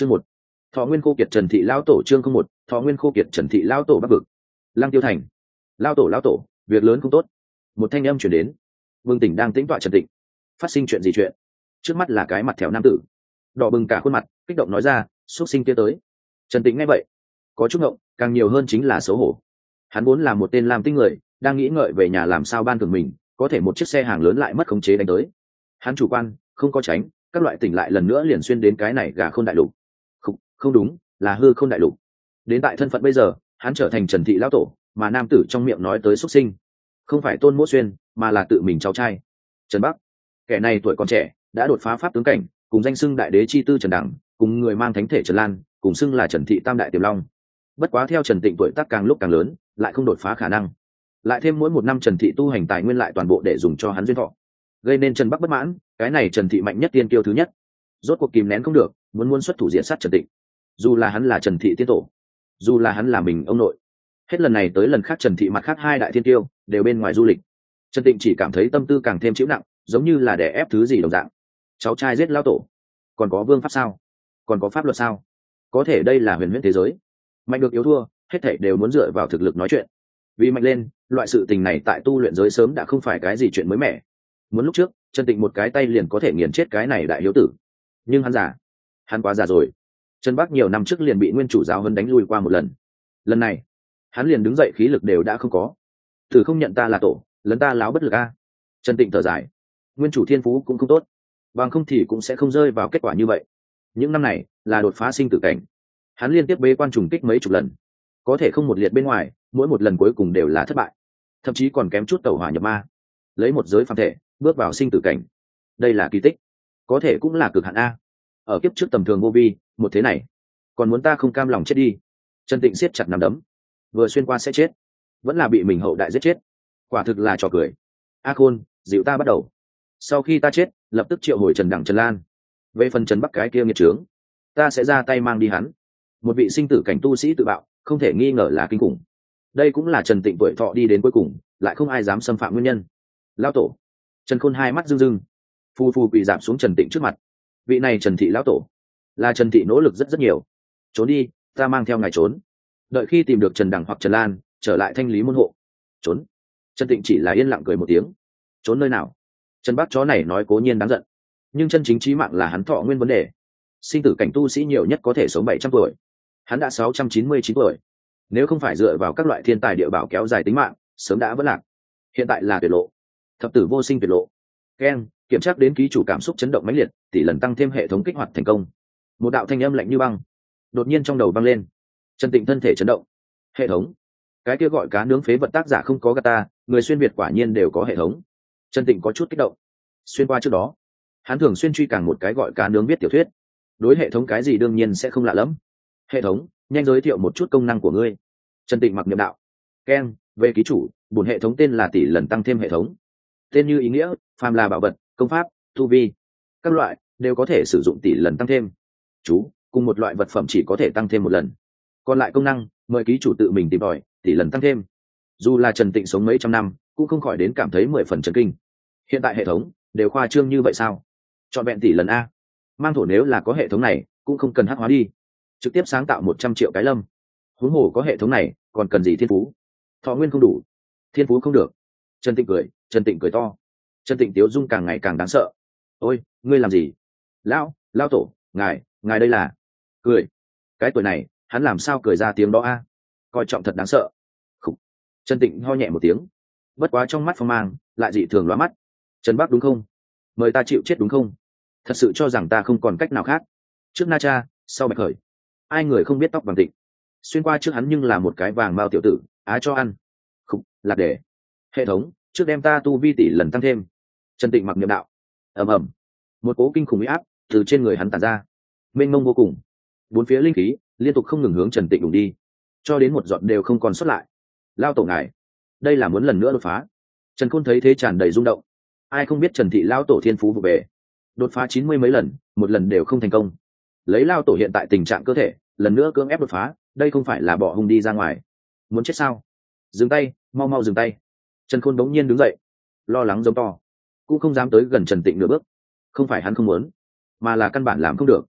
chương một. Thọ nguyên khô kiệt trần thị lao tổ chương không một, thọ nguyên khô kiệt trần thị lao tổ bắc vực. Lăng tiêu thành. Lao tổ lao tổ, việc lớn không tốt. Một thanh âm chuyển đến. Vương tỉnh đang tĩnh tọa trần tịnh. Phát sinh chuyện gì chuyện? Trước mắt là cái mặt thèo nam tử. Đỏ bừng cả khuôn mặt, kích động nói ra, xuất sinh kia tới. Trần Tịnh nghe vậy, có chút ngộng, càng nhiều hơn chính là xấu hổ. Hắn vốn là một tên làm tinh người, đang nghĩ ngợi về nhà làm sao ban thường mình, có thể một chiếc xe hàng lớn lại mất khống chế đánh tới. Hắn chủ quan, không có tránh, các loại tỉnh lại lần nữa liền xuyên đến cái này gà khôn đại lục không, đúng là hư không đại lục. Đến tại thân phận bây giờ hắn trở thành trần thị lão tổ mà nam tử trong miệng nói tới xuất sinh. Không phải tôn mỗ xuyên mà là tự mình cháu trai. Trần bắc kẻ này tuổi còn trẻ đã đột phá pháp tướng cảnh cùng danh xưng đại đế chi tư trần đẳng cùng người mang thánh thể trần lan cùng xưng là trần thị tam đại tiềm long. Bất quá theo trần tịnh tuổi tác càng lúc càng lớn lại không đột phá khả năng. Lại thêm mỗi một năm trần thị tu hành tài nguyên lại toàn bộ để dùng cho hắn duyên thọ. Gây nên trần bắc bất mãn cái này trần thị mạnh nhất tiên kiêu thứ nhất. Rốt cuộc kìm nén không được muốn muốn xuất thủ diện sát trần tịnh dù là hắn là trần thị tiên tổ, dù là hắn là mình ông nội, hết lần này tới lần khác trần thị mặt khác hai đại thiên tiêu đều bên ngoài du lịch. Trần tịnh chỉ cảm thấy tâm tư càng thêm chịu nặng, giống như là đè ép thứ gì đồng dạng. Cháu trai giết lao tổ, còn có vương pháp sao? Còn có pháp luật sao? Có thể đây là huyền huyễn thế giới. Mạnh được yếu thua, hết thảy đều muốn dựa vào thực lực nói chuyện. Vì mạnh lên, loại sự tình này tại tu luyện giới sớm đã không phải cái gì chuyện mới mẻ. Muốn lúc trước, trần tịnh một cái tay liền có thể nghiền chết cái này đại hiếu tử. Nhưng hắn già, hắn quá già rồi trần bắc nhiều năm trước liền bị nguyên chủ giáo hơn đánh lui qua một lần. Lần này, hắn liền đứng dậy khí lực đều đã không có. Thử không nhận ta là tổ lấn ta láo bất lực a. Trần tịnh thở dài. Nguyên chủ thiên phú cũng không tốt, bằng không thì cũng sẽ không rơi vào kết quả như vậy. Những năm này, là đột phá sinh tử cảnh. Hắn liên tiếp bế quan trùng kích mấy chục lần. Có thể không một liệt bên ngoài, mỗi một lần cuối cùng đều là thất bại. Thậm chí còn kém chút tàu hỏa nhập ma. Lấy một giới phàm thể, bước vào sinh tử cảnh. Đây là kỳ tích. Có thể cũng là cực hạn a. Ở kiếp trước tầm thường vô vi một thế này, còn muốn ta không cam lòng chết đi? Trần tịnh siết chặt nằm đấm. Vừa xuyên qua sẽ chết. Vẫn là bị mình hậu đại giết chết. Quả thực là trò cười. A khôn, dịu ta bắt đầu. Sau khi ta chết, lập tức triệu hồi trần đẳng trần lan. Về phần trần bắc cái kia nghiệt trướng, ta sẽ ra tay mang đi hắn. Một vị sinh tử cảnh tu sĩ tự bạo, không thể nghi ngờ là kinh khủng. Đây cũng là trần tịnh tuổi thọ đi đến cuối cùng, lại không ai dám xâm phạm nguyên nhân. Lao tổ. Trần khôn hai mắt rưng rưng. Phu phu bị giảm xuống trần tịnh trước mặt. Vị này trần thị lão tổ là trần thị nỗ lực rất rất nhiều. Trốn đi, ta mang theo ngài trốn. Đợi khi tìm được trần đằng hoặc trần lan, trở lại thanh lý môn hộ. Trốn. Trần tịnh chỉ là yên lặng cười một tiếng. Trốn nơi nào? Trần bác chó này nói cố nhiên đáng giận. Nhưng chân chính trí mạng là hắn thọ nguyên vấn đề. Sinh tử cảnh tu sĩ nhiều nhất có thể sống bảy trăm tuổi. Hắn đã sáu trăm chín mươi chín tuổi. Nếu không phải dựa vào các loại thiên tài địa bảo kéo dài tính mạng, sớm đã vẫn lạc. Hiện tại là tuyệt lộ. Thập tử vô sinh tuyệt lộ. Keng kiểm tra đến ký chủ cảm xúc chấn động mãnh liệt, tỷ lần tăng thêm hệ thống kích hoạt thành công một đạo thanh âm lạnh như băng đột nhiên trong đầu băng lên. Trần tịnh thân thể chấn động. Hệ thống. Cái kia gọi cá nướng phế vật tác giả không có gata người xuyên việt quả nhiên đều có hệ thống. Trần tịnh có chút kích động. Xuyên qua trước đó, hắn thường xuyên truy càng một cái gọi cá nướng viết tiểu thuyết. Đối hệ thống cái gì đương nhiên sẽ không lạ lẫm. Hệ thống, nhanh giới thiệu một chút công năng của ngươi. Trần tịnh mặc niệm đạo. Ken, về ký chủ bùn hệ thống tên là tỷ lần tăng thêm hệ thống. Tên như ý nghĩa, phàm là bảo vật, công pháp, tu vi, các loại, đều có thể sử dụng tỷ lần tăng thêm chú, cùng một loại vật phẩm chỉ có thể tăng thêm một lần. Còn lại công năng, mời ký chủ tự mình tìm tòi, tỷ lần tăng thêm. Dù là trần tịnh sống mấy trăm năm, cũng không khỏi đến cảm thấy mười phần trần kinh. Hiện tại hệ thống, đều khoa trương như vậy sao? Chọn vẹn tỷ lần a. Mang thổ nếu là có hệ thống này, cũng không cần hắc hóa đi. Trực tiếp sáng tạo một trăm triệu cái lâm. Huống hồ có hệ thống này, còn cần gì thiên phú? Thọ nguyên không đủ. Thiên phú không được. Trần tịnh cười, trần tịnh cười to. Trần tịnh tiếu dung càng ngày càng đáng sợ. Ôi, ngươi làm gì? Lão lão tổ, ngài ngài đây là? Cười. Cái tuổi này, hắn làm sao cười ra tiếng đó a? Coi trọng thật đáng sợ. Khủ. trần tịnh ho nhẹ một tiếng. Bất quá trong mắt phong mang, lại dị thường lóa mắt. Trần bắc đúng không? Mời ta chịu chết đúng không? Thật sự cho rằng ta không còn cách nào khác. Trước na cha, sau bạch khởi. Ai người không biết tóc bằng tịnh. Xuyên qua trước hắn nhưng là một cái vàng mao tiểu tử, á cho ăn. Không lạc để hệ thống, trước đem ta tu vi tỷ lần tăng thêm. Trần tịnh mặc niệm đạo. Ầm ầm. Một cố kinh khủng huy áp từ trên người hắn tàn ra mênh mông vô cùng. Bốn phía linh khí liên tục không ngừng hướng trần tịnh đùng đi, cho đến một giọt đều không còn xuất lại. Lao tổ ngài, đây là muốn lần nữa đột phá. Trần khôn thấy thế tràn đầy rung động. Ai không biết trần thị lao tổ thiên phú vụ về đột phá chín mươi mấy lần, một lần đều không thành công. Lấy lao tổ hiện tại tình trạng cơ thể, lần nữa cưỡng ép đột phá, đây không phải là bỏ hung đi ra ngoài. Muốn chết sao? Dừng tay, mau mau dừng tay. Trần khôn bỗng nhiên đứng dậy, lo lắng giống to. Cũng không dám tới gần trần tịnh nửa bước. Không phải hắn không muốn, mà là căn bản làm không được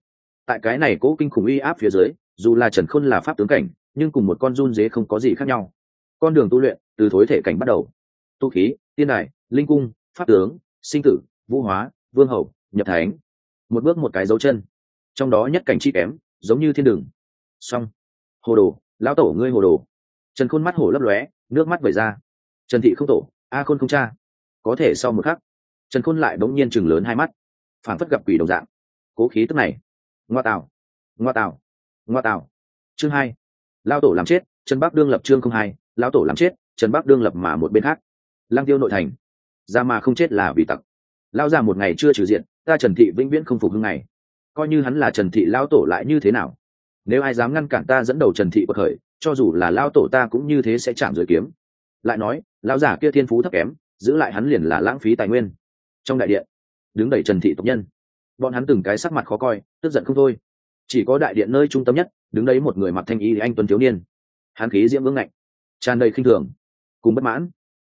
tại cái này cố kinh khủng uy áp phía dưới, dù là trần khôn là pháp tướng cảnh, nhưng cùng một con run dế không có gì khác nhau. Con đường tu luyện, từ thối thể cảnh bắt đầu. Tu khí, tiên đài, linh cung, pháp tướng, sinh tử, vũ hóa, vương hậu nhập thánh. Một bước một cái dấu chân. Trong đó nhất cảnh chi kém, giống như thiên đường. Song hồ đồ, lão tổ ngươi hồ đồ. Trần khôn mắt hổ lấp lóe, nước mắt vẩy ra. Trần thị không tổ, a khôn không cha. Có thể sau một khắc, trần khôn lại bỗng nhiên chừng lớn hai mắt phản phất gặp quỷ đồng dạng. Cố khí tức này ngoa tạo ngoa tạo ngoa tạo chương hai, lao tổ làm chết trần bắc đương lập chương không hai, lao tổ làm chết trần bắc đương lập mà một bên khác. Lang tiêu nội thành. Ra mà không chết là vì tặc. Lao ra một ngày chưa trừ diện, ta trần thị vĩnh viễn không phục hưng này coi như hắn là trần thị, lao tổ lại như thế nào? Nếu ai dám ngăn cản ta dẫn đầu trần thị bậc khởi, cho dù là lao tổ ta cũng như thế sẽ chạm rồi kiếm. Lại nói, lão giả kia thiên phú thấp kém, giữ lại hắn liền là lãng phí tài nguyên. Trong đại điện, đứng đẩy trần thị tộc nhân bọn hắn từng cái sắc mặt khó coi, tức giận không thôi. Chỉ có đại điện nơi trung tâm nhất, đứng đấy một người mặc thanh y anh tuấn thiếu niên. Hắn khí diễm vững ngạnh tràn đầy khinh thường, cùng bất mãn.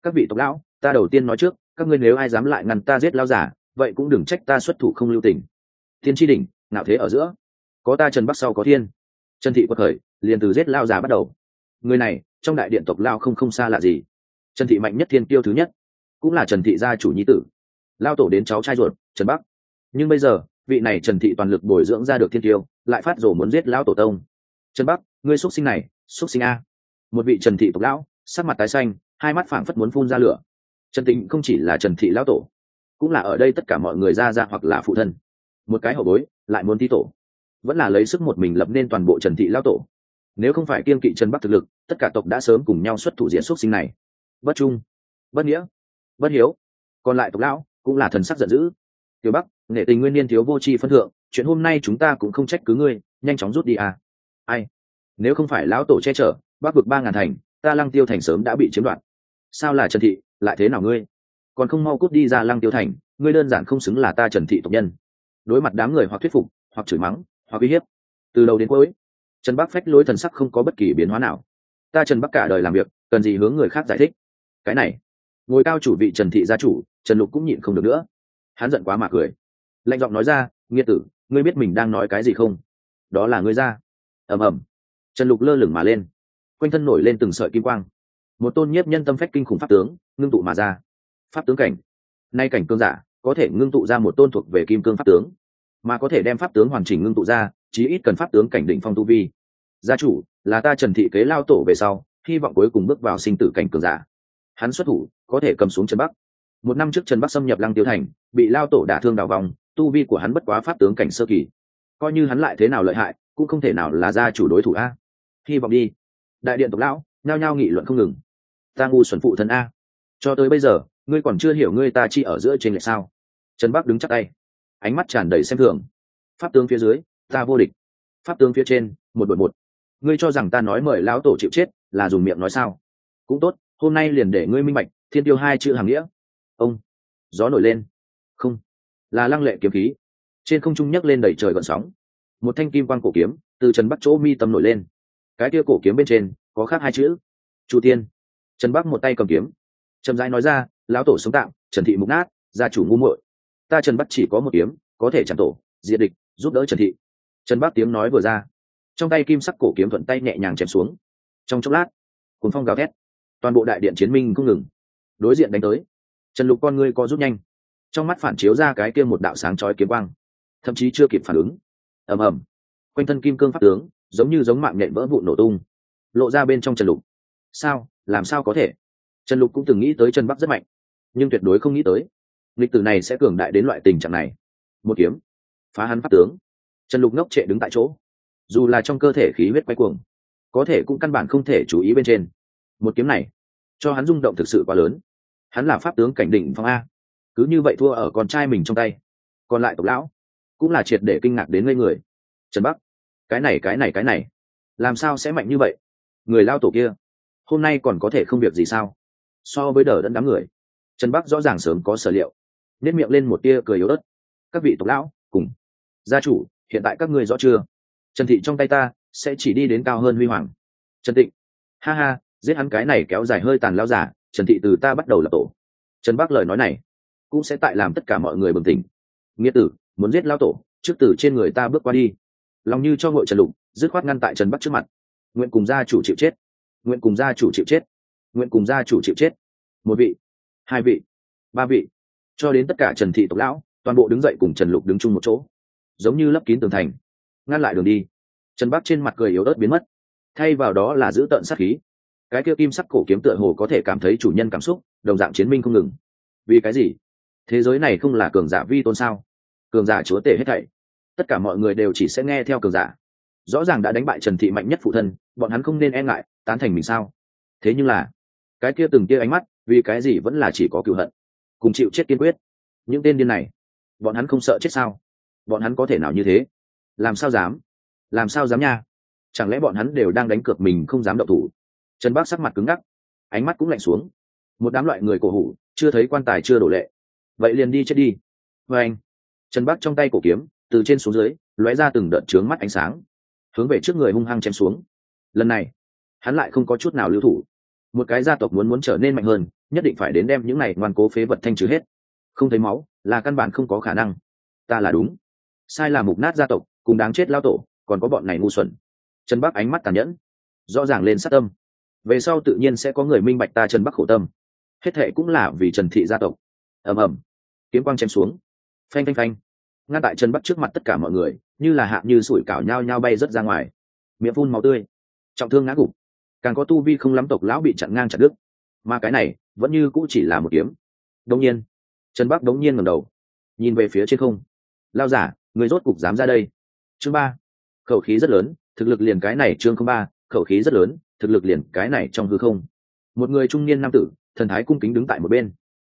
Các vị tộc lão, ta đầu tiên nói trước, các ngươi nếu ai dám lại ngăn ta giết lao giả, vậy cũng đừng trách ta xuất thủ không lưu tình. Thiên tri đỉnh, ngạo thế ở giữa. Có ta trần bắc sau có thiên. Trần thị quật khởi, liền từ giết lao giả bắt đầu. Người này, trong đại điện tộc lao không không xa lạ gì. Trần thị mạnh nhất thiên tiêu thứ nhất, cũng là trần thị gia chủ nhi tử. Lao tổ đến cháu trai ruột, trần bắc nhưng bây giờ, vị này trần thị toàn lực bồi dưỡng ra được thiên tiêu lại phát rổ muốn giết lão tổ tông. Trần bắc, ngươi xuất sinh này xuất sinh a. Một vị trần thị tộc lão, sắc mặt tái xanh, hai mắt phảng phất muốn phun ra lửa. Trần tịnh không chỉ là trần thị lão tổ, cũng là ở đây tất cả mọi người ra ra hoặc là phụ thân. Một cái hậu bối, lại muốn thi tổ. Vẫn là lấy sức một mình lập nên toàn bộ trần thị lão tổ. Nếu không phải kiên kỵ trần bắc thực lực, tất cả tộc đã sớm cùng nhau xuất thủ diễn xuất sinh này. Bất trung, bất nghĩa, bất hiếu. Còn lại tộc lão cũng là thần sắc giận dữ tiểu bắc, nghệ tình nguyên niên thiếu vô tri phân thượng, chuyện hôm nay chúng ta cũng không trách cứ ngươi, nhanh chóng rút đi à. Ai? Nếu không phải lão tổ che chở bắc vực ba ngàn thành, ta lăng tiêu thành sớm đã bị chiếm đoạt. Sao là trần thị, lại thế nào ngươi? Còn không mau cút đi ra lăng tiêu thành, ngươi đơn giản không xứng là ta trần thị tộc nhân. Đối mặt đám người hoặc thuyết phục, hoặc chửi mắng, hoặc uy hiếp, từ đầu đến cuối, trần bắc phách lối thần sắc không có bất kỳ biến hóa nào. Ta trần bắc cả đời làm việc, cần gì hướng người khác giải thích? Cái này, ngồi cao chủ vị trần thị gia chủ, trần lục cũng nhịn không được nữa hắn giận quá mà cười. Lạnh giọng nói ra nghĩa tử, ngươi biết mình đang nói cái gì không? Đó là ngươi ra. Ầm ầm. Trần lục lơ lửng mà lên. Quanh thân nổi lên từng sợi kim quang. Một tôn nhiếp nhân tâm phách kinh khủng pháp tướng ngưng tụ mà ra. Pháp tướng cảnh. Nay cảnh cương giả có thể ngưng tụ ra một tôn thuộc về kim cương pháp tướng, mà có thể đem pháp tướng hoàn chỉnh ngưng tụ ra, chí ít cần pháp tướng cảnh định phong tu vi. Gia chủ, là ta trần thị kế lao tổ về sau, hy vọng cuối cùng bước vào sinh tử cảnh cường giả. Hắn xuất thủ, có thể cầm xuống trần bắc một năm trước trần bắc xâm nhập lăng tiêu thành, bị lao tổ đả thương đào vòng, tu vi của hắn bất quá pháp tướng cảnh sơ kỳ. Coi như hắn lại thế nào lợi hại, cũng không thể nào là gia chủ đối thủ a. Hy vọng đi. Đại điện tộc lão, nhao nhao nghị luận không ngừng. Ta ngu xuẩn phụ thân a. Cho tới bây giờ, ngươi còn chưa hiểu ngươi ta chi ở giữa trên lệch sao? Trần bắc đứng chắc tay. Ánh mắt tràn đầy xem thường. Pháp tướng phía dưới, ta vô địch. Pháp tướng phía trên, một đội một. Ngươi cho rằng ta nói mời lão tổ chịu chết là dùng miệng nói sao? Cũng tốt, hôm nay liền để ngươi minh bạch, thiên tiêu hai chữ hàng nghĩa ông, gió nổi lên. Không, là lăng lệ kiếm khí. Trên không trung nhấc lên đẩy trời gọn sóng. Một thanh kim quan cổ kiếm từ trần bắc chỗ mi tâm nổi lên. Cái kia cổ kiếm bên trên có khác hai chữ. Chu tiên. Trần bắc một tay cầm kiếm. Trầm rãi nói ra, lão tổ sống tạm, trần thị mục nát, gia chủ ngu muội. Ta trần bắc chỉ có một kiếm, có thể chạm tổ, diệt địch, giúp đỡ trần thị. Trần bắc tiếng nói vừa ra. Trong tay kim sắc cổ kiếm thuận tay nhẹ nhàng chém xuống. Trong chốc lát cuốn phong gào thét. Toàn bộ đại điện chiến minh không ngừng. Đối diện đánh tới trần lục con ngươi co rút nhanh. Trong mắt phản chiếu ra cái kia một đạo sáng chói kiếm quang, thậm chí chưa kịp phản ứng. Ầm ầm. Quanh thân kim cương pháp tướng, giống như giống mạng nhện vỡ vụn nổ tung, lộ ra bên trong trần lục. Sao? Làm sao có thể? Trần lục cũng từng nghĩ tới chân bắc rất mạnh, nhưng tuyệt đối không nghĩ tới, lịch tử này sẽ cường đại đến loại tình trạng này. Một kiếm. Phá hắn pháp tướng. Trần lục ngốc trệ đứng tại chỗ. Dù là trong cơ thể khí huyết quay cuồng, có thể cũng căn bản không thể chú ý bên trên. Một kiếm này, cho hắn rung động thực sự quá lớn hắn là pháp tướng cảnh đỉnh phong a. Cứ như vậy thua ở con trai mình trong tay. Còn lại tộc lão cũng là triệt để kinh ngạc đến ngây người. Trần bắc, cái này cái này cái này, làm sao sẽ mạnh như vậy? Người lao tổ kia, hôm nay còn có thể không việc gì sao? So với đờ đẫn đám người, trần bắc rõ ràng sớm có sở liệu. Nếp miệng lên một tia cười yếu ớt. Các vị tộc lão, cùng gia chủ, hiện tại các ngươi rõ chưa? Trần thị trong tay ta sẽ chỉ đi đến cao hơn huy hoàng. Trần tịnh, ha ha, giết hắn cái này kéo dài hơi tàn lao giả trần thị từ ta bắt đầu lập tổ. Trần bắc lời nói này cũng sẽ tại làm tất cả mọi người bừng tỉnh. Nghĩa tử, muốn giết lao tổ, trước tử trên người ta bước qua đi. Lòng như cho ngội trần lục, dứt khoát ngăn tại trần bắc trước mặt. Nguyện cùng gia chủ chịu chết. Nguyện cùng gia chủ chịu chết. Nguyện cùng gia chủ chịu chết. Một vị, hai vị, ba vị. Cho đến tất cả trần thị tộc lão, toàn bộ đứng dậy cùng trần lục đứng chung một chỗ. Giống như lấp kín tường thành. Ngăn lại đường đi. Trần bắc trên mặt cười yếu ớt biến mất. Thay vào đó là giữ tợn sát khí cái kia kim sắc cổ kiếm tựa hồ có thể cảm thấy chủ nhân cảm xúc, đồng dạng chiến minh không ngừng. Vì cái gì? Thế giới này không là cường giả vi tôn sao? Cường giả chúa tể hết thảy. Tất cả mọi người đều chỉ sẽ nghe theo cường giả. Rõ ràng đã đánh bại trần thị mạnh nhất phụ thân, bọn hắn không nên e ngại, tán thành mình sao? Thế nhưng là, cái kia từng kia ánh mắt, vì cái gì vẫn là chỉ có cựu hận, cùng chịu chết kiên quyết? Những tên điên này, bọn hắn không sợ chết sao? Bọn hắn có thể nào như thế? Làm sao dám? Làm sao dám nha? Chẳng lẽ bọn hắn đều đang đánh cược mình không dám động thủ? Trần bác sắc mặt cứng ngắc, ánh mắt cũng lạnh xuống. Một đám loại người cổ hủ, chưa thấy quan tài, chưa đổ lệ. Vậy liền đi chết đi. Vê anh, trần bác trong tay cổ kiếm, từ trên xuống dưới, lóe ra từng đợt trướng mắt ánh sáng, hướng về trước người hung hăng chém xuống. Lần này, hắn lại không có chút nào lưu thủ. Một cái gia tộc muốn muốn trở nên mạnh hơn, nhất định phải đến đem những này ngoan cố phế vật thanh trừ hết. Không thấy máu, là căn bản không có khả năng. Ta là đúng. Sai là mục nát gia tộc, cùng đáng chết lao tổ, còn có bọn này ngu xuẩn. Trần bắc ánh mắt tàn nhẫn, rõ ràng lên sát tâm về sau tự nhiên sẽ có người minh bạch ta trần bắc khổ tâm. Hết thệ cũng là vì trần thị gia tộc. Ầm ầm. Kiếm quang chém xuống. Phanh phanh phanh. Ngăn tại trần bắc trước mặt tất cả mọi người, như là hạ như sủi cảo nhao nhao bay rớt ra ngoài. Miệng phun máu tươi. Trọng thương ngã gục. Càng có tu vi không lắm tộc lão bị chặn ngang chặt đứt. Mà cái này, vẫn như cũ chỉ là một kiếm. Đông nhiên, trần bắc đống nhiên ngầm đầu, nhìn về phía trên không. Lao giả, người rốt cục dám ra đây. Chương ba. Khẩu khí rất lớn, thực lực liền cái này chương không ba, khẩu khí rất lớn thực lực liền cái này trong hư không. Một người trung niên nam tử, thần thái cung kính đứng tại một bên.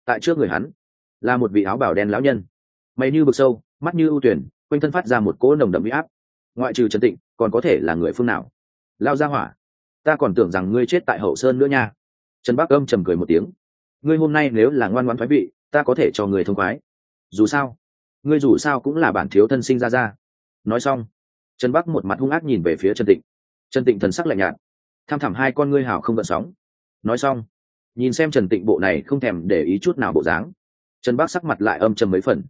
Tại trước người hắn, là một vị áo bảo đen lão nhân. Mày như bực sâu, mắt như ưu tuyển, quanh thân phát ra một cỗ nồng đậm huy áp. Ngoại trừ trần tịnh, còn có thể là người phương nào? Lao ra hỏa, ta còn tưởng rằng ngươi chết tại hậu sơn nữa nha. Trần Bắc âm trầm cười một tiếng. Ngươi hôm nay nếu là ngoan ngoan thoái vị, ta có thể cho người thông khoái. Dù sao, ngươi dù sao cũng là bản thiếu thân sinh ra ra. Nói xong, trần bắc một mặt hung ác nhìn về phía trần tịnh. Trần tịnh thần sắc lạnh nhạt tham thẳm hai con ngươi hào không gợn sóng. Nói xong, nhìn xem trần tịnh bộ này không thèm để ý chút nào bộ dáng, trần bắc sắc mặt lại âm trầm mấy phần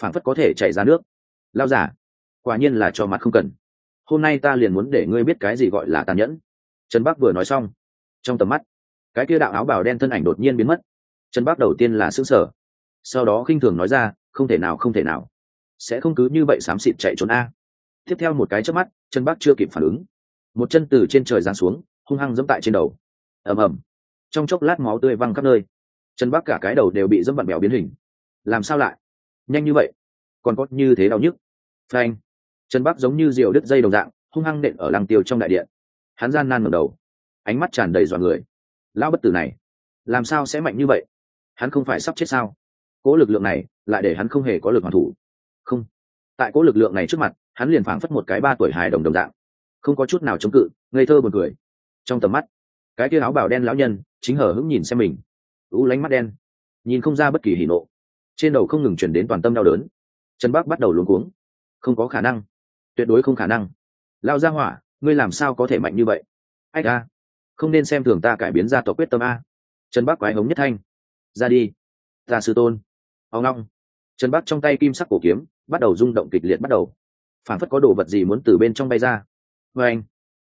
phản phất có thể chảy ra nước. Lao giả quả nhiên là cho mặt không cần. Hôm nay ta liền muốn để ngươi biết cái gì gọi là tàn nhẫn. Trần bắc vừa nói xong, trong tầm mắt, cái kia đạo áo bào đen thân ảnh đột nhiên biến mất. Trần bắc đầu tiên là xứng sở sau đó khinh thường nói ra, không thể nào, không thể nào. Sẽ không cứ như vậy xám xịt chạy trốn a. Tiếp theo một cái trước mắt chân bắc chưa kịp phản ứng. Một chân từ trên trời giáng xuống hung hăng dẫm tại trên đầu. Ầm ầm. Trong chốc lát máu tươi văng khắp nơi. Chân bắc cả cái đầu đều bị dẫm vặn bèo biến hình. Làm sao lại? Nhanh như vậy? Còn có như thế đau nhức? Phanh. Chân bắc giống như diều đứt dây đồng dạng, hung hăng nện ở lăng tiêu trong đại điện. Hắn gian nan ngẩng đầu. Ánh mắt tràn đầy dọa người. Lão bất tử này, làm sao sẽ mạnh như vậy? Hắn không phải sắp chết sao? Cố lực lượng này lại để hắn không hề có lực hoàn thủ. Không. Tại cố lực lượng này trước mặt, hắn liền phảng phất một cái ba tuổi hài đồng đồng dạng. Không có chút nào chống cự, ngây thơ buồn cười trong tầm mắt. Cái kia áo bào đen lão nhân chính hở hững nhìn xem mình. U lánh mắt đen, nhìn không ra bất kỳ hỉ nộ. Trên đầu không ngừng chuyển đến toàn tâm đau đớn. Trần bắc bắt đầu luống cuống. Không có khả năng. Tuyệt đối không khả năng. Lao ra hỏa, ngươi làm sao có thể mạnh như vậy? Ách a không nên xem thường ta cải biến ra tộc quyết tâm a. Trần bắc quái hống nhất thanh. Ra đi. Ta sư tôn. Ông long trần bắc trong tay kim sắc cổ kiếm bắt đầu rung động kịch liệt bắt đầu. Phản phất có đồ vật gì muốn từ bên trong bay ra. Vê anh,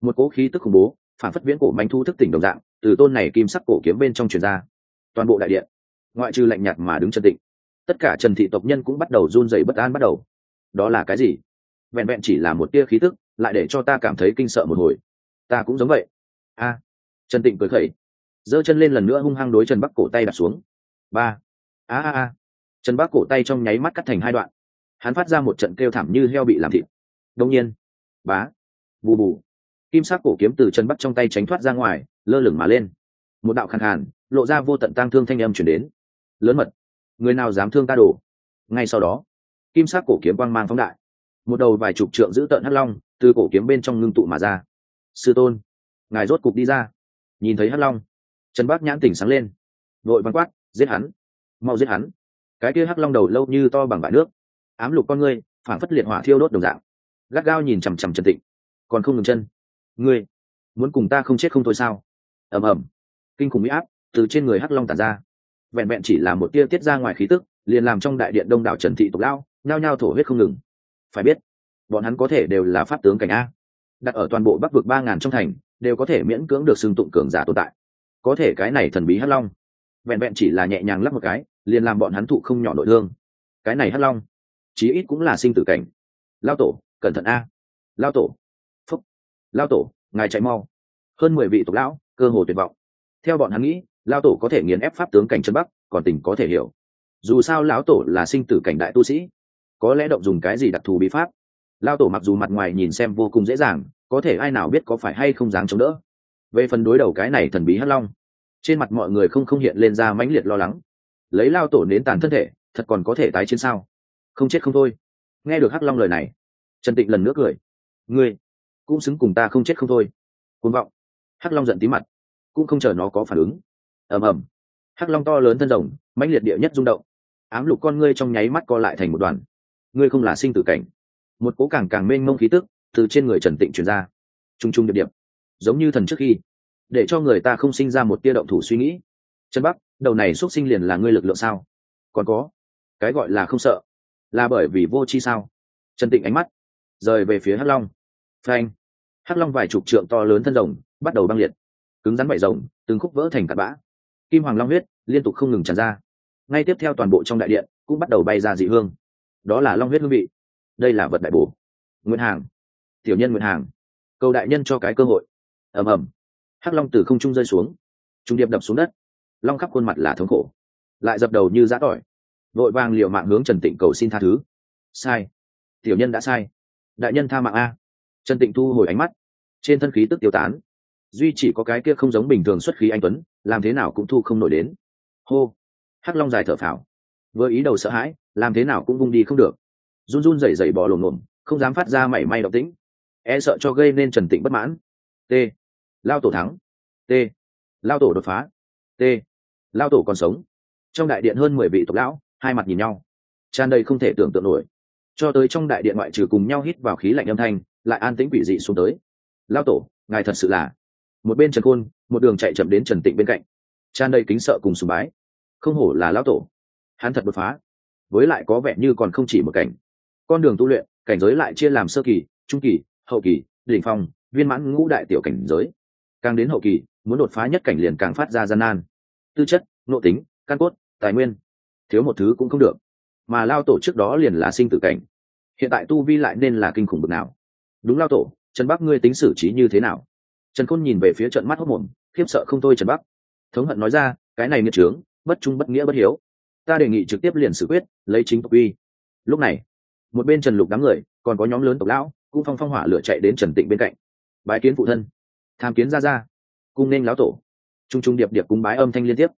một cỗ khí tức khủng bố phản phất viễn cổ manh thu thức tỉnh đồng dạng, từ tôn này kim sắc cổ kiếm bên trong truyền ra. Toàn bộ đại điện, ngoại trừ lạnh nhạt mà đứng chân tịnh, tất cả trần thị tộc nhân cũng bắt đầu run rẩy bất an bắt đầu. Đó là cái gì? Vẹn vẹn chỉ là một tia khí tức, lại để cho ta cảm thấy kinh sợ một hồi. Ta cũng giống vậy. A. Trần tịnh cười khẩy. Giơ chân lên lần nữa hung hăng đối trần bắc cổ tay đặt xuống. Ba. A a a. Trần bắc cổ tay trong nháy mắt cắt thành hai đoạn. Hắn phát ra một trận kêu thảm như heo bị làm thịt. Đông nhiên. Bá. Bù bù kim sắc cổ kiếm từ chân bắc trong tay tránh thoát ra ngoài, lơ lửng mà lên. Một đạo khăn hàn lộ ra vô tận tang thương thanh âm chuyển đến. Lớn mật, người nào dám thương ta đổ ngay sau đó, kim sắc cổ kiếm quang mang phóng đại. Một đầu vài chục trượng giữ tợn hắc long, từ cổ kiếm bên trong ngưng tụ mà ra. Sư tôn, ngài rốt cục đi ra. Nhìn thấy hắc long, trần bắc nhãn tỉnh sáng lên. Vội văn quát, giết hắn! Mau giết hắn! Cái kia hắc long đầu lâu như to bằng bãi nước. Ám lục con ngươi phản phất liệt hỏa thiêu đốt đồng dạng. Gắt gao nhìn chằm chằm trần tịnh. Còn không ngừng chân ngươi, muốn cùng ta không chết không thôi sao? Ầm ầm. Kinh khủng mỹ áp từ trên người hắc long tàn ra. Vẹn vẹn chỉ là một tia tiết ra ngoài khí tức, liền làm trong đại điện đông đảo trần thị tộc lao nhao nhao thổ huyết không ngừng. Phải biết, bọn hắn có thể đều là pháp tướng cảnh a. Đặt ở toàn bộ bắc vực ba ngàn trong thành, đều có thể miễn cưỡng được xưng tụng cường giả tồn tại. Có thể cái này thần bí hắc long. Vẹn vẹn chỉ là nhẹ nhàng lắp một cái, liền làm bọn hắn thụ không nhỏ nội thương. Cái này hắc long, chí ít cũng là sinh tử cảnh. Lao tổ, cẩn thận a. Lao tổ lao tổ, ngài chạy mau. Hơn mười vị tộc lão, cơ hồ tuyệt vọng. Theo bọn hắn nghĩ, lao tổ có thể nghiền ép pháp tướng cảnh chân bắc, còn tình có thể hiểu. Dù sao lão tổ là sinh tử cảnh đại tu sĩ, có lẽ động dùng cái gì đặc thù bí pháp. Lao tổ mặc dù mặt ngoài nhìn xem vô cùng dễ dàng, có thể ai nào biết có phải hay không dám chống đỡ. Về phần đối đầu cái này thần bí hắc long, trên mặt mọi người không không hiện lên ra mãnh liệt lo lắng. Lấy lao tổ nến tàn thân thể, thật còn có thể tái chiến sao? Không chết không thôi. Nghe được hắc long lời này, trần tịnh lần nữa cười. Ngươi cũng xứng cùng ta không chết không thôi. Côn vọng. Hắc long giận tí mặt. Cũng không chờ nó có phản ứng. Ầm ầm. Hắc long to lớn thân rồng, mãnh liệt địa nhất rung động. Ám lục con ngươi trong nháy mắt co lại thành một đoàn. Ngươi không là sinh tử cảnh. Một cố càng càng mênh mông khí tức từ trên người trần tịnh truyền ra. T r u n g t r u n g điệp điệp. Giống như thần trước khi. Để cho người ta không sinh ra một tia động thủ suy nghĩ. Trần bắc, đầu này x u ấ t sinh liền là ngươi lực lượng sao? Còn có. Cái gọi là không sợ. Là bởi vì vô chi sao? Trần tịnh ánh mắt rời về phía hắc long phanh. Hắc long vài chục trượng to lớn thân rồng bắt đầu băng liệt. Cứng rắn vải rồng, từng khúc vỡ thành cặp bã. Kim hoàng long huyết liên tục không ngừng tràn ra. Ngay tiếp theo toàn bộ trong đại điện cũng bắt đầu bay ra dị hương. Đó là long huyết hương vị. Đây là vật đại bổ. Nguyễn hàng. Tiểu nhân nguyện hàng. Cầu đại nhân cho cái cơ hội. Ầm ầm. Hắc long từ không trung rơi xuống. Trung điệp đập xuống đất. Long khắp khuôn mặt là thống khổ. Lại dập đầu như giã tỏi. Vội vàng liệu mạng hướng trần tịnh cầu xin tha thứ. Sai. Tiểu nhân đã sai. Đại nhân tha mạng a trần tịnh thu hồi ánh mắt. Trên thân khí tức tiêu tán. Duy chỉ có cái kia không giống bình thường xuất khí anh tuấn, làm thế nào cũng thu không nổi đến. Hô. Hắc long dài thở phào. Vừa ý đầu sợ hãi, làm thế nào cũng vung đi không được. Run run rẩy rẩy bò lồm lồm, không dám phát ra mảy may động tĩnh. E sợ cho gây nên trần tịnh bất mãn. T. Lao tổ thắng. T. Lao tổ đột phá. T. Lao tổ còn sống. Trong đại điện hơn mười vị tộc lão, hai mặt nhìn nhau. Tràn đầy không thể tưởng tượng nổi. Cho tới trong đại điện ngoại trừ cùng nhau hít vào khí lạnh âm thanh lại an tĩnh quỷ dị xuống tới. Lao tổ, ngài thật sự là một bên trần khôn, một đường chạy chậm đến trần tịnh bên cạnh. Tràn đầy kính sợ cùng sùng bái. Không hổ là lao tổ. Hắn thật đột phá. Với lại có vẻ như còn không chỉ một cảnh. Con đường tu luyện, cảnh giới lại chia làm sơ kỳ, trung kỳ, hậu kỳ, đỉnh phong, viên mãn ngũ đại tiểu cảnh giới. Càng đến hậu kỳ, muốn đột phá nhất cảnh liền càng phát ra gian nan. Tư chất, nội tính, căn cốt, tài nguyên, thiếu một thứ cũng không được. Mà lao tổ trước đó liền là sinh tử cảnh. Hiện tại tu vi lại nên là kinh khủng bực nào? Đúng lao tổ, trần bắc ngươi tính xử trí như thế nào? Trần khôn nhìn về phía trận mắt hốc mồm, khiếp sợ không thôi trần bắc. Thống hận nói ra, cái này nghiệt trướng, bất trung bất nghĩa bất hiếu. Ta đề nghị trực tiếp liền xử quyết, lấy chính tộc uy. Lúc này, một bên trần lục đám người, còn có nhóm lớn tộc lão, cũng phong phong hỏa lửa chạy đến trần tịnh bên cạnh. Bái kiến phụ thân. Tham kiến ra ra cung nên lão tổ. T r u n g t r u n g điệp điệp cúng bái âm thanh liên tiếp.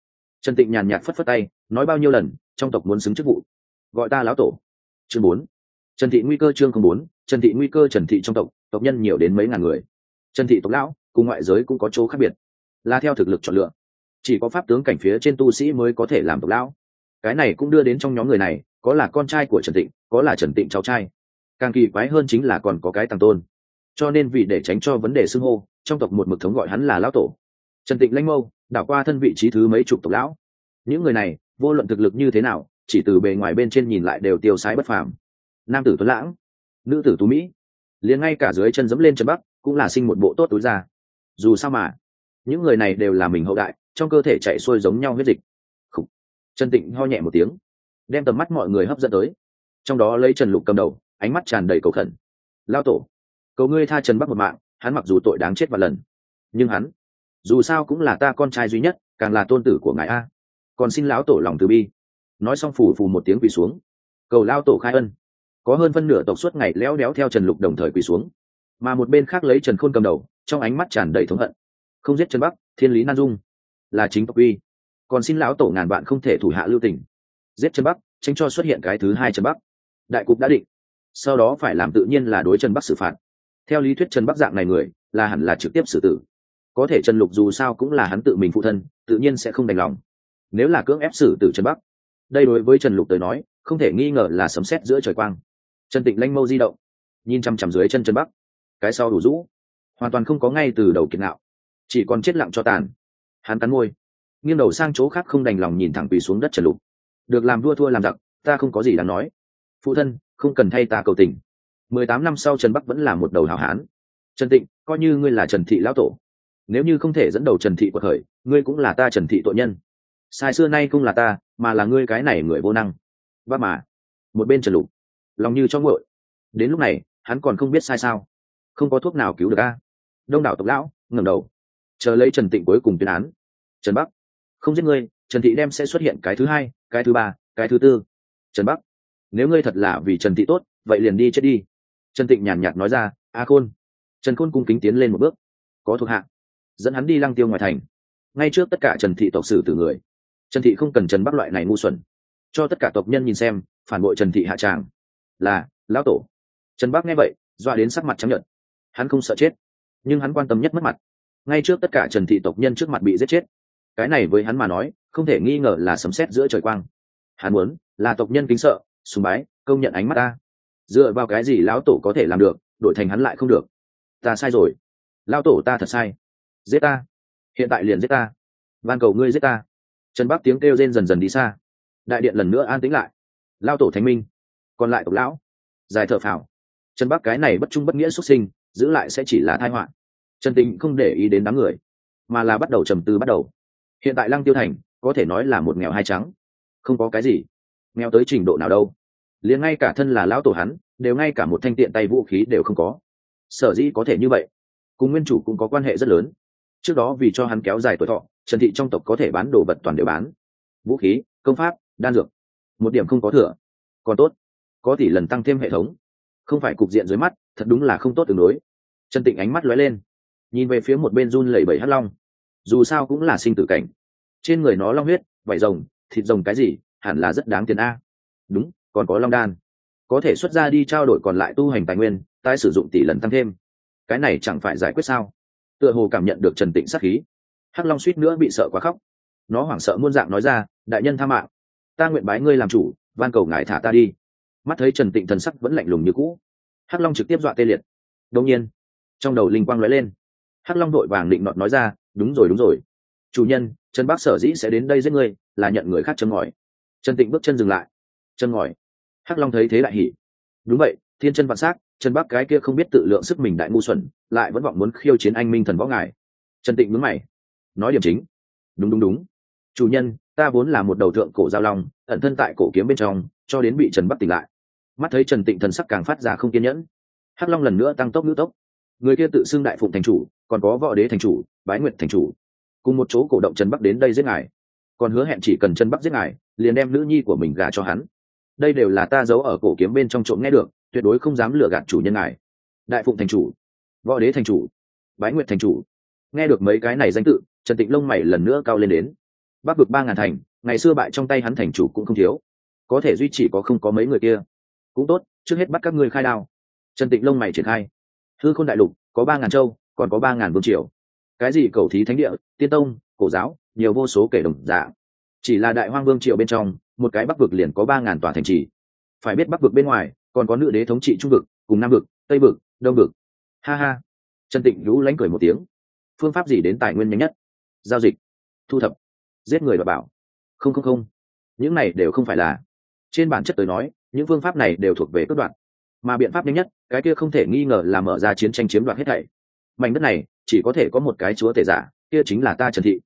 Trần tịnh nhàn nhạt phất phất tay, nói bao nhiêu lần, trong tộc muốn xứng chức vụ. Gọi ta lão tổ. Chương bốn. Trần thị nguy cơ chương không bốn trần thị nguy cơ trần thị trong tộc tộc nhân nhiều đến mấy ngàn người. Trần thị tộc lão cùng ngoại giới cũng có chỗ khác biệt. Là theo thực lực chọn lựa. Chỉ có pháp tướng cảnh phía trên tu sĩ mới có thể làm tộc lão. Cái này cũng đưa đến trong nhóm người này, có là con trai của trần tịnh có là trần tịnh cháu trai. Càng kỳ quái hơn chính là còn có cái tăng tôn. Cho nên vì để tránh cho vấn đề xưng hô, trong tộc một mực thống gọi hắn là lão tổ. Trần tịnh lanh mâu, đảo qua thân vị trí thứ mấy chục tộc lão. Những người này, vô luận thực lực như thế nào, chỉ từ bề ngoài bên trên nhìn lại đều tiêu sái bất phàm. Nam tử tuấn lãng nữ tử tú mỹ. Liền ngay cả dưới chân dẫm lên chân bắc, cũng là sinh một bộ tốt túi ra dù sao mà, những người này đều là mình hậu đại, trong cơ thể chạy xuôi giống nhau huyết dịch. Khủ. trần tịnh ho nhẹ một tiếng, đem tầm mắt mọi người hấp dẫn tới. Trong đó lấy trần lục cầm đầu, ánh mắt tràn đầy cầu khẩn. Lao tổ, cầu ngươi tha trần bắc một mạng, hắn mặc dù tội đáng chết và lần, nhưng hắn, dù sao cũng là ta con trai duy nhất, càng là tôn tử của ngài a. Còn xin lão tổ lòng từ bi. Nói xong phủ phù một tiếng quỳ xuống. Cầu lao tổ khai ân có hơn phân nửa tộc suốt ngày léo đéo theo trần lục đồng thời quỳ xuống. Mà một bên khác lấy trần khôn cầm đầu, trong ánh mắt tràn đầy thống hận. Không giết trần bắc, thiên lý nan dung, là chính tộc uy. Còn xin lão tổ ngàn bạn không thể thủ hạ lưu tình. Giết trần bắc, tránh cho xuất hiện cái thứ hai trần bắc. Đại cục đã định. Sau đó phải làm tự nhiên là đối trần bắc xử phạt. Theo lý thuyết trần bắc dạng này người, là hẳn là trực tiếp xử tử. Có thể trần lục dù sao cũng là hắn tự mình phụ thân, tự nhiên sẽ không đành lòng. Nếu là cưỡng ép xử tử trần bắc, đây đối với trần lục tới nói, không thể nghi ngờ là sấm sét giữa trời quang trần tịnh lanh mâu di động. Nhìn chằm chằm dưới chân trần bắc. Cái sau đủ rũ. Hoàn toàn không có ngay từ đầu kiệt nạo chỉ còn chết lặng cho tàn. Hắn cắn môi. Nghiêng đầu sang chỗ khác không đành lòng nhìn thẳng quỳ xuống đất trần lục. Được làm đua thua làm giặc ta không có gì đáng nói. Phụ thân không cần thay ta cầu tình. Mười tám năm sau trần bắc vẫn là một đầu hảo hán. Trần tịnh coi như ngươi là trần thị lão tổ. Nếu như không thể dẫn đầu trần thị của thời, ngươi cũng là ta trần thị tội nhân. Sai xưa nay cũng là ta mà là ngươi cái này người vô năng. Vác mà. Một bên trần lục lòng như cho ngội đến lúc này, hắn còn không biết sai sao. Không có thuốc nào cứu được a. Đông đảo tộc lão, ngẩng đầu. Chờ lấy trần tịnh cuối cùng tuyên án. Trần bắc, không giết ngươi, trần thị đem sẽ xuất hiện cái thứ hai, cái thứ ba, cái thứ tư. Trần bắc, nếu ngươi thật là vì trần thị tốt, vậy liền đi chết đi. Trần tịnh nhàn nhạt nói ra, a khôn. Trần khôn cung kính tiến lên một bước. Có thuộc hạ. Dẫn hắn đi lăng tiêu ngoài thành. Ngay trước tất cả trần thị tộc sử từ người. Trần thị không cần trần bắc loại này ngu xuẩn. Cho tất cả tộc nhân nhìn xem, phản bội trần thị hạ tràng là, lão tổ. Trần bắc nghe vậy, dọa đến sắc mặt chấp nhận hắn không sợ chết, nhưng hắn quan tâm nhất mất mặt. Ngay trước tất cả trần thị tộc nhân trước mặt bị giết chết. Cái này với hắn mà nói, không thể nghi ngờ là sấm sét giữa trời quang. Hắn muốn, là tộc nhân kính sợ, sùng bái, công nhận ánh mắt ta. Dựa vào cái gì lão tổ có thể làm được, đổi thành hắn lại không được? Ta sai rồi. Lão tổ ta thật sai. Giết ta. Hiện tại liền giết ta. Van cầu ngươi giết ta. Trần bắc tiếng kêu rên dần dần đi xa. Đại điện lần nữa an tĩnh lại. Lao tổ thánh minh còn lại tộc lão dài thở phào. Trần bắc cái này bất trung bất nghĩa xuất sinh, giữ lại sẽ chỉ là thai họa. Trần tình không để ý đến đám người, mà là bắt đầu trầm tư bắt đầu. Hiện tại lăng tiêu thành, có thể nói là một nghèo hai trắng. Không có cái gì. Nghèo tới trình độ nào đâu. Liền ngay cả thân là lão tổ hắn, đều ngay cả một thanh tiện tay vũ khí đều không có. Sở dĩ có thể như vậy? Cùng nguyên chủ cũng có quan hệ rất lớn. Trước đó vì cho hắn kéo dài tuổi thọ, trần thị trong tộc có thể bán đồ vật toàn đều bán. Vũ khí, công pháp, đan dược. Một điểm không có thừa. Còn tốt có tỷ lần tăng thêm hệ thống. Không phải cục diện dưới mắt, thật đúng là không tốt tương đối. Trần tịnh ánh mắt lóe lên. Nhìn về phía một bên run lẩy bẩy Hắc long. Dù sao cũng là sinh tử cảnh. Trên người nó long huyết, vải rồng, thịt rồng cái gì, hẳn là rất đáng tiền a. Đúng, còn có long đan. Có thể xuất ra đi trao đổi còn lại tu hành tài nguyên, tái sử dụng tỷ lần tăng thêm. Cái này chẳng phải giải quyết sao? Tựa hồ cảm nhận được trần tịnh sát khí. Hắc long suýt nữa bị sợ quá khóc. Nó hoảng sợ muôn dạng nói ra, đại nhân tha mạng. Ta nguyện bái ngươi làm chủ, van cầu ngài thả ta đi mắt thấy trần tịnh thần sắc vẫn lạnh lùng như cũ. Hắc long trực tiếp dọa tê liệt. Đông nhiên, trong đầu linh quang lóe lên. Hắc long đội vàng định nọt nói ra, đúng rồi đúng rồi. Chủ nhân, trần bác sở dĩ sẽ đến đây giết ngươi, là nhận người khác chân ngòi. Trần tịnh bước chân dừng lại. Chân ngòi. Hắc long thấy thế lại hỉ. Đúng vậy, thiên chân vạn s á c trần bắc cái kia không biết tự lượng sức mình đại ngu xuẩn, lại vẫn vọng muốn khiêu chiến anh minh thần võ ngài. Trần tịnh mướn mày. Nói điểm chính. Đúng đúng đúng. Chủ nhân, ta vốn là một đầu thượng cổ giao long, ẩn thân tại cổ kiếm bên trong, cho đến bị trần bắc tỉnh lại mắt thấy trần tịnh thần sắc càng phát ra không kiên nhẫn. Hắc long lần nữa tăng tốc ngữ tốc. Người kia tự xưng đại phụng thành chủ, còn có võ đế thành chủ, bái nguyện thành chủ. Cùng một chỗ cổ động trần bắc đến đây giết ngài. Còn hứa hẹn chỉ cần trần bắc giết ngài, liền đem nữ nhi của mình gả cho hắn. Đây đều là ta giấu ở cổ kiếm bên trong trộm nghe được, tuyệt đối không dám lừa gạt chủ nhân ngài. Đại phụng thành chủ, võ đế thành chủ, bái nguyệt thành chủ. Nghe được mấy cái này danh tự, trần tịnh lông mày lần nữa cao lên đến. Bắc vực ba ngàn thành, ngày xưa bại trong tay hắn thành chủ cũng không thiếu. Có thể duy chỉ có không có mấy người kia cũng tốt, trước hết bắt các ngươi khai đao. Trần tịnh lông mày triển khai. Hư khôn đại lục, có ba ngàn châu, còn có ba ngàn vương triều. Cái gì cầu thí thánh địa, tiên tông, cổ giáo, nhiều vô số kể đồng dạng chỉ là đại hoang vương triều bên trong, một cái bắc vực liền có ba ngàn tòa thành trì. Phải biết bắc vực bên ngoài, còn có nữ đế thống trị trung vực, cùng nam vực, tây vực, đông vực. Ha ha. Trần tịnh lũ lánh cười một tiếng. Phương pháp gì đến tài nguyên nhanh nhất? Giao dịch. Thu thập. Giết người và bảo. Không không không. Những này đều không phải là. Trên bản chất tới nói những phương pháp này đều thuộc về cướp đoạt mà biện pháp nhanh nhất, cái kia không thể nghi ngờ là mở ra chiến tranh chiếm đoạt hết thảy. Mảnh đất này, chỉ có thể có một cái chúa tể giả, kia chính là ta trần thị.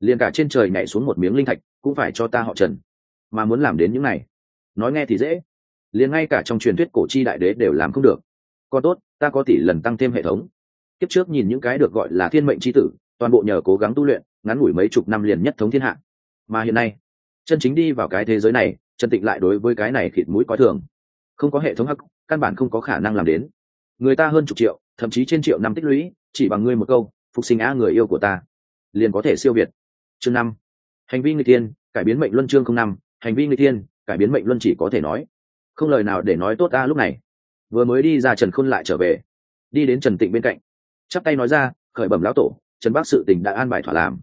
Liền cả trên trời nhảy xuống một miếng linh thạch, cũng phải cho ta họ trần. Mà muốn làm đến những này, nói nghe thì dễ. Liền ngay cả trong truyền thuyết cổ chi đại đế đều làm không được. Còn tốt, ta có tỷ lần tăng thêm hệ thống. Kiếp trước nhìn những cái được gọi là thiên mệnh c h i tử, toàn bộ nhờ cố gắng tu luyện, ngắn ngủi mấy chục năm liền nhất thống thiên hạ. Mà hiện nay, chân chính đi vào cái thế giới này trần tịnh lại đối với cái này khịt mũi coi thường. Không có hệ thống hắc, căn bản không có khả năng làm đến. Người ta hơn chục triệu, thậm chí trên triệu năm tích lũy, chỉ bằng ngươi một câu, phục sinh á người yêu của ta. Liền có thể siêu việt. Chương năm. Hành vi người tiên, cải biến mệnh luân chương không năm, hành vi người tiên, cải biến mệnh luân chỉ có thể nói. Không lời nào để nói tốt ta lúc này. Vừa mới đi ra trần khôn lại trở về. Đi đến trần tịnh bên cạnh. Chắp tay nói ra, khởi bẩm lão tổ, trần bác sự tình đã an bài thỏa làm.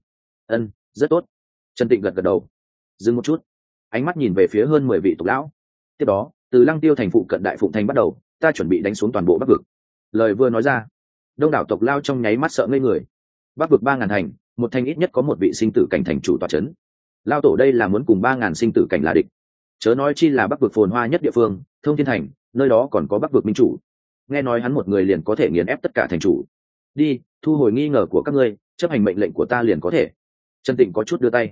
Ân, rất tốt. Trần tịnh gật gật đầu. Dừng một chút ánh mắt nhìn về phía hơn mười vị tục lão. Tiếp đó, từ lăng tiêu thành phụ cận đại phụng thành bắt đầu, ta chuẩn bị đánh xuống toàn bộ bắc vực. Lời vừa nói ra, đông đảo tộc lao trong nháy mắt sợ ngây người. Bắc vực ba ngàn thành, một thành ít nhất có một vị sinh tử cảnh thành chủ tòa c h ấ n lao tổ đây là muốn cùng ba ngàn sinh tử cảnh là địch. Chớ nói chi là bắc vực phồn hoa nhất địa phương, thông thiên thành, nơi đó còn có bắc vực minh chủ. Nghe nói hắn một người liền có thể nghiền ép tất cả thành chủ. Đi, thu hồi nghi ngờ của các ngươi, chấp hành mệnh lệnh của ta liền có thể. Trần tịnh có chút đưa tay,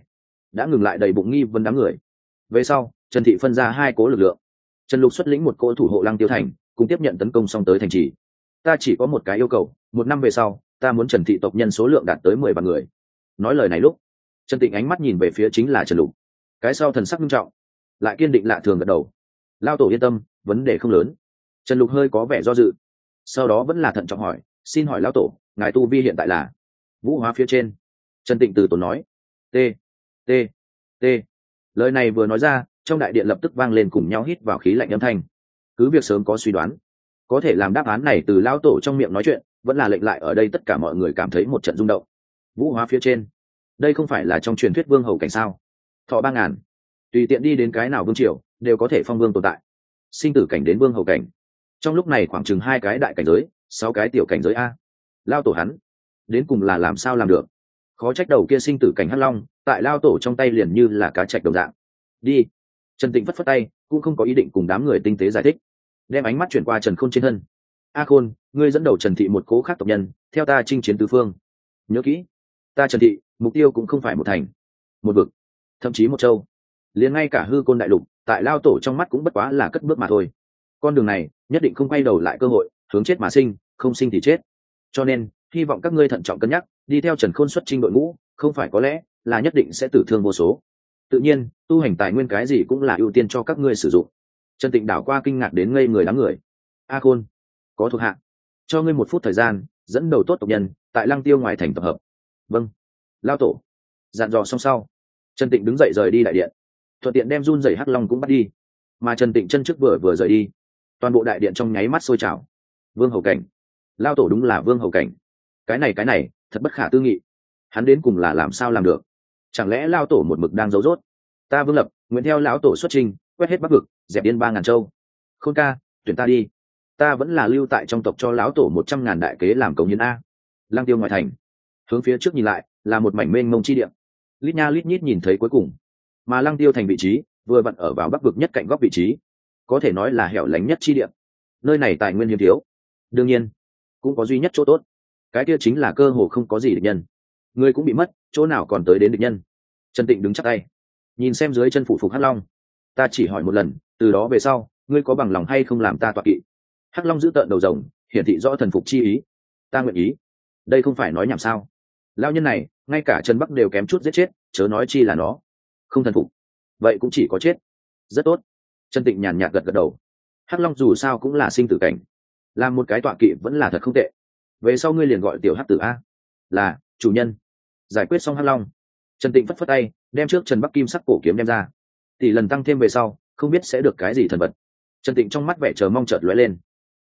đã ngừng lại đầy bụng nghi vấn đám người về sau, trần thị phân ra hai cố lực lượng. Trần lục xuất lĩnh một cỗ thủ hộ lăng tiêu thành, cùng tiếp nhận tấn công xong tới thành trì. Ta chỉ có một cái yêu cầu, một năm về sau, ta muốn trần thị tộc nhân số lượng đạt tới mười vạn người. Nói lời này lúc, trần tịnh ánh mắt nhìn về phía chính là trần lục. Cái sau thần sắc nghiêm trọng, lại kiên định lạ thường gật đầu. Lao tổ yên tâm, vấn đề không lớn. Trần lục hơi có vẻ do dự. Sau đó vẫn là thận trọng hỏi, xin hỏi lao tổ, ngài tu vi hiện tại là? Vũ hóa phía trên, trần tịnh từ tổ nói, t t t lời này vừa nói ra, trong đại điện lập tức vang lên cùng nhau hít vào khí lạnh âm thanh. Cứ việc sớm có suy đoán, có thể làm đáp án này từ lao tổ trong miệng nói chuyện, vẫn là lệnh lại ở đây tất cả mọi người cảm thấy một trận rung động. Vũ hóa phía trên, đây không phải là trong truyền thuyết vương hầu cảnh sao? Thọ ba ngàn, tùy tiện đi đến cái nào vương triều, đều có thể phong vương tồn tại. Sinh tử cảnh đến vương hầu cảnh. Trong lúc này khoảng chừng hai cái đại cảnh giới, sáu cái tiểu cảnh giới a. Lao tổ hắn, đến cùng là làm sao làm được? Khó trách đầu kia sinh tử cảnh hắc long, tại lao tổ trong tay liền như là cá trạch đồng dạng. Đi. Trần tịnh phất phất tay, cũng không có ý định cùng đám người tinh tế giải thích. Đem ánh mắt chuyển qua trần khôn trên thân. A khôn, ngươi dẫn đầu trần thị một cố khác tộc nhân, theo ta chinh chiến tứ phương. Nhớ kỹ, ta trần thị, mục tiêu cũng không phải một thành, một vực, thậm chí một châu. Liền ngay cả hư côn đại lục, tại lao tổ trong mắt cũng bất quá là cất bước mà thôi. Con đường này, nhất định không quay đầu lại cơ hội, hướng chết mà sinh, không sinh thì chết. Cho nên hy vọng các ngươi thận trọng cân nhắc, đi theo trần khôn xuất trình đội ngũ, không phải có lẽ là nhất định sẽ tử thương vô số. Tự nhiên, tu hành tài nguyên cái gì cũng là ưu tiên cho các ngươi sử dụng. Trần tịnh đảo qua kinh ngạc đến ngây người đám người. A khôn, có thuộc hạ. Cho ngươi một phút thời gian, dẫn đầu tốt tộc nhân, tại lăng tiêu ngoài thành tập hợp. Vâng. Lao tổ. Dặn dò xong sau, trần tịnh đứng dậy rời đi đại điện. Thuận tiện đem run dày hắc long cũng bắt đi. Mà trần tịnh chân trước vừa vừa rời đi, toàn bộ đại điện trong nháy mắt sôi trào. Vương hầu cảnh. Lao tổ đúng là vương hầu cảnh cái này cái này, thật bất khả tư nghị. Hắn đến cùng là làm sao làm được? Chẳng lẽ lao tổ một mực đang giấu rốt? Ta vương lập, nguyện theo lão tổ xuất trình, quét hết bắc vực, dẹp điên ba ngàn châu. Khôn ca, tuyển ta đi. Ta vẫn là lưu tại trong tộc cho lão tổ một trăm ngàn đại kế làm cống hiến a. Lang tiêu ngoại thành. Hướng phía trước nhìn lại, là một mảnh mênh mông chi điện lít nha lít nhít nhìn thấy cuối cùng. Mà lăng tiêu thành vị trí, vừa vặn ở vào bắc vực nhất cạnh góc vị trí. Có thể nói là hẻo lánh nhất chi điện nơi này tài nguyên hiếm thiếu. Đương nhiên, cũng có duy nhất chỗ tốt cái kia chính là cơ hồ không có gì địch nhân. Người cũng bị mất, chỗ nào còn tới đến địch nhân? Trần tịnh đứng chắc tay. Nhìn xem dưới chân phụ phục hắc long. Ta chỉ hỏi một lần, từ đó về sau, ngươi có bằng lòng hay không làm ta tọa kỵ? Hắc long giữ tợn đầu rồng, hiển thị rõ thần phục chi ý. Ta nguyện ý. Đây không phải nói nhảm sao? Lao nhân này, ngay cả trần bắc đều kém chút giết chết, chớ nói chi là nó. Không thần phục. Vậy cũng chỉ có chết. Rất tốt. Trần tịnh nhàn nhạt gật gật đầu. Hắc long dù sao cũng là sinh tử cảnh. Làm một cái tọa kỵ vẫn là thật không tệ về sau ngươi liền gọi tiểu hắc tử a. Là, chủ nhân. Giải quyết xong hắc long. Trần tịnh phất phất tay, đem trước trần bắc kim sắc cổ kiếm đem ra. Tỷ lần tăng thêm về sau, không biết sẽ được cái gì thần vật. Trần tịnh trong mắt vẻ chờ mong chợt lóe lên.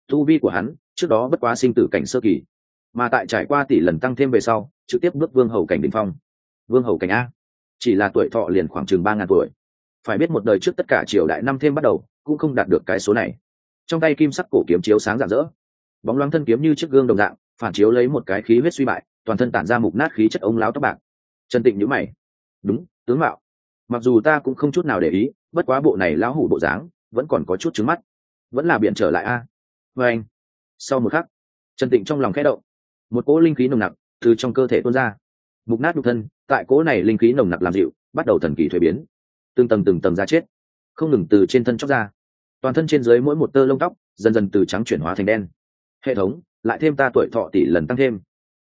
Tu vi của hắn, trước đó bất quá sinh tử cảnh sơ kỳ. Mà tại trải qua tỷ lần tăng thêm về sau, trực tiếp bước vương hầu cảnh đỉnh phong. Vương hầu cảnh a. Chỉ là tuổi thọ liền khoảng chừng ba ngàn tuổi. Phải biết một đời trước tất cả triều đại năm thêm bắt đầu, cũng không đạt được cái số này. Trong tay kim sắc cổ kiếm chiếu sáng rạng rỡ. Bóng loáng thân kiếm như chiếc gương đồng dạng phản chiếu lấy một cái khí huyết suy bại, toàn thân tản ra mục nát khí chất ống láo tóc bạc. Trần tịnh nhữ mày. Đúng, tướng mạo. Mặc dù ta cũng không chút nào để ý, bất quá bộ này lão hủ bộ dáng vẫn còn có chút trứng mắt. Vẫn là biện trở lại a. Vê anh. Sau một khắc, trần tịnh trong lòng khẽ động. Một cỗ linh khí nồng nặc từ trong cơ thể tuôn ra. Mục nát nhục thân, tại cỗ này linh khí nồng nặc làm dịu, bắt đầu thần kỳ thuế biến. Từng tầng từng tầng ra chết. Không ngừng từ trên thân chóc ra. Toàn thân trên dưới mỗi một tơ lông tóc, dần dần từ trắng chuyển hóa thành đen. Hệ thống lại thêm ta tuổi thọ tỷ lần tăng thêm.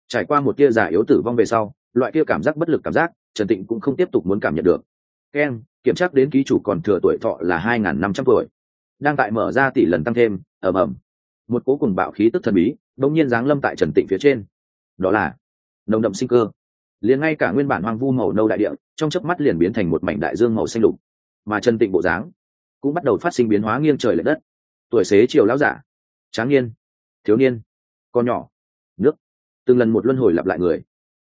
Trải qua một kia giả yếu tử vong về sau, loại kia cảm giác bất lực cảm giác, trần tịnh cũng không tiếp tục muốn cảm nhận được. Ken, kiểm tra đến ký chủ còn thừa tuổi thọ là hai n g h n năm trăm tuổi. Đang tại mở ra tỷ lần tăng thêm, ầm ầm. Một cố cùng bạo khí tức thần bí đông nhiên giáng lâm tại trần tịnh phía trên. Đó là nồng đậm sinh cơ. Liền ngay cả nguyên bản hoang vu màu nâu đại địa, trong chớp mắt liền biến thành một mảnh đại dương màu xanh lục. Mà trần tịnh bộ dáng cũng bắt đầu phát sinh biến hóa nghiêng trời l ệ đất. Tuổi xế chiều lão giả, tráng niên, thiếu niên con nhỏ. Nước. Từng lần một luân hồi lặp lại người.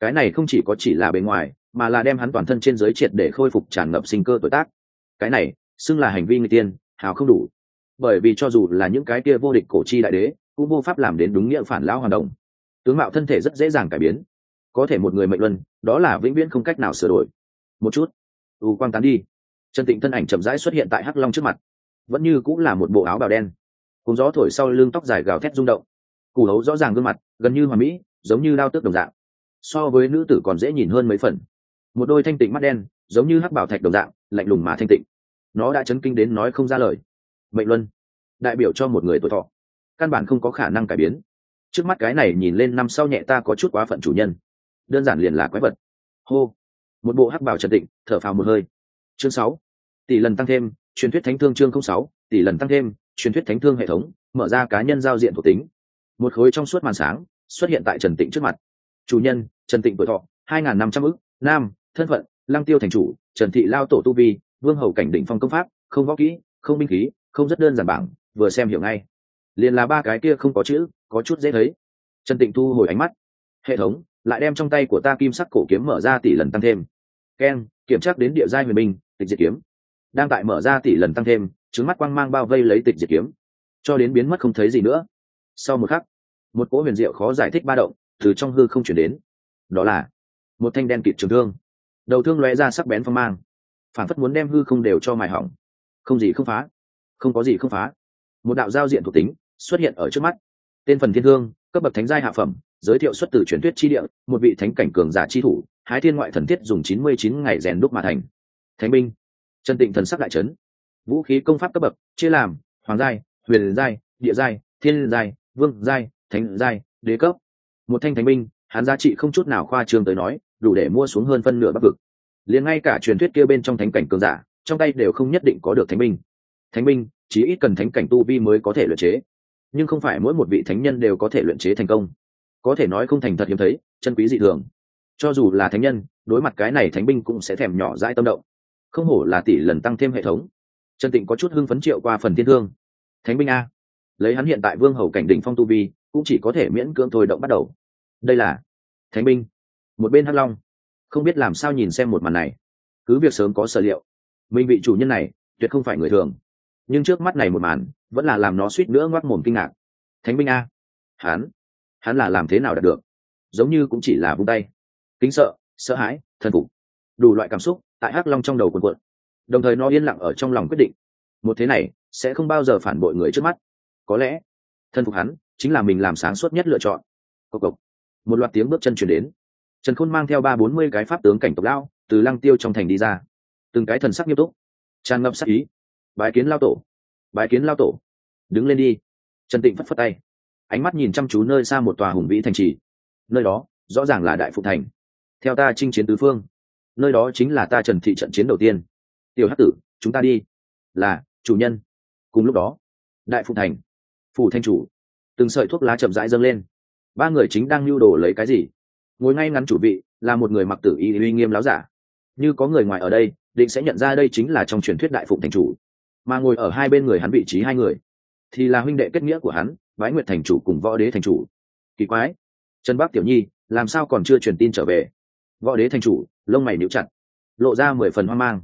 Cái này không chỉ có chỉ là bề ngoài, mà là đem hắn toàn thân trên giới triệt để khôi phục tràn ngập sinh cơ tuổi tác. Cái này, xưng là hành vi người tiên, hào không đủ. Bởi vì cho dù là những cái kia vô địch cổ chi đại đế, cũng vô pháp làm đến đúng nghĩa phản lão hoàn động tướng mạo thân thể rất dễ dàng cải biến. Có thể một người mệnh luân, đó là vĩnh viễn không cách nào sửa đổi. Một chút. U quang tán đi. Trần tịnh thân ảnh chậm rãi xuất hiện tại hắc long trước mặt. Vẫn như cũng là một bộ áo bào đen. Cùng gió thổi sau lưng tóc dài gào thét rung động củ hấu rõ ràng gương mặt, gần như hoà mỹ, giống như đao tước đồng dạng. So với nữ tử còn dễ nhìn hơn mấy phần. Một đôi thanh tịnh mắt đen, giống như hắc bảo thạch đồng dạng, lạnh lùng mà thanh tịnh. Nó đã chấn kinh đến nói không ra lời. Mệnh luân, đại biểu cho một người tuổi thọ. Căn bản không có khả năng cải biến. Trước mắt cái này nhìn lên năm sau nhẹ ta có chút quá phận chủ nhân. Đơn giản liền là quái vật. Hô. Một bộ hắc bảo trần tịnh, thở phào một hơi. Chương sáu. Tỷ lần tăng thêm, truyền thuyết thánh thương chương sáu, tỷ lần tăng thêm, truyền thuyết thánh thương hệ thống, mở ra cá nhân giao diện thuộc tính một khối trong suốt màn sáng xuất hiện tại trần tịnh trước mặt. Chủ nhân, trần tịnh tuổi thọ hai n g h n năm trăm ức, nam, thân phận, lăng tiêu thành chủ, trần thị lao tổ tu vi, vương hầu cảnh định phong công pháp, không võ kỹ, không binh khí, không rất đơn giản bảng, vừa xem hiểu ngay. Liền là ba cái kia không có chữ, có chút dễ thấy. Trần tịnh thu hồi ánh mắt. Hệ thống, lại đem trong tay của ta kim sắc cổ kiếm mở ra tỷ lần tăng thêm. Ken, kiểm tra đến địa giai huyền minh tịch diệt kiếm. Đang tại mở ra tỷ lần tăng thêm, trứng mắt quang mang bao vây lấy tịch diệt kiếm. Cho đến biến mất không thấy gì nữa. Sau một khắc một cỗ huyền diệu khó giải thích ba động từ trong hư không chuyển đến. Đó là một thanh đen kịt trường thương. Đầu thương lóe ra sắc bén phong mang, phản phất muốn đem hư không đều cho mài hỏng. Không gì không phá, không có gì không phá. Một đạo giao diện thuộc tính xuất hiện ở trước mắt. Tên phần thiên thương, cấp bậc thánh giai hạ phẩm, giới thiệu xuất từ truyền thuyết chi địa, một vị thánh cảnh cường giả chi thủ, hái thiên ngoại thần thiết dùng chín mươi chín ngày rèn đúc mà thành. Thánh binh, chân tịnh thần sắc đại trấn vũ khí công pháp cấp bậc, chia làm hoàng giai, huyền giai, địa giai, thiên giai, vương giai thánh giai, đế cấp. Một thanh thánh binh, hắn giá trị không chút nào khoa trương tới nói, đủ để mua xuống hơn phân nửa bắc vực. Liền ngay cả truyền thuyết kia bên trong thánh cảnh cường giả, trong tay đều không nhất định có được thánh binh. Thánh binh chỉ ít cần thánh cảnh tu vi mới có thể luyện chế. Nhưng không phải mỗi một vị thánh nhân đều có thể luyện chế thành công. Có thể nói không thành thật hiếm thấy, chân quý dị thường. Cho dù là thánh nhân, đối mặt cái này thánh binh cũng sẽ thèm nhỏ dãi tâm động. Không hổ là tỷ lần tăng thêm hệ thống. Trần tịnh có chút hưng phấn triệu qua phần thiên thương. Thánh binh a. Lấy hắn hiện tại vương hầu cảnh đỉnh phong tu vi cũng chỉ có thể miễn cưỡng thôi động bắt đầu. Đây là thánh binh, một bên hắc long. Không biết làm sao nhìn xem một màn này. Cứ việc sớm có sở liệu. Mình vị chủ nhân này, tuyệt không phải người thường. Nhưng trước mắt này một màn, vẫn là làm nó suýt nữa ngoác mồm kinh ngạc. Thánh binh a. Hắn. Hắn là làm thế nào đạt được? Giống như cũng chỉ là vung tay. Kính sợ sợ hãi, thần phục. Đủ loại cảm xúc tại hắc long trong đầu cuộn cuộn. Đồng thời nó yên lặng ở trong lòng quyết định. Một thế này, sẽ không bao giờ phản bội người trước mắt. Có lẽ thân phục hắn chính là mình làm sáng suốt nhất lựa chọn. Cộc cộc. Một loạt tiếng bước chân chuyển đến. Trần khôn mang theo ba bốn mươi cái pháp tướng cảnh tộc lao từ lăng tiêu trong thành đi ra. Từng cái thần sắc nghiêm túc. Tràn ngập sắc ý. Bài kiến lao tổ. Bài kiến lao tổ. Đứng lên đi. Trần tịnh phất phất tay. Ánh mắt nhìn chăm chú nơi xa một tòa hùng vĩ thành trì. Nơi đó, rõ ràng là đại phụ thành. Theo ta chinh chiến tứ phương. Nơi đó chính là ta trần thị trận chiến đầu tiên. Tiểu hắc tử, chúng ta đi. Là, chủ nhân. Cùng lúc đó, đại phụ thành. Phủ thanh chủ từng sợi thuốc lá chậm rãi dâng lên. Ba người chính đang lưu đồ lấy cái gì? Ngồi ngay ngắn chủ vị là một người mặc tử y uy nghiêm láo giả. Như có người ngoài ở đây, định sẽ nhận ra đây chính là trong truyền thuyết đại phụng thành chủ. Mà ngồi ở hai bên người hắn vị trí hai người, thì là huynh đệ kết nghĩa của hắn, bái nguyệt thành chủ cùng võ đế thành chủ. Kỳ quái. Trần bắc tiểu nhi, làm sao còn chưa truyền tin trở về? Võ đế thành chủ, lông mày níu chặt, lộ ra mười phần hoang mang.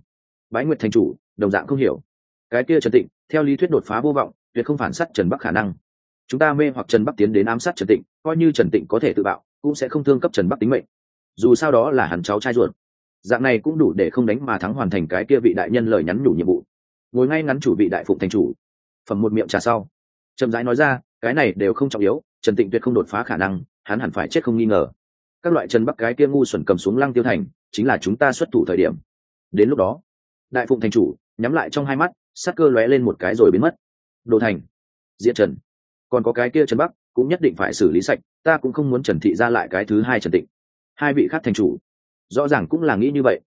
Bái nguyệt thành chủ, đồng dạng không hiểu. Cái kia trần tịnh, theo lý thuyết đột phá vô vọng, tuyệt không phản s á t trần bắc khả năng chúng ta mê hoặc trần bắc tiến đến ám sát trần tịnh, coi như trần tịnh có thể tự bạo, cũng sẽ không thương cấp trần bắc tính mệnh. Dù sao đó là hắn cháu trai ruột. Dạng này cũng đủ để không đánh mà thắng hoàn thành cái kia vị đại nhân lời nhắn nhủ nhiệm vụ. Ngồi ngay ngắn chủ vị đại phụng thành chủ. Phẩm một miệng trà sau. Trầm rãi nói ra, cái này đều không trọng yếu, trần tịnh tuyệt không đột phá khả năng, hắn hẳn phải chết không nghi ngờ. Các loại trần bắc cái kia ngu xuẩn cầm xuống lăng tiêu thành, chính là chúng ta xuất thủ thời điểm. Đến lúc đó, đại phụng thành chủ, nhắm lại trong hai mắt, sắc cơ lóe lên một cái rồi biến mất. Đồ thành diện trần còn có cái kia trần bắc, cũng nhất định phải xử lý sạch, ta cũng không muốn trần thị ra lại cái thứ hai trần tịnh. Hai vị khác thành chủ, rõ ràng cũng là nghĩ như vậy.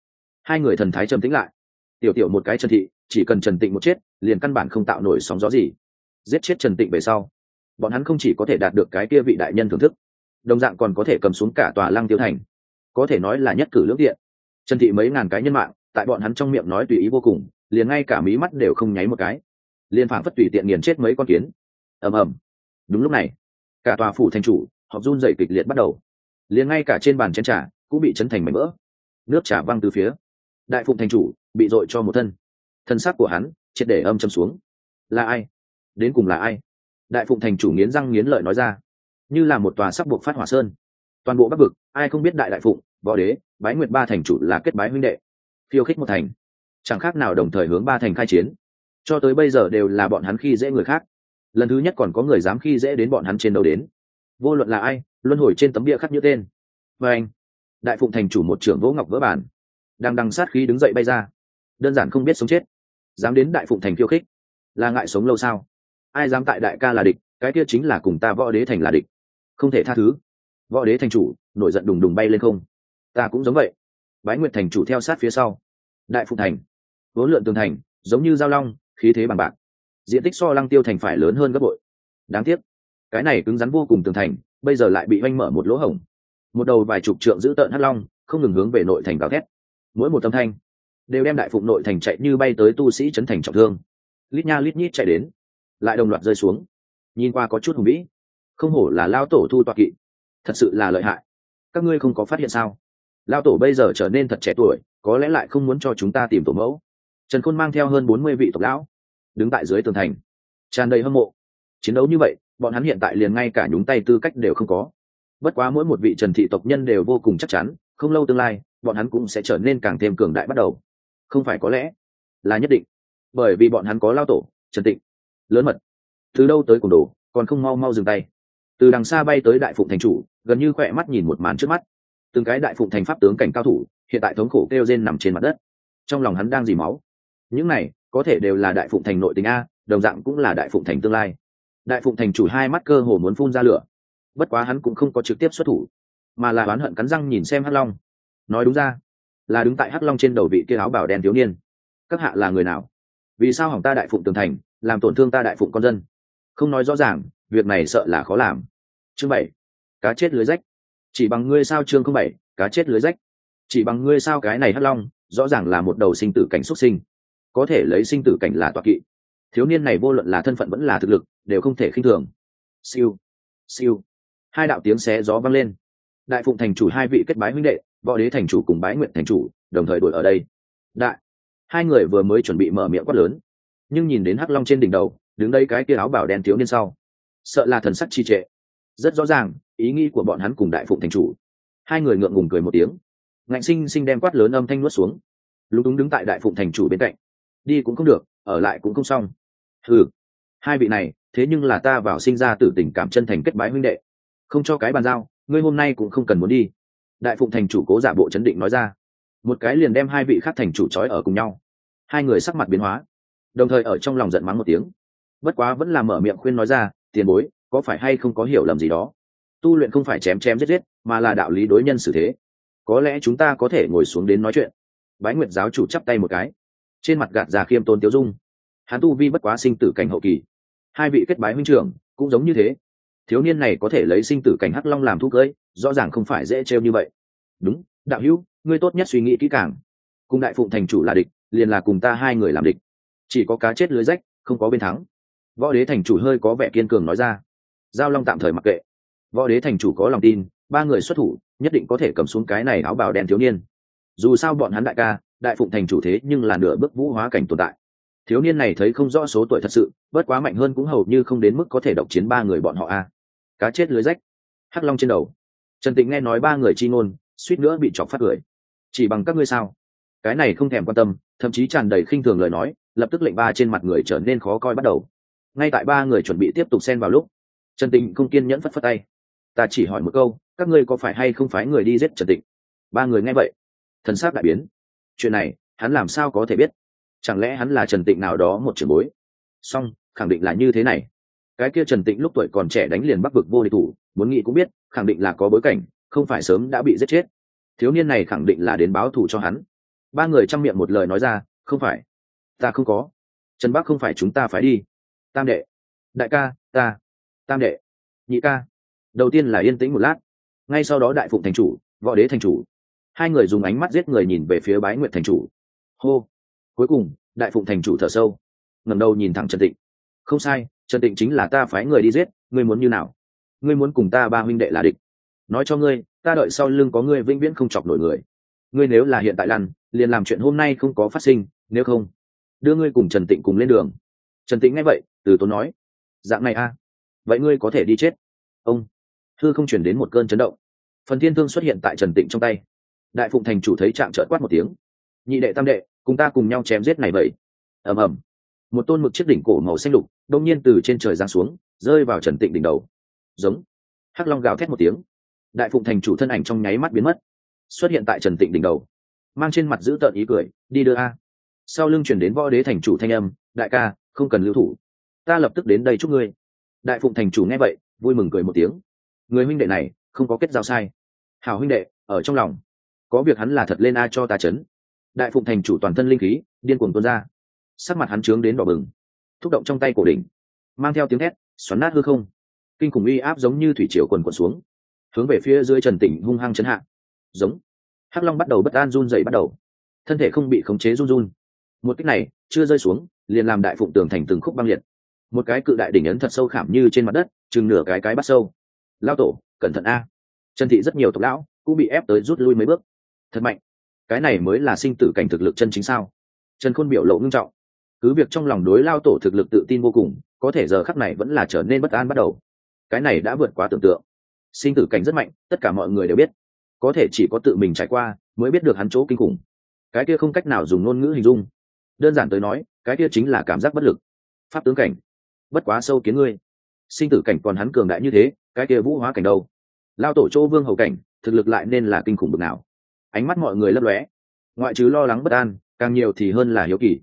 Hai người thần thái trầm tĩnh lại. Tiểu tiểu một cái trần thị, chỉ cần trần tịnh một chết, liền căn bản không tạo nổi sóng gió gì. Giết chết trần tịnh về sau, bọn hắn không chỉ có thể đạt được cái kia vị đại nhân thưởng thức, đồng dạng còn có thể cầm xuống cả tòa lăng tiêu thành. Có thể nói là nhất cử lưỡng điện trần thị mấy ngàn cái nhân mạng, tại bọn hắn trong miệng nói tùy ý vô cùng, liền ngay cả mí mắt đều không nháy một cái. Liền phảng phất tùy tiện nghiền chết mấy con kiến. Ầm ầm đúng lúc này, cả tòa phủ thành chủ, họp run dậy kịch liệt bắt đầu. Liền ngay cả trên bàn chén trà cũng bị chấn thành mảnh vỡ. Nước trà văng từ phía đại phụng thành chủ, bị dội cho một thân. Thân xác của hắn triệt để âm châm xuống. Là ai? Đến cùng là ai? Đại phụng thành chủ nghiến răng nghiến lợi nói ra. Như là một tòa sắc buộc phát hỏa sơn. Toàn bộ bắc vực, ai không biết đại đại phụng, võ đế, bái nguyệt ba thành chủ là kết bái huynh đệ. Khiêu khích một thành. Chẳng khác nào đồng thời hướng ba thành khai chiến. Cho tới bây giờ đều là bọn hắn khi dễ người khác lần thứ nhất còn có người dám khi dễ đến bọn hắn trên đầu đến. Vô luận là ai, luân hồi trên tấm bia khắc như tên. Và anh, đại phụng thành chủ một trưởng vỗ ngọc vỡ bản đang đằng sát khí đứng dậy bay ra. Đơn giản không biết sống chết. Dám đến đại phụng thành khiêu khích. Là ngại sống lâu sao? Ai dám tại đại ca là địch, cái kia chính là cùng ta võ đế thành là địch. Không thể tha thứ. Võ đế thành chủ, nổi giận đùng đùng bay lên không. Ta cũng giống vậy. Bái nguyệt thành chủ theo sát phía sau. Đại phụng thành. Vốn lượn tường thành, giống như giao long, khí thế bằng bạc diện tích so lăng tiêu thành phải lớn hơn gấp bội. Đáng tiếc, cái này cứng rắn vô cùng tường thành, bây giờ lại bị oanh mở một lỗ hổng. Một đầu vài chục trượng giữ tợn hắc long, không ngừng hướng về nội thành gào thét. Mỗi một âm thanh đều đem đại phụng nội thành chạy như bay tới tu sĩ chấn thành trọng thương. Lít nha lít nhít chạy đến, lại đồng loạt rơi xuống. Nhìn qua có chút hùng vĩ, không hổ là lao tổ thu toạc kỵ, thật sự là lợi hại. Các ngươi không có phát hiện sao? Lao tổ bây giờ trở nên thật trẻ tuổi, có lẽ lại không muốn cho chúng ta tìm tổ mẫu. Trần khôn mang theo hơn bốn mươi vị tộc lão đứng tại dưới tường thành. Tràn đầy hâm mộ. Chiến đấu như vậy, bọn hắn hiện tại liền ngay cả nhúng tay tư cách đều không có. Bất quá mỗi một vị trần thị tộc nhân đều vô cùng chắc chắn, không lâu tương lai, bọn hắn cũng sẽ trở nên càng thêm cường đại bắt đầu. Không phải có lẽ là nhất định. Bởi vì bọn hắn có lao tổ, trần tịnh, lớn mật. Từ đâu tới cùng đồ, còn không mau mau dừng tay. Từ đằng xa bay tới đại phụng thành chủ, gần như khỏe mắt nhìn một màn trước mắt. Từng cái đại phụng thành pháp tướng cảnh cao thủ, hiện tại thống khổ kêu rên nằm trên mặt đất. Trong lòng hắn đang dì máu. Những này có thể đều là đại phụng thành nội tình a, đồng dạng cũng là đại phụng thành tương lai. Đại phụng thành chủ hai mắt cơ hồ muốn phun ra lửa. Bất quá hắn cũng không có trực tiếp xuất thủ, mà là oán hận cắn răng nhìn xem hắc long. Nói đúng ra, là đứng tại hắc long trên đầu vị kia áo bảo đen thiếu niên. Các hạ là người nào? Vì sao hỏng ta đại phụng tường thành, làm tổn thương ta đại phụng con dân? Không nói rõ ràng, việc này sợ là khó làm. Chương bảy, cá chết lưới rách. Chỉ bằng ngươi sao chương không bảy, cá chết lưới rách. Chỉ bằng ngươi sao cái này hắc long, rõ ràng là một đầu sinh tử cảnh xuất sinh có thể lấy sinh tử cảnh là tọa kỵ. Thiếu niên này vô luận là thân phận vẫn là thực lực, đều không thể khinh thường. Siêu siêu. Hai đạo tiếng xé gió vang lên. Đại phụng thành chủ hai vị kết bái huynh đệ, võ đế thành chủ cùng bái nguyện thành chủ, đồng thời đuổi ở đây. Đại, hai người vừa mới chuẩn bị mở miệng quát lớn, nhưng nhìn đến hắc long trên đỉnh đầu, đứng đây cái kia áo bảo đen thiếu niên sau, sợ là thần sắc chi trệ. Rất rõ ràng, ý nghĩ của bọn hắn cùng đại phụng thành chủ. Hai người ngượng ngùng cười một tiếng. Ngạnh sinh sinh đem quát lớn âm thanh nuốt xuống. Lúng túng đứng tại đại phụng thành chủ bên cạnh đi cũng không được, ở lại cũng không xong. Ừ hai vị này, thế nhưng là ta vào sinh ra từ tình cảm chân thành kết bái huynh đệ. Không cho cái bàn giao, ngươi hôm nay cũng không cần muốn đi. Đại phụng thành chủ cố giả bộ chấn định nói ra. Một cái liền đem hai vị khác thành chủ trói ở cùng nhau. Hai người sắc mặt biến hóa. Đồng thời ở trong lòng giận mắng một tiếng. Bất quá vẫn là mở miệng khuyên nói ra, tiền bối, có phải hay không có hiểu lầm gì đó? Tu luyện không phải chém chém giết giết, mà là đạo lý đối nhân xử thế. Có lẽ chúng ta có thể ngồi xuống đến nói chuyện. Bái nguyệt giáo chủ chắp tay một cái trên mặt gạt già khiêm tôn tiêu dung. Hắn tu vi bất quá sinh tử cảnh hậu kỳ. Hai vị kết bái huynh trưởng cũng giống như thế. Thiếu niên này có thể lấy sinh tử cảnh hắc long làm thu cưới, rõ ràng không phải dễ trêu như vậy. Đúng, đạo hữu, ngươi tốt nhất suy nghĩ kỹ càng. Cùng đại phụng thành chủ là địch, liền là cùng ta hai người làm địch. Chỉ có cá chết lưới rách, không có bên thắng. Võ đế thành chủ hơi có vẻ kiên cường nói ra. Giao long tạm thời mặc kệ. Võ đế thành chủ có lòng tin, ba người xuất thủ, nhất định có thể cầm xuống cái này áo bào đen thiếu niên. Dù sao bọn hắn đại ca đại phụng thành chủ thế nhưng là nửa bước vũ hóa cảnh tồn tại. Thiếu niên này thấy không rõ số tuổi thật sự, bất quá mạnh hơn cũng hầu như không đến mức có thể độc chiến ba người bọn họ a. Cá chết lưới rách. Hắc long trên đầu. Trần tịnh nghe nói ba người chi ngôn, suýt nữa bị chọc phát cười. Chỉ bằng các ngươi sao? Cái này không thèm quan tâm, thậm chí tràn đầy khinh thường lời nói, lập tức lệnh ba trên mặt người trở nên khó coi bắt đầu. Ngay tại ba người chuẩn bị tiếp tục xen vào lúc, trần tịnh không kiên nhẫn phất phất tay. Ta chỉ hỏi một câu, các ngươi có phải hay không phải người đi giết trần tịnh? Ba người nghe vậy, thần sắc đại biến chuyện này, hắn làm sao có thể biết? Chẳng lẽ hắn là trần tịnh nào đó một trưởng bối? Song, khẳng định là như thế này. Cái kia trần tịnh lúc tuổi còn trẻ đánh liền bắc vực vô địch thủ, muốn nghĩ cũng biết, khẳng định là có bối cảnh, không phải sớm đã bị giết chết. Thiếu niên này khẳng định là đến báo thù cho hắn. Ba người chăm miệng một lời nói ra, không phải, ta không có. Trần bắc không phải chúng ta phải đi. Tam đệ, đại ca, ta, tam đệ, nhị ca. Đầu tiên là yên tĩnh một lát. Ngay sau đó đại phụng thành chủ, võ đế thành chủ hai người dùng ánh mắt giết người nhìn về phía bái nguyện thành chủ. Hô! Cuối cùng, đại phụng thành chủ thở sâu. Ngầm đầu nhìn thẳng trần tịnh. Không sai, trần tịnh chính là ta phái người đi giết, ngươi muốn như nào? Ngươi muốn cùng ta ba huynh đệ là địch. Nói cho ngươi, ta đợi sau lưng có ngươi vĩnh viễn không chọc nổi người. Ngươi nếu là hiện tại lăn, liền làm chuyện hôm nay không có phát sinh, nếu không, đưa ngươi cùng trần tịnh cùng lên đường. Trần tịnh nghe vậy, từ tốn nói, dạng này a à? vậy ngươi có thể đi chết. Ông, thư không chuyển đến một cơn chấn động. Phần thiên thương xuất hiện tại trần tịnh trong tay đại phụng thành chủ thấy trạng trợt quát một tiếng. Nhị đệ tam đệ, cùng ta cùng nhau chém giết này vậy. Ầm ầm. Một tôn mực chiếc đỉnh cổ màu xanh lục, đông nhiên từ trên trời giáng xuống, rơi vào trần tịnh đỉnh đầu. Giống. Hắc long gào thét một tiếng. Đại phụng thành chủ thân ảnh trong nháy mắt biến mất, xuất hiện tại trần tịnh đỉnh đầu. Mang trên mặt giữ tợn ý cười, đi đưa a. Sau lưng chuyển đến võ đế thành chủ thanh âm, đại ca, không cần lưu thủ. Ta lập tức đến đây chúc ngươi. Đại phụng thành chủ nghe vậy, vui mừng cười một tiếng. Người huynh đệ này, không có kết giao sai. Hảo huynh đệ, ở trong lòng có việc hắn là thật lên a cho ta chấn. Đại phụng thành chủ toàn thân linh khí, điên cuồng tuôn ra. Sắc mặt hắn trướng đến đỏ bừng. Thúc động trong tay cổ đỉnh, mang theo tiếng thét xoắn nát hư không. Kinh khủng uy áp giống như thủy triều quần quần xuống, hướng về phía dưới trần tỉnh hung hăng chấn hạ. Giống. Hắc long bắt đầu bất an run dậy bắt đầu. Thân thể không bị khống chế run run. Một cách này, chưa rơi xuống, liền làm đại phụng tường thành từng khúc băng liệt. Một cái cự đại đỉnh ấn thật sâu khảm như trên mặt đất, chừng nửa cái cái bắt sâu. Lao tổ, cẩn thận a. Trần thị rất nhiều tộc lão cũng bị ép tới rút lui mấy bước thật mạnh. Cái này mới là sinh tử cảnh thực lực chân chính sao? Trần khôn biểu lộ ngưng trọng. Cứ việc trong lòng đối lao tổ thực lực tự tin vô cùng, có thể giờ khắc này vẫn là trở nên bất an bắt đầu. Cái này đã vượt quá tưởng tượng. Sinh tử cảnh rất mạnh, tất cả mọi người đều biết. Có thể chỉ có tự mình trải qua, mới biết được hắn chỗ kinh khủng. Cái kia không cách nào dùng ngôn ngữ hình dung. Đơn giản tới nói, cái kia chính là cảm giác bất lực. Pháp tướng cảnh. Bất quá sâu kiến ngươi. Sinh tử cảnh còn hắn cường đại như thế, cái kia vũ hóa cảnh đâu? Lao tổ chỗ vương hầu cảnh, thực lực lại nên là kinh khủng bực nào? Ánh mắt mọi người lấp lóe. Ngoại trừ lo lắng bất an, càng nhiều thì hơn là hiếu kỳ.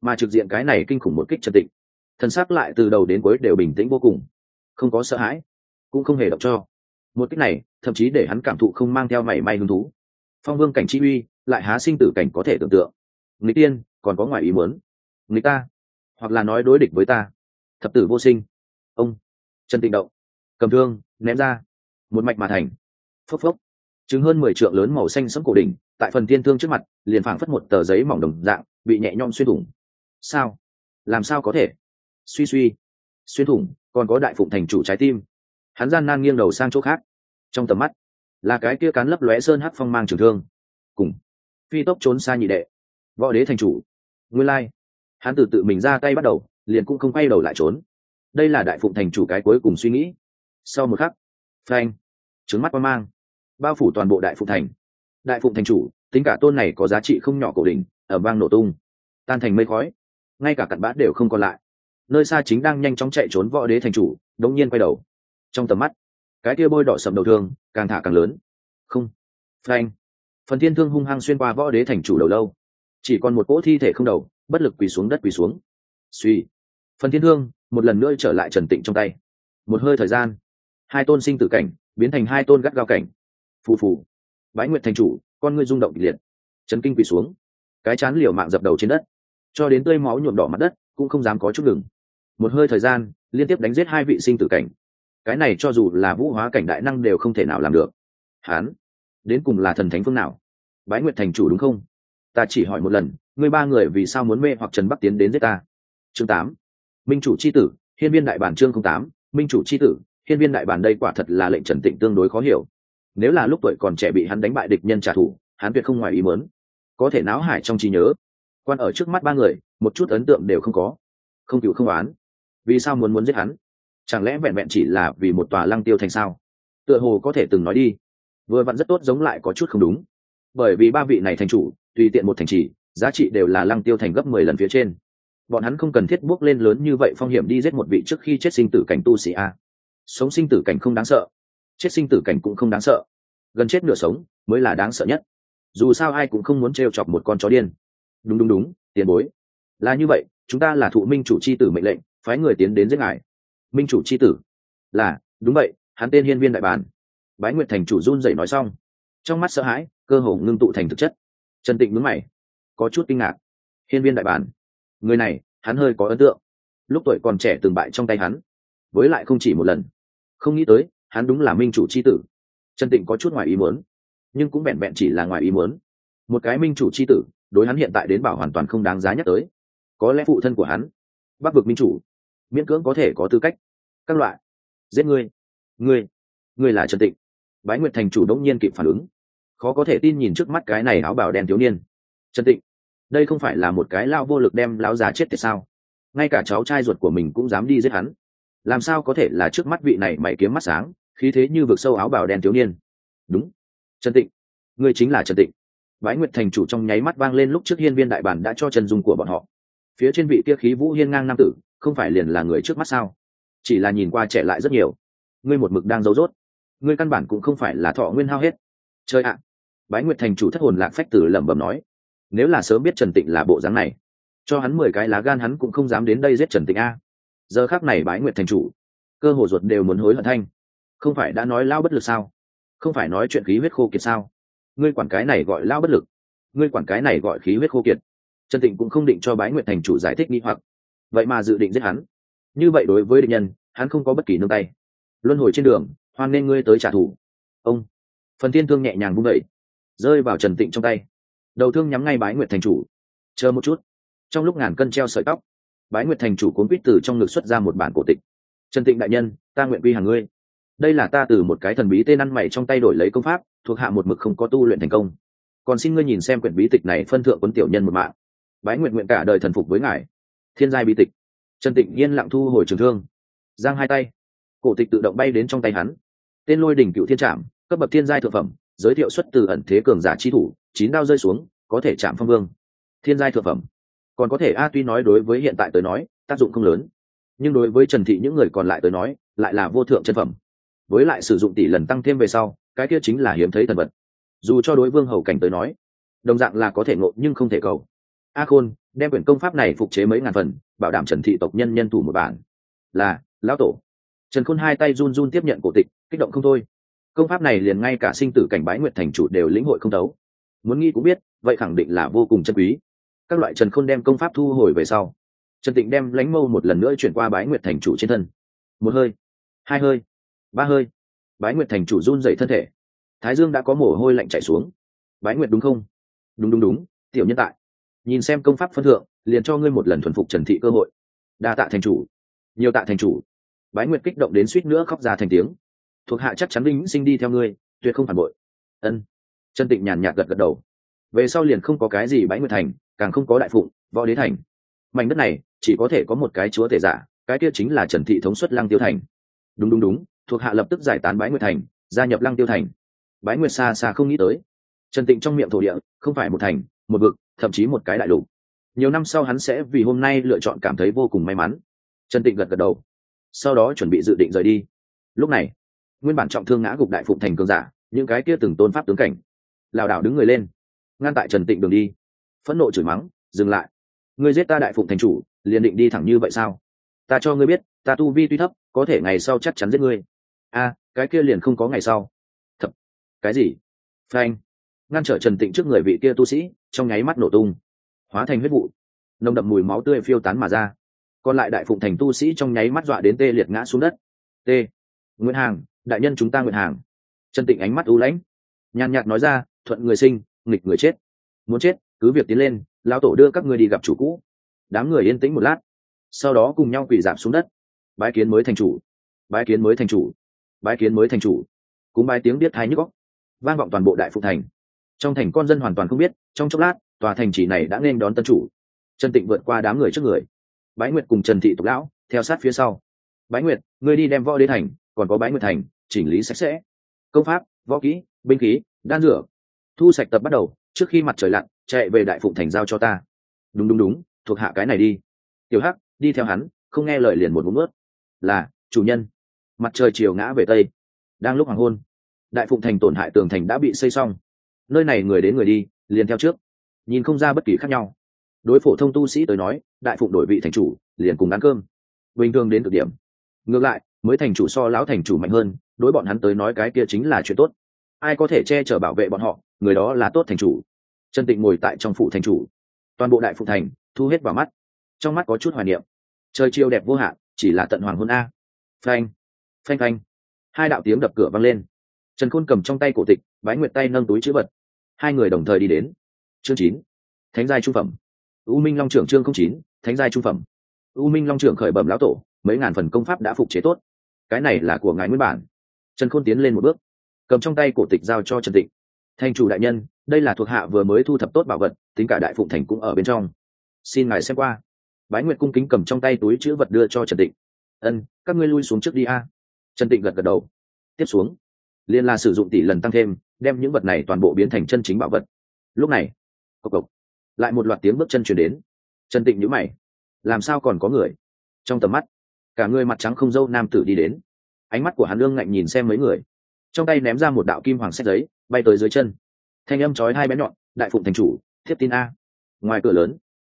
Mà trực diện cái này kinh khủng một kích trật tịnh thần sắc lại từ đầu đến cuối đều bình tĩnh vô cùng. Không có sợ hãi, cũng không hề động cho. Một kích này, thậm chí để hắn cảm thụ không mang theo mảy may hứng thú. Phong vương cảnh chi uy, lại há sinh tử cảnh có thể tưởng tượng. Người tiên, còn có ngoài ý muốn. Người ta, hoặc là nói đối địch với ta. Thập tử vô sinh. Ông trần tịnh động. Cầm thương, ném ra. Một mạch mà thành. Phốc phốc chứng hơn mười trượng lớn màu xanh sẫm cổ đỉnh, tại phần thiên thương trước mặt, liền phảng phất một tờ giấy mỏng đồng dạng, bị nhẹ nhõm xuyên thủng. Sao? Làm sao có thể? Suy suy. Xuyên thủng, còn có đại phụng thành chủ trái tim. Hắn gian nan nghiêng đầu sang chỗ khác. Trong tầm mắt, là cái kia cán lấp lóe sơn hắc phong mang trường thương. Cùng phi tốc trốn xa nhị đệ. Võ đế thành chủ. Nguyên lai, hắn từ tự mình ra tay bắt đầu, liền cũng không quay đầu lại trốn. Đây là đại phụng thành chủ cái cuối cùng suy nghĩ. Sau một khắc, phanh trứng mắt qua mang bao phủ toàn bộ đại phụng thành. Đại phụng thành chủ, tính cả tôn này có giá trị không nhỏ cổ đình ở bang nổ tung. Tan thành mây khói. Ngay cả cặn bát đều không còn lại. Nơi xa chính đang nhanh chóng chạy trốn võ đế thành chủ, đống nhiên quay đầu. Trong tầm mắt, cái kia bôi đỏ sầm đầu thương, càng thả càng lớn. Không. Phanh. Phần thiên thương hung hăng xuyên qua võ đế thành chủ đầu lâu. Chỉ còn một cỗ thi thể không đầu, bất lực quỳ xuống đất quỳ xuống. Suy. Phần thiên thương, một lần nữa trở lại trần tịnh trong tay. Một hơi thời gian, hai tôn sinh tử cảnh, biến thành hai tôn gắt gao cảnh phù phù. Bái nguyện thành chủ, con ngươi rung động kịch liệt. Trấn kinh quỳ xuống. Cái chán liều mạng dập đầu trên đất. Cho đến tươi máu nhuộm đỏ mặt đất, cũng không dám có chút ngừng. Một hơi thời gian, liên tiếp đánh giết hai vị sinh tử cảnh. Cái này cho dù là vũ hóa cảnh đại năng đều không thể nào làm được. Hán, đến cùng là thần thánh phương nào? Bái nguyện thành chủ đúng không? Ta chỉ hỏi một lần, ngươi ba người vì sao muốn mê hoặc trần bắc tiến đến giết ta? Chương tám. Minh chủ c h i tử, hiên viên đại bản chương tám. Minh chủ c h i tử, hiên viên đại bản đây quả thật là lệnh trần tịnh tương đối khó hiểu nếu là lúc tuổi còn trẻ bị hắn đánh bại địch nhân trả thù, hắn tuyệt không ngoài ý mớn có thể náo hải trong trí nhớ. Quan ở trước mắt ba người, một chút ấn tượng đều không có. Không cựu không oán. Vì sao muốn muốn giết hắn? Chẳng lẽ vẹn vẹn chỉ là vì một tòa lăng tiêu thành sao? Tựa hồ có thể từng nói đi. Vừa vặn rất tốt giống lại có chút không đúng. Bởi vì ba vị này thành chủ, tùy tiện một thành trì, giá trị đều là lăng tiêu thành gấp mười lần phía trên. Bọn hắn không cần thiết bước lên lớn như vậy phong hiểm đi giết một vị trước khi chết sinh tử cảnh tu sĩ a. Sống sinh tử cảnh không đáng sợ chết sinh tử cảnh cũng không đáng sợ. Gần chết nửa sống mới là đáng sợ nhất. Dù sao ai cũng không muốn t r e o chọc một con chó điên. Đúng đúng đúng, tiền bối. Là như vậy, chúng ta là thụ minh chủ c h i tử mệnh lệnh, phái người tiến đến giết ngài. Minh chủ c h i tử. Là, đúng vậy, hắn tên hiên viên đại bản. Bái nguyệt thành chủ run dậy nói xong. Trong mắt sợ hãi, cơ hồ ngưng tụ thành thực chất. Trần tịnh mướn mày, có chút kinh ngạc. Hiên viên đại bản, người này, hắn hơi có ấn tượng. Lúc tuổi còn trẻ từng bại trong tay hắn, với lại không chỉ một lần. Không nghĩ tới hắn đúng là minh chủ c h i tử. Trần tịnh có chút ngoài ý muốn, nhưng cũng vẹn vẹn chỉ là ngoài ý muốn. Một cái minh chủ c h i tử, đối hắn hiện tại đến bảo hoàn toàn không đáng giá nhắc tới. Có lẽ phụ thân của hắn, bắc vực minh chủ, miễn cưỡng có thể có tư cách. Các loại. Giết ngươi. Ngươi. Ngươi là trần tịnh. Bái nguyệt thành chủ đông nhiên kịp phản ứng. Khó có thể tin nhìn trước mắt cái này áo bảo đen thiếu niên. Trần tịnh. Đây không phải là một cái lao vô lực đem lão già chết thì sao? Ngay cả cháu trai ruột của mình cũng dám đi giết hắn. Làm sao có thể là trước mắt vị này mày kiếm mắt sáng? Khí thế như vực sâu áo bào đen thiếu niên. Đúng. Trần tịnh. Ngươi chính là trần tịnh. Bái nguyệt thành chủ trong nháy mắt vang lên lúc trước hiên viên đại bản đã cho trần dung của bọn họ. Phía trên vị kia khí vũ hiên ngang nam tử, không phải liền là người trước mắt sao? Chỉ là nhìn qua trẻ lại rất nhiều. Ngươi một mực đang giấu rốt. Ngươi căn bản cũng không phải là thọ nguyên hao hết. Chơi ạ. Bái nguyệt thành chủ thất hồn lạc phách tử lẩm bẩm nói. Nếu là sớm biết trần tịnh là bộ dáng này, cho hắn mười cái lá gan hắn cũng không dám đến đây giết trần tịnh a. Giờ khác này bái nguyệt thành chủ, cơ hồ ruột đều muốn hối hận thanh không phải đã nói lao bất lực sao? Không phải nói chuyện khí huyết khô kiệt sao? Ngươi quản cái này gọi lao bất lực. Ngươi quản cái này gọi khí huyết khô kiệt. Trần tịnh cũng không định cho bái nguyệt thành chủ giải thích nghi hoặc. Vậy mà dự định giết hắn. Như vậy đối với định nhân, hắn không có bất kỳ nương tay. Luân hồi trên đường, hoan nên ngươi tới trả thù. Ông. Phần thiên thương nhẹ nhàng vung đẩy rơi vào trần tịnh trong tay. Đầu thương nhắm ngay bái nguyệt thành chủ. Chờ một chút. Trong lúc ngàn cân treo sợi tóc, bái nguyệt thành chủ cuốn quýt từ trong ngực xuất ra một bản cổ tịch. Trần tịnh đại nhân, ta nguyện quy hàng ngươi đây là ta từ một cái thần bí tên ăn mày trong tay đổi lấy công pháp, thuộc hạ một mực không có tu luyện thành công. Còn xin ngươi nhìn xem quyển bí tịch này phân thượng quân tiểu nhân một mạng. Bái nguyện nguyện cả đời thần phục với ngài. Thiên giai bí tịch. Trần tịnh yên lặng thu hồi trường thương. Giang hai tay. Cổ tịch tự động bay đến trong tay hắn. Tên lôi đỉnh cựu thiên trạm cấp bậc thiên giai thượng phẩm, giới thiệu xuất từ ẩn thế cường giả chi thủ, chín đao rơi xuống, có thể chạm phong vương. Thiên giai thượng phẩm. Còn có thể a tuy nói đối với hiện tại tới nói, tác dụng không lớn. Nhưng đối với trần thị những người còn lại tới nói, lại là vô thượng chân phẩm với lại sử dụng tỷ lần tăng thêm về sau, cái kia chính là hiếm thấy thần vật. Dù cho đối vương hầu cảnh tới nói, đồng dạng là có thể ngộ nhưng không thể cầu. A khôn, đem quyển công pháp này phục chế mấy ngàn phần, bảo đảm trần thị tộc nhân nhân thủ một bản. Là, lão tổ. Trần khôn hai tay run run tiếp nhận cổ tịch, kích động không thôi. Công pháp này liền ngay cả sinh tử cảnh bái nguyện thành chủ đều lĩnh hội không đấu muốn nghĩ cũng biết, vậy khẳng định là vô cùng chân quý. Các loại trần khôn đem công pháp thu hồi về sau, trần tịnh đem lánh mâu một lần nữa chuyển qua bái nguyệt thành chủ trên thân. Một hơi, hai hơi ba hơi. Bái nguyệt thành chủ run dậy thân thể. Thái dương đã có mồ hôi lạnh chảy xuống. Bái nguyệt đúng không? Đúng đúng đúng, tiểu nhân tại. Nhìn xem công pháp phân thượng, liền cho ngươi một lần thuần phục trần thị cơ hội. Đa tạ thành chủ. Nhiều tạ thành chủ. Bái nguyệt kích động đến suýt nữa khóc ra thành tiếng. Thuộc hạ chắc chắn vĩnh sinh đi theo ngươi, tuyệt không phản bội. Ân. Trần tịnh nhàn nhạt gật gật đầu. Về sau liền không có cái gì bái nguyệt thành, càng không có đại phụng, võ đế thành. Mảnh đất này, chỉ có thể có một cái chúa thể giả, cái kia chính là trần thị thống suất lăng tiêu thành. Đúng đúng đúng thuộc hạ lập tức giải tán bái nguyệt thành, gia nhập lăng tiêu thành. Bái nguyệt xa xa không nghĩ tới. Trần tịnh trong miệng thổ địa, không phải một thành, một vực, thậm chí một cái đại lục. Nhiều năm sau hắn sẽ vì hôm nay lựa chọn cảm thấy vô cùng may mắn. Trần tịnh gật gật đầu. Sau đó chuẩn bị dự định rời đi. Lúc này, nguyên bản trọng thương ngã gục đại phụng thành cường giả, những cái kia từng tôn pháp tướng cảnh. Lảo đảo đứng người lên. Ngăn tại trần tịnh đường đi. Phẫn nộ chửi mắng, dừng lại. Ngươi giết ta đại phụng thành chủ, liền định đi thẳng như vậy sao? Ta cho ngươi biết, ta tu vi tuy thấp, có thể ngày sau chắc chắn giết ngươi a cái kia liền không có ngày sau. Thật. Cái gì? Phanh. Ngăn trở trần tịnh trước người vị kia tu sĩ, trong nháy mắt nổ tung. Hóa thành huyết vụ. Nồng đậm mùi máu tươi phiêu tán mà ra. Còn lại đại phụng thành tu sĩ trong nháy mắt dọa đến tê liệt ngã xuống đất. T. Nguyễn hàng, đại nhân chúng ta nguyện hàng. Trần tịnh ánh mắt u lãnh. Nhàn nhạt nói ra, thuận người sinh, nghịch người chết. Muốn chết, cứ việc tiến lên, lão tổ đưa các ngươi đi gặp chủ cũ. Đám người yên tĩnh một lát. Sau đó cùng nhau quỳ giảm xuống đất. Bái kiến mới thành chủ. Bái kiến mới thành chủ bái kiến mới thành chủ. Cúng bái tiếng biết thái nhức góc vang vọng toàn bộ đại phụ thành. Trong thành con dân hoàn toàn không biết, trong chốc lát, tòa thành chỉ này đã nên đón tân chủ. Trần tịnh vượt qua đám người trước người. Bái nguyệt cùng trần thị tục lão, theo sát phía sau. Bái nguyệt, ngươi đi đem võ đế thành, còn có bái nguyệt thành, chỉnh lý sạch sẽ. Công pháp, võ kỹ, binh khí, đan rửa thu sạch tập bắt đầu, trước khi mặt trời lặn, chạy về đại phụng thành giao cho ta. Đúng đúng đúng, thuộc hạ cái này đi. Tiểu hắc, đi theo hắn, không nghe lời liền một ngụm ướt. Là, chủ nhân mặt trời chiều ngã về tây. Đang lúc hoàng hôn, đại phụng thành tổn hại tường thành đã bị xây xong. Nơi này người đến người đi, liền theo trước. Nhìn không ra bất kỳ khác nhau. Đối phổ thông tu sĩ tới nói, đại phụng đổi vị thành chủ, liền cùng ăn cơm. Bình thường đến cực điểm. Ngược lại, mới thành chủ so lão thành chủ mạnh hơn, đối bọn hắn tới nói cái kia chính là chuyện tốt. Ai có thể che chở bảo vệ bọn họ, người đó là tốt thành chủ. Trần tịnh ngồi tại trong phụ thành chủ. Toàn bộ đại phụ thành, thu hết vào mắt. Trong mắt có chút hoài niệm. Trời chiều đẹp vô hạn, chỉ là tận hoàng hôn a. Phanh phanh phanh. Hai đạo tiếng đập cửa vang lên. Trần khôn cầm trong tay cổ tịch, bái nguyệt tay nâng túi chữ vật. Hai người đồng thời đi đến. Chương chín, thánh giai trung phẩm. U minh long trưởng chương không chín, thánh giai trung phẩm. U minh long trưởng khởi bẩm lão tổ, mấy ngàn phần công pháp đã phục chế tốt. Cái này là của ngài nguyên bản. Trần khôn tiến lên một bước, cầm trong tay cổ tịch giao cho trần tịnh. Thành chủ đại nhân, đây là thuộc hạ vừa mới thu thập tốt bảo vật, tính cả đại phụng thành cũng ở bên trong. Xin ngài xem qua. Bái nguyệt cung kính cầm trong tay túi chữ vật đưa cho trần tịnh. Ân, các ngươi lui xuống trước đi a trần tịnh gật gật đầu. Tiếp xuống liên là sử dụng tỷ lần tăng thêm, đem những vật này toàn bộ biến thành chân chính bảo vật. Lúc này, cộc cộc, lại một loạt tiếng bước chân chuyển đến. Trần tịnh nhữ mày, làm sao còn có người? Trong tầm mắt, cả người mặt trắng không dâu nam tử đi đến. Ánh mắt của hắn lương ngạnh nhìn xem mấy người. Trong tay ném ra một đạo kim hoàng sách giấy, bay tới dưới chân. Thanh âm chói hai bé nhọn, đại phụng thành chủ, thiếp tin a. Ngoài cửa lớn,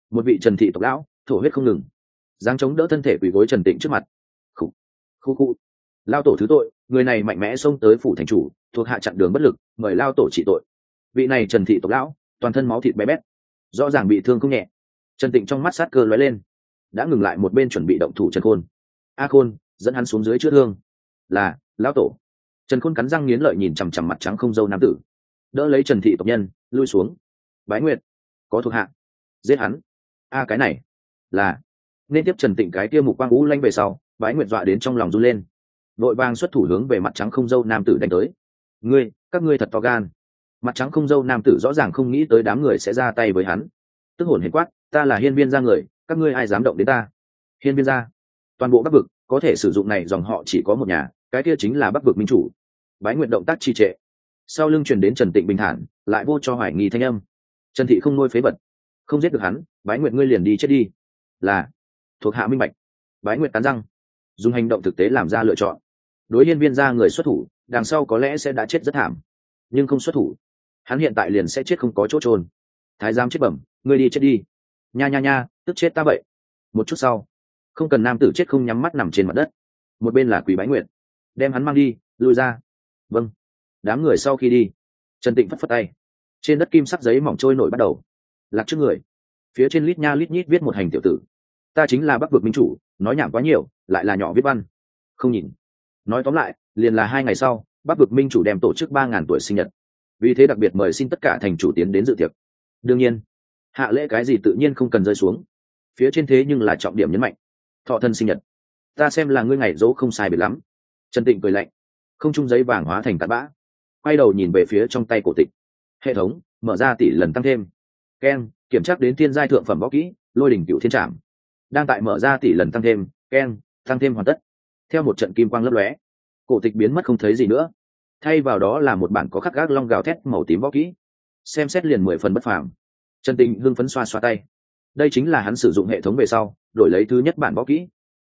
một vị trần thị tộc lão, thổ huyết không ngừng, dáng chống đỡ thân thể quỳ gối trần tịnh trước mặt. Khu khu khu lao tổ thứ tội, người này mạnh mẽ xông tới phủ thành chủ, thuộc hạ chặn đường bất lực, mời lao tổ trị tội. Vị này trần thị tộc lão, toàn thân máu thịt bé bét, rõ ràng bị thương không nhẹ. Trần tịnh trong mắt sát cơ lóe lên, đã ngừng lại một bên chuẩn bị động thủ trần khôn. A khôn, dẫn hắn xuống dưới chữa thương. Là lão tổ. Trần khôn cắn răng nghiến lợi nhìn chằm chằm mặt trắng không dâu nam tử. Đỡ lấy trần thị tộc nhân, lui xuống. Bái nguyệt, có thuộc hạ. Giết hắn. A cái này, là. Nên tiếp trần tịnh cái kia mục quang vũ lanh về sau, bái nguyệt dọa đến trong lòng run lên vội vàng xuất thủ hướng về mặt trắng không dâu nam tử đánh tới. Ngươi, các ngươi thật to gan. Mặt trắng không dâu nam tử rõ ràng không nghĩ tới đám người sẽ ra tay với hắn. Tức hồn hiền quát, ta là hiên viên gia người, các ngươi ai dám động đến ta? Hiên viên gia. Toàn bộ bắc vực, có thể sử dụng này dòng họ chỉ có một nhà, cái kia chính là bắc vực minh chủ. Bái nguyện động tác trì trệ. Sau lưng truyền đến trần tịnh bình thản, lại vô cho hoài nghi thanh âm. Trần thị không nuôi phế vật. Không giết được hắn, bái nguyện ngươi liền đi chết đi. Là, thuộc hạ minh bạch. Bái nguyện tán răng. Dùng hành động thực tế làm ra lựa chọn đối hiên viên ra người xuất thủ, đằng sau có lẽ sẽ đã chết rất thảm. Nhưng không xuất thủ, hắn hiện tại liền sẽ chết không có chỗ trôn. Thái giám chết bẩm, ngươi đi chết đi. Nha nha nha, tức chết ta vậy. Một chút sau, không cần nam tử chết không nhắm mắt nằm trên mặt đất. Một bên là quỷ bái nguyện đem hắn mang đi, lui ra. Vâng. Đám người sau khi đi, trần tịnh phất phất tay. Trên đất kim sắc giấy mỏng trôi nổi bắt đầu. Lạc trước người, phía trên lít nha lít nhít viết một hành tiểu tử. Ta chính là bắc vực minh chủ, nói nhảm quá nhiều, lại là nhỏ viết văn. Không nhìn nói tóm lại, liền là hai ngày sau, bắc vực minh chủ đem tổ chức ba ngàn tuổi sinh nhật. Vì thế đặc biệt mời xin tất cả thành chủ tiến đến dự tiệc. Đương nhiên, hạ lễ cái gì tự nhiên không cần rơi xuống. Phía trên thế nhưng là trọng điểm nhấn mạnh. Thọ thân sinh nhật. Ta xem là ngươi ngày dỗ không sai biệt lắm. Trần tịnh cười lạnh. Không chung giấy vàng hóa thành tạt bã. Quay đầu nhìn về phía trong tay cổ tịch. Hệ thống, mở ra tỷ lần tăng thêm. Ken, kiểm tra đến thiên giai thượng phẩm võ kỹ, lôi đỉnh cựu thiên trạm đang tại mở ra tỷ lần tăng thêm, ken, tăng thêm hoàn tất theo một trận kim quang lấp lóe. Cổ tịch biến mất không thấy gì nữa. Thay vào đó là một bản có khắc gác long gào thét màu tím võ kỹ. Xem xét liền mười phần bất phàm. Trần tình hưng phấn xoa xoa tay. Đây chính là hắn sử dụng hệ thống về sau, đổi lấy thứ nhất bản võ kỹ.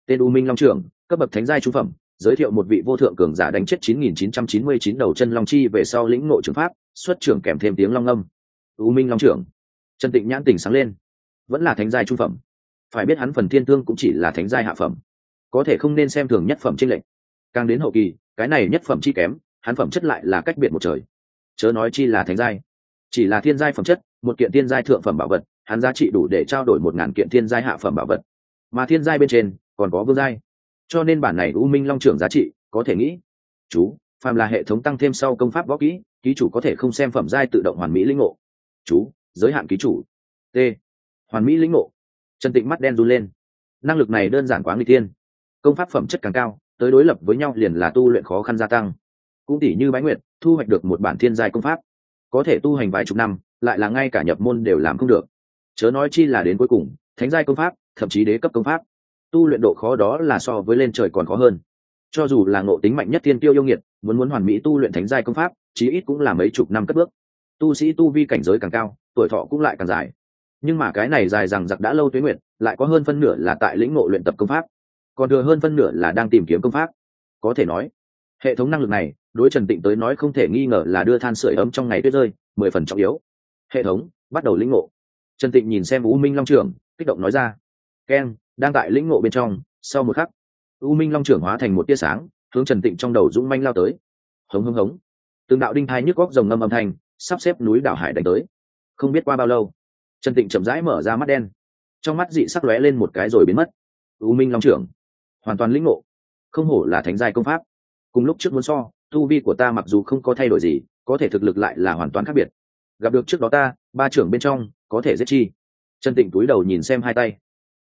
Tên u minh long trưởng, cấp bậc thánh giai trung phẩm, giới thiệu một vị vô thượng cường giả đánh chết 9999 đầu chân long chi về sau lĩnh ngộ trường pháp, xuất trưởng kèm thêm tiếng long âm. U minh long trưởng. Trần tịnh nhãn tỉnh sáng lên. Vẫn là thánh giai trung phẩm. Phải biết hắn phần thiên thương cũng chỉ là thánh giai hạ phẩm có thể không nên xem thường nhất phẩm trinh lệnh càng đến hậu kỳ, cái này nhất phẩm chi kém, hắn phẩm chất lại là cách biệt một trời. Chớ nói chi là thánh giai. Chỉ là thiên giai phẩm chất, một kiện thiên giai thượng phẩm bảo vật, hắn giá trị đủ để trao đổi một ngàn kiện thiên giai hạ phẩm bảo vật. Mà thiên giai bên trên, còn có vương giai. Cho nên bản này u minh long trưởng giá trị, có thể nghĩ, chú, phàm là hệ thống tăng thêm sau công pháp võ kỹ, ký chủ có thể không xem phẩm giai tự động hoàn mỹ linh ngộ. Chú, giới hạn ký chủ. T. Hoàn mỹ lĩnh ngộ. Trần tịnh mắt đen run lên. Năng lực này đơn giản quá nguy tiên công pháp phẩm chất càng cao, tới đối lập với nhau liền là tu luyện khó khăn gia tăng. Cũng tỷ như bái nguyện thu hoạch được một bản thiên giai công pháp. Có thể tu hành vài chục năm, lại là ngay cả nhập môn đều làm không được. Chớ nói chi là đến cuối cùng, thánh giai công pháp, thậm chí đế cấp công pháp. Tu luyện độ khó đó là so với lên trời còn khó hơn. Cho dù là ngộ tính mạnh nhất thiên tiêu yêu nghiệt, muốn muốn hoàn mỹ tu luyện thánh giai công pháp, chí ít cũng là mấy chục năm cất bước. Tu sĩ tu vi cảnh giới càng cao, tuổi thọ cũng lại càng dài. Nhưng mà cái này dài rằng giặc đã lâu tuế nguyện lại có hơn phân nửa là tại lĩnh ngộ luyện tập công pháp còn thừa hơn phân nửa là đang tìm kiếm công pháp. Có thể nói, hệ thống năng lực này, đối trần tịnh tới nói không thể nghi ngờ là đưa than sửa ấm trong ngày tuyết rơi, mười phần trọng yếu. Hệ thống, bắt đầu lĩnh ngộ. Trần tịnh nhìn xem u minh long trưởng, kích động nói ra. Keng đang tại lĩnh ngộ bên trong, sau một khắc, u minh long trưởng hóa thành một tia sáng, hướng trần tịnh trong đầu dũng manh lao tới. Hống hống hống. Từng đạo đinh thai nhức góc dòng ngâm âm thanh, sắp xếp núi đảo hải đánh tới. Không biết qua bao lâu, trần tịnh chậm rãi mở ra mắt đen. Trong mắt dị sắc lóe lên một cái rồi biến mất. U minh long trưởng hoàn toàn lĩnh ngộ. Không hổ là thánh giai công pháp. Cùng lúc trước muốn so, tu vi của ta mặc dù không có thay đổi gì, có thể thực lực lại là hoàn toàn khác biệt. Gặp được trước đó ta, ba trưởng bên trong, có thể giết chi. Trần tịnh túi đầu nhìn xem hai tay.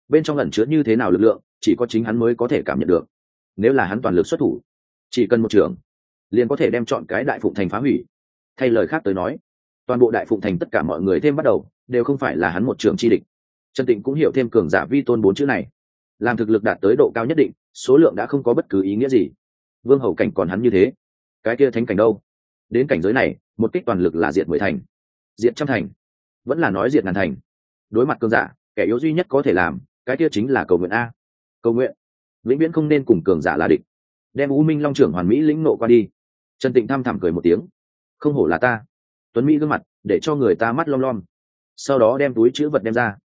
Bên trong ẩn chứa như thế nào lực lượng, chỉ có chính hắn mới có thể cảm nhận được. Nếu là hắn toàn lực xuất thủ, chỉ cần một trưởng, liền có thể đem chọn cái đại phụng thành phá hủy. Thay lời khác tới nói, toàn bộ đại phụng thành tất cả mọi người thêm bắt đầu, đều không phải là hắn một trưởng chi địch. Trần tịnh cũng hiểu thêm cường giả vi tôn bốn chữ này làm thực lực đạt tới độ cao nhất định, số lượng đã không có bất cứ ý nghĩa gì. Vương hầu cảnh còn hắn như thế. Cái kia thánh cảnh đâu? Đến cảnh giới này, một kích toàn lực là diệt mười thành. Diệt trăm thành. Vẫn là nói diệt ngàn thành. Đối mặt cường giả, kẻ yếu duy nhất có thể làm, cái kia chính là cầu nguyện a. Cầu nguyện. Vĩnh viễn không nên cùng cường giả là địch. Đem u minh long trưởng hoàn mỹ lĩnh nộ qua đi. Trần tịnh thăm thẳm cười một tiếng. Không hổ là ta. Tuấn mỹ gương mặt, để cho người ta mắt lom lom. Sau đó đem túi chữ vật đem ra.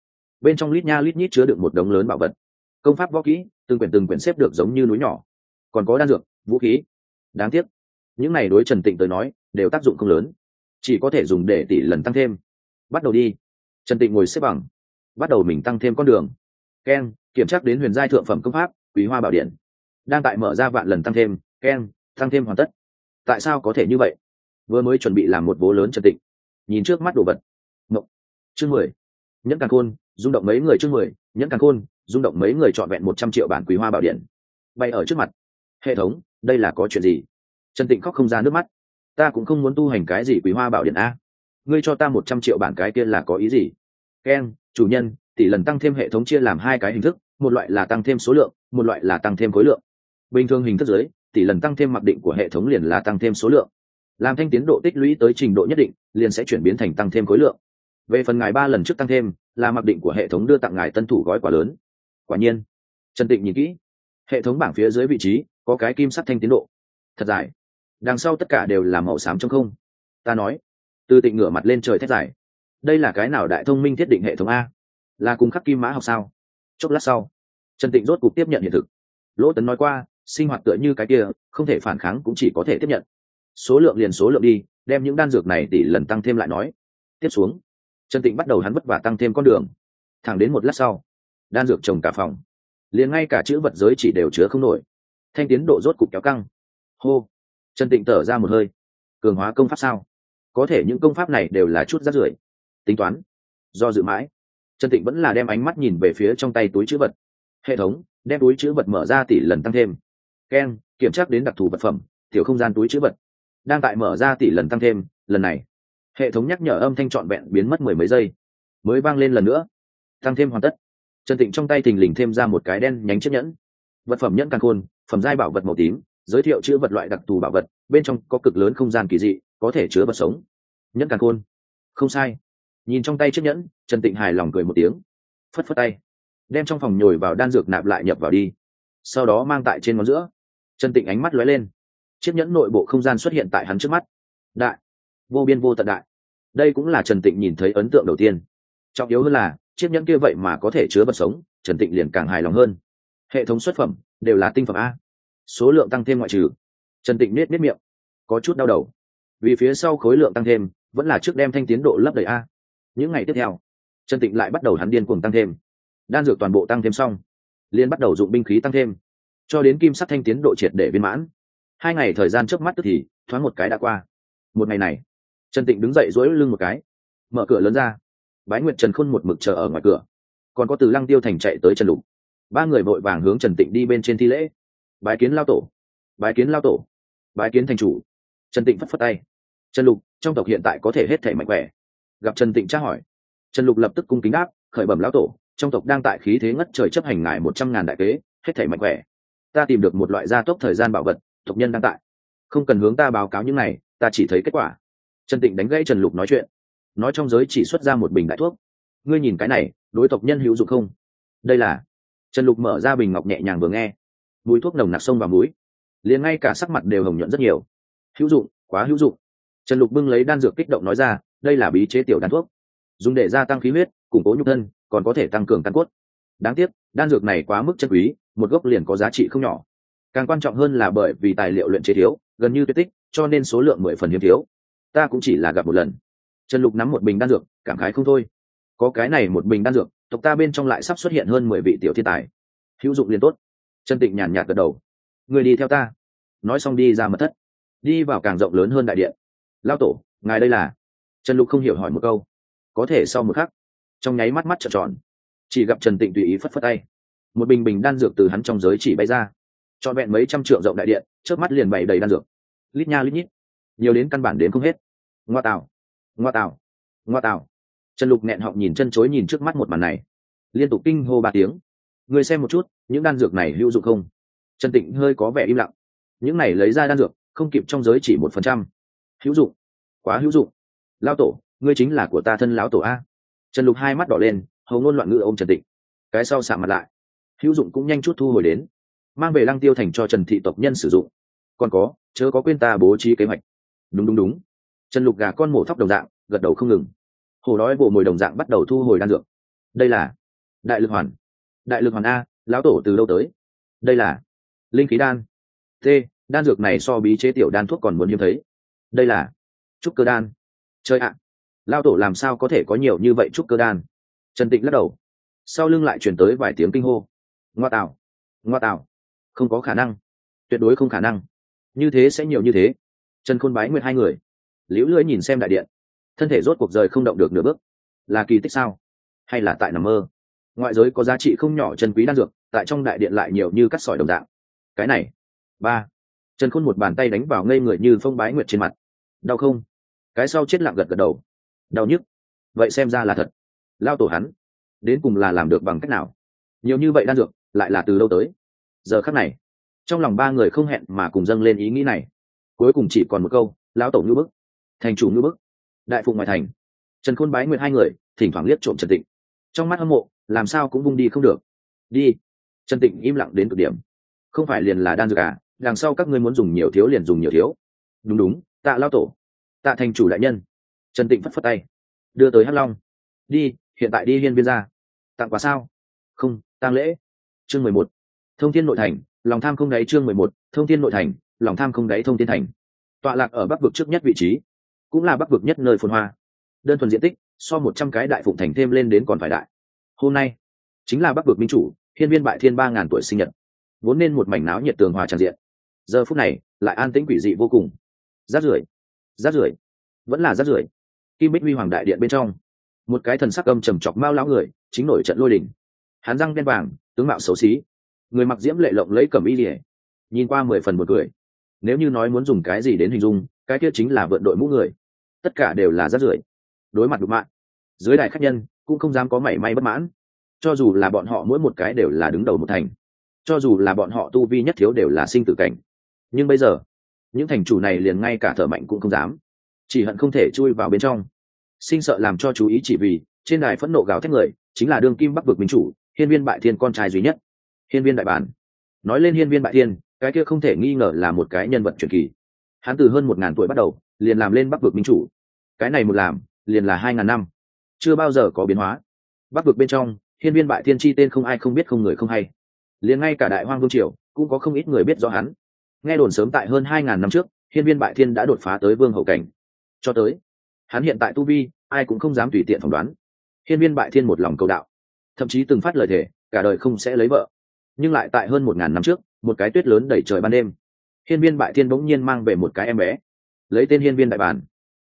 Bên trong lít nha lít nhít chứa được một đống lớn bảo vật công pháp võ kỹ từng quyển từng quyển xếp được giống như núi nhỏ. Còn có đan dược vũ khí. Đáng tiếc những này đối trần tịnh tới nói đều tác dụng không lớn. Chỉ có thể dùng để tỷ lần tăng thêm. Bắt đầu đi. Trần tịnh ngồi xếp bằng. Bắt đầu mình tăng thêm con đường. Ken, kiểm tra đến huyền giai thượng phẩm công pháp quý hoa bảo điện. Đang tại mở ra vạn lần tăng thêm. Ken, tăng thêm hoàn tất. Tại sao có thể như vậy? Vừa mới chuẩn bị làm một bố lớn trần tịnh. Nhìn trước mắt đồ vật. Mộng chương mười. Nhẫn càng khôn rung động mấy người chương mười. Nhẫn càng khôn rung động mấy người trọn vẹn một trăm triệu bản quý hoa bảo điện. Bay ở trước mặt. Hệ thống, đây là có chuyện gì? Trần tịnh khóc không ra nước mắt. Ta cũng không muốn tu hành cái gì quý hoa bảo điện a. Ngươi cho ta một trăm triệu bản cái kia là có ý gì? Ken, chủ nhân, tỷ lần tăng thêm hệ thống chia làm hai cái hình thức, một loại là tăng thêm số lượng, một loại là tăng thêm khối lượng. Bình thường hình thức giới, tỷ lần tăng thêm mặc định của hệ thống liền là tăng thêm số lượng. Làm thanh tiến độ tích lũy tới trình độ nhất định, liền sẽ chuyển biến thành tăng thêm khối lượng. Về phần ngài ba lần trước tăng thêm, là mặc định của hệ thống đưa tặng ngài tân thủ gói quả lớn quả nhiên, trần tịnh nhìn kỹ, hệ thống bảng phía dưới vị trí có cái kim sắt thanh tiến độ. Thật dài. Đằng sau tất cả đều là màu xám trong không. Ta nói, từ tịnh ngửa mặt lên trời thét dài. Đây là cái nào đại thông minh thiết định hệ thống a? Là cùng khắc kim mã học sao? Chốc lát sau, trần tịnh rốt cục tiếp nhận hiện thực. Lỗ tấn nói qua, sinh hoạt tựa như cái kia, không thể phản kháng cũng chỉ có thể tiếp nhận. Số lượng liền số lượng đi, đem những đan dược này tỷ lần tăng thêm lại nói. Tiếp xuống, trần tịnh bắt đầu hắn vất vả tăng thêm con đường. Thẳng đến một lát sau đan dược trồng cả phòng. Liền ngay cả chữ vật giới chỉ đều chứa không nổi. Thanh tiến độ rốt cục kéo căng. Hô. Trần tịnh thở ra một hơi. Cường hóa công pháp sao? Có thể những công pháp này đều là chút rát rưởi. Tính toán. Do dự mãi. Trần tịnh vẫn là đem ánh mắt nhìn về phía trong tay túi chữ vật. Hệ thống đem túi chữ vật mở ra tỷ lần tăng thêm. Ken, kiểm tra đến đặc thù vật phẩm tiểu không gian túi chữ vật. Đang tại mở ra tỷ lần tăng thêm lần này hệ thống nhắc nhở âm thanh trọn vẹn biến mất mười mấy giây. Mới vang lên lần nữa. Tăng thêm hoàn tất trần tịnh trong tay thình lình thêm ra một cái đen nhánh chiếc nhẫn. Vật phẩm nhẫn càng khôn, phẩm giai bảo vật màu tím, giới thiệu chữ vật loại đặc thù bảo vật, bên trong có cực lớn không gian kỳ dị, có thể chứa vật sống. Nhẫn càng khôn. Không sai. Nhìn trong tay chiếc nhẫn, trần tịnh hài lòng cười một tiếng. Phất phất tay. Đem trong phòng nhồi vào đan dược nạp lại nhập vào đi. Sau đó mang tại trên ngón giữa. Trần tịnh ánh mắt lóe lên. Chiếc nhẫn nội bộ không gian xuất hiện tại hắn trước mắt. Đại. Vô biên vô tận đại. Đây cũng là trần tịnh nhìn thấy ấn tượng đầu tiên trọng yếu hơn là, chiếc nhẫn kia vậy mà có thể chứa vật sống, trần tịnh liền càng hài lòng hơn. Hệ thống xuất phẩm, đều là tinh phẩm a. Số lượng tăng thêm ngoại trừ. Trần tịnh nết nết miệng, có chút đau đầu. Vì phía sau khối lượng tăng thêm, vẫn là trước đem thanh tiến độ lấp đầy a. Những ngày tiếp theo, trần tịnh lại bắt đầu hắn điên cuồng tăng thêm. Đan dược toàn bộ tăng thêm xong liên bắt đầu dụng binh khí tăng thêm. Cho đến kim sắt thanh tiến độ triệt để viên mãn. Hai ngày thời gian trước mắt tức thì, thoáng một cái đã qua. Một ngày này, trần tịnh đứng dậy dỗi lưng một cái, mở cửa lớn ra bái nguyệt trần khôn một mực chờ ở ngoài cửa. Còn có từ lăng tiêu thành chạy tới trần lục. Ba người vội vàng hướng trần tịnh đi bên trên thi lễ. Bái kiến lao tổ. Bái kiến lao tổ. Bái kiến thành chủ. Trần tịnh phất phất tay. Trần lục, trong tộc hiện tại có thể hết thể mạnh khỏe. Gặp trần tịnh tra hỏi, trần lục lập tức cung kính đáp, khởi bẩm lão tổ, trong tộc đang tại khí thế ngất trời chấp hành ngài một trăm ngàn đại kế, hết thể mạnh khỏe. Ta tìm được một loại gia tốc thời gian bảo vật, tộc nhân đang tại. Không cần hướng ta báo cáo những này, ta chỉ thấy kết quả. Trần tịnh đánh gãy trần lục nói chuyện nói trong giới chỉ xuất ra một bình đại thuốc. Ngươi nhìn cái này, đối tộc nhân hữu dụng không? Đây là. Trần lục mở ra bình ngọc nhẹ nhàng vừa nghe. Mùi thuốc nồng nặc sông vào mũi liền ngay cả sắc mặt đều hồng nhuận rất nhiều. Hữu dụng, quá hữu dụng. Trần lục bưng lấy đan dược kích động nói ra, đây là bí chế tiểu đan thuốc. Dùng để gia tăng khí huyết, củng cố nhục thân, còn có thể tăng cường căn cốt. Đáng tiếc, đan dược này quá mức chân quý, một gốc liền có giá trị không nhỏ. Càng quan trọng hơn là bởi vì tài liệu luyện chế thiếu, gần như tuyệt tích, cho nên số lượng mười phần hiếm thiếu. Ta cũng chỉ là gặp một lần trần lục nắm một bình đan dược, cảm khái không thôi. Có cái này một bình đan dược, tộc ta bên trong lại sắp xuất hiện hơn mười vị tiểu thiên tài. Hữu dụng liền tốt. Trần tịnh nhàn nhạt gật đầu. Người đi theo ta. Nói xong đi ra mật thất. Đi vào càng rộng lớn hơn đại điện. Lao tổ, ngài đây là? Trần lục không hiểu hỏi một câu. Có thể sau một khắc, trong nháy mắt mắt trợn tròn. Chỉ gặp trần tịnh tùy ý phất phất tay. Một bình bình đan dược từ hắn trong giới chỉ bay ra. Cho vẹn mấy trăm trượng rộng đại điện trước mắt liền bày đầy đan dược. Lít nha lít nhít. Nhiều đến căn bản đến không hết. Ngoa tạo ngoa tạo ngoa tạo trần lục nghẹn họng nhìn chân chối nhìn trước mắt một màn này. Liên tục kinh hô ba tiếng. Người xem một chút, những đan dược này hữu dụng không? Trần tịnh hơi có vẻ im lặng. Những này lấy ra đan dược, không kịp trong giới chỉ một phần trăm. Hữu dụng. Quá hữu dụng. Lao tổ, ngươi chính là của ta thân lão tổ a. Trần lục hai mắt đỏ lên, hầu ngôn loạn ngữ ôm trần tịnh. Cái sau sạm mặt lại. Hữu dụng cũng nhanh chút thu hồi đến. Mang về lăng tiêu thành cho trần thị tộc nhân sử dụng. Còn có, chớ có quên ta bố trí kế hoạch. Đúng đúng đúng trần lục gà con mổ thóc đồng dạng, gật đầu không ngừng. Hồ đói bộ mồi đồng dạng bắt đầu thu hồi đan dược. Đây là đại lực hoàn. Đại lực hoàn a, lão tổ từ lâu tới? Đây là linh khí đan. T, đan dược này so bí chế tiểu đan thuốc còn muốn hiếm thấy. Đây là trúc cơ đan. Chơi ạ! Lao tổ làm sao có thể có nhiều như vậy trúc cơ đan? Trần tịnh lắc đầu. Sau lưng lại chuyển tới vài tiếng kinh hô. Ngoa tạo ngoa tạo không có khả năng. Tuyệt đối không khả năng. Như thế sẽ nhiều như thế. Trần khôn bái nguyệt hai người liễu lưỡi nhìn xem đại điện. Thân thể rốt cuộc rời không động được nửa bước. Là kỳ tích sao? Hay là tại nằm mơ? Ngoại giới có giá trị không nhỏ chân quý đan dược, tại trong đại điện lại nhiều như cắt sỏi đồng dạng. Cái này. Ba. Trần khôn một bàn tay đánh vào ngây người như phong bái nguyệt trên mặt. Đau không? Cái sau chết lặng gật gật đầu. Đau nhức. Vậy xem ra là thật. Lao tổ hắn. Đến cùng là làm được bằng cách nào? Nhiều như vậy đan dược, lại là từ lâu tới. Giờ khắc này, trong lòng ba người không hẹn mà cùng dâng lên ý nghĩ này. Cuối cùng chỉ còn một câu, lão tổ ngư bức thành chủ ngữ bức, đại phụ ngoại thành. Trần khôn bái nguyện hai người, thỉnh thoảng liếc trộm trần tịnh. Trong mắt hâm mộ, làm sao cũng vung đi không được. Đi. Trần tịnh im lặng đến cực điểm. Không phải liền là đan dược à? Đằng sau các ngươi muốn dùng nhiều thiếu liền dùng nhiều thiếu. Đúng đúng, tạ lao tổ. Tạ thành chủ đại nhân. Trần tịnh phất phất tay. Đưa tới hắc long. Đi, hiện tại đi hiên viên ra tặng quà sao? Không, tang lễ. Chương mười một. Thông thiên nội thành, lòng tham không đáy chương mười một. Thông thiên nội thành, lòng tham không đáy thông thiên thành. Tọa lạc ở bắc vực trước nhất vị trí cũng là bắc vực nhất nơi phồn hoa. Đơn thuần diện tích, so một trăm cái đại phụng thành thêm lên đến còn phải đại. Hôm nay, chính là bắc vực minh chủ, hiên viên bại thiên ba ngàn tuổi sinh nhật. Vốn nên một mảnh náo nhiệt tường hòa tràn diện. Giờ phút này, lại an tĩnh quỷ dị vô cùng. Rát rưởi rát rưởi, vẫn là rát rưởi. Kim bích huy hoàng đại điện bên trong, một cái thần sắc âm trầm chọc mao lão người, chính nổi trận lôi đình. hán răng đen vàng, tướng mạo xấu xí. Người mặc diễm lệ lộng lấy cầm y lìa, nhìn qua mười phần một cười. Nếu như nói muốn dùng cái gì đến hình dung cái kia chính là vượn đội mũ người. Tất cả đều là rát rưởi. Đối mặt đục mạng, dưới đại khách nhân cũng không dám có mảy may bất mãn. Cho dù là bọn họ mỗi một cái đều là đứng đầu một thành, cho dù là bọn họ tu vi nhất thiếu đều là sinh tử cảnh. Nhưng bây giờ, những thành chủ này liền ngay cả thở mạnh cũng không dám. Chỉ hận không thể chui vào bên trong. Sinh sợ làm cho chú ý chỉ vì, trên đài phẫn nộ gào thét người, chính là đương kim bắc vực minh chủ, hiên viên bại thiên con trai duy nhất. Hiên viên đại bản. Nói lên hiên viên bại thiên, cái kia không thể nghi ngờ là một cái nhân vật truyền kỳ hắn từ hơn một ngàn tuổi bắt đầu, liền làm lên bắc vực minh chủ. Cái này một làm, liền là hai ngàn năm. Chưa bao giờ có biến hóa. Bắc vực bên trong, hiên viên bại thiên chi tên không ai không biết không người không hay. Liền ngay cả đại hoang vương triều, cũng có không ít người biết rõ hắn. Nghe đồn sớm tại hơn hai ngàn năm trước, hiên viên bại thiên đã đột phá tới vương hậu cảnh. Cho tới, hắn hiện tại tu vi, ai cũng không dám tùy tiện phỏng đoán. Hiên viên bại thiên một lòng cầu đạo. Thậm chí từng phát lời thề, cả đời không sẽ lấy vợ. Nhưng lại tại hơn một ngàn năm trước, một cái tuyết lớn đẩy trời ban đêm hiên viên bại thiên bỗng nhiên mang về một cái em bé. Lấy tên hiên viên đại bản.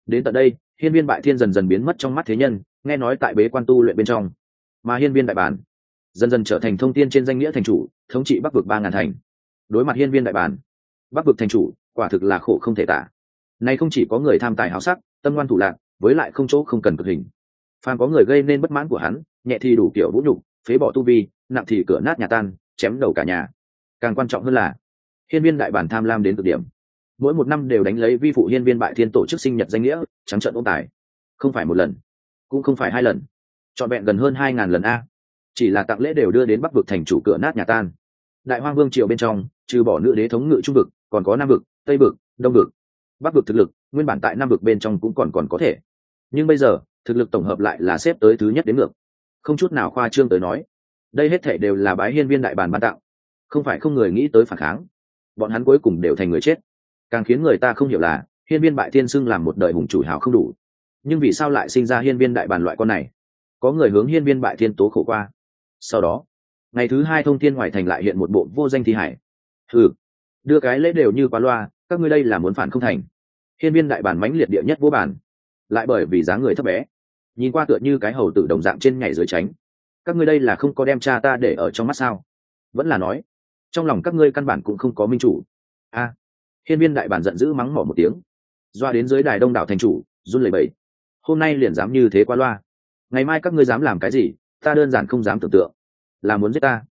Đến tận đây, hiên viên bại thiên dần dần biến mất trong mắt thế nhân, nghe nói tại bế quan tu luyện bên trong. Mà hiên viên đại bản dần dần trở thành thông tin trên danh nghĩa thành chủ, thống trị bắc vực ba ngàn thành. Đối mặt hiên viên đại bản, bắc vực thành chủ, quả thực là khổ không thể tả. Nay không chỉ có người tham tài háo sắc, tâm ngoan thủ lạc, với lại không chỗ không cần cực hình. Phàm có người gây nên bất mãn của hắn, nhẹ thì đủ kiểu vũ nhục, phế bỏ tu vi, nặng thì cửa nát nhà tan, chém đầu cả nhà. Càng quan trọng hơn là hiên viên đại bản tham lam đến cực điểm. Mỗi một năm đều đánh lấy vi phụ hiên viên bại thiên tổ chức sinh nhật danh nghĩa, trắng trận ôm tài. Không phải một lần, cũng không phải hai lần. Trọn vẹn gần hơn hai ngàn lần a. Chỉ là tặng lễ đều đưa đến bắc vực thành chủ cửa nát nhà tan. Đại hoang vương triều bên trong, trừ bỏ nữ đế thống ngự trung vực, còn có nam vực, tây vực, đông vực. Bắc vực thực lực, nguyên bản tại nam vực bên trong cũng còn còn có thể. Nhưng bây giờ, thực lực tổng hợp lại là xếp tới thứ nhất đến ngược. Không chút nào khoa trương tới nói. Đây hết thể đều là bái hiên viên đại bàn ban tặng. Không phải không người nghĩ tới phản kháng bọn hắn cuối cùng đều thành người chết. Càng khiến người ta không hiểu là, hiên viên bại thiên xưng làm một đời hùng chủ hào không đủ. Nhưng vì sao lại sinh ra hiên viên đại bàn loại con này? Có người hướng hiên viên bại thiên tố khổ qua. Sau đó, ngày thứ hai thông thiên ngoài thành lại hiện một bộ vô danh thi hải. Ừ đưa cái lễ đều như quá loa, các ngươi đây là muốn phản không thành. Hiên viên đại bản mãnh liệt địa nhất vô bản lại bởi vì dáng người thấp bé, nhìn qua tựa như cái hầu tử đồng dạng trên nhảy dưới tránh. Các ngươi đây là không có đem cha ta để ở trong mắt sao? Vẫn là nói trong lòng các ngươi căn bản cũng không có minh chủ. A, hiên viên đại bản giận dữ mắng mỏ một tiếng. Doa đến dưới đài đông đảo thành chủ, run lẩy bẩy. Hôm nay liền dám như thế qua loa. Ngày mai các ngươi dám làm cái gì, ta đơn giản không dám tưởng tượng. Là muốn giết ta.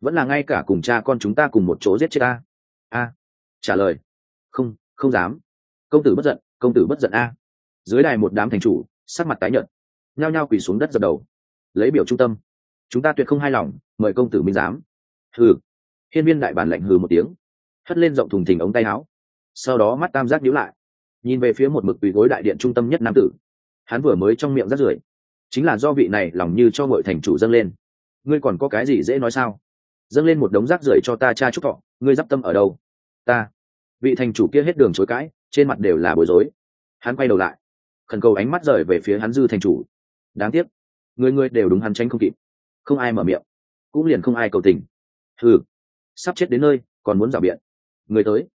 Vẫn là ngay cả cùng cha con chúng ta cùng một chỗ giết chết ta. A, trả lời. Không không dám. Công tử bất giận, công tử bất giận a. Dưới đài một đám thành chủ, sắc mặt tái nhợt. Nhao nhao quỳ xuống đất dập đầu. Lấy biểu trung tâm. Chúng ta tuyệt không hài lòng, mời công tử minh giám. Thử hiên viên đại bản lạnh hừ một tiếng, hất lên rộng thùng thình ống tay áo. Sau đó mắt tam giác nhíu lại, nhìn về phía một mực quỳ gối đại điện trung tâm nhất nam tử. Hắn vừa mới trong miệng rắt rưởi, chính là do vị này lòng như cho ngội thành chủ dâng lên. Ngươi còn có cái gì dễ nói sao? Dâng lên một đống rác rưởi cho ta cha chúc thọ, ngươi d i p tâm ở đâu? Ta. Vị thành chủ kia hết đường chối cãi, trên mặt đều là bối rối. Hắn quay đầu lại, khẩn cầu ánh mắt rời về phía hắn dư thành chủ. Đáng tiếc, người người đều đúng hắn tránh không kịp. Không ai mở miệng, cũng liền không ai cầu tình. Ừ sắp chết đến nơi, còn muốn rào biện. Người tới.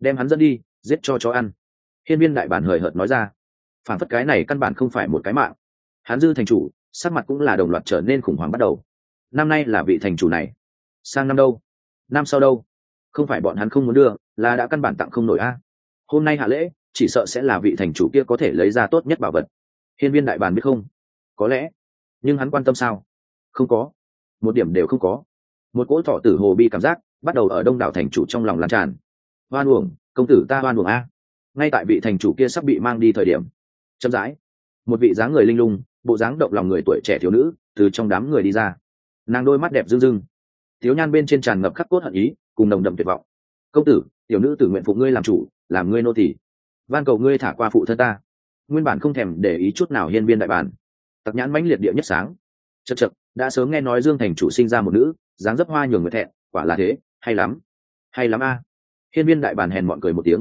Đem hắn dẫn đi, giết cho chó ăn. Hiên viên đại bản hời hợt nói ra. Phản phất cái này căn bản không phải một cái mạng. Hắn dư thành chủ, sắc mặt cũng là đồng loạt trở nên khủng hoảng bắt đầu. Năm nay là vị thành chủ này. Sang năm đâu? Năm sau đâu? Không phải bọn hắn không muốn đưa, là đã căn bản tặng không nổi a. Hôm nay hạ lễ, chỉ sợ sẽ là vị thành chủ kia có thể lấy ra tốt nhất bảo vật. Hiên viên đại bàn biết không? Có lẽ. Nhưng hắn quan tâm sao? Không có. Một điểm đều không có một cỗ thọ tử hồ bi cảm giác bắt đầu ở đông đảo thành chủ trong lòng lan tràn. Hoan uổng, công tử ta hoan uổng a. Ngay tại vị thành chủ kia sắp bị mang đi thời điểm, chậm rãi, một vị dáng người linh lung, bộ dáng động lòng người tuổi trẻ thiếu nữ từ trong đám người đi ra. Nàng đôi mắt đẹp rưng rưng. Thiếu nhan bên trên tràn ngập khắc cốt hận ý, cùng nồng đậm tuyệt vọng. Công tử, tiểu nữ tự nguyện phụ ngươi làm chủ, làm ngươi nô tỳ. Van cầu ngươi thả qua phụ thân ta. Nguyên bản không thèm để ý chút nào hiên viên đại bản. Tặc nhãn mãnh liệt địa nhất sáng. Chật chật đã sớm nghe nói dương thành chủ sinh ra một nữ dáng dấp hoa nhường người thẹn, quả là thế, hay lắm hay lắm a. Hiên viên đại Bàn hèn mọn cười một tiếng.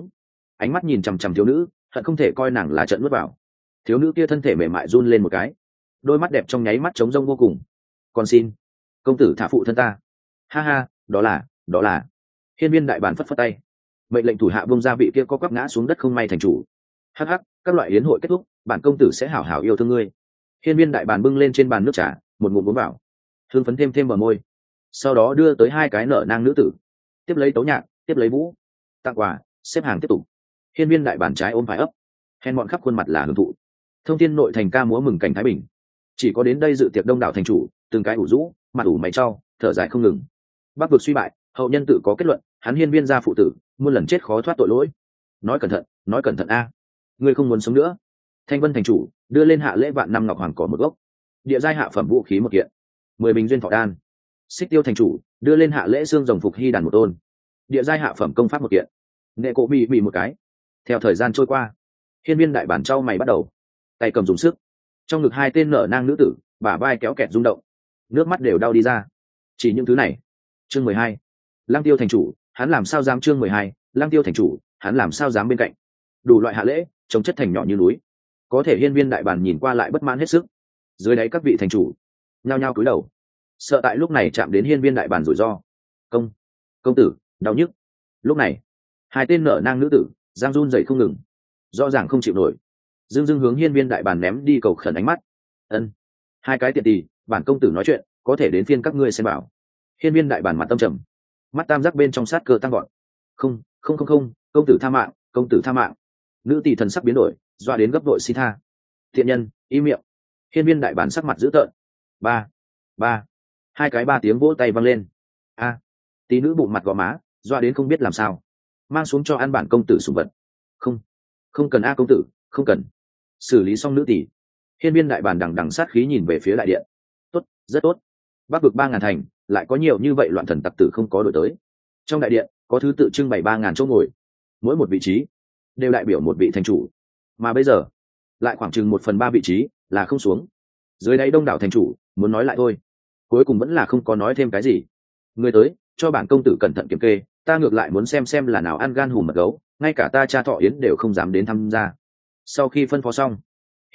Ánh mắt nhìn chằm chằm thiếu nữ, hận không thể coi nàng là trận nuốt vào. Thiếu nữ kia thân thể mềm mại run lên một cái. Đôi mắt đẹp trong nháy mắt trống rông vô cùng. Con xin, công tử thả phụ thân ta. Ha ha, đó là đó là. Hiên viên đại Bàn phất phất tay. Mệnh lệnh thủ hạ bông ra vị kia có quắp ngã xuống đất không may thành chủ. Hắc hắc, các loại yến hội kết thúc, bản công tử sẽ hảo hảo yêu thương ngươi. Hiên viên đại Bàn bưng lên trên bàn nước trà, một ngụm uống vào. Thương phấn thêm thêm vào môi sau đó đưa tới hai cái nở nang nữ tử tiếp lấy tấu nhạc tiếp lấy vũ tặng quà xếp hàng tiếp tục. Hiên viên đại bản trái ôm phải ấp hèn bọn khắp khuôn mặt là hưởng thụ. Thông tin nội thành ca múa mừng cảnh thái bình. Chỉ có đến đây dự tiệc đông đảo thành chủ từng cái ủ rũ mặt ủ mày trao, thở dài không ngừng. Bắc vực suy bại hậu nhân tự có kết luận hắn hiên viên gia phụ tử muôn lần chết khó thoát tội lỗi. Nói cẩn thận nói cẩn thận a. Ngươi không muốn sống nữa. Thanh vân thành chủ đưa lên hạ lễ vạn năm ngọc hoàng cỏ một gốc. Địa giai hạ phẩm vũ khí một kiện. Mười bình duyên thọ đan xích tiêu thành chủ, đưa lên hạ lễ xương rồng phục hy đàn một tôn. Địa giai hạ phẩm công pháp một kiện. Nghệ cộ bị bị một cái. Theo thời gian trôi qua, hiên viên đại bản trao mày bắt đầu. Tay cầm dùng sức. Trong ngực hai tên nở nang nữ tử, bả vai kéo kẹt rung động. Nước mắt đều đau đi ra. Chỉ những thứ này. Chương mười hai. Lang tiêu thành chủ, hắn làm sao dám chương mười hai? Lang tiêu thành chủ, hắn làm sao dám bên cạnh? Đủ loại hạ lễ chống chất thành nhỏ như núi. Có thể hiên viên đại bản nhìn qua lại bất mãn hết sức. Dưới đáy các vị thành chủ, nhao nhao cúi đầu sợ tại lúc này chạm đến hiên viên đại bản rủi ro. Công công tử, đau nhức. Lúc này, hai tên nở nang nữ tử, giang run dậy không ngừng. Rõ ràng không chịu nổi. Dương dương hướng hiên viên đại bản ném đi cầu khẩn ánh mắt. Ân, hai cái tiện tì bản công tử nói chuyện, có thể đến phiên các ngươi xem bảo. Hiên viên đại bản mặt tâm trầm. Mắt tam giác bên trong sát cơ tăng gọn không không không không, công tử tha mạng, công tử tha mạng. Nữ tỷ thần sắc biến đổi doa đến gấp đội xin tha. Thiện nhân y miệng. Hiên viên đại bản sắc mặt dữ tợn. Ba ba hai cái ba tiếng vỗ tay văng lên. A à, tí nữ bụng mặt gò má doa đến không biết làm sao. Mang xuống cho ăn bản công tử sùng vật. Không không cần a công tử không cần. Xử lý xong nữ tỷ. Hiên viên đại bản đằng đằng sát khí nhìn về phía đại điện. Tốt rất tốt. Bắc vực ba ngàn thành lại có nhiều như vậy loạn thần tặc tử không có đổi tới. Trong đại điện có thứ tự trưng bày ba ngàn chỗ ngồi. Mỗi một vị trí đều đại biểu một vị thành chủ. Mà bây giờ lại khoảng chừng một phần ba vị trí là không xuống. Dưới đáy đông đảo thành chủ muốn nói lại thôi cuối cùng vẫn là không có nói thêm cái gì. Người tới, cho bản công tử cẩn thận kiểm kê, ta ngược lại muốn xem xem là nào ăn gan hùm mật gấu, ngay cả ta cha thọ yến đều không dám đến tham gia. Sau khi phân phó xong,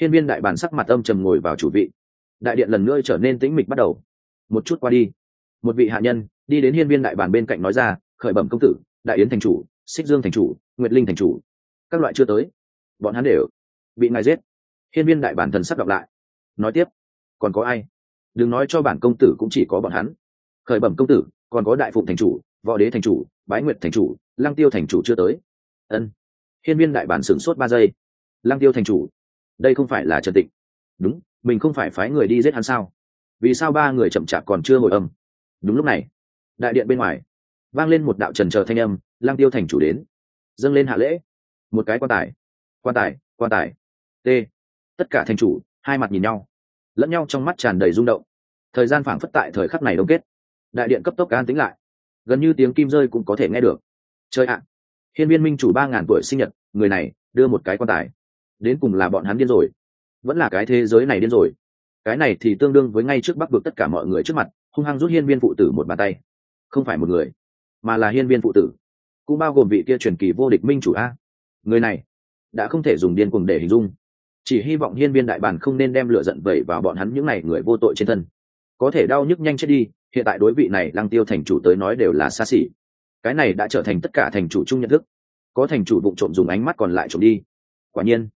hiên viên đại bản sắc mặt âm trầm ngồi vào chủ vị. Đại điện lần nữa trở nên tĩnh mịch bắt đầu. Một chút qua đi. Một vị hạ nhân, đi đến hiên viên đại bản bên cạnh nói ra, khởi bẩm công tử, đại yến thành chủ, xích dương thành chủ, nguyệt linh thành chủ. Các loại chưa tới. Bọn hắn đều bị ngài giết. Hiên viên đại bản thần sắc đọc lại. Nói tiếp, còn có ai? Đừng nói cho bản công tử cũng chỉ có bọn hắn. Khởi bẩm công tử, còn có đại phụng thành chủ, võ đế thành chủ, bái nguyệt thành chủ, lăng tiêu thành chủ chưa tới. Ân. Hiên viên đại bản sửng sốt ba giây. Lăng tiêu thành chủ, đây không phải là trần tịnh. Đúng, mình không phải phái người đi giết hắn sao? Vì sao ba người chậm chạp còn chưa ngồi âm? Đúng lúc này, đại điện bên ngoài, vang lên một đạo trần trờ thanh âm lang tiêu thành chủ đến. Dâng lên hạ lễ. Một cái quan tài. Quan tài quan tài. T. Tất cả thành chủ, hai mặt nhìn nhau lẫn nhau trong mắt tràn đầy rung động. Thời gian phảng phất tại thời khắc này đông kết. Đại điện cấp tốc an tính lại. Gần như tiếng kim rơi cũng có thể nghe được. Chơi ạ! Hiên viên minh chủ ba ngàn tuổi sinh nhật, người này đưa một cái quan tài. Đến cùng là bọn hắn điên rồi. Vẫn là cái thế giới này điên rồi. Cái này thì tương đương với ngay trước bắc vực tất cả mọi người trước mặt, hung hăng rút hiên viên phụ tử một bàn tay. Không phải một người, mà là hiên viên phụ tử. Cũng bao gồm vị kia truyền kỳ vô địch minh chủ a. Người này đã không thể dùng điên cuồng để hình dung chỉ hy vọng hiên viên đại bản không nên đem lửa giận vẩy vào bọn hắn những n à y người vô tội trên thân. Có thể đau nhức nhanh chết đi, hiện tại đối vị này lăng tiêu thành chủ tới nói đều là xa xỉ. Cái này đã trở thành tất cả thành chủ chung nhận thức. Có thành chủ vụ trộm dùng ánh mắt còn lại trộm đi. Quả nhiên,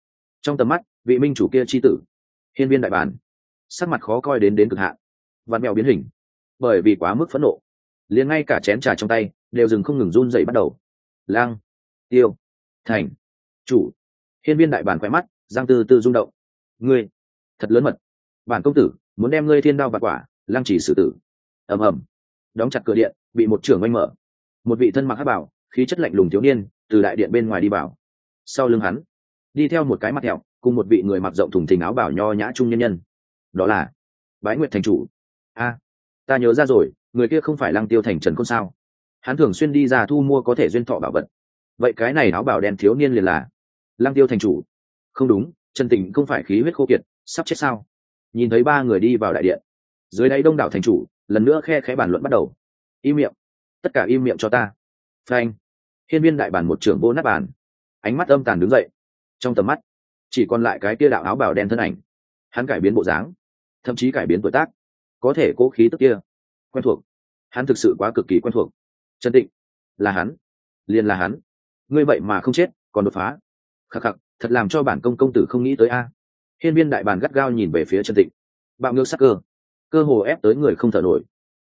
trong tầm mắt, vị minh chủ kia c h i tử, hiên viên đại bản, sắc mặt khó coi đến đến cực hạn. Vạt mèo biến hình, bởi vì quá mức phẫn nộ. Liền ngay cả chén trà trong tay, đều dừng không ngừng run dậy bắt đầu. Lang tiêu, thành, chủ. Hiên viên đại bản quay mắt giang tư tư rung động. Ngươi, thật lớn mật. Bản công tử muốn đem ngươi thiên đao và quả lăng chỉ xử tử. Ầm ầm. Đóng chặt cửa điện, bị một trưởng oanh mở. Một vị thân mặc hát bảo, khí chất lạnh lùng thiếu niên, từ đại điện bên ngoài đi vào. Sau lưng hắn, đi theo một cái mặt thẹo, cùng một vị người mặc rộng thùng thình áo bảo nho nhã trung nhân nhân. Đó là bái nguyệt thành chủ. A, ta nhớ ra rồi, người kia không phải lăng tiêu thành trần côn sao? Hắn thường xuyên đi ra thu mua có thể duyên thọ bảo vật. Vậy cái này áo bảo đen thiếu niên liền là lăng tiêu thành chủ không đúng, trần tình không phải khí huyết khô kiệt, sắp chết sao? Nhìn thấy ba người đi vào đại điện, dưới đáy đông đảo thành chủ, lần nữa khe khẽ bàn luận bắt đầu. Im miệng. Tất cả im miệng cho ta. Frank hiên viên đại bản một trưởng vô nát bàn. Ánh mắt âm tàn đứng dậy. Trong tầm mắt, chỉ còn lại cái kia đạo áo bào đen thân ảnh. Hắn cải biến bộ dáng, thậm chí cải biến tuổi tác. Có thể cố khí tức kia, quen thuộc. Hắn thực sự quá cực kỳ quen thuộc. Chân định là hắn. Liền là hắn. Ngươi vậy mà không chết, còn đột phá. Khắc khắc thật làm cho bản công công tử không nghĩ tới a. Hiên viên đại bàn gắt gao nhìn về phía trần tịnh. Bạo ngược sắc cơ. Cơ hồ ép tới người không thở nổi.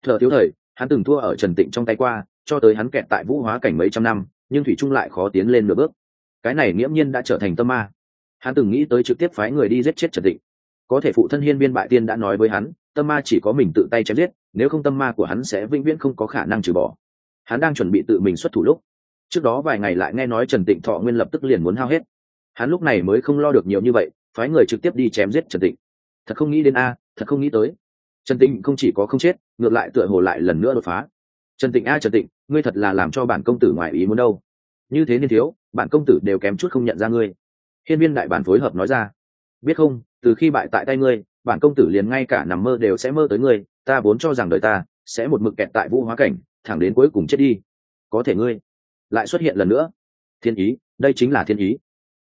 Thở thiếu thời, hắn từng thua ở trần tịnh trong tay qua, cho tới hắn kẹt tại vũ hóa cảnh mấy trăm năm, nhưng thủy trung lại khó tiến lên nửa bước. Cái này nghiễm nhiên đã trở thành tâm ma. Hắn từng nghĩ tới trực tiếp phái người đi giết chết trần tịnh. Có thể phụ thân hiên viên bại tiên đã nói với hắn, tâm ma chỉ có mình tự tay chém giết, nếu không tâm ma của hắn sẽ vĩnh viễn không có khả năng trừ bỏ. Hắn đang chuẩn bị tự mình xuất thủ lúc. Trước đó vài ngày lại nghe nói trần tịnh thọ nguyên lập tức liền muốn hao hết hắn lúc này mới không lo được nhiều như vậy, phái người trực tiếp đi chém giết trần tịnh. Thật không nghĩ đến a, thật không nghĩ tới. Trần tịnh không chỉ có không chết, ngược lại tựa hồ lại lần nữa đột phá. Trần tịnh a trần tịnh, ngươi thật là làm cho bản công tử ngoài ý muốn đâu. Như thế nên thiếu, bản công tử đều kém chút không nhận ra ngươi. Hiên viên đại bản phối hợp nói ra. Biết không, từ khi bại tại tay ngươi, bản công tử liền ngay cả nằm mơ đều sẽ mơ tới ngươi, ta vốn cho rằng đời ta sẽ một mực kẹt tại vũ hóa cảnh, thẳng đến cuối cùng chết đi. Có thể ngươi lại xuất hiện lần nữa. Thiên ý, đây chính là thiên ý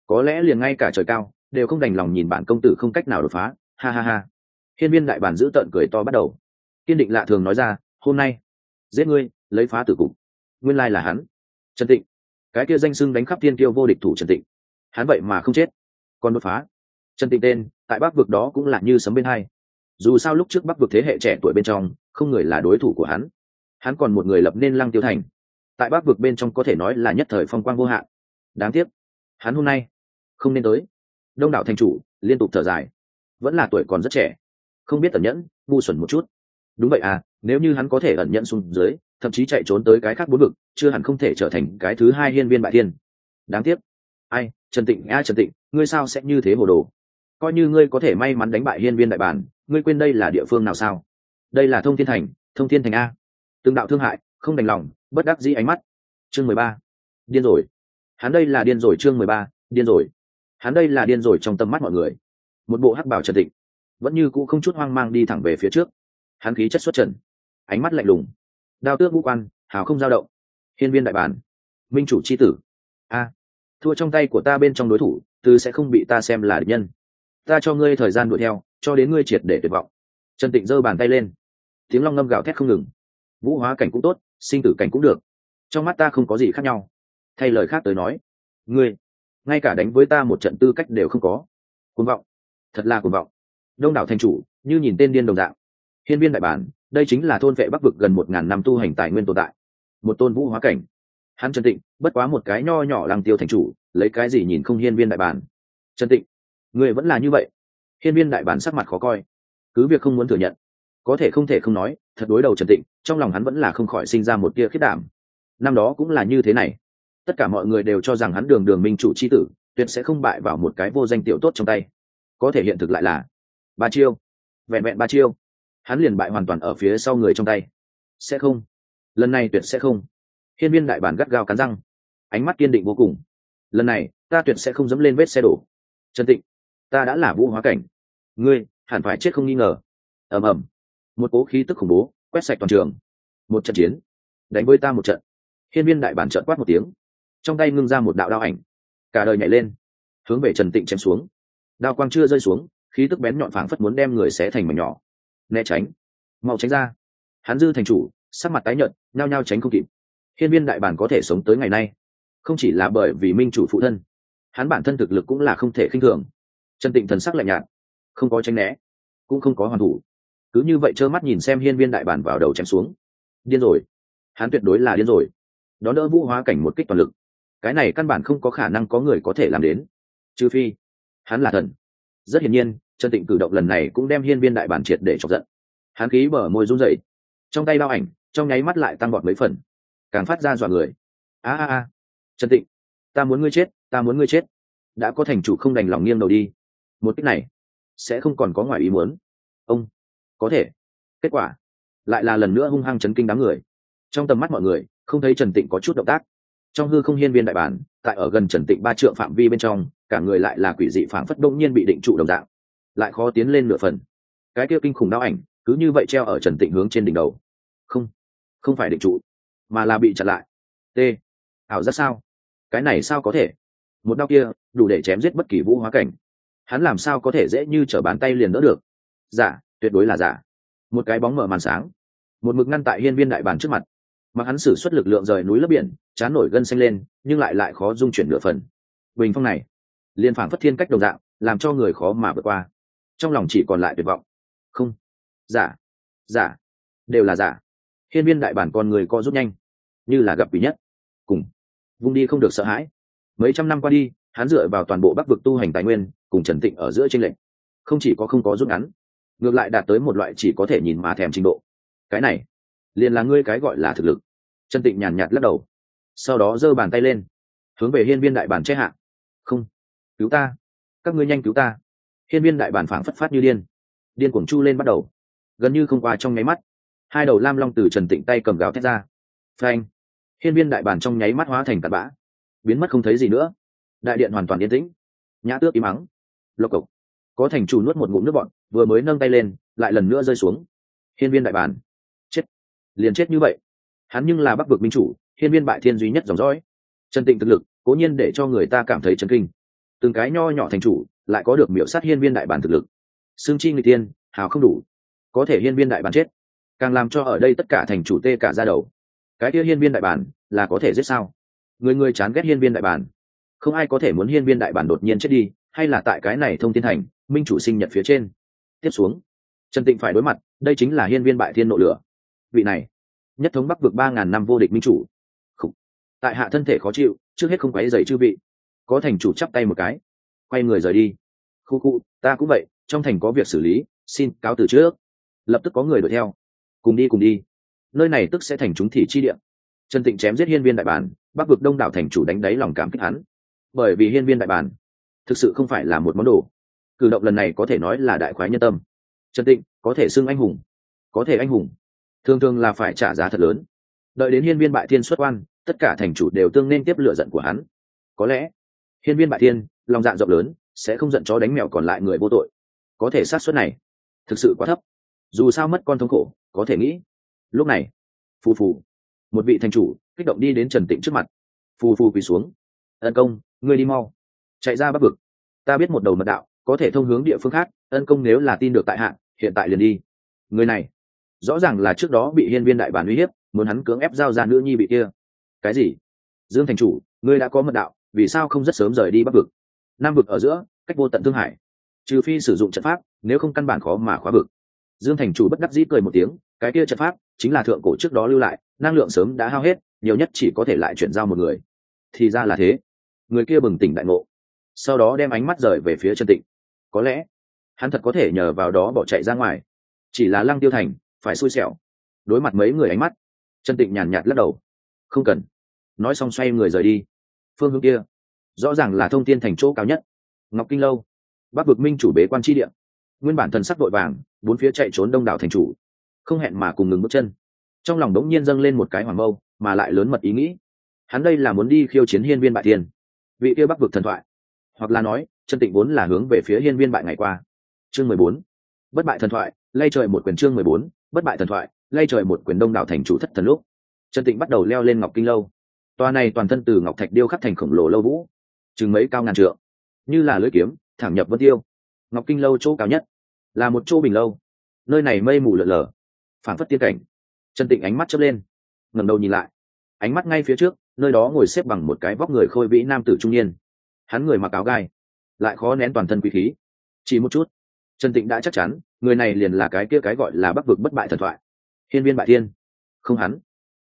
có lẽ liền ngay cả trời cao, đều không đành lòng nhìn bản công tử không cách nào đột phá. Ha ha ha. Hiên viên đại bản giữ tợn cười to bắt đầu. Kiên định lạ thường nói ra, hôm nay, giết ngươi, lấy phá tử cục. Nguyên lai là hắn. Trần tịnh. Cái kia danh sưng đánh khắp thiên tiêu vô địch thủ trần tịnh. Hắn vậy mà không chết, còn đột phá. Trần tịnh tên, tại bắc vực đó cũng là như sấm bên hai. Dù sao lúc trước bắc vực thế hệ trẻ tuổi bên trong, không người là đối thủ của hắn. Hắn còn một người lập nên lăng tiêu thành. Tại bắc vực bên trong có thể nói là nhất thời phong quang vô hạn. Đáng tiếc, hắn hôm nay không nên tới. Đông đảo thành chủ, liên tục thở dài. Vẫn là tuổi còn rất trẻ. Không biết tẩn nhẫn, ngu xuẩn một chút. Đúng vậy à nếu như hắn có thể ẩn nhẫn xuống dưới, thậm chí chạy trốn tới cái khác bốn vực, chưa hẳn không thể trở thành cái thứ hai hiên viên bại thiên. Đáng tiếc. Ai, trần tịnh, a trần tịnh, ngươi sao sẽ như thế hồ đồ? Coi như ngươi có thể may mắn đánh bại hiên viên đại bản, ngươi quên đây là địa phương nào sao? Đây là thông thiên thành, thông thiên thành a. Từng đạo thương hại, không đành lòng, bất đắc dĩ ánh mắt. Chương mười ba. Điên rồi. Hắn đây là điên rồi chương mười ba, điên rồi hắn đây là điên rồi trong tâm mắt mọi người. Một bộ hắc bảo trần tịnh, vẫn như cũ không chút hoang mang đi thẳng về phía trước. Hắn khí chất xuất trần, ánh mắt lạnh lùng. Đao tước vũ quan, hào không dao động. Hiên viên đại bản, minh chủ c h i tử. A, thua trong tay của ta bên trong đối thủ tư sẽ không bị ta xem là địch nhân. Ta cho ngươi thời gian đuổi theo, cho đến ngươi triệt để tuyệt vọng. Trần tịnh giơ bàn tay lên. Tiếng long ngâm gào thét không ngừng. Vũ hóa cảnh cũng tốt, sinh tử cảnh cũng được. Trong mắt ta không có gì khác nhau. Thay lời khác tới nói, ngươi ngay cả đánh với ta một trận tư cách đều không có. Cuồng vọng. Thật là cuồng vọng. Đông đảo thành chủ, như nhìn tên điên đồng dạng. Hiên viên đại bản, đây chính là thôn vệ bắc vực gần một ngàn năm tu hành tài nguyên tồn tại. Một tôn vũ hóa cảnh. Hắn trần tịnh, bất quá một cái nho nhỏ lăng tiêu thành chủ, lấy cái gì nhìn không hiên viên đại bản? Trần tịnh. Người vẫn là như vậy. Hiên viên đại bản sắc mặt khó coi. Cứ việc không muốn thừa nhận. Có thể không thể không nói, thật đối đầu trần tịnh, trong lòng hắn vẫn là không khỏi sinh ra một tia khiết đảm. Năm đó cũng là như thế này tất cả mọi người đều cho rằng hắn đường đường minh chủ c h i tử, tuyệt sẽ không bại vào một cái vô danh tiểu tốt trong tay. Có thể hiện thực lại là ba chiêu, vẹn vẹn ba chiêu, hắn liền bại hoàn toàn ở phía sau người trong tay. Sẽ không. Lần này tuyệt sẽ không. Hiên viên đại bản gắt gao cắn răng. Ánh mắt kiên định vô cùng. Lần này, ta tuyệt sẽ không dẫm lên vết xe đổ. Trần tịnh, ta đã là vũ hóa cảnh. Ngươi, hẳn phải chết không nghi ngờ. Ầm ầm. Một cố khí tức khủng bố quét sạch toàn trường. Một trận chiến. Đánh với ta một trận. Hiên viên đại bản trợn quát một tiếng trong tay ngưng ra một đạo đao ảnh. Cả đời nhảy lên, hướng về trần tịnh chém xuống. Đao quang chưa rơi xuống, khí tức bén nhọn phảng phất muốn đem người xé thành mảnh nhỏ. Né tránh, mau tránh ra. Hắn dư thành chủ, sắc mặt tái nhợt, nhao nhao tránh không kịp. Hiên viên đại bản có thể sống tới ngày nay, không chỉ là bởi vì minh chủ phụ thân, hắn bản thân thực lực cũng là không thể khinh thường. Trần tịnh thần sắc lạnh nhạt, không có tránh né, cũng không có hoàn thủ. Cứ như vậy trơ mắt nhìn xem hiên viên đại bản vào đầu chém xuống. Điên rồi, hắn tuyệt đối là điên rồi. Đó đỡ vũ hóa cảnh một kích toàn lực cái này căn bản không có khả năng có người có thể làm đến. Trừ phi, hắn là thần. Rất hiển nhiên, trần tịnh cử động lần này cũng đem hiên viên đại bản triệt để chọc giận. Hắn khí bở môi run rẩy. Trong tay bao ảnh, trong nháy mắt lại tăng bọt mấy phần. Càng phát ra dọa người. A a a. Trần tịnh, ta muốn ngươi chết, ta muốn ngươi chết. Đã có thành chủ không đành lòng nghiêng đầu đi. Một cách này, sẽ không còn có ngoài ý muốn. Ông, có thể. Kết quả, lại là lần nữa hung hăng chấn kinh đám người. Trong tầm mắt mọi người, không thấy trần tịnh có chút động tác trong hư không hiên viên đại bản, tại ở gần trần tịnh ba trượng phạm vi bên trong, cả người lại là quỷ dị phảng phất đông nhiên bị định trụ đồng dạng, lại khó tiến lên nửa phần. Cái kia kinh khủng đau ảnh, cứ như vậy treo ở trần tịnh hướng trên đỉnh đầu. Không không phải định trụ, mà là bị chặn lại. T, ảo giác sao? Cái này sao có thể? Một đau kia, đủ để chém giết bất kỳ vũ hóa cảnh. Hắn làm sao có thể dễ như t r ở bàn tay liền đỡ được? Giả, tuyệt đối là giả. Một cái bóng mở màn sáng. Một mực ngăn tại hiên viên đại bản trước mặt mà hắn xử suất lực lượng rời núi lấp biển, chán nổi gân xanh lên, nhưng lại lại khó dung chuyển nửa phần. Bình phong này, liền phản phất thiên cách đồng dạng, làm cho người khó mà vượt qua. Trong lòng chỉ còn lại tuyệt vọng. Không. Giả. Giả. Đều là giả. Hiên viên đại bản con người co rút nhanh. Như là gặp quỷ nhất. Cùng. Vung đi không được sợ hãi. Mấy trăm năm qua đi, hắn dựa vào toàn bộ bắc vực tu hành tài nguyên, cùng trần tịnh ở giữa tranh lệch. Không chỉ có không có rút ngắn, ngược lại đạt tới một loại chỉ có thể nhìn mà thèm trình độ. Cái này liền là ngươi cái gọi là thực lực. Trần tịnh nhàn nhạt lắc đầu, sau đó giơ bàn tay lên, hướng về hiên viên đại bản che hạ. Không, cứu ta, các ngươi nhanh cứu ta. Hiên viên đại bản phảng phất phát như điên điên cuồng chu lên bắt đầu. Gần như không qua trong nháy mắt, hai đầu lam long từ trần tịnh tay cầm gáo thét ra. Phanh, hiên viên đại bản trong nháy mắt hóa thành tạt bã, biến mất không thấy gì nữa. Đại điện hoàn toàn yên tĩnh, nhã tước im mắng lộc cộc, có thành chủ nuốt một ngụm nước bọn vừa mới nâng tay lên, lại lần nữa rơi xuống. Hiên viên đại bản liền chết như vậy. Hắn nhưng là bắc vực minh chủ, hiên viên bại thiên duy nhất dòng dõi. Trần tịnh thực lực, cố nhiên để cho người ta cảm thấy chấn kinh. Từng cái nho nhỏ thành chủ, lại có được miểu sát hiên viên đại bản thực lực. Xương chi người tiên hào không đủ. Có thể hiên viên đại bản chết. Càng làm cho ở đây tất cả thành chủ tê cả ra đầu. Cái kia hiên viên đại bản, là có thể giết sao? Người người chán ghét hiên viên đại bản. Không ai có thể muốn hiên viên đại bản đột nhiên chết đi, hay là tại cái này thông tin thành, minh chủ sinh nhật phía trên. Tiếp xuống. Trần tịnh phải đối mặt, đây chính là hiên viên bại thiên nộ lửa vị này. Nhất thống bắc vực ba ngàn năm vô địch minh chủ. Khủ. tại hạ thân thể khó chịu, trước hết không quấy dày chư vị. Có thành chủ chắp tay một cái. Quay người rời đi. Khu khu ta cũng vậy, trong thành có việc xử lý, xin cáo từ trước. Lập tức có người đuổi theo. Cùng đi cùng đi. Nơi này tức sẽ thành chúng thị chi điện trần tịnh chém giết hiên viên đại bản, bắc vực đông đảo thành chủ đánh đáy lòng cảm kích hắn. Bởi vì hiên viên đại bản, thực sự không phải là một món đồ. Cử động lần này có thể nói là đại khoái nhân tâm. Trần tịnh, có thể xưng anh hùng. Có thể anh hùng thường thường là phải trả giá thật lớn. Đợi đến hiên viên bại thiên xuất quan, tất cả thành chủ đều tương nên tiếp lựa giận của hắn. Có lẽ, hiên viên bại thiên, lòng dạ rộng lớn, sẽ không giận chó đánh mèo còn lại người vô tội. Có thể sát suất này, thực sự quá thấp. Dù sao mất con thống khổ, có thể nghĩ. Lúc này, phù phù, một vị thành chủ, kích động đi đến trần tịnh trước mặt. Phù phù quỳ xuống. Ân công, ngươi đi mau. Chạy ra bắc vực. Ta biết một đầu mật đạo, có thể thông hướng địa phương khác. Ân công nếu là tin được tại hạn hiện tại liền đi. Người này rõ ràng là trước đó bị hiên viên đại bản uy hiếp, muốn hắn cưỡng ép giao ra nữ nhi bị kia. Cái gì? Dương thành chủ, ngươi đã có mật đạo, vì sao không rất sớm rời đi bắc vực? Nam vực ở giữa, cách vô tận thương hải. Trừ phi sử dụng trận pháp, nếu không căn bản khó mà khóa vực. Dương thành chủ bất đắc dĩ cười một tiếng, cái kia trận pháp chính là thượng cổ trước đó lưu lại, năng lượng sớm đã hao hết, nhiều nhất chỉ có thể lại chuyển giao một người. Thì ra là thế. Người kia bừng tỉnh đại ngộ. Sau đó đem ánh mắt rời về phía chân tịnh. Có lẽ, hắn thật có thể nhờ vào đó bỏ chạy ra ngoài. Chỉ là lăng tiêu thành phải xui xẻo. Đối mặt mấy người ánh mắt chân tịnh nhàn nhạt lắc đầu. Không cần. Nói xong xoay người rời đi. Phương hướng kia, rõ ràng là thông tin thành chỗ cao nhất. Ngọc kinh lâu, bắc vực minh chủ bế quan tri địa. Nguyên bản thần sắc vội vàng, bốn phía chạy trốn đông đảo thành chủ. Không hẹn mà cùng ngừng bước chân. Trong lòng đống nhiên dâng lên một cái hoàng mâu, mà lại lớn mật ý nghĩ. Hắn đây là muốn đi khiêu chiến hiên viên bại thiên. Vị kia bắc vực thần thoại. Hoặc là nói chân tịnh vốn là hướng về phía hiên viên bại ngày qua. Chương mười bốn. Bất bại thần thoại, lay trời một quyền chương mười bốn bất bại thần thoại, lay trời một quyền đông đảo thành chủ thất thần lúc. Chân tịnh bắt đầu leo lên ngọc kinh lâu. Tòa này toàn thân từ ngọc thạch điêu khắc thành khổng lồ lâu vũ, chừng mấy cao ngàn trượng. Như là lưỡi kiếm, thẳng nhập vân tiêu. Ngọc kinh lâu chỗ cao nhất, là một chỗ bình lâu. Nơi này mây mù lợn lờ phản phất tiên cảnh. Chân tịnh ánh mắt chớp lên, ngẩng đầu nhìn lại. Ánh mắt ngay phía trước, nơi đó ngồi xếp bằng một cái vóc người khôi vĩ nam tử trung niên. Hắn người mặc áo gai, lại khó nén toàn thân quý khí. Chỉ một chút, trần tịnh đã chắc chắn người này liền là cái kia cái gọi là bắc vực bất bại thần thoại. Hiên viên bại thiên. Không hắn.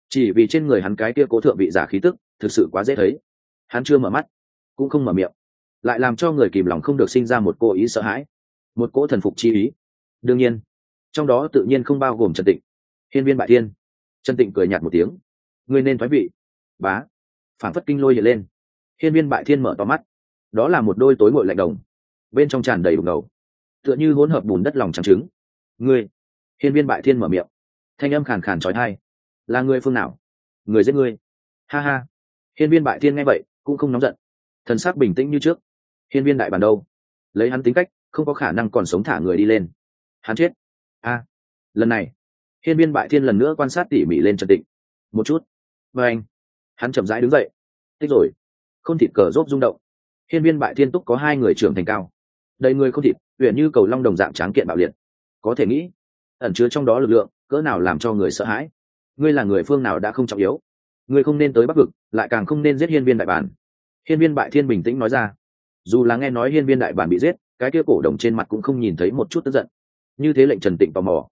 Chỉ vì trên người hắn cái kia cố thượng vị giả khí tức, thực sự quá dễ thấy. Hắn chưa mở mắt, cũng không mở miệng. Lại làm cho người kìm lòng không được sinh ra một cô ý sợ hãi, một cỗ thần phục chi ý. Đương nhiên, trong đó tự nhiên không bao gồm trần tịnh. Hiên viên bại thiên. Trần tịnh cười nhạt một tiếng. Ngươi nên thoái vị. Bá. Phản phất kinh lôi hiện lên. Hiên viên bại thiên mở to mắt. Đó là một đôi tối ngội lạnh đồng. Bên trong tràn đầy đục ngầu tựa như hỗn hợp bùn đất lòng trắng trứng. Ngươi, hiên viên bại thiên mở miệng. Thanh âm khàn khàn trói thai là người phương nào? Người giết ngươi. Ha ha. Hiên viên bại thiên nghe vậy, cũng không nóng giận. Thần sắc bình tĩnh như trước. Hiên viên đại bản đâu? Lấy hắn tính cách, không có khả năng còn sống thả người đi lên. Hắn chết. A. Lần này, hiên viên bại thiên lần nữa quan sát tỉ mỉ lên trần tịnh một chút. Và anh. Hắn chậm rãi đứng dậy. Tích rồi. Không thịt cờ rốt rung động. Hiên viên bại thiên túc có hai người trưởng thành cao. Đầy người không thịt huyện như cầu long đồng dạng tráng kiện bạo liệt. Có thể nghĩ, ẩn chứa trong đó lực lượng, cỡ nào làm cho người sợ hãi? Ngươi là người phương nào đã không trọng yếu? Ngươi không nên tới bắc vực, lại càng không nên giết hiên viên đại bản. Hiên viên bại thiên bình tĩnh nói ra. Dù là nghe nói hiên viên đại bản bị giết, cái kia cổ đồng trên mặt cũng không nhìn thấy một chút tức giận. Như thế lệnh trần tịnh tò mò.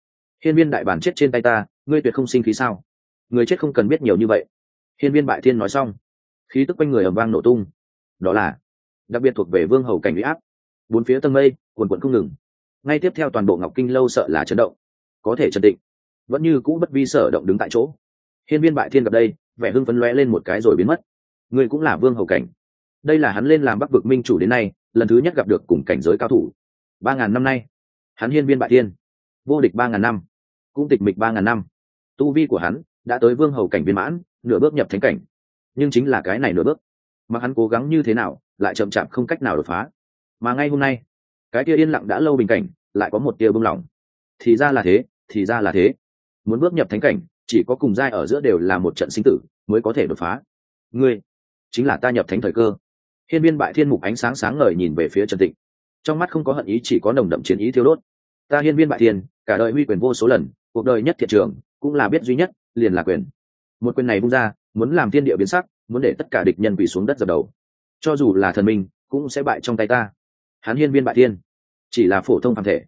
Hiên viên đại bản chết trên tay ta, ngươi tuyệt không sinh khí sao? Người chết không cần biết nhiều như vậy. Hiên viên bại thiên nói xong, khí tức quanh người ầm vang nổ tung. Đó là, đặc biệt thuộc về vương hầu cảnh bị áp. Bốn phía tầng mây quần quần không ngừng. Ngay tiếp theo toàn bộ ngọc kinh lâu sợ là chấn động. Có thể chấn định, vẫn như cũ bất vi sở động đứng tại chỗ. Hiên viên bại thiên gặp đây, vẻ hưng phấn lóe lên một cái rồi biến mất. Người cũng là vương hầu cảnh. Đây là hắn lên làm bắc vực minh chủ đến nay, lần thứ nhất gặp được cùng cảnh giới cao thủ. Ba ngàn năm nay, hắn hiên viên bại thiên, vô địch ba ngàn năm, cũng tịch mịch ba ngàn năm. Tu vi của hắn đã tới vương hầu cảnh viên mãn, nửa bước nhập thánh cảnh. Nhưng chính là cái này nửa bước. Mà hắn cố gắng như thế nào, lại chậm chạp không cách nào đột phá. Mà ngay hôm nay cái kia yên lặng đã lâu bình cảnh, lại có một tia bưng lỏng thì ra là thế, thì ra là thế. Muốn bước nhập thánh cảnh, chỉ có cùng giai ở giữa đều là một trận sinh tử, mới có thể đột phá. Ngươi, chính là ta nhập thánh thời cơ. Hiên viên bại thiên mục ánh sáng sáng ngời nhìn về phía trần tịnh. Trong mắt không có hận ý, chỉ có nồng đậm chiến ý thiêu đốt. Ta hiên viên bại thiên, cả đời huy quyền vô số lần, cuộc đời nhất thiện trường, cũng là biết duy nhất, liền là quyền. Một quyền này bung ra, muốn làm thiên địa biến sắc, muốn để tất cả địch nhân quỳ xuống đất dập đầu. Cho dù là thần minh, cũng sẽ bại trong tay ta. Hắn hiên viên bại thiên chỉ là phổ thông phàm thể.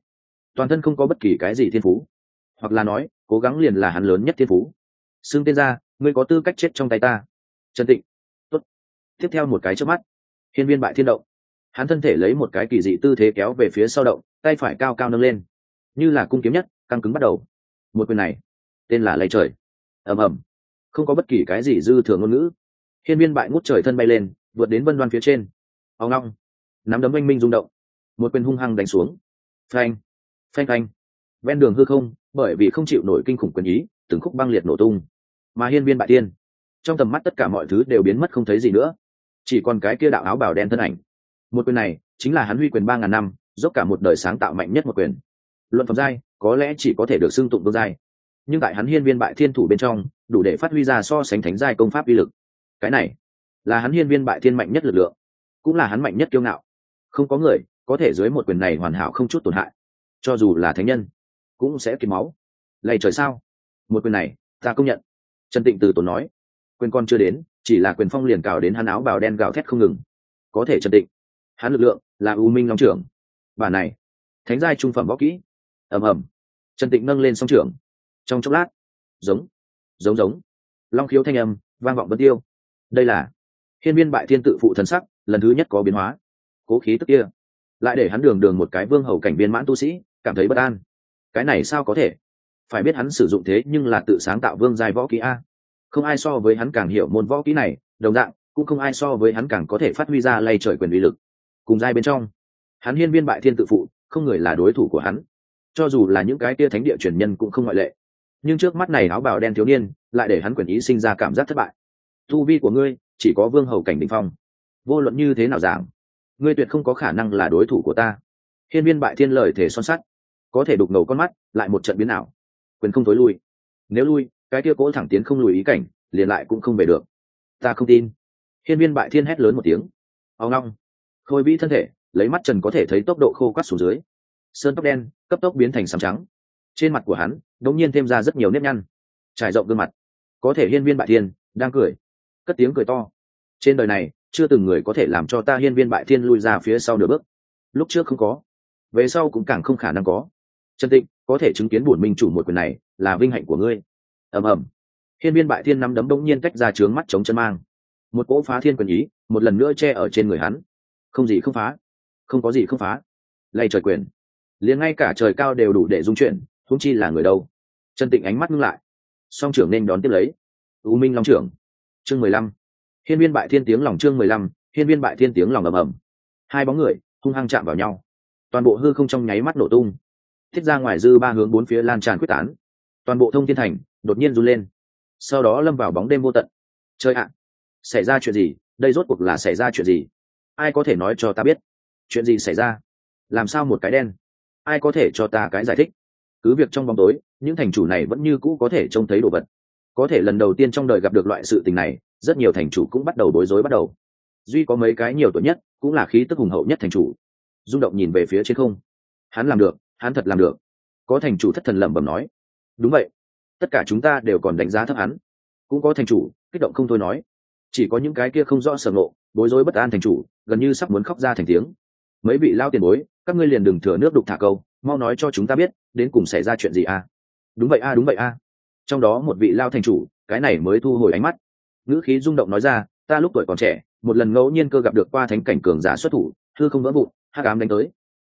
Toàn thân không có bất kỳ cái gì thiên phú. Hoặc là nói, cố gắng liền là hắn lớn nhất thiên phú. Xưng tên ra, ngươi có tư cách chết trong tay ta. Trần tịnh. Tốt. tiếp theo một cái trước mắt. Hiên viên bại thiên động. Hắn thân thể lấy một cái kỳ dị tư thế kéo về phía sau động, tay phải cao cao nâng lên. Như là cung kiếm nhất, căng cứng bắt đầu. Một quyền này, tên là lấy trời. Ầm ầm. Không có bất kỳ cái gì dư thừa ngôn ngữ. Hiên viên bại ngút trời thân bay lên, vượt đến vân đoan phía trên. Ao ngong nắm đấm oanh minh rung động một quyền hung hăng đánh xuống. Phanh phanh phanh. Ven đường hư không, bởi vì không chịu nổi kinh khủng quyền ý, từng khúc băng liệt nổ tung. Mà hiên viên bại tiên. Trong tầm mắt tất cả mọi thứ đều biến mất không thấy gì nữa. Chỉ còn cái kia đạo áo bảo đen thân ảnh. Một quyền này, chính là hắn huy quyền ba ngàn năm, dốc cả một đời sáng tạo mạnh nhất một quyền. Luận phẩm giai, có lẽ chỉ có thể được xưng tụng đô giai. Nhưng tại hắn hiên viên bại thiên thủ bên trong, đủ để phát huy ra so sánh thánh giai công pháp uy lực. Cái này, là hắn hiên viên bại thiên mạnh nhất lực lượng. Cũng là hắn mạnh nhất kiêu ngạo. Không có người có thể dưới một quyền này hoàn hảo không chút tổn hại. Cho dù là thánh nhân, cũng sẽ kiếm máu. Lầy trời sao? Một quyền này, ta công nhận. Trần tịnh từ tốn nói. Quyền con chưa đến, chỉ là quyền phong liền cào đến hắn áo bào đen gào thét không ngừng. Có thể trần tịnh, hắn lực lượng là u minh long trưởng. Bà này, thánh giai trung phẩm võ kỹ. Ầm ầm. Trần tịnh nâng lên song trưởng. Trong chốc lát, giống giống giống. Long khiếu thanh âm, vang vọng bất tiêu. Đây là hiên viên bại thiên tự phụ thần sắc, lần thứ nhất có biến hóa. Cố khí tức kia lại để hắn đường đường một cái vương hầu cảnh viên mãn tu sĩ, cảm thấy bất an. Cái này sao có thể? Phải biết hắn sử dụng thế nhưng là tự sáng tạo vương giai võ kỹ a. Không ai so với hắn càng hiểu môn võ kỹ này, đồng dạng, cũng không ai so với hắn càng có thể phát huy ra lay trời quyền uy lực. Cùng giai bên trong, hắn hiên viên bại thiên tự phụ, không người là đối thủ của hắn. Cho dù là những cái tia thánh địa truyền nhân cũng không ngoại lệ. Nhưng trước mắt này áo bào đen thiếu niên, lại để hắn quyền ý sinh ra cảm giác thất bại. Tu vi của ngươi chỉ có vương hầu cảnh đình phong. Vô luận như thế nào giảng ngươi tuyệt không có khả năng là đối thủ của ta. Hiên viên bại thiên lời thể son sắt. Có thể đục ngầu con mắt, lại một trận biến ảo. Quyền không tối lui. Nếu lui, cái kia cố thẳng tiến không lùi ý cảnh, liền lại cũng không về được. Ta không tin. Hiên viên bại thiên hét lớn một tiếng. Ao ngong. Khôi vĩ thân thể, lấy mắt trần có thể thấy tốc độ khô quắt xuống dưới. Sơn tóc đen, cấp tốc biến thành sầm trắng. Trên mặt của hắn đột nhiên thêm ra rất nhiều nếp nhăn. Trải rộng gương mặt. Có thể hiên viên bại thiên, đang cười. Cất tiếng cười to. Trên đời này chưa từng người có thể làm cho ta hiên viên bại thiên lui ra phía sau nửa bước. Lúc trước không có, về sau cũng càng không khả năng có. Trần tịnh, có thể chứng kiến bổn minh chủ một quyền này là vinh hạnh của ngươi. Ầm ầm. Hiên viên bại thiên nắm đấm đông nhiên tách ra trướng mắt chống chân mang. Một cỗ phá thiên quyền ý, một lần nữa che ở trên người hắn. Không gì không phá, không có gì không phá. Lay trời quyền. Liền ngay cả trời cao đều đủ để dung chuyển thúng chi là người đâu? Trần tịnh ánh mắt ngưng lại. Song trưởng nên đón tiếp lấy. U minh long trưởng. Chương mười lăm hiên viên bại thiên tiếng lòng chương mười lăm, hiên viên bại thiên tiếng lòng ầm ầm. Hai bóng người, hung hăng chạm vào nhau. Toàn bộ hư không trong nháy mắt nổ tung. Thiết ra ngoài dư ba hướng bốn phía lan tràn quyết tán. Toàn bộ thông thiên thành, đột nhiên run lên. Sau đó lâm vào bóng đêm vô tận. Chơi ạ! Xảy ra chuyện gì? Đây rốt cuộc là xảy ra chuyện gì? Ai có thể nói cho ta biết? Chuyện gì xảy ra? Làm sao một cái đen? Ai có thể cho ta cái giải thích? Cứ việc trong bóng tối, những thành chủ này vẫn như cũ có thể trông thấy đồ vật. Có thể lần đầu tiên trong đời gặp được loại sự tình này rất nhiều thành chủ cũng bắt đầu bối rối bắt đầu. Duy có mấy cái nhiều tuổi nhất cũng là khí tức hùng hậu nhất thành chủ. Rung động nhìn về phía trên không. Hắn làm được, hắn thật làm được. Có thành chủ thất thần lẩm bẩm nói. Đúng vậy. Tất cả chúng ta đều còn đánh giá thấp hắn. Cũng có thành chủ, kích động không thôi nói. Chỉ có những cái kia không rõ sở ngộ, bối rối bất an thành chủ, gần như sắp muốn khóc ra thành tiếng. Mấy vị lao tiền bối, các ngươi liền đừng thừa nước đục thả câu, mau nói cho chúng ta biết, đến cùng xảy ra chuyện gì à? Đúng vậy a, đúng vậy a. Trong đó một vị lao thành chủ, cái này mới thu hồi ánh mắt ngữ khí rung động nói ra, ta lúc tuổi còn trẻ, một lần ngẫu nhiên cơ gặp được qua thánh cảnh cường giả xuất thủ thư không vỡ vụn, hắc ám đánh tới.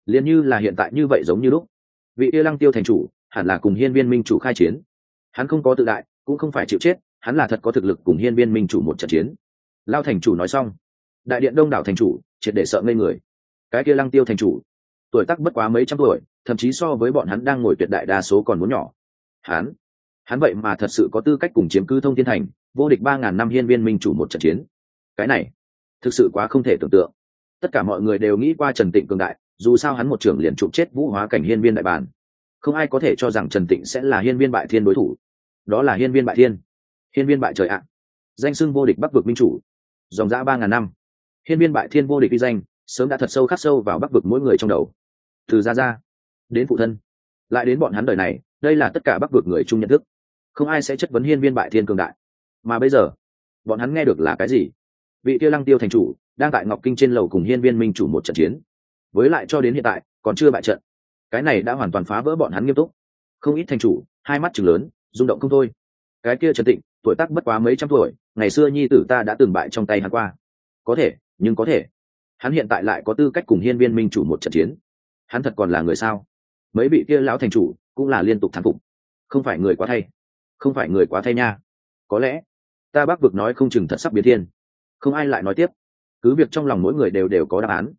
Liền như là hiện tại như vậy giống như lúc. Vị yêu lăng tiêu thành chủ, hẳn là cùng hiên viên minh chủ khai chiến. Hắn không có tự đại, cũng không phải chịu chết, hắn là thật có thực lực cùng hiên viên minh chủ một trận chiến. Lao thành chủ nói xong, đại điện đông đảo thành chủ, triệt để sợ ngây người. Cái kia lăng tiêu thành chủ, tuổi tác bất quá mấy trăm tuổi, thậm chí so với bọn hắn đang ngồi tuyệt đại đa số còn muốn nhỏ. Hắn hắn vậy mà thật sự có tư cách cùng chiếm cứ thông thiên thành vô địch ba ngàn năm hiên viên minh chủ một trận chiến. Cái này, thực sự quá không thể tưởng tượng. Tất cả mọi người đều nghĩ qua trần tịnh cường đại, dù sao hắn một trưởng liền chụp chết vũ hóa cảnh hiên viên đại bản. Không ai có thể cho rằng trần tịnh sẽ là hiên viên bại thiên đối thủ. Đó là hiên viên bại thiên. Hiên viên bại trời ạ. Danh xưng vô địch bắc vực minh chủ. Dòng dã ba ngàn năm. Hiên viên bại thiên vô địch vi danh, sớm đã thật sâu khắc sâu vào bắc vực mỗi người trong đầu. Từ ra ra, đến phụ thân, lại đến bọn hắn đời này, đây là tất cả bắc vực người chung nhận thức. Không ai sẽ chất vấn hiên viên bại thiên cường đại mà bây giờ, bọn hắn nghe được là cái gì? Vị tiêu lăng tiêu thành chủ đang tại ngọc kinh trên lầu cùng hiên viên minh chủ một trận chiến. Với lại cho đến hiện tại, còn chưa bại trận. Cái này đã hoàn toàn phá vỡ bọn hắn nghiêm túc. Không ít thành chủ, hai mắt chừng lớn, rung động không thôi. Cái kia trần tịnh, tuổi tác bất quá mấy trăm tuổi, ngày xưa nhi tử ta đã từng bại trong tay hắn qua. Có thể, nhưng có thể. Hắn hiện tại lại có tư cách cùng hiên viên minh chủ một trận chiến. Hắn thật còn là người sao? Mấy vị kia lão thành chủ cũng là liên tục thắng phục. Không phải người quá thay. Không phải người quá thay nha. Có lẽ ta bác vực nói không chừng thật sắp biến thiên. Không ai lại nói tiếp. Cứ việc trong lòng mỗi người đều đều có đáp án.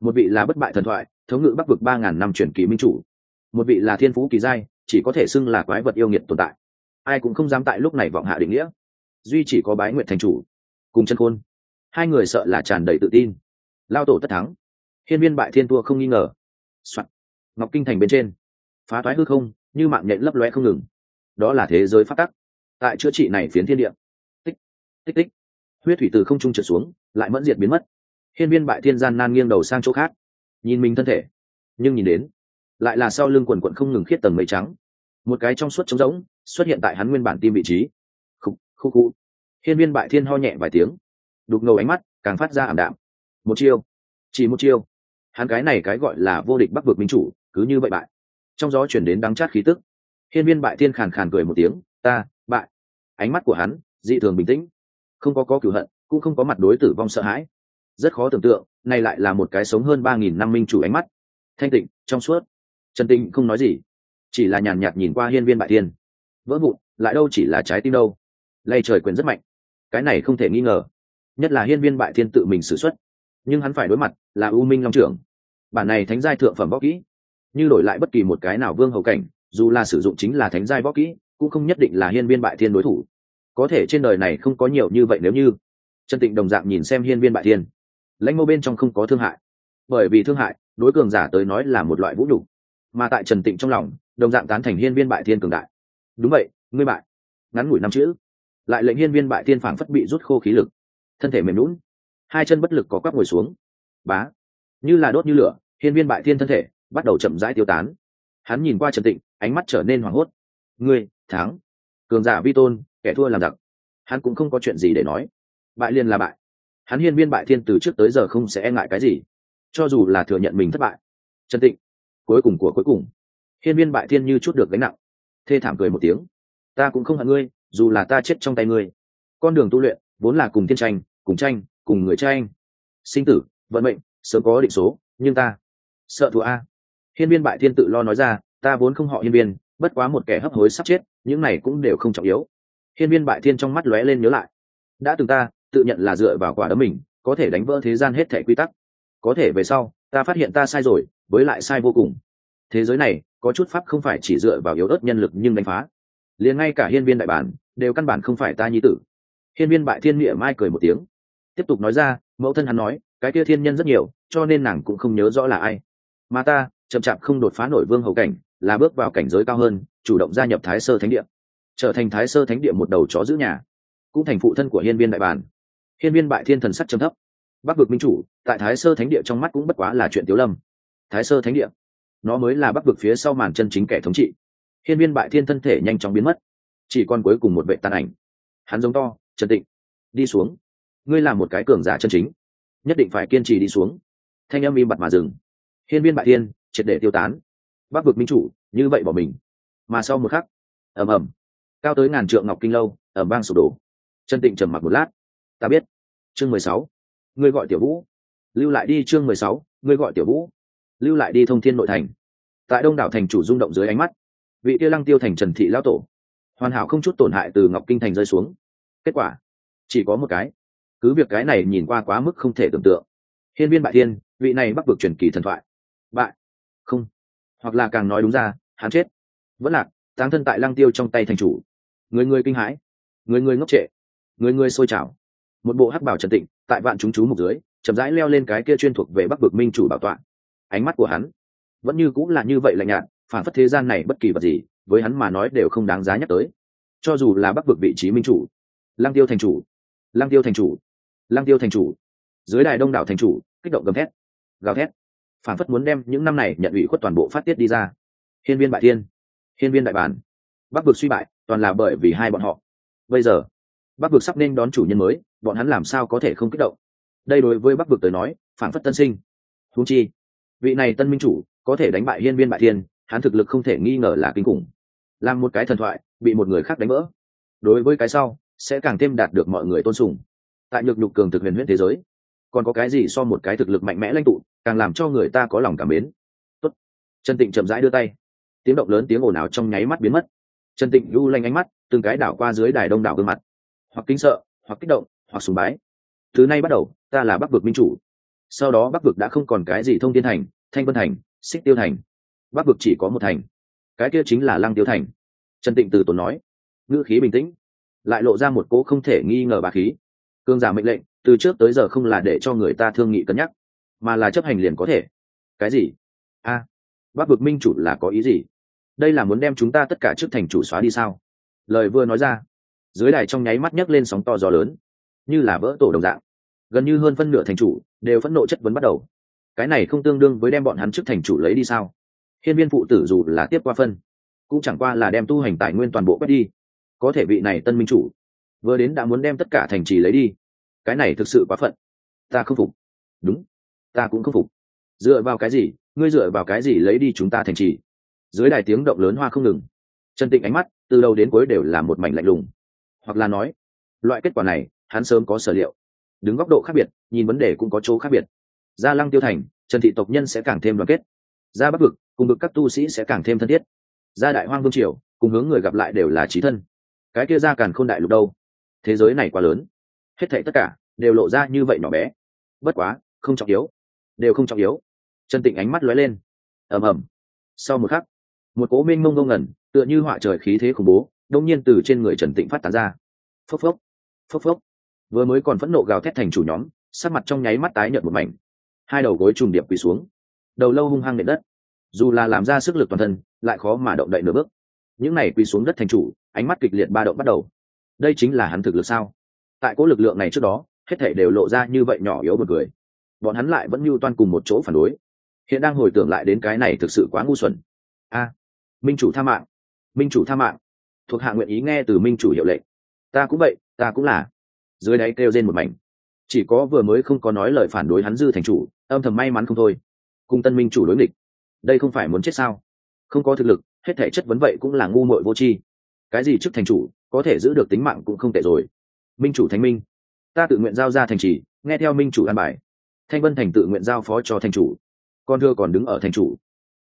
Một vị là bất bại thần thoại, thống ngự bắc vực ba ngàn năm chuyển kỳ minh chủ. Một vị là thiên phú kỳ giai, chỉ có thể xưng là quái vật yêu nghiệt tồn tại. Ai cũng không dám tại lúc này vọng hạ định nghĩa. Duy chỉ có bái nguyện thành chủ, cùng chân khôn. Hai người sợ là tràn đầy tự tin. Lao tổ tất thắng. Hiên viên bại thiên tua không nghi ngờ、Soạn. ngọc kinh thành bên trên. Phá toái hư không, như mạng nhện lấp loe không ngừng. Đó là thế giới phát tắc. Tại chữa trị này phiến thiên địa tích tích. Huyết thủy từ không trung trượt xuống, lại mẫn diệt biến mất. Hiên viên bại thiên gian nan nghiêng đầu sang chỗ khác. Nhìn mình thân thể, nhưng nhìn đến, lại là sau lưng quần quận không ngừng khiết tầng mây trắng. Một cái trong suốt trống rỗng, xuất hiện tại hắn nguyên bản tim vị trí. Khúc khúc khúc hiên viên bại thiên ho nhẹ vài tiếng. Đục ngầu ánh mắt, càng phát ra ảm đạm. Một chiêu, chỉ một chiêu. Hắn cái này cái gọi là vô địch bắc vực minh chủ, cứ như vậy bại. Trong gió chuyển đến đắng chát khí tức. Hiên viên bại thiên khàn khàn cười một tiếng. Ta, bại. Ánh mắt của hắn, dị thường bình tĩnh không có có cửu hận, cũng không có mặt đối tử vong sợ hãi. Rất khó tưởng tượng, này lại là một cái sống hơn ba nghìn năm minh chủ ánh mắt. Thanh tịnh, trong suốt. Trần tịnh không nói gì, chỉ là nhàn nhạt nhìn qua hiên viên bại thiên. Vỡ vụn, lại đâu chỉ là trái tim đâu. Lay trời quyền rất mạnh. Cái này không thể nghi ngờ. Nhất là hiên viên bại thiên tự mình xử x u ấ t nhưng hắn phải đối mặt là u minh long trưởng. Bản này thánh giai thượng phẩm võ kỹ, như đổi lại bất kỳ một cái nào vương hậu cảnh, dù là sử dụng chính là thánh giai võ kỹ, cũng không nhất định là hiên viên bại thiên đối thủ có thể trên đời này không có nhiều như vậy nếu như. Trần tịnh đồng dạng nhìn xem hiên viên bại thiên. Lãnh mô bên trong không có thương hại. Bởi vì thương hại, đối cường giả tới nói là một loại vũ đủ mà tại trần tịnh trong lòng, đồng dạng tán thành hiên viên bại thiên cường đại. Đúng vậy, ngươi bại. Ngắn ngủi năm chữ. Lại lệnh hiên viên bại thiên phảng phất bị rút khô khí lực. Thân thể mềm lún hai chân bất lực có quắp ngồi xuống. Bá. Như là đốt như lửa, hiên viên bại thiên thân thể bắt đầu chậm rãi tiêu tán. Hắn nhìn qua trần tịnh, ánh mắt trở nên hoảng hốt. Ngươi, thắng. Cường giả vi tôn kẻ thua làm giặc. Hắn cũng không có chuyện gì để nói. Bại liền là bại. Hắn hiên viên bại thiên từ trước tới giờ không sẽ e ngại cái gì. Cho dù là thừa nhận mình thất bại. Trần tịnh. Cuối cùng của cuối cùng. Hiên viên bại thiên như chút được gánh nặng. Thê thảm cười một tiếng. Ta cũng không hận ngươi, dù là ta chết trong tay ngươi. Con đường tu luyện, vốn là cùng thiên tranh, cùng tranh, cùng người tranh. Sinh tử, vận mệnh, sớm có định số, nhưng ta sợ thua a. Hiên viên bại thiên tự lo nói ra, ta vốn không họ hiên viên, bất quá một kẻ hấp hối sắp chết, những này cũng đều không trọng yếu hiên viên bại thiên trong mắt lóe lên nhớ lại. Đã từng ta, tự nhận là dựa vào quả đấm mình, có thể đánh vỡ thế gian hết thể quy tắc. Có thể về sau, ta phát hiện ta sai rồi, với lại sai vô cùng. Thế giới này, có chút pháp không phải chỉ dựa vào yếu ớt nhân lực nhưng đánh phá. Liền ngay cả hiên viên đại bản, đều căn bản không phải ta nhi tử. Hiên viên bại thiên nghĩa mai cười một tiếng. Tiếp tục nói ra, mẫu thân hắn nói, cái kia thiên nhân rất nhiều, cho nên nàng cũng không nhớ rõ là ai. Mà ta, chậm chạp không đột phá nổi vương hầu cảnh, là bước vào cảnh giới cao hơn, chủ động gia nhập thái sơ thánh địa trở thành thái sơ thánh địa một đầu chó giữ nhà, cũng thành phụ thân của hiên viên đại bản. Hiên viên bại thiên thần sắc trầm thấp. Bắc vực minh chủ, tại thái sơ thánh địa trong mắt cũng bất quá là chuyện tiếu lâm. Thái sơ thánh địa, nó mới là bắc vực phía sau màn chân chính kẻ thống trị. Hiên viên bại thiên thân thể nhanh chóng biến mất, chỉ còn cuối cùng một vệ tàn ảnh. Hắn giống to, trần tịnh, đi xuống. Ngươi là một cái cường giả chân chính, nhất định phải kiên trì đi xuống. Thanh âm im bặt mà dừng. Hiên viên bại thiên triệt để tiêu tán. Bắc vực minh chủ, như vậy bỏ mình. Mà sau một khắc, ầm ầm cao tới ngàn trượng ngọc kinh lâu ở bang sụp đổ. Trần tịnh trầm mặc một lát. Ta biết. Chương mười sáu. Ngươi gọi tiểu vũ. Lưu lại đi, chương mười sáu. Ngươi gọi tiểu vũ. Lưu lại đi thông thiên nội thành. Tại đông đảo thành chủ rung động dưới ánh mắt, vị kia lăng tiêu thành trần thị lão tổ, hoàn hảo không chút tổn hại từ ngọc kinh thành rơi xuống. Kết quả, chỉ có một cái. Cứ việc cái này nhìn qua quá mức không thể tưởng tượng. Hiên viên bại thiên, vị này bắc vực truyền kỳ thần thoại. Bại. Không. Hoặc là càng nói đúng ra, hắn chết. Vẫn lạc, táng thân tại lăng tiêu trong tay thành chủ người người kinh hãi. Người người ngốc trệ. Người người sôi trào. Một bộ hắc bảo trần tịnh, tại vạn chúng chú mục dưới, chậm rãi leo lên cái kia chuyên thuộc về bắc vực minh chủ bảo tọa. Ánh mắt của hắn vẫn như cũng là như vậy lạnh nhạt, phản phất thế gian này bất kỳ vật gì, với hắn mà nói đều không đáng giá nhắc tới. Cho dù là bắc vực vị trí minh chủ lang tiêu thành chủ lang tiêu thành chủ lang tiêu thành chủ, dưới đài đông đảo thành chủ, kích động gầm thét, gào thét, phản phất muốn đem những năm này nhận ủy khuất toàn bộ phát tiết đi ra. Hiên viên bại thiên, hiên viên đại bản bắc vực suy bại, toàn là bởi vì hai bọn họ. Bây giờ, bắc vực sắp nên đón chủ nhân mới, bọn hắn làm sao có thể không kích động? Đây đối với bắc vực tới nói, phản phất tân sinh. Thú chi, vị này tân minh chủ có thể đánh bại hiên viên bại thiên, hắn thực lực không thể nghi ngờ là kinh khủng. Làm một cái thần thoại, bị một người khác đánh vỡ. Đối với cái sau, sẽ càng thêm đạt được mọi người tôn sùng. Tại nhược nhục cường thực huyền huyễn thế giới, còn có cái gì so một cái thực lực mạnh mẽ lãnh tụ, càng làm cho người ta có lòng cảm mến. Tốt. trần tịnh chậm rãi đưa tay. Tiếng động lớn, tiếng ồn ào trong nháy mắt biến mất trần tịnh lưu lanh ánh mắt từng cái đảo qua dưới đài đông đảo gương mặt. Hoặc kính sợ hoặc kích động hoặc sùng bái. Thứ này bắt đầu ta là bắc vực minh chủ. Sau đó bắc vực đã không còn cái gì thông thiên thành thanh vân thành xích tiêu thành. Bắc vực chỉ có một thành. Cái kia chính là lăng tiêu thành. Trần tịnh từ tốn nói. Ngữ khí bình tĩnh lại lộ ra một cỗ không thể nghi ngờ bà khí. Cương giả mệnh lệnh từ trước tới giờ không là để cho người ta thương nghị cân nhắc mà là chấp hành liền có thể. Cái gì? A à, bắc vực minh chủ là có ý gì? Đây là muốn đem chúng ta tất cả trước thành chủ xóa đi sao? Lời vừa nói ra, dưới đài trong nháy mắt nhấc lên sóng to gió lớn, như là vỡ tổ đồng dạng. Gần như hơn phân nửa thành chủ đều phẫn nộ chất vấn bắt đầu. Cái này không tương đương với đem bọn hắn trước thành chủ lấy đi sao? Hiên viên phụ tử dù là tiếp qua phân, cũng chẳng qua là đem tu hành tài nguyên toàn bộ quét đi. Có thể vị này tân minh chủ, vừa đến đã muốn đem tất cả thành trì lấy đi. Cái này thực sự quá phận. Ta không phục. Đúng, ta cũng không phục. Dựa vào cái gì? Ngươi dựa vào cái gì lấy đi chúng ta thành trì? Dưới đài tiếng động lớn hoa không ngừng. Chân tịnh ánh mắt từ đầu đến cuối đều là một mảnh lạnh lùng. Hoặc là nói, loại kết quả này, hắn sớm có sở liệu. Đứng góc độ khác biệt, nhìn vấn đề cũng có chỗ khác biệt. Gia lăng tiêu thành, trần thị tộc nhân sẽ càng thêm đoàn kết. Gia bắc vực, cùng vực các tu sĩ sẽ càng thêm thân thiết. Gia đại hoang vương triều, cùng hướng người gặp lại đều là trí thân. Cái kia ra càn khôn đại lục đâu? Thế giới này quá lớn. Hết thảy tất cả đều lộ ra như vậy nhỏ bé. Bất quá, không trọng yếu. Đều không trọng yếu. Trần tịnh ánh mắt lóe lên. Ầm ầm. Sau một khắc một cố minh mông ngông ngẩn, tựa như họa trời khí thế khủng bố, đông nhiên từ trên người trần tịnh phát tán ra. Phốc phốc phốc phốc. Vừa mới còn phẫn nộ gào thét thành chủ nhóm, sắc mặt trong nháy mắt tái nhợt một mảnh. Hai đầu gối trùng điệp quỳ xuống. Đầu lâu hung hăng nện đất. Dù là làm ra sức lực toàn thân, lại khó mà động đậy nửa bước. Những này quỳ xuống đất thành chủ, ánh mắt kịch liệt ba động bắt đầu. Đây chính là hắn thực lực sao? Tại cố lực lượng này trước đó, hết thể đều lộ ra như vậy nhỏ yếu một người. Bọn hắn lại vẫn mưu toan cùng một chỗ phản đối. Hiện đang hồi tưởng lại đến cái này thực sự quá ngu xuẩn. A minh chủ tha mạng. Minh chủ tha mạng. Thuộc hạ nguyện ý nghe từ minh chủ hiệu lệnh. Ta cũng vậy, ta cũng là. Dưới đáy kêu trên một mảnh. Chỉ có vừa mới không có nói lời phản đối hắn dư thành chủ, âm thầm may mắn không thôi. Cùng tân minh chủ đối nghịch. Đây không phải muốn chết sao? Không có thực lực, hết thể chất vấn vậy cũng là ngu muội vô tri. Cái gì trước thành chủ, có thể giữ được tính mạng cũng không tệ rồi. Minh chủ thánh minh. Ta tự nguyện giao ra thành trì, nghe theo minh chủ an bài. Thanh vân thành tự nguyện giao phó cho thành chủ. Con thưa còn đứng ở thành chủ.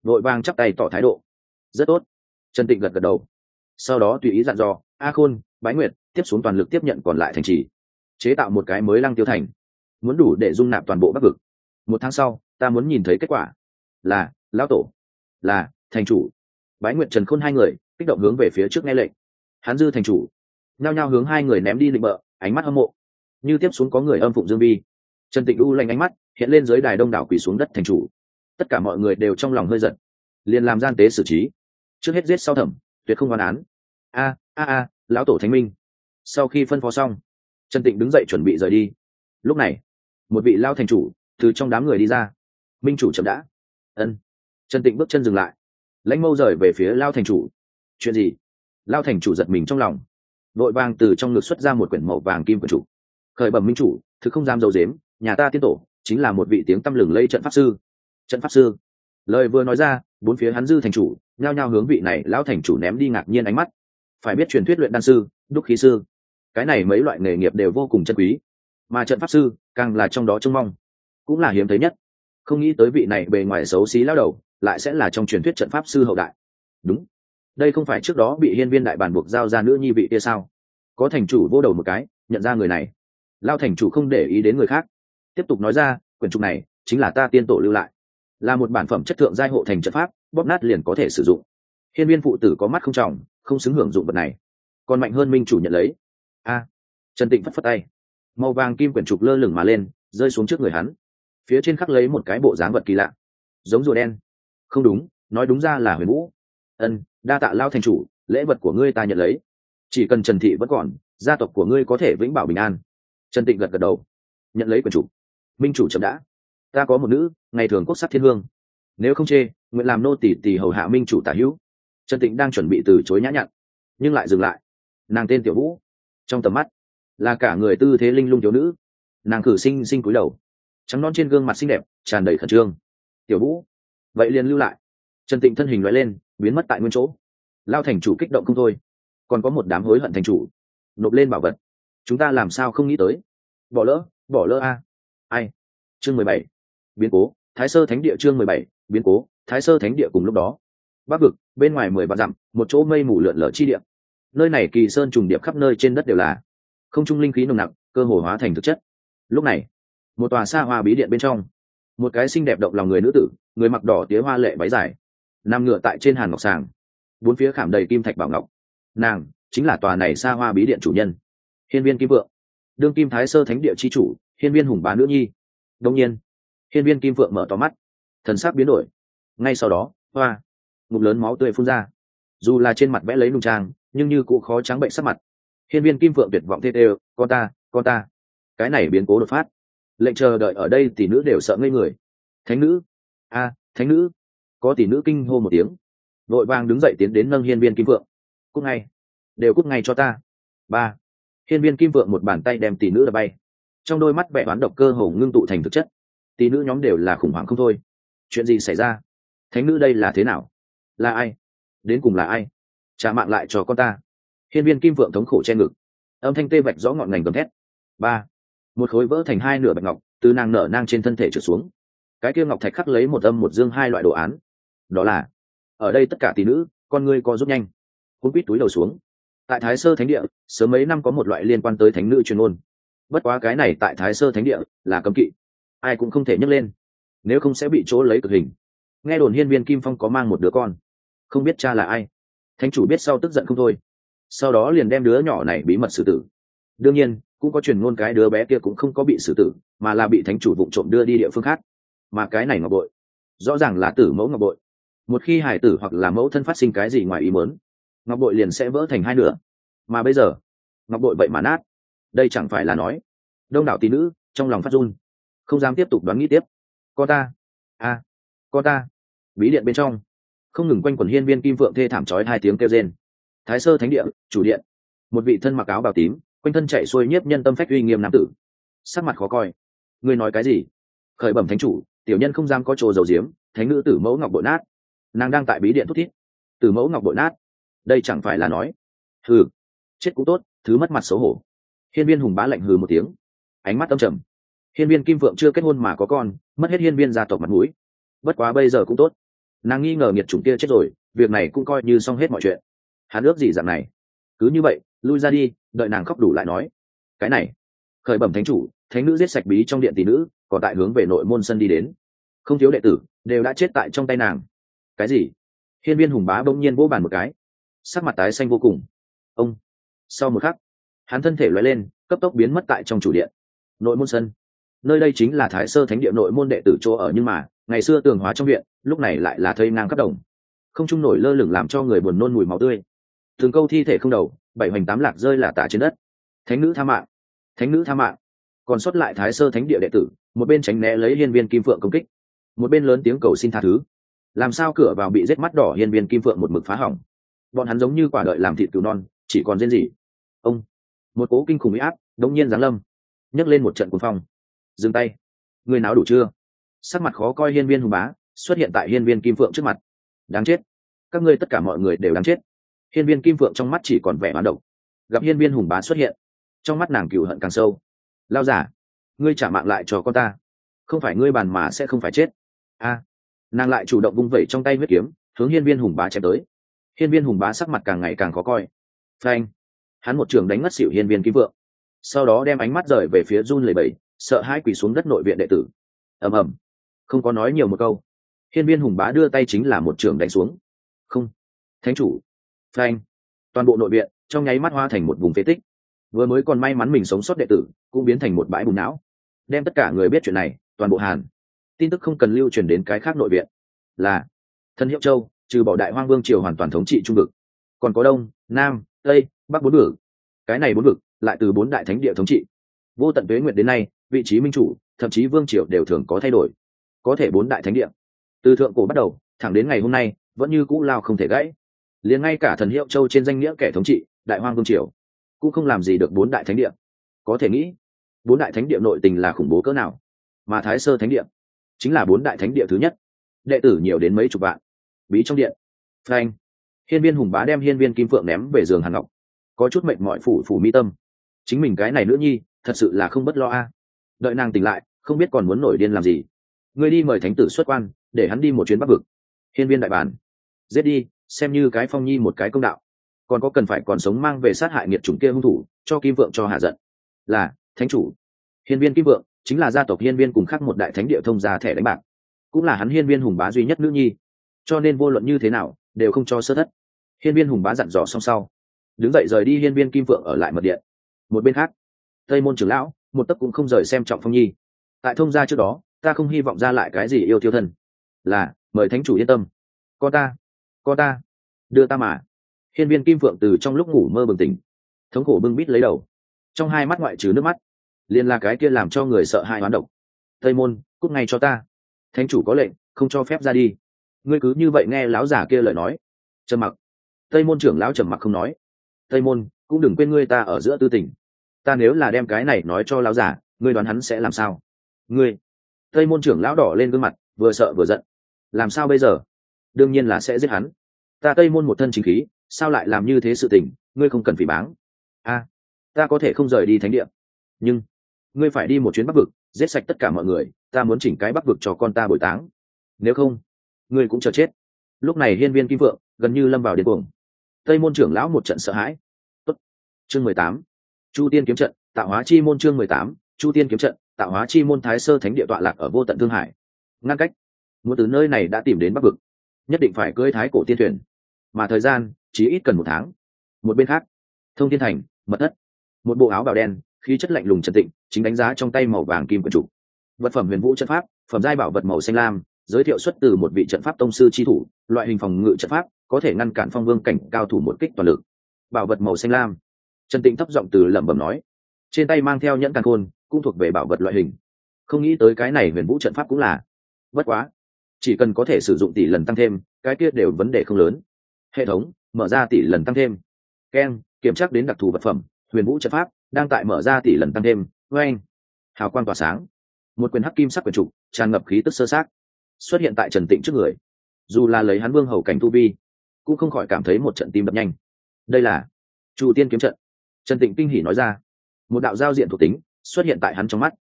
Vội vang chắp tay tỏ thái độ rất tốt. Trần tịnh gật gật đầu. Sau đó tùy ý dặn dò, a khôn, bái nguyệt, tiếp xuống toàn lực tiếp nhận còn lại thành trì. Chế tạo một cái mới lăng tiêu thành. Muốn đủ để dung nạp toàn bộ bắc vực. Một tháng sau, ta muốn nhìn thấy kết quả. Là, lão tổ. Là, thành chủ. Bái nguyện trần khôn hai người, kích động hướng về phía trước nghe lệnh. Hắn dư thành chủ. Nhao nhao hướng hai người ném đi định bợ, ánh mắt hâm mộ. Như tiếp xuống có người âm phụng dương vi. Trần tịnh u lanh ánh mắt, hiện lên dưới đài đông đảo quỳ xuống đất thành chủ. Tất cả mọi người đều trong lòng hơi giận liền làm gian tế xử trí trước hết giết sau thẩm, tuyệt không hoàn án. A a a, lão tổ thánh minh. Sau khi phân phó xong, trần tịnh đứng dậy chuẩn bị rời đi. Lúc này, một vị lao thành chủ từ trong đám người đi ra. Minh chủ chậm đã. Ân. Trần tịnh bước chân dừng lại. Lãnh mâu rời về phía lao thành chủ. Chuyện gì? Lao thành chủ giật mình trong lòng. Vội vàng từ trong ngực xuất ra một quyển màu vàng kim của chủ. Khởi bẩm minh chủ, thứ không dám dầu dếm nhà ta tiên tổ chính là một vị tiếng tăm lừng lây trận pháp sư. Trận pháp sư. Lời vừa nói ra, bốn phía hắn dư thành chủ nhao nhao hướng vị này lão thành chủ ném đi ngạc nhiên ánh mắt. Phải biết truyền thuyết luyện đan sư, đúc khí sư, cái này mấy loại nghề nghiệp đều vô cùng chân quý. Mà trận pháp sư, càng là trong đó trông mong, cũng là hiếm thấy nhất. Không nghĩ tới vị này bề ngoài xấu xí lao đầu, lại sẽ là trong truyền thuyết trận pháp sư hậu đại. Đúng. Đây không phải trước đó bị hiên viên đại bản buộc giao ra nữ nhi vị kia sao? Có thành chủ vô đầu một cái, nhận ra người này. Lao thành chủ không để ý đến người khác. Tiếp tục nói ra, quyển trục này chính là ta tiên tổ lưu lại. Là một bản phẩm chất thượng giai hộ thành trận pháp bóp nát liền có thể sử dụng. Hiên viên phụ tử có mắt không trọng, không xứng hưởng dụng vật này. Còn mạnh hơn minh chủ nhận lấy. A. Trần tịnh phất phất tay. Màu vàng kim quyển trục lơ lửng mà lên, rơi xuống trước người hắn. Phía trên khắc lấy một cái bộ dáng vật kỳ lạ. Giống rùa đen. Không đúng, nói đúng ra là huyền vũ. Ân, đa tạ lao thành chủ, lễ vật của ngươi ta nhận lấy. Chỉ cần trần thị vẫn còn, gia tộc của ngươi có thể vĩnh bảo bình an. Trần tịnh gật gật đầu. Nhận lấy quyển trục. Minh chủ chậm đã. Ta có một nữ, ngày thường quốc sắc thiên hương. Nếu không chê nguyện làm nô tỷ tỷ hầu hạ minh chủ tả hữu. Trần tịnh đang chuẩn bị từ chối nhã nhặn, nhưng lại dừng lại. Nàng tên tiểu vũ. Trong tầm mắt, là cả người tư thế linh lung thiếu nữ. Nàng cử sinh sinh cúi đầu, trắng non trên gương mặt xinh đẹp, tràn đầy khẩn trương. Tiểu vũ, vậy liền lưu lại. Trần tịnh thân hình loại lên, biến mất tại nguyên chỗ. Lao thành chủ kích động không thôi. Còn có một đám hối hận thành chủ, nộp lên bảo vật. Chúng ta làm sao không nghĩ tới? Bỏ lỡ bỏ lỡ a. Ai? Chương mười bảy, biến cố. Thái sơ thánh địa chương mười bảy, biến cố thái sơ thánh địa cùng lúc đó. Bắc vực, bên ngoài mười vạn dặm, một chỗ mây mù lượn lở chi địa. Nơi này kỳ sơn trùng điệp khắp nơi trên đất đều là. Không trung linh khí nồng nặc, cơ hồ hóa thành thực chất. Lúc này, một tòa xa hoa bí điện bên trong, một cái xinh đẹp động lòng người nữ tử, người mặc đỏ tía hoa lệ váy dài, nằm ngựa tại trên hàn ngọc sàng, bốn phía khảm đầy kim thạch bảo ngọc. Nàng chính là tòa này xa hoa bí điện chủ nhân, hiên viên kim vượng đương kim thái sơ thánh địa c h i chủ, hiên viên hùng bá nữ nhi. Đông nhiên, hiên viên kim vượng mở to mắt, thần sắc biến đổi ngay sau đó, hoa ngục lớn máu tươi phun ra. Dù là trên mặt vẽ lấy nung trang, nhưng như cụ khó trắng bệnh sắc mặt. Hiên viên kim phượng tuyệt vọng thê tê con ta con ta. Cái này biến cố đột phát. Lệnh chờ đợi ở đây tỷ nữ đều sợ ngây người. Thánh nữ, a, thánh nữ. Có tỷ nữ kinh hô một tiếng. Vội vàng đứng dậy tiến đến nâng hiên viên kim phượng. cúc ngay, đều cúc ngay cho ta. Ba, hiên viên kim phượng một bàn tay đem tỷ nữ đập bay. Trong đôi mắt vẻ oán độc cơ hồ ngưng tụ thành thực chất. Tỷ nữ nhóm đều là khủng hoảng không thôi. Chuyện gì xảy ra? Thánh nữ đây là thế nào? Là ai? Đến cùng là ai? Trả mạng lại cho con ta. Hiên viên kim vượng thống khổ che ngực. Âm thanh tê vạch rõ ngọn ngành gầm thét. Ba. Một khối vỡ thành hai nửa bạch ngọc, từ nàng nở nang trên thân thể trở xuống. Cái kia ngọc thạch khắc lấy một âm một dương hai loại đồ án. Đó là, ở đây tất cả tỷ nữ, con ngươi có rút nhanh. Cũng quýt túi đầu xuống. Tại thái sơ thánh địa, sớm mấy năm có một loại liên quan tới thánh nữ chuyên môn. Bất quá cái này tại thái sơ thánh địa là cấm kỵ. Ai cũng không thể nhấc lên. Nếu không sẽ bị chỗ lấy cực hình nghe đồn hiên viên kim phong có mang một đứa con. Không biết cha là ai. Thánh chủ biết sau tức giận không thôi. Sau đó liền đem đứa nhỏ này bí mật xử tử. Đương nhiên cũng có truyền ngôn cái đứa bé kia cũng không có bị xử tử mà là bị thánh chủ vụ trộm đưa đi địa phương khác. Mà cái này ngọc bội rõ ràng là tử mẫu ngọc bội. Một khi hải tử hoặc là mẫu thân phát sinh cái gì ngoài ý mớn ngọc bội liền sẽ vỡ thành hai nửa. Mà bây giờ ngọc bội vậy mà nát. Đây chẳng phải là nói đông đảo tí nữ trong lòng phát run không dám tiếp tục đoán nghĩ tiếp. Con ta a à, ta bí điện bên trong. Không ngừng quanh quần hiên viên kim phượng thê thảm trói hai tiếng kêu rên. Thái sơ thánh địa, chủ điện. Một vị thân mặc áo bào tím, quanh thân chạy xuôi nhiếp nhân tâm phách uy nghiêm nam tử. Sắc mặt khó coi. Ngươi nói cái gì? Khởi bẩm thánh chủ, tiểu nhân không dám có trồ dầu diếm thánh nữ tử mẫu ngọc bội nát. Nàng đang tại bí điện thúc thiết tử mẫu ngọc bội nát. Đây chẳng phải là nói. Hừ, chết cũng tốt, thứ mất mặt xấu hổ. Hiên viên hùng bá lạnh hừ một tiếng. Ánh mắt âm trầm. Hiên viên kim vượng chưa kết hôn mà có con, mất hết hiên viên gia tộc mặt mũi. Bất quá bây giờ cũng tốt nàng nghi ngờ nghiệt chủng kia chết rồi, việc này cũng coi như xong hết mọi chuyện. Hắn ước gì dạng này? Cứ như vậy, lui ra đi, đợi nàng khóc đủ lại nói. Cái này, khởi bẩm thánh chủ, thánh nữ giết sạch bí trong điện tỷ nữ, còn tại hướng về nội môn sân đi đến. Không thiếu đệ tử, đều đã chết tại trong tay nàng. Cái gì? Hiên viên hùng bá bỗng nhiên vỗ bàn một cái. Sắc mặt tái xanh vô cùng. Ông, sau một khắc, hắn thân thể loay lên, cấp tốc biến mất tại trong chủ điện. Nội môn sân. Nơi đây chính là thái sơ thánh địa nội môn đệ tử chỗ ở nhưng mà ngày xưa tường hóa trong viện, lúc này lại là thây ngang khắp đồng. Không trung nổi lơ lửng làm cho người buồn nôn mùi máu tươi. Thường câu thi thể không đầu, bảy hoành tám lạc rơi là tả trên đất. Thánh nữ tha mạng. Thánh nữ tha mạng. Còn xuất lại thái sơ thánh địa đệ tử, một bên tránh né lấy hiên viên kim phượng công kích, một bên lớn tiếng cầu xin tha thứ. Làm sao cửa vào bị rết mắt đỏ hiên viên kim phượng một mực phá hỏng. Bọn hắn giống như quả đợi làm thịt cứu non, chỉ còn riêng gì? Ông. Một cố kinh khủng bị áp, đống nhiên giáng lâm. Nhấc lên một trận cuồng phong. Dừng tay. Người nào đủ chưa? Sắc mặt khó coi hiên viên hùng bá, xuất hiện tại hiên viên kim phượng trước mặt. Đáng chết. Các ngươi tất cả mọi người đều đáng chết. Hiên viên kim phượng trong mắt chỉ còn vẻ hoán độc. Gặp hiên viên hùng bá xuất hiện, trong mắt nàng cựu hận càng sâu. Lao giả, ngươi trả mạng lại cho con ta. Không phải ngươi bàn mà sẽ không phải chết. A. Nàng lại chủ động vung vẩy trong tay huyết kiếm, hướng hiên viên hùng bá chém tới. Hiên viên hùng bá sắc mặt càng ngày càng khó coi. Phanh. Hắn một trường đánh mất xỉu hiên viên kim vượng sau đó đem ánh mắt rời về phía run lầy bầy sợ hai quỳ xuống đất nội viện đệ tử. Ầm ầm không có nói nhiều một câu. Hiên viên hùng bá đưa tay chính là một trường đánh xuống. Không. Thánh chủ. Phanh. Toàn bộ nội viện, trong nháy mắt hoa thành một vùng phế tích. Vừa mới còn may mắn mình sống sót đệ tử, cũng biến thành một bãi bùn não. Đem tất cả người biết chuyện này, toàn bộ hàn. Tin tức không cần lưu truyền đến cái khác nội viện. Là, thân hiệu châu, trừ bỏ đại hoang vương triều hoàn toàn thống trị trung vực. Còn có đông, nam, tây, bắc bốn vực. Cái này bốn vực, lại từ bốn đại thánh địa thống trị. Vô tận tuế nguyện đến nay, vị trí minh chủ, thậm chí vương triều đều thường có thay đổi có thể bốn đại thánh địa. Từ thượng cổ bắt đầu, thẳng đến ngày hôm nay, vẫn như cũ lao không thể gãy. Liền ngay cả thần hiệu châu trên danh nghĩa kẻ thống trị, đại hoang vương triều, cũng không làm gì được bốn đại thánh địa. Có thể nghĩ, bốn đại thánh địa nội tình là khủng bố cỡ nào? Mà thái sơ thánh địa, chính là bốn đại thánh địa thứ nhất. Đệ tử nhiều đến mấy chục vạn. Bí trong điện frank hiên viên hùng bá đem hiên viên kim phượng ném về giường hàn ngọc. Có chút mệnh mọi phủ phủ mi tâm. Chính mình cái này nữa nhi, thật sự là không bất lo a. Đợi nàng tỉnh lại, không biết còn muốn nổi điên làm gì. Ngươi đi mời thánh tử xuất quan, để hắn đi một chuyến bắc vực. Hiên viên đại bản, giết đi, xem như cái phong nhi một cái công đạo. Còn có cần phải còn sống mang về sát hại nghiệt chủng kia hung thủ, cho kim vượng cho hạ giận. Là, thánh chủ. Hiên viên kim vượng, chính là gia tộc hiên viên cùng khác một đại thánh địa thông gia thẻ đánh bạc. Cũng là hắn hiên viên hùng bá duy nhất nữ nhi. Cho nên vô luận như thế nào, đều không cho sơ thất. Hiên viên hùng bá dặn dò xong sau, đứng dậy rời đi hiên viên kim vượng ở lại mật điện. Một bên khác, tây môn trưởng lão, một tấc cũng không rời xem trọng phong nhi. Tại thông gia trước đó ta không hy vọng ra lại cái gì yêu tiêu thân. Là, mời thánh chủ yên tâm. Có ta có ta, đưa ta mà. Hiên viên kim phượng từ trong lúc ngủ mơ bừng tỉnh. Thống khổ bưng bít lấy đầu. Trong hai mắt ngoại trừ nước mắt, liền là cái kia làm cho người sợ hãi hoán độc. Tây môn cúc ngay cho ta. Thánh chủ có lệnh, không cho phép ra đi. Ngươi cứ như vậy nghe láo giả kia lời nói. Trầm mặc. Tây môn trưởng lão trầm mặc không nói. Tây môn, cũng đừng quên ngươi ta ở giữa tư tình. Ta nếu là đem cái này nói cho lão giả ngươi đoán hắn sẽ làm sao? Ngươi tây môn trưởng lão đỏ lên gương mặt, vừa sợ vừa giận. Làm sao bây giờ? Đương nhiên là sẽ giết hắn. Ta tây môn một thân chính khí, sao lại làm như thế sự tình, ngươi không cần phỉ báng. A, ta có thể không rời đi thánh địa. Nhưng, ngươi phải đi một chuyến bắc vực, giết sạch tất cả mọi người, ta muốn chỉnh cái bắc vực cho con ta bồi táng. Nếu không, ngươi cũng chờ chết. Lúc này hiên viên kim vượng gần như lâm vào điên cuồng. Tây môn trưởng lão một trận sợ hãi. Tốt. chương mười tám. Chu tiên kiếm trận, tạo hóa chi môn chương mười tám. Chu tiên kiếm trận tạo hóa chi môn thái sơ thánh địa tọa lạc ở vô tận thương hải. Ngăn cách. Muốn từ nơi này đã tìm đến bắc vực, nhất định phải cưỡi thái cổ tiên thuyền. Mà thời gian, chỉ ít cần một tháng. Một bên khác, thông thiên thành, mật thất. Một bộ áo bào đen, khí chất lạnh lùng trần tịnh, chính đánh giá trong tay màu vàng kim quần chủ. vật phẩm huyền vũ trận pháp, phẩm giai bảo vật màu xanh lam, giới thiệu xuất từ một vị trận pháp tông sư chi thủ, loại hình phòng ngự trận pháp, có thể ngăn cản phong vương cảnh cao thủ một kích toàn lực. Bảo vật màu xanh lam. Trần tịnh thấp giọng từ lẩm bẩm nói. Trên tay mang theo nhẫn càng khôn cũng thuộc về bảo vật loại hình. Không nghĩ tới cái này huyền vũ trận pháp cũng là. Bất quá, chỉ cần có thể sử dụng tỷ lần tăng thêm, cái kia đều vấn đề không lớn. Hệ thống, mở ra tỷ lần tăng thêm. Keng kiểm tra đến đặc thù vật phẩm, huyền vũ trận pháp, đang tại mở ra tỷ lần tăng thêm. Với anh hào quang tỏa sáng. Một quyền hắc kim sắc quyền trục, tràn ngập khí tức sơ sát. Xuất hiện tại trần tịnh trước người. Dù là lấy hắn vương hầu cảnh tu vi, cũng không khỏi cảm thấy một trận tim đập nhanh. Đây là chu tiên kiếm trận. Trần tịnh kinh hỉ nói ra. Một đạo giao diện thuộc tính xuất hiện tại hắn trong mắt.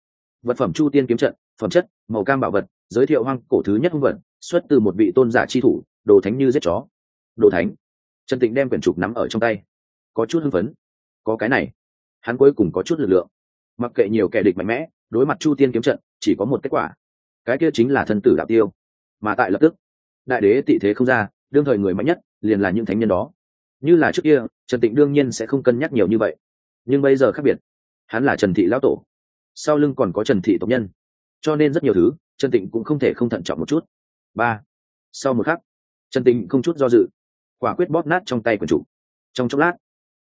Vật phẩm chu tiên kiếm trận, phẩm chất, màu cam bảo vật, giới thiệu hoang cổ thứ nhất hung vật, xuất từ một vị tôn giả chi thủ, đồ thánh như giết chó. Đồ thánh. Trần tịnh đem quyển trục nắm ở trong tay. Có chút hưng phấn. Có cái này. Hắn cuối cùng có chút lực lượng. Mặc kệ nhiều kẻ địch mạnh mẽ, đối mặt chu tiên kiếm trận, chỉ có một kết quả. Cái kia chính là thân tử đạo tiêu. Mà tại lập tức, đại đế tị thế không ra, đương thời người mạnh nhất, liền là những thánh nhân đó. Như là trước kia, trần tịnh đương nhiên sẽ không cân nhắc nhiều như vậy. Nhưng bây giờ khác biệt hắn là trần thị lão tổ. Sau lưng còn có trần thị tộc nhân. Cho nên rất nhiều thứ, trần tịnh cũng không thể không thận trọng một chút. Ba, sau một khắc, trần tịnh không chút do dự, quả quyết bóp nát trong tay quần chủ. Trong chốc lát,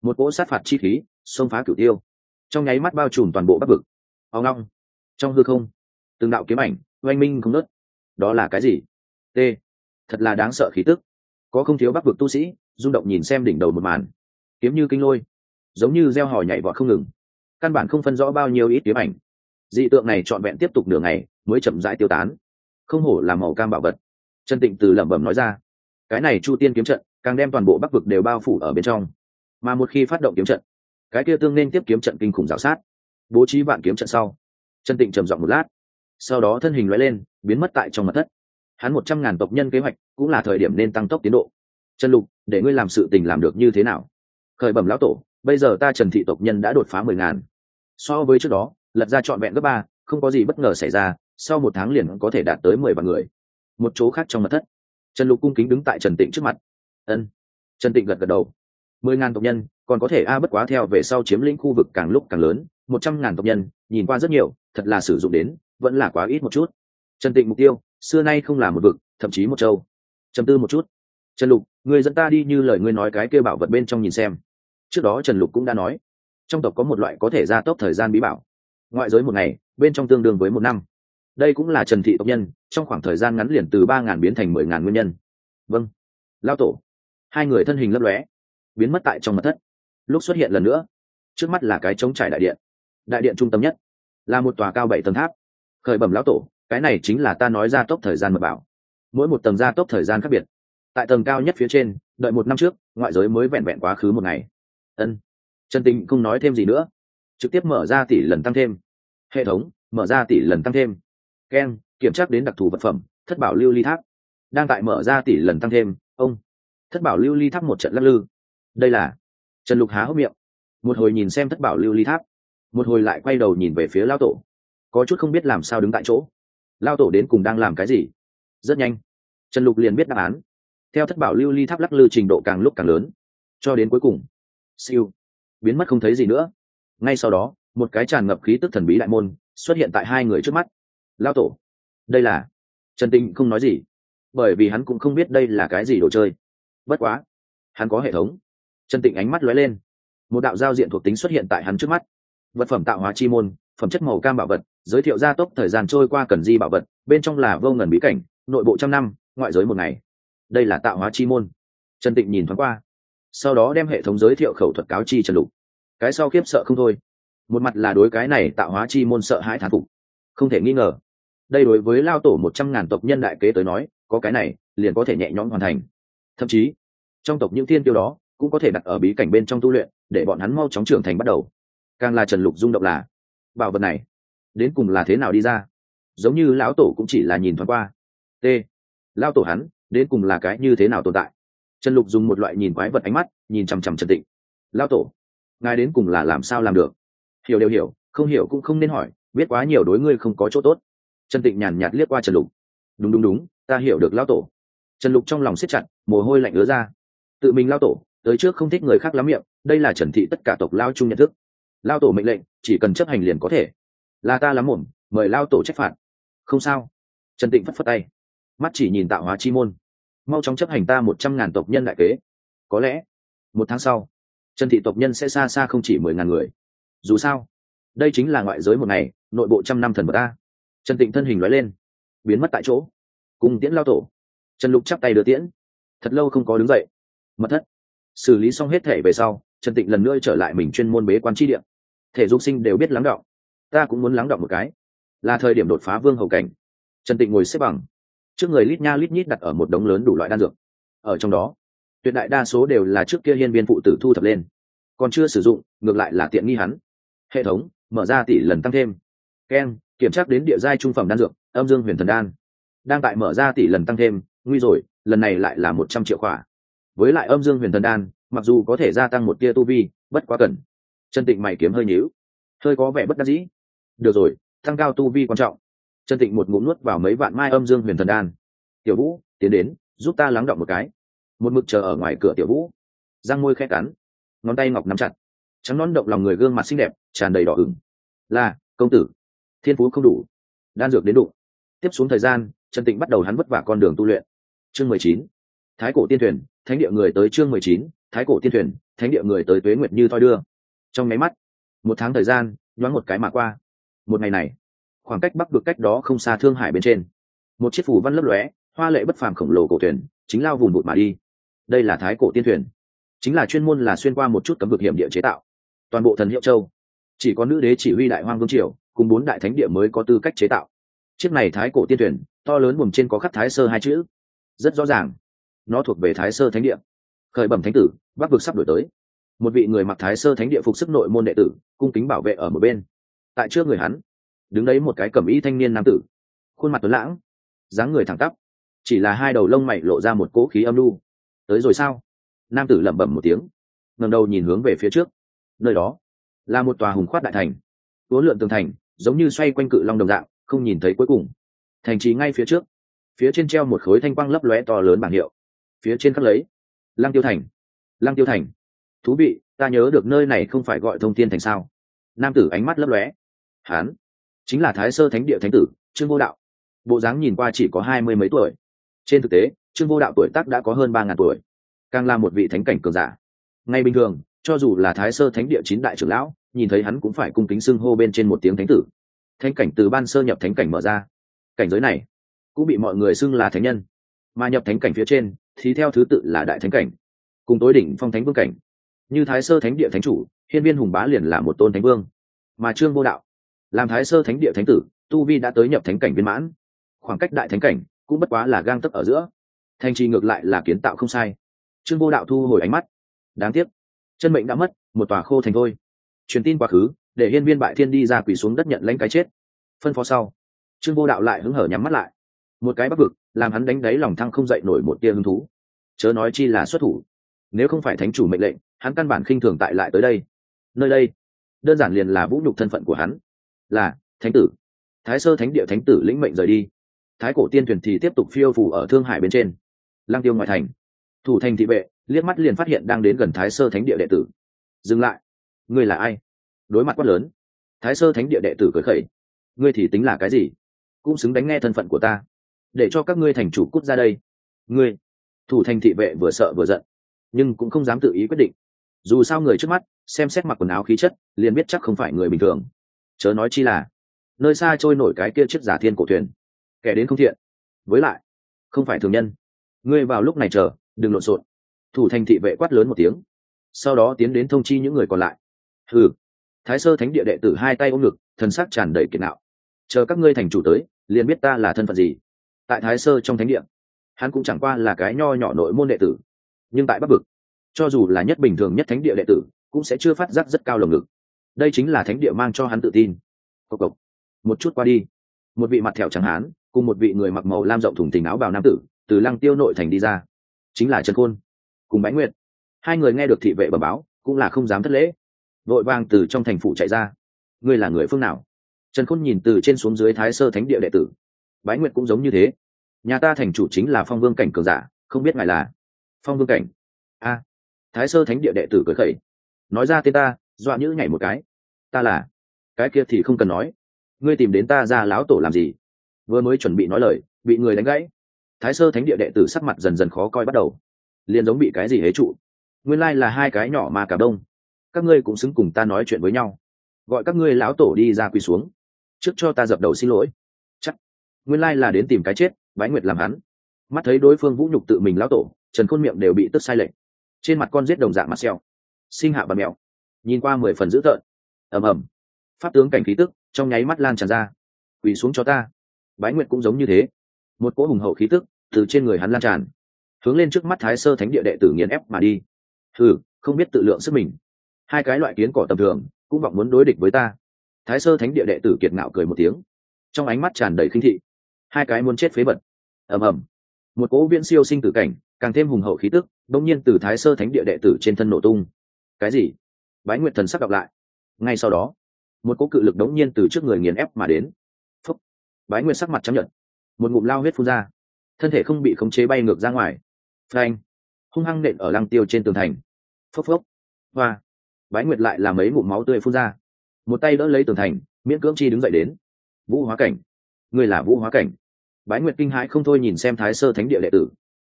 một cỗ sát phạt chi khí xông phá cửu tiêu. Trong nháy mắt bao trùm toàn bộ bắc vực. Ao ngong trong hư không, từng đạo kiếm ảnh oanh minh không nớt đó là cái gì? T. Thật là đáng sợ khí tức. Có không thiếu bắc vực tu sĩ rung động nhìn xem đỉnh đầu một màn. Kiếm như kinh lôi, giống như gieo hò nhảy vọt không ngừng căn bản không phân rõ bao nhiêu ít kiếm ảnh. Dị tượng này trọn vẹn tiếp tục nửa ngày, mới chậm rãi tiêu tán. Không hổ là màu cam bảo vật. Trần tịnh từ lẩm bẩm nói ra, cái này chu tiên kiếm trận, càng đem toàn bộ bắc vực đều bao phủ ở bên trong. Mà một khi phát động kiếm trận, cái kia tương nên tiếp kiếm trận kinh khủng g sát. Bố trí vạn kiếm trận sau. Trần tịnh trầm giọng một lát, sau đó thân hình loại lên, biến mất tại trong mặt thất hắn một trăm ngàn tộc nhân kế hoạch cũng là thời điểm nên tăng tốc tiến độ. Trần lục, để ngươi làm sự tình làm được như thế nào? Khởi bẩm lão tổ bây giờ ta trần thị tộc nhân đã đột phá mười ngàn. So với trước đó, lật ra trọn vẹn gấp ba, không có gì bất ngờ xảy ra, sau một tháng liền có thể đạt tới mười vạn người. Một chỗ khác trong mật thất. Trần lục cung kính đứng tại trần tịnh trước mặt. Ân. Trần tịnh gật gật đầu. Mười ngàn tộc nhân, còn có thể a bất quá theo về sau chiếm lĩnh khu vực càng lúc càng lớn, một trăm ngàn tộc nhân, nhìn qua rất nhiều, thật là sử dụng đến, vẫn là quá ít một chút. Trần tịnh mục tiêu, xưa nay không là một vực, thậm chí một châu. Trầm tư một chút. Trần lục, người dẫn ta đi như lời ngươi nói cái kêu bảo vật bên trong nhìn xem trước đó trần lục cũng đã nói, trong tộc có một loại có thể gia tốc thời gian bí bảo. Ngoại giới một ngày, bên trong tương đương với một năm. Đây cũng là trần thị tộc nhân, trong khoảng thời gian ngắn liền từ ba ngàn biến thành mười ngàn nguyên nhân. Vâng. Lao tổ. Hai người thân hình lấp lóe, biến mất tại trong mật thất. Lúc xuất hiện lần nữa, trước mắt là cái trống trải đại điện. Đại điện trung tâm nhất, là một tòa cao bảy tầng tháp. Khởi bẩm lão tổ, cái này chính là ta nói ra tốc thời gian mật bảo. Mỗi một tầng gia tốc thời gian khác biệt. Tại tầng cao nhất phía trên, đợi một năm trước, ngoại giới mới vẹn vẹn quá khứ một ngày ân. Trần tình không nói thêm gì nữa. Trực tiếp mở ra tỷ lần tăng thêm. Hệ thống, mở ra tỷ lần tăng thêm. Keng kiểm tra đến đặc thù vật phẩm, thất bảo lưu ly tháp. Đang tại mở ra tỷ lần tăng thêm, ông. Thất bảo lưu ly tháp một trận lắc lư. Đây là trần lục há hốc miệng. Một hồi nhìn xem thất bảo lưu ly tháp. Một hồi lại quay đầu nhìn về phía lao tổ. Có chút không biết làm sao đứng tại chỗ. Lao tổ đến cùng đang làm cái gì? Rất nhanh. Trần lục liền biết đáp án. Theo thất bảo lưu ly tháp lắc lư trình độ càng lúc càng lớn. Cho đến cuối cùng siêu. Biến mất không thấy gì nữa. Ngay sau đó, một cái tràn ngập khí tức thần bí đại môn xuất hiện tại hai người trước mắt. Lao tổ. Đây là. Trần tinh không nói gì, bởi vì hắn cũng không biết đây là cái gì đồ chơi. Bất quá, hắn có hệ thống. Trần tịnh ánh mắt lóe lên. Một đạo giao diện thuộc tính xuất hiện tại hắn trước mắt. Vật phẩm tạo hóa chi môn, phẩm chất màu cam bảo vật, giới thiệu gia tốc thời gian trôi qua cần di bảo vật, bên trong là vô ngần bí cảnh, nội bộ trăm năm, ngoại giới một ngày. Đây là tạo hóa chi môn. Trần tịnh nhìn thoáng qua sau đó đem hệ thống giới thiệu khẩu thuật cáo chi trần lục. Cái sau khiếp sợ không thôi. Một mặt là đối cái này tạo hóa chi môn sợ hãi thán phục. Không thể nghi ngờ, đây đối với lao tổ một trăm ngàn tộc nhân đại kế tới nói, có cái này, liền có thể nhẹ nhõm hoàn thành. Thậm chí, trong tộc những thiên tiêu đó, cũng có thể đặt ở bí cảnh bên trong tu luyện, để bọn hắn mau chóng trưởng thành bắt đầu. Càng là trần lục rung động là, bảo vật này, đến cùng là thế nào đi ra? Giống như lão tổ cũng chỉ là nhìn thoáng qua. T lão tổ hắn, đến cùng là cái như thế nào tồn tại? Trần lục dùng một loại nhìn quái vật ánh mắt, nhìn chằm chằm trần tịnh. Lão tổ, ngài đến cùng là làm sao làm được? Hiểu đều hiểu, không hiểu cũng không nên hỏi, biết quá nhiều đối ngươi không có chỗ tốt. Trần tịnh nhàn nhạt liếc qua trần lục. Đúng đúng đúng, ta hiểu được, lão tổ. Trần lục trong lòng siết chặt, mồ hôi lạnh ứa ra. Tự mình lao tổ, tới trước không thích người khác lắm miệng, đây là trần thị tất cả tộc lao chung nhận thức. Lao tổ mệnh lệnh, chỉ cần chấp hành liền có thể. Là ta lắm mồm mời lao tổ trách phạt. Không sao. Trần tịnh phất phất tay. Mắt chỉ nhìn tạo hóa chi môn mau chóng chấp hành ta một trăm ngàn tộc nhân đại kế. Có lẽ một tháng sau trần thị tộc nhân sẽ xa xa không chỉ mười ngàn người. Dù sao đây chính là ngoại giới một ngày nội bộ trăm năm thần vật ta trần tịnh thân hình nói lên biến mất tại chỗ. Cùng tiễn lao tổ trần lục chắp tay đưa tiễn. Thật lâu không có đứng dậy. Mất thất. Xử lý xong hết thể về sau trần tịnh lần nữa trở lại mình chuyên môn bế quan tri điểm thể dục sinh đều biết lắng đọng, ta cũng muốn lắng đọng một cái. Là thời điểm đột phá vương hậu cảnh. Trần tịnh ngồi xếp bằng trước người lít nha lít nhít đặt ở một đống lớn đủ loại đan dược. Ở trong đó, tuyệt đại đa số đều là trước kia hiên viên phụ tử thu thập lên. Còn chưa sử dụng, ngược lại là tiện nghi hắn. Hệ thống, mở ra tỷ lần tăng thêm. Keng kiểm tra đến địa giai trung phẩm đan dược, âm dương huyền thần đan. Đang tại mở ra tỷ lần tăng thêm, nguy rồi, lần này lại là một trăm triệu khỏa. Với lại âm dương huyền thần đan, mặc dù có thể gia tăng một tia tu vi, bất quá cần. Chân tịnh mày kiếm hơi nhíu. Hơi có vẻ bất đắc dĩ. Được rồi, tăng cao tu vi quan trọng. Trần tịnh một ngụm nuốt vào mấy vạn mai âm dương huyền thần đan. Tiểu vũ, tiến đến, giúp ta lắng động một cái. Một mực chờ ở ngoài cửa tiểu vũ. Răng môi khẽ cắn, ngón tay ngọc nắm chặt. Trắng nón động lòng người gương mặt xinh đẹp, tràn đầy đỏ ửng. Là, công tử. Thiên phú không đủ, đan dược đến đủ. Tiếp xuống thời gian trần tịnh bắt đầu hắn vất vả con đường tu luyện. Chương mười chín, thái cổ tiên thuyền, thánh địa người tới chương mười chín, thái cổ tiên thuyền, thánh địa người tới tuế nguyệt như thoi đưa. Trong máy mắt, một tháng thời gian, nhoáng một cái mà qua. Một ngày này khoảng cách bắc được cách đó không xa thương hải bên trên. Một chiếc phủ văn lấp lóe, hoa lệ bất phàm khổng lồ cổ thuyền, chính lao vùng bụt mà đi. Đây là thái cổ tiên thuyền. Chính là chuyên môn là xuyên qua một chút cấm vực hiểm địa chế tạo. Toàn bộ thần hiệu châu, chỉ có nữ đế chỉ huy đại hoang vương triều, cùng bốn đại thánh địa mới có tư cách chế tạo. Chiếc này thái cổ tiên thuyền, to lớn buồm trên có khắc thái sơ hai chữ. Rất rõ ràng, nó thuộc về thái sơ thánh địa. Khởi bẩm thánh tử, bắc vực sắp đổi tới. Một vị người mặc thái sơ thánh địa phục sức nội môn đệ tử, cung kính bảo vệ ở một bên. Tại trước người hắn đứng đấy một cái cẩm y thanh niên nam tử. Khuôn mặt tuấn lãng, dáng người thẳng tắp, chỉ là hai đầu lông mày lộ ra một cỗ khí âm lu tới rồi sao? Nam tử lẩm bẩm một tiếng ngầm đầu nhìn hướng về phía trước. Nơi đó là một tòa hùng khoát đại thành, uốn lượn tường thành, giống như xoay quanh cự long đồng dạng, không nhìn thấy cuối cùng. Thành trì ngay phía trước, phía trên treo một khối thanh quang lấp lóe to lớn bảng hiệu. Phía trên khắc lấy, lăng tiêu thành, lăng tiêu thành. Thú vị, ta nhớ được nơi này không phải gọi thông thiên thành sao? Nam tử ánh mắt lấp lóe. Hán chính là thái sơ thánh địa thánh tử, trương vô đạo. Bộ dáng nhìn qua chỉ có hai mươi mấy tuổi. Trên thực tế, trương vô đạo tuổi tác đã có hơn ba ngàn tuổi, càng là một vị thánh cảnh cường giả. Ngay bình thường, cho dù là thái sơ thánh địa chín đại trưởng lão, nhìn thấy hắn cũng phải cung kính xưng hô bên trên một tiếng thánh tử. Thánh cảnh từ ban sơ nhập thánh cảnh mở ra. Cảnh giới này cũng bị mọi người xưng là thánh nhân, mà nhập thánh cảnh phía trên thì theo thứ tự là đại thánh cảnh, cùng tối đỉnh phong thánh vương cảnh. Như thái sơ thánh địa thánh chủ, hiên viên hùng bá liền là một tôn thánh vương, mà trương vô đạo làm thái sơ thánh địa thánh tử, tu vi đã tới nhập thánh cảnh viên mãn. Khoảng cách đại thánh cảnh cũng bất quá là gang tấp ở giữa. Thành trì ngược lại là kiến tạo không sai. Trương vô đạo thu hồi ánh mắt. Đáng tiếc, chân mệnh đã mất, một tòa khô thành thôi. Truyền tin quá khứ, để hiên viên bại thiên đi ra quỳ xuống đất nhận lãnh cái chết. Phân phó sau, trương vô đạo lại hứng hở nhắm mắt lại. Một cái bắc vực, làm hắn đánh đáy lòng thăng không dậy nổi một tia hứng thú. Chớ nói chi là xuất thủ. Nếu không phải thánh chủ mệnh lệnh, hắn căn bản khinh thường tại lại tới đây. Nơi đây, đơn giản liền là vũ nhục thân phận của hắn là, thánh tử. Thái sơ thánh địa thánh tử lĩnh mệnh rời đi. Thái cổ tiên thuyền thì tiếp tục phiêu phủ ở thương hải bên trên. Lang tiêu ngoại thành. Thủ thành thị vệ, liếc mắt liền phát hiện đang đến gần thái sơ thánh địa đệ tử. Dừng lại. Ngươi là ai? Đối mặt quát lớn. Thái sơ thánh địa đệ tử cười khẩy. Ngươi thì tính là cái gì? Cũng xứng đánh nghe thân phận của ta. Để cho các ngươi thành chủ cút ra đây. Ngươi. Thủ thành thị vệ vừa sợ vừa giận. Nhưng cũng không dám tự ý quyết định. Dù sao người trước mắt, xem xét mặc quần áo khí chất, liền biết chắc không phải người bình thường chớ nói chi là, nơi xa trôi nổi cái kia chiếc giả thiên cổ thuyền. Kẻ đến không thiện. Với lại, không phải thường nhân. Ngươi vào lúc này chờ, đừng lộn xộn. Thủ thành thị vệ quát lớn một tiếng. Sau đó tiến đến thông chi những người còn lại. Ừ thái sơ thánh địa đệ tử hai tay ôm ngực, thần sắc tràn đầy kiệt nạo. Chờ các ngươi thành chủ tới, liền biết ta là thân phận gì. Tại thái sơ trong thánh địa, hắn cũng chẳng qua là cái nho nhỏ nội môn đệ tử. Nhưng tại bắc vực, cho dù là nhất bình thường nhất thánh địa đệ tử, cũng sẽ chưa phát giác rất cao lồng ngực đây chính là thánh địa mang cho hắn tự tin. Cộc cộc. Một chút qua đi. Một vị mặt thẹo trắng hán, cùng một vị người mặc màu lam rộng thùng tình áo bào nam tử, từ lăng tiêu nội thành đi ra. Chính là trần khôn, cùng bánh nguyệt. Hai người nghe được thị vệ bẩm báo, cũng là không dám thất lễ. Vội vàng từ trong thành phủ chạy ra. Ngươi là người phương nào? Trần khôn nhìn từ trên xuống dưới thái sơ thánh địa đệ tử. Bái nguyệt cũng giống như thế. Nhà ta thành chủ chính là phong vương cảnh cường giả, không biết ngài là phong vương cảnh. A. Thái sơ thánh địa đệ tử cười khẩy. Nói ra tên ta dọa nhữ nhảy một cái. Ta là? Cái kia thì không cần nói. Ngươi tìm đến ta ra lão tổ làm gì? Vừa mới chuẩn bị nói lời, bị người đánh gãy. Thái sơ thánh địa đệ tử sắc mặt dần dần khó coi bắt đầu. Liền giống bị cái gì hế trụ. Nguyên lai là hai cái nhỏ mà cả đông. Các ngươi cũng xứng cùng ta nói chuyện với nhau. Gọi các ngươi lão tổ đi ra quỳ xuống. Trước cho ta dập đầu xin lỗi. Chắc. Nguyên lai là đến tìm cái chết, bái nguyệt làm hắn. Mắt thấy đối phương vũ nhục tự mình lão tổ, trần khôn miệng đều bị tức sai lệch. Trên mặt con giết đồng dạng mặt xeo sinh hạ bà mèo nhìn qua mười phần dữ tợn. Ầm ầm. Pháp tướng cảnh khí tức trong nháy mắt lan tràn ra. Quỳ xuống cho ta. Bái nguyệt cũng giống như thế. Một cỗ hùng hậu khí tức từ trên người hắn lan tràn, hướng lên trước mắt thái sơ thánh địa đệ tử nghiền ép mà đi. Thử không biết tự lượng sức mình. Hai cái loại kiến cỏ tầm thường cũng vọng muốn đối địch với ta. Thái sơ thánh địa đệ tử kiệt ngạo cười một tiếng. Trong ánh mắt tràn đầy khinh thị. Hai cái muốn chết phế vật. Ầm ầm. Một cỗ viễn siêu sinh tử cảnh, càng thêm hùng hậu khí tức đông nhiên từ thái sơ thánh địa đệ tử trên thân nổ tung. Cái gì? Bái nguyệt thần sắc đọc lại. Ngay sau đó, một cỗ cự lực đống nhiên từ trước người nghiền ép mà đến. Phúc. Bái nguyệt sắc mặt chấp nhận một ngụm lao huyết phun ra. Thân thể không bị khống chế bay ngược ra ngoài. Phanh. Hung hăng nện ở lăng tiêu trên tường thành. Phốc phốc. Hoa. Bái nguyệt lại làm mấy ngụm máu tươi phun ra. Một tay đỡ lấy tường thành, miễn cưỡng chi đứng dậy đến. Vũ hóa cảnh. Ngươi là vũ hóa cảnh. Bái nguyệt kinh hãi không thôi nhìn xem thái sơ thánh địa đệ tử.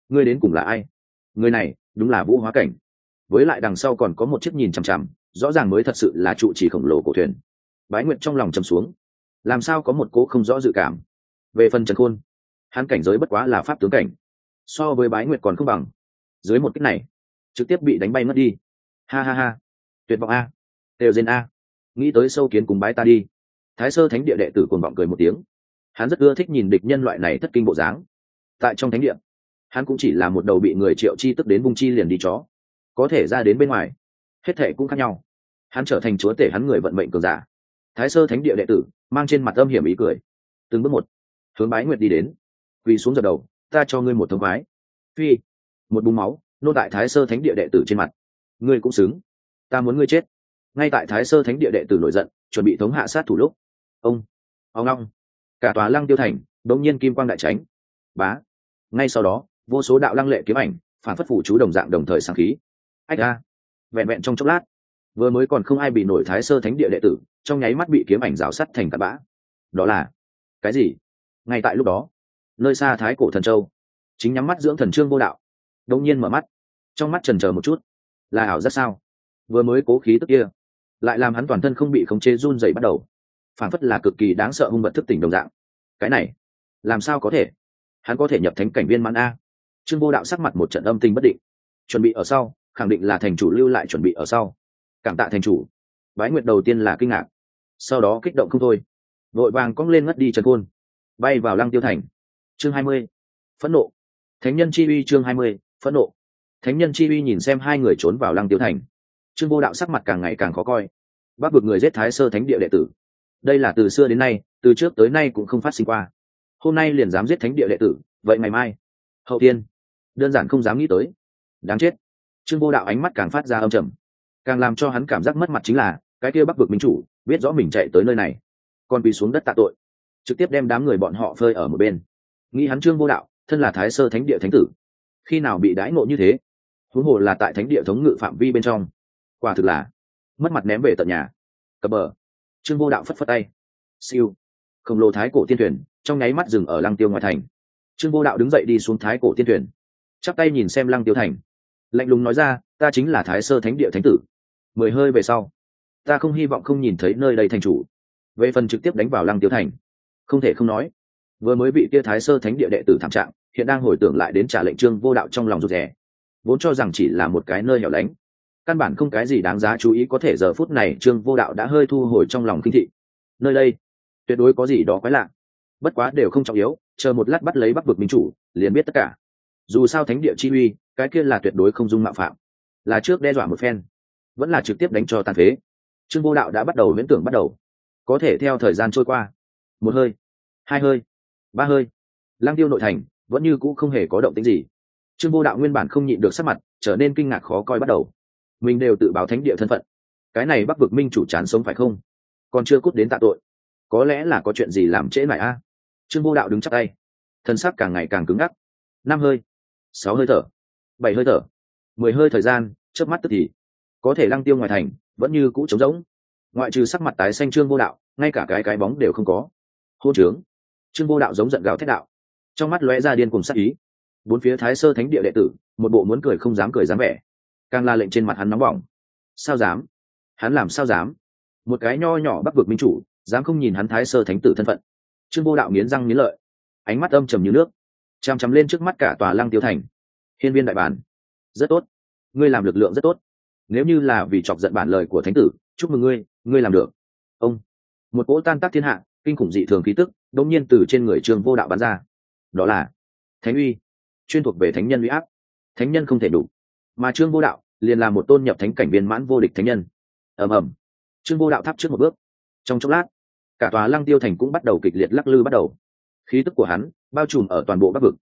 Ngươi đến cùng là ai? Người này đúng là vũ hóa cảnh. Với lại đằng sau còn có một chiếc nhìn chằm chằm rõ ràng mới thật sự là trụ trì khổng lồ cổ thuyền. Bái nguyệt trong lòng chầm xuống. Làm sao có một cố không rõ dự cảm? Về phần trần khôn, hắn cảnh giới bất quá là pháp tướng cảnh. So với bái nguyệt còn không bằng. Dưới một cách này, trực tiếp bị đánh bay mất đi. Ha ha ha. Tuyệt vọng a. Đều dên a. Nghĩ tới sâu kiến cùng bái ta đi. Thái sơ thánh địa đệ tử cuồng vọng cười một tiếng. Hắn rất ưa thích nhìn địch nhân loại này thất kinh bộ dáng. Tại trong thánh địa, hắn cũng chỉ là một đầu bị người triệu chi tức đến bung chi liền đi chó. Có thể ra đến bên ngoài hết thệ cũng khác nhau. Hắn trở thành chúa tể hắn người vận mệnh cường giả. Thái sơ thánh địa đệ tử, mang trên mặt âm hiểm ý cười. Từng bước một, hướng bái nguyệt đi đến. Quỳ xuống giật đầu, ta cho ngươi một thông khoái phi, một búng máu, nô tại thái sơ thánh địa đệ tử trên mặt. Ngươi cũng xứng. Ta muốn ngươi chết. Ngay tại thái sơ thánh địa đệ tử nổi giận, chuẩn bị thống hạ sát thủ lúc, ông ông long cả tòa lăng tiêu thành đống nhiên kim quang đại tránh bá. Ngay sau đó, vô số đạo lăng lệ kiếm ảnh, phản phất phủ chú đồng dạng đồng thời sáng khí. Ách a vẹn vẹn trong chốc lát. Vừa mới còn không ai bị nổi thái sơ thánh địa đệ tử, trong nháy mắt bị kiếm ảnh rào sắt thành tạt bã. Đó là, cái gì? Ngay tại lúc đó, nơi xa thái cổ thần châu, chính nhắm mắt dưỡng thần trương vô đạo. Đông nhiên mở mắt, trong mắt trần chờ một chút, là ảo rất sao? Vừa mới cố khí tức kia, lại làm hắn toàn thân không bị khống chế run dày bắt đầu. Phản phất là cực kỳ đáng sợ hung vật thức tỉnh đồng dạng. Cái này, làm sao có thể? Hắn có thể nhập thánh cảnh viên mãn a. Trương vô đạo sắc mặt một trận âm tình bất định. Chuẩn bị ở sau khẳng định là thành chủ lưu lại chuẩn bị ở sau. Cảm tạ thành chủ. Bái nguyệt đầu tiên là kinh ngạc. Sau đó kích động không thôi. Vội vàng cong lên ngất đi trần côn bay vào lăng tiêu thành. Chương hai mươi. Phẫn nộ. Thánh nhân chi uy chương hai mươi. Phẫn nộ. Thánh nhân chi uy nhìn xem hai người trốn vào lăng tiêu thành. Trương vô đạo sắc mặt càng ngày càng khó coi. Bác vực người giết thái sơ thánh địa đệ tử. Đây là từ xưa đến nay, từ trước tới nay cũng không phát sinh qua. Hôm nay liền dám giết thánh địa đệ tử, vậy ngày mai. Hậu tiên đơn giản không dám nghĩ tới. Đáng chết trương vô đạo ánh mắt càng phát ra âm trầm. Càng làm cho hắn cảm giác mất mặt chính là, cái kia bắc vực minh chủ, biết rõ mình chạy tới nơi này, còn quỳ xuống đất tạ tội. Trực tiếp đem đám người bọn họ phơi ở một bên. Nghĩ hắn trương vô đạo, thân là thái sơ thánh địa thánh tử. Khi nào bị đãi ngộ như thế? Huống hồ là tại thánh địa thống ngự phạm vi bên trong. Quả thực là mất mặt ném về tận nhà. Cập bờ. Trương vô đạo phất phất tay. Siêu. Khổng lồ thái cổ tiên thuyền, trong nháy mắt dừng ở lăng tiêu ngoài thành. Trương vô đạo đứng dậy đi xuống thái cổ tiên thuyền. Chắp tay nhìn xem lăng tiêu thành lạnh lùng nói ra, ta chính là thái sơ thánh địa thánh tử. Mười hơi về sau, ta không hy vọng không nhìn thấy nơi đây thành chủ. Về phần trực tiếp đánh vào lăng tiêu thành, không thể không nói, vừa mới bị kia thái sơ thánh địa đệ tử thảm trạng, hiện đang hồi tưởng lại đến trả lệnh trương vô đạo trong lòng rụt rè, vốn cho rằng chỉ là một cái nơi hẻo lánh. Căn bản không cái gì đáng giá chú ý có thể giờ phút này trương vô đạo đã hơi thu hồi trong lòng kinh thị. Nơi đây, tuyệt đối có gì đó quái lạ. Bất quá đều không trọng yếu, chờ một lát bắt lấy bắc vực minh chủ, liền biết tất cả. Dù sao thánh địa chi uy cái kia là tuyệt đối không dung mạo phạm, là trước đe dọa một phen, vẫn là trực tiếp đánh cho tàn phế. Trương vô đạo đã bắt đầu viễn tưởng bắt đầu. Có thể theo thời gian trôi qua, một hơi, hai hơi, ba hơi lang tiêu nội thành vẫn như cũ không hề có động tính gì. Trương vô đạo nguyên bản không nhịn được sắc mặt, trở nên kinh ngạc khó coi bắt đầu. Mình đều tự báo thánh địa thân phận, cái này bắc vực minh chủ chán sống phải không? Còn chưa cút đến tạ tội, có lẽ là có chuyện gì làm trễ lại a? Trương vô đạo đứng chắc tay, thân xác càng ngày càng cứng ngắc. Năm hơi, sáu hơi thở bảy hơi thở. Mười hơi thời gian, chớp mắt tức thì, có thể lăng tiêu ngoài thành, vẫn như cũ trống rỗng. Ngoại trừ sắc mặt tái xanh trương vô đạo, ngay cả cái cái bóng đều không có. Hô trướng. Trương vô đạo giống giận gào thét đạo. Trong mắt lóe ra điên cùng sắc ý. Bốn phía thái sơ thánh địa đệ tử, một bộ muốn cười không dám cười dám vẻ. Càng la lệnh trên mặt hắn nóng bỏng. Sao dám? Hắn làm sao dám? Một cái nho nhỏ bắc vực minh chủ, dám không nhìn hắn thái sơ thánh tử thân phận. Trương vô đạo nghiến răng nghiến lợi. Ánh mắt âm trầm như nước. Chằm chằm lên trước mắt cả tòa lăng tiêu thành hiên viên đại bản. Rất tốt. Ngươi làm lực lượng rất tốt. Nếu như là vì chọc giận bản lời của thánh tử, chúc mừng ngươi ngươi làm được. Ông. Một cỗ tan tác thiên hạ, kinh khủng dị thường khí tức, đột nhiên từ trên người trường vô đạo bắn ra. Đó là thánh uy, chuyên thuộc về thánh nhân uy áp. Thánh nhân không thể đủ. Mà trương vô đạo liền là một tôn nhập thánh cảnh viên mãn vô địch thánh nhân. Ầm ầm. Trương vô đạo tháp trước một bước. Trong chốc lát, cả tòa lăng tiêu thành cũng bắt đầu kịch liệt lắc lư bắt đầu. Khí tức của hắn bao trùm ở toàn bộ bắc vực.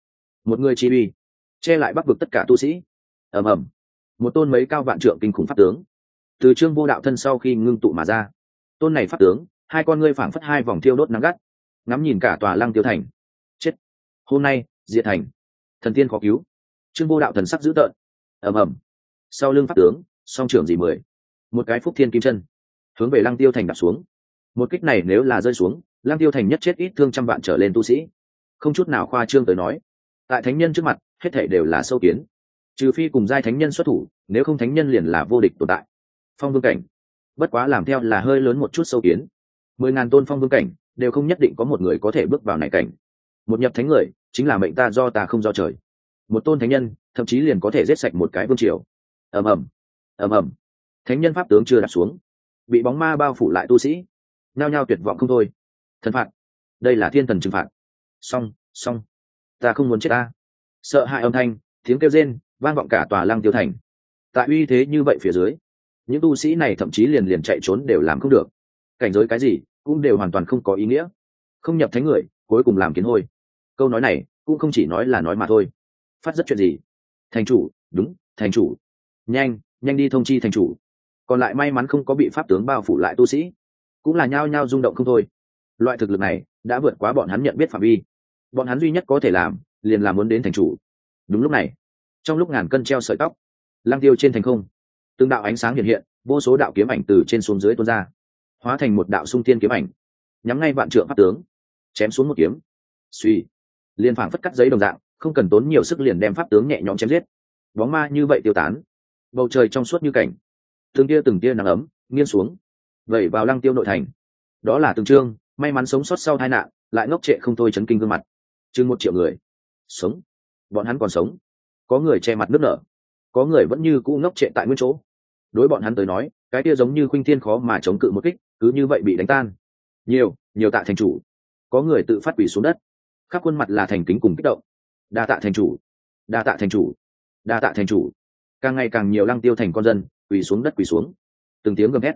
Một người chi uy che lại bắc vực tất cả tu sĩ. Ầm ầm. Một tôn mấy cao vạn trượng kinh khủng pháp tướng, từ trương vô đạo thân sau khi ngưng tụ mà ra. Tôn này pháp tướng, hai con ngươi phảng phất hai vòng thiêu đốt nắng gắt, ngắm nhìn cả tòa lăng tiêu thành. Chết. Hôm nay, diệt thành. Thần tiên khó cứu. Trương vô đạo thần sắc dữ tợn. Ầm ầm. Sau lưng pháp tướng, song trưởng dị mười. Một cái phúc thiên kim chân, hướng về lăng tiêu thành đặt xuống. Một kích này nếu là rơi xuống, lăng tiêu thành nhất chết ít thương trăm vạn trở lên tu sĩ. Không chút nào khoa trương tới nói. Tại thánh nhân trước mặt hết thể đều là sâu kiến. Trừ phi cùng giai thánh nhân xuất thủ, nếu không thánh nhân liền là vô địch tồn tại. Phong vương cảnh. Bất quá làm theo là hơi lớn một chút sâu kiến. Mười ngàn tôn phong vương cảnh, đều không nhất định có một người có thể bước vào này cảnh. Một nhập thánh người, chính là mệnh ta do ta không do trời. Một tôn thánh nhân, thậm chí liền có thể giết sạch một cái vương triều. Ầm ầm. Ầm ầm. Thánh nhân pháp tướng chưa đặt xuống. Bị bóng ma bao phủ lại tu sĩ. Nhao nhao tuyệt vọng không thôi. Thần phạt. Đây là thiên thần trừng phạt. Song song ta không muốn chết ta sợ hãi âm thanh, tiếng kêu rên, vang vọng cả tòa lăng tiêu thành. Tại uy thế như vậy phía dưới, những tu sĩ này thậm chí liền liền chạy trốn đều làm không được. Cảnh giới cái gì cũng đều hoàn toàn không có ý nghĩa. Không nhập thánh người, cuối cùng làm kiến hôi. Câu nói này cũng không chỉ nói là nói mà thôi. Phát rất chuyện gì? Thành chủ, đúng, thành chủ. Nhanh nhanh đi thông chi thành chủ. Còn lại may mắn không có bị pháp tướng bao phủ lại tu sĩ, cũng là nhao nhao rung động không thôi. Loại thực lực này đã vượt quá bọn hắn nhận biết phạm vi. Bọn hắn duy nhất có thể làm liền là muốn đến thành chủ. Đúng lúc này, trong lúc ngàn cân treo sợi tóc lang tiêu trên thành không, từng đạo ánh sáng hiện hiện, vô số đạo kiếm ảnh từ trên xuống dưới tuôn ra, hóa thành một đạo sung thiên kiếm ảnh, nhắm ngay vạn trượng pháp tướng, chém xuống một kiếm. Suy, liền phảng phất cắt giấy đồng dạng, không cần tốn nhiều sức liền đem pháp tướng nhẹ nhõm chém giết. Bóng ma như vậy tiêu tán, bầu trời trong suốt như cảnh, từng tia từng tia nắng ấm, nghiêng xuống, vẩy vào lăng tiêu nội thành. Đó là từng trương may mắn sống sót sau tai nạn, lại ngốc trệ không thôi chấn kinh gương mặt. Chừng một triệu người sống. Bọn hắn còn sống. Có người che mặt nước nở. Có người vẫn như cũ ngốc trệ tại nguyên chỗ. Đối bọn hắn tới nói, cái kia giống như khuynh thiên khó mà chống cự một kích, cứ như vậy bị đánh tan. Nhiều nhiều tạ thành chủ. Có người tự phát quỷ xuống đất. Khắp khuôn mặt là thành kính cùng kích động. Đa tạ thành chủ. Đa tạ thành chủ. Đa tạ thành chủ. Càng ngày càng nhiều lăng tiêu thành con dân, quỳ xuống đất quỳ xuống. Từng tiếng gầm hét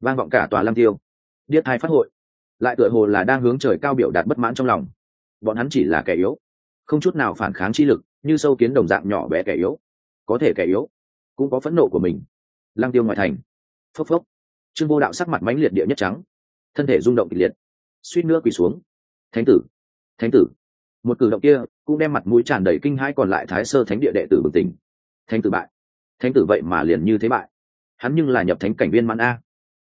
vang vọng cả tòa lăng tiêu. Điếc hai phát hội. Lại tựa hồ là đang hướng trời cao biểu đạt bất mãn trong lòng. Bọn hắn chỉ là kẻ yếu không chút nào phản kháng chi lực, như sâu kiến đồng dạng nhỏ bé kẻ yếu. Có thể kẻ yếu, cũng có phẫn nộ của mình. Lăng tiêu ngoại thành. Phốc phốc. Trương vô đạo sắc mặt mãnh liệt địa nhất trắng. Thân thể rung động kịch liệt. Suýt nữa quỳ xuống. Thánh tử thánh tử. Một cử động kia cũng đem mặt mũi tràn đầy kinh hãi còn lại thái sơ thánh địa đệ tử bừng tỉnh. Thánh tử bại. Thánh tử vậy mà liền như thế bại. Hắn nhưng là nhập thánh cảnh viên mãn a.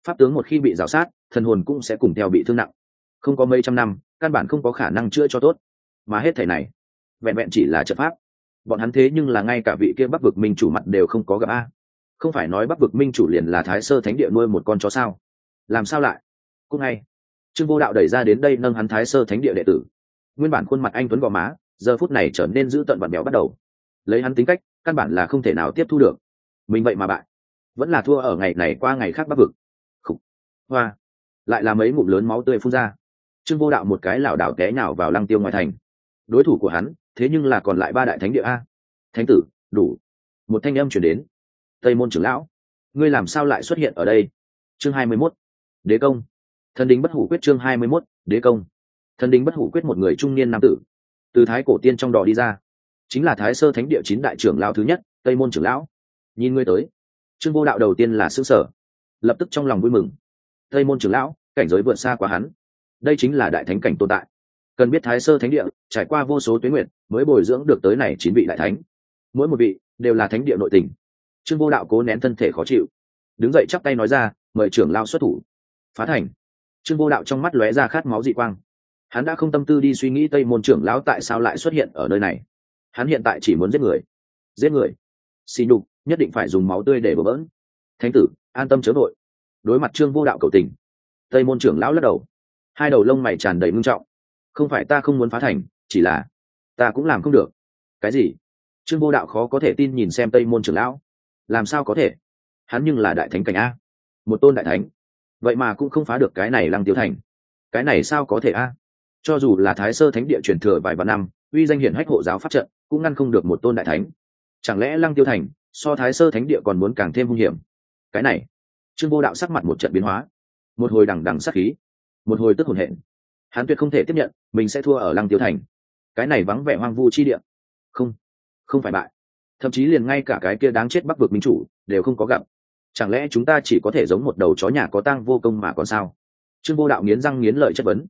Pháp tướng một khi bị rào sát, thần hồn cũng sẽ cùng theo bị thương nặng. Không có mấy trăm năm, căn bản không có khả năng chữa cho tốt. Mà hết thể này vẹn vẹn chỉ là trận pháp. Bọn hắn thế nhưng là ngay cả vị kia bắc vực minh chủ mặt đều không có gặp a. Không phải nói bắc vực minh chủ liền là thái sơ thánh địa nuôi một con chó sao? Làm sao lại? Cũng ngay. Trương vô đạo đẩy ra đến đây nâng hắn thái sơ thánh địa đệ tử. Nguyên bản khuôn mặt anh tuấn gò má, giờ phút này trở nên giữ tận bận béo bắt đầu. Lấy hắn tính cách, căn bản là không thể nào tiếp thu được. Mình vậy mà bại. Vẫn là thua ở ngày này qua ngày khác bắc vực. Khúc hoa. Lại là mấy ngụm lớn máu tươi phun ra. Trương vô đạo một cái lảo đảo té nhào vào lăng tiêu ngoài thành. Đối thủ của hắn thế nhưng là còn lại ba đại thánh địa a. Thánh tử, đủ. Một thanh âm chuyển đến. Tây môn trưởng lão, ngươi làm sao lại xuất hiện ở đây? Chương hai mươi mốt. Đế công. Thần đình bất hủ quyết chương hai mươi mốt, đế công. Thần đình bất hủ quyết một người trung niên nam tử. Từ thái cổ tiên trong đỏ đi ra. Chính là thái sơ thánh địa chín đại trưởng lão thứ nhất, tây môn trưởng lão. Nhìn ngươi tới. Trương vô đạo đầu tiên là xứ sở lập tức trong lòng vui mừng. Tây môn trưởng lão, cảnh giới vượt xa quá hắn. Đây chính là đại thánh cảnh tồn tại cần biết thái sơ thánh địa, trải qua vô số tuyến nguyện, mới bồi dưỡng được tới này chín vị đại thánh. Mỗi một vị đều là thánh địa nội tình. Trương vô đạo cố nén thân thể khó chịu. Đứng dậy chắp tay nói ra, mời trưởng lao xuất thủ. Phá thành. Trương vô đạo trong mắt lóe ra khát máu dị quang. Hắn đã không tâm tư đi suy nghĩ tây môn trưởng lão tại sao lại xuất hiện ở nơi này. Hắn hiện tại chỉ muốn giết người. Giết người? Xin nhục, nhất định phải dùng máu tươi để bỡ bỡn. Thánh tử, an tâm chớ vội. Đối mặt trương vô đạo cầu tình, tây môn trưởng lão lắc đầu. Hai đầu lông mày tràn đầy ngưng trọng không phải ta không muốn phá thành, chỉ là ta cũng làm không được. Cái gì? Trương vô đạo khó có thể tin nhìn xem tây môn trưởng lão. Làm sao có thể? Hắn nhưng là đại thánh cảnh a. Một tôn đại thánh. Vậy mà cũng không phá được cái này lăng tiêu thành. Cái này sao có thể a? Cho dù là thái sơ thánh địa truyền thừa vài vạn năm, uy danh hiển hách hộ giáo pháp trận, cũng ngăn không được một tôn đại thánh. Chẳng lẽ lăng tiêu thành so thái sơ thánh địa còn muốn càng thêm hung hiểm? Cái này, trương vô đạo sắc mặt một trận biến hóa. Một hồi đằng đằng sắc khí, một hồi tức hồn hện hắn tuyệt không thể tiếp nhận mình sẽ thua ở lăng tiêu thành. Cái này vắng vẻ hoang vu chi địa. Không không phải bại. Thậm chí liền ngay cả cái kia đáng chết bắc vực minh chủ đều không có gặp. Chẳng lẽ chúng ta chỉ có thể giống một đầu chó nhà có tang vô công mà còn sao? Trương vô đạo nghiến răng nghiến lợi chất vấn.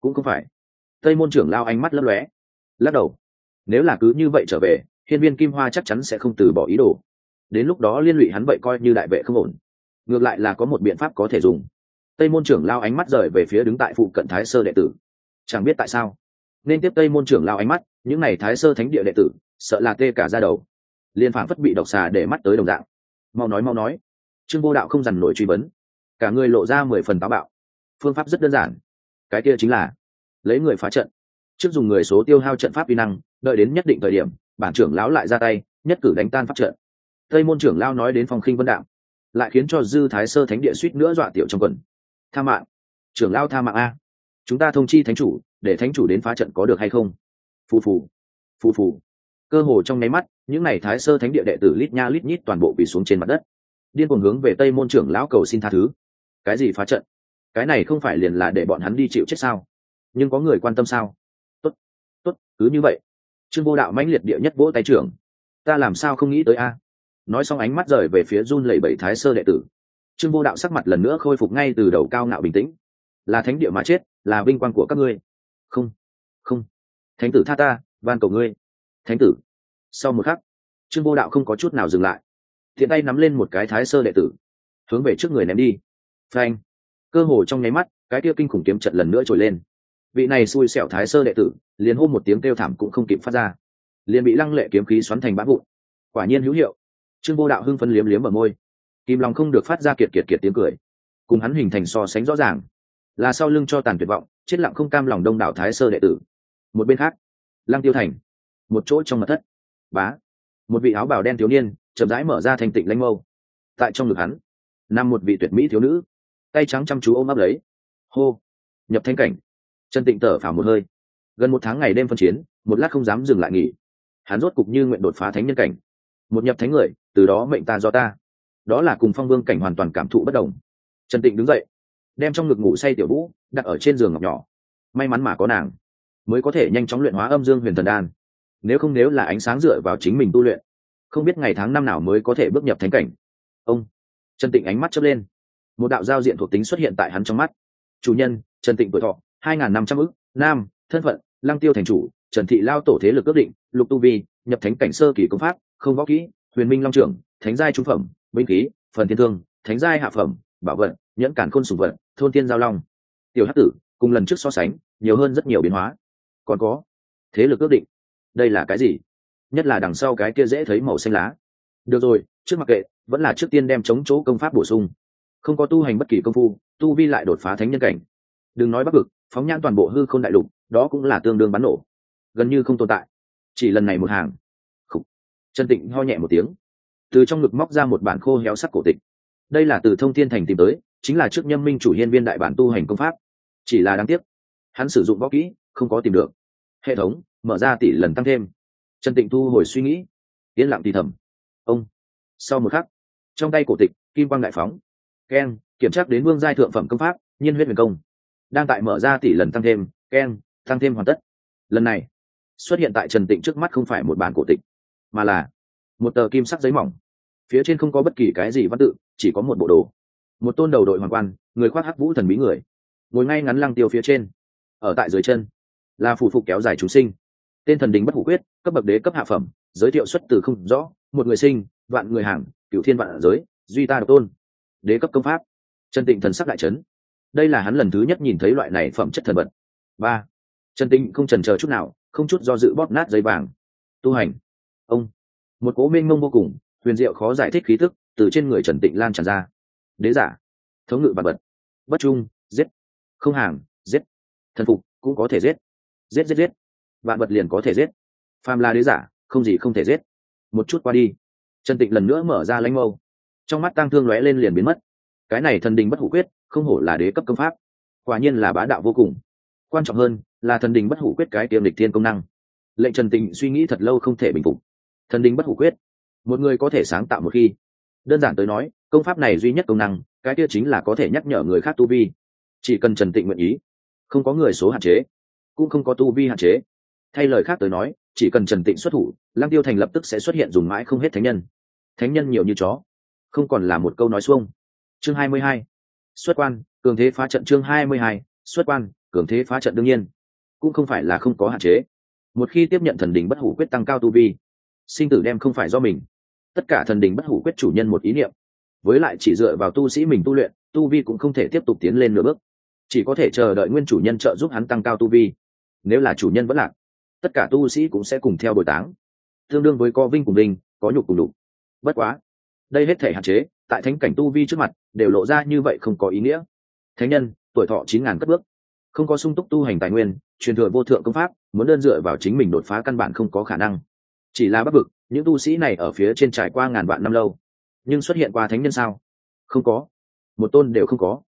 Cũng không phải. Tây môn trưởng lao ánh mắt lấp lóe. Lắc đầu. Nếu là cứ như vậy trở về, hiên viên kim hoa chắc chắn sẽ không từ bỏ ý đồ. Đến lúc đó liên lụy hắn vậy coi như đại vệ không ổn. Ngược lại là có một biện pháp có thể dùng tây môn trưởng lao ánh mắt rời về phía đứng tại phụ cận thái sơ đệ tử. Chẳng biết tại sao, nên tiếp tây môn trưởng lao ánh mắt, những n à y thái sơ thánh địa đệ tử, sợ là tê cả ra đầu. Liên phản phất bị độc xà để mắt tới đồng dạng. Mau nói mau nói. Trương vô đạo không dằn nổi truy vấn. Cả người lộ ra mười phần táo bạo. Phương pháp rất đơn giản. Cái kia chính là lấy người phá trận. Trước dùng người số tiêu hao trận pháp vi năng, đợi đến nhất định thời điểm, bản trưởng lão lại ra tay, nhất cử đánh tan pháp trận. Tây môn trưởng lao nói đến phòng khinh vân đạo lại khiến cho dư thái sơ thánh địa suýt nữa dọa tiểu trong quần tha mạng. Trưởng lao tha mạng a. Chúng ta thông chi thánh chủ, để thánh chủ đến phá trận có được hay không? Phù phù. Phù phù. Cơ hồ trong nháy mắt, những n à y thái sơ thánh địa đệ tử lít nha lít nhít toàn bộ bị xuống trên mặt đất. Điên cuồng hướng về tây môn trưởng lão cầu xin tha thứ. Cái gì phá trận? Cái này không phải liền là để bọn hắn đi chịu chết sao? Nhưng có người quan tâm sao? Tốt. Tốt, cứ như vậy. Trương vô đạo mãnh liệt địa nhất vỗ tay trưởng. Ta làm sao không nghĩ tới a? Nói xong ánh mắt rời về phía run lẩy bẩy thái sơ đệ tử trương vô đạo sắc mặt lần nữa khôi phục ngay từ đầu cao ngạo bình tĩnh. Là thánh địa mà chết, là vinh quang của các ngươi. Không không. Thánh tử tha ta, van cầu ngươi. Thánh tử. Sau một khắc, trương vô đạo không có chút nào dừng lại. Thiện tay nắm lên một cái thái sơ đệ tử, hướng về trước người ném đi. Phanh. Cơ hồ trong nháy mắt, cái kia kinh khủng kiếm trận lần nữa trồi lên. Vị này xui xẻo thái sơ đệ tử, liền hô một tiếng kêu thảm cũng không kịp phát ra. Liền bị lăng lệ kiếm khí xoắn thành bã vụn. Quả nhiên hữu hiệu. Trương vô đạo hưng phân liếm liếm ở môi kim lòng không được phát ra kiệt kiệt kiệt tiếng cười. Cùng hắn hình thành so sánh rõ ràng. Là sau lưng cho tàn tuyệt vọng, chết lặng không cam lòng đông đảo thái sơ đệ tử. Một bên khác, lăng tiêu thành, một chỗ trong mật thất. Bá, một vị áo bào đen thiếu niên, chậm rãi mở ra thành tịnh lanh mâu. Tại trong ngực hắn, nằm một vị tuyệt mỹ thiếu nữ. Tay trắng chăm chú ôm áp lấy. Hô, nhập thanh cảnh. Chân tịnh tở phào một hơi. Gần một tháng ngày đêm phân chiến, một lát không dám dừng lại nghỉ. Hắn rốt cục như nguyện đột phá thánh nhân cảnh. Một nhập thánh người, từ đó mệnh ta do ta đó là cùng phong vương cảnh hoàn toàn cảm thụ bất đồng. Trần tịnh đứng dậy, đem trong ngực ngủ say tiểu vũ đặt ở trên giường ngọc nhỏ. May mắn mà có nàng, mới có thể nhanh chóng luyện hóa âm dương huyền thần đan. Nếu không nếu là ánh sáng dựa vào chính mình tu luyện, không biết ngày tháng năm nào mới có thể bước nhập thánh cảnh. Ông, trần tịnh ánh mắt chớp lên. Một đạo giao diện thuộc tính xuất hiện tại hắn trong mắt. Chủ nhân, trần tịnh tuổi thọ, hai n g h n năm trăm ức, nam, thân phận, lăng tiêu thành chủ, trần thị lao tổ thế lực ước định, lục tu vi, nhập thánh cảnh sơ kỳ công pháp, không võ kỹ, huyền minh long trưởng, thánh giai trung phẩm binh khí, phần thiên thương, thánh giai hạ phẩm, bảo vận, nhẫn cản khôn sùng vận, thôn tiên giao long. Tiểu hát tử, cùng lần trước so sánh, nhiều hơn rất nhiều biến hóa. Còn có, thế lực ước định. Đây là cái gì? Nhất là đằng sau cái kia dễ thấy màu xanh lá. Được rồi, trước mặc kệ, vẫn là trước tiên đem chống chỗ công pháp bổ sung. Không có tu hành bất kỳ công phu, tu vi lại đột phá thánh nhân cảnh. Đừng nói bắc vực, phóng nhãn toàn bộ hư k h ô n đại lục, đó cũng là tương đương bắn nổ. Gần như không tồn tại. Chỉ lần này một hàng. Khủ. trần tịnh ho nhẹ một tiếng từ trong ngực móc ra một bản khô héo sắc cổ tịch. Đây là từ thông thiên thành tìm tới, chính là trước nhâm minh chủ hiên viên đại bản tu hành công pháp. Chỉ là đáng tiếc, hắn sử dụng võ kỹ, không có tìm được. Hệ thống, mở ra tỷ lần tăng thêm. Trần tịnh thu hồi suy nghĩ. Yên lặng thì thầm. Ông, sau một khắc, trong tay cổ tịch, kim quang đại phóng. Ken, kiểm tra đến vương giai thượng phẩm công pháp, nhiên huyết huyền công. Đang tại mở ra tỷ lần tăng thêm, ken, tăng thêm hoàn tất. Lần này, xuất hiện tại trần tịnh trước mắt không phải một bản cổ tịch, mà là một tờ kim sắc giấy mỏng phía trên không có bất kỳ cái gì văn tự, chỉ có một bộ đồ. Một tôn đầu đội hoàng quan, người khoác hắc vũ thần bí người, ngồi ngay ngắn lăng tiêu phía trên, ở tại dưới chân, là phù phục kéo dài chúng sinh. Tên thần đình bất hủ quyết, cấp bậc đế cấp hạ phẩm, giới thiệu xuất từ không rõ, một người sinh, vạn người hàng cựu thiên vạn giới, duy ta độc tôn. Đế cấp công pháp, chân tịnh thần sắc đại trấn đây là hắn lần thứ nhất nhìn thấy loại này phẩm chất thần vật. Ba, chân tịnh không trần chờ chút nào, không chút do dự bóp nát giấy vàng. Tu hành. Ông, một cố mênh mông vô cùng huyền diệu khó giải thích khí tức từ trên người trần tịnh lan tràn ra đế giả thống ngự vật vật bất trung giết không hàng giết thần phục cũng có thể giết giết giết giết vạn vật liền có thể giết phàm là đế giả không gì không thể giết một chút qua đi trần tịnh lần nữa mở ra lãnh mâu trong mắt tăng thương lóe lên liền biến mất cái này thần đình bất hủ quyết không hổ là đế cấp công pháp quả nhiên là bá đạo vô cùng quan trọng hơn là thần đình bất hủ quyết cái tiềm lịch thiên công năng lệnh trần tịnh suy nghĩ thật lâu không thể bình phục thần đình bất hủ quyết một người có thể sáng tạo một khi. Đơn giản tới nói, công pháp này duy nhất công năng, cái kia chính là có thể nhắc nhở người khác tu vi. Chỉ cần trần tịnh nguyện ý, không có người số hạn chế, cũng không có tu vi hạn chế. Thay lời khác tới nói, chỉ cần trần tịnh xuất thủ, lăng tiêu thành lập tức sẽ xuất hiện dùng mãi không hết thánh nhân. Thánh nhân nhiều như chó. Không còn là một câu nói xuông. Chương hai mươi hai. Xuất quan, cường thế phá trận chương hai mươi hai. Xuất quan, cường thế phá trận đương nhiên. Cũng không phải là không có hạn chế. Một khi tiếp nhận thần đình bất hủ quyết tăng cao tu vi, sinh tử đem không phải do mình tất cả thần đình bất hủ quyết chủ nhân một ý niệm. Với lại chỉ dựa vào tu sĩ mình tu luyện, tu vi cũng không thể tiếp tục tiến lên nửa bước. Chỉ có thể chờ đợi nguyên chủ nhân trợ giúp hắn tăng cao tu vi. Nếu là chủ nhân vẫn lạc, tất cả tu sĩ cũng sẽ cùng theo bồi táng. Tương đương với có vinh cùng vinh, có nhục cùng đục bất quá, đây hết thể hạn chế, tại thánh cảnh tu vi trước mặt, đều lộ ra như vậy không có ý nghĩa. Thánh nhân, tuổi thọ chín ngàn cất bước. Không có sung túc tu hành tài nguyên, truyền thừa vô thượng công pháp, muốn đơn dựa vào chính mình đột phá căn bản không có khả năng. Chỉ là bắc vực những tu sĩ này ở phía trên trải qua ngàn vạn năm lâu. Nhưng xuất hiện qua thánh nhân sao? Không có. Một tôn đều không có.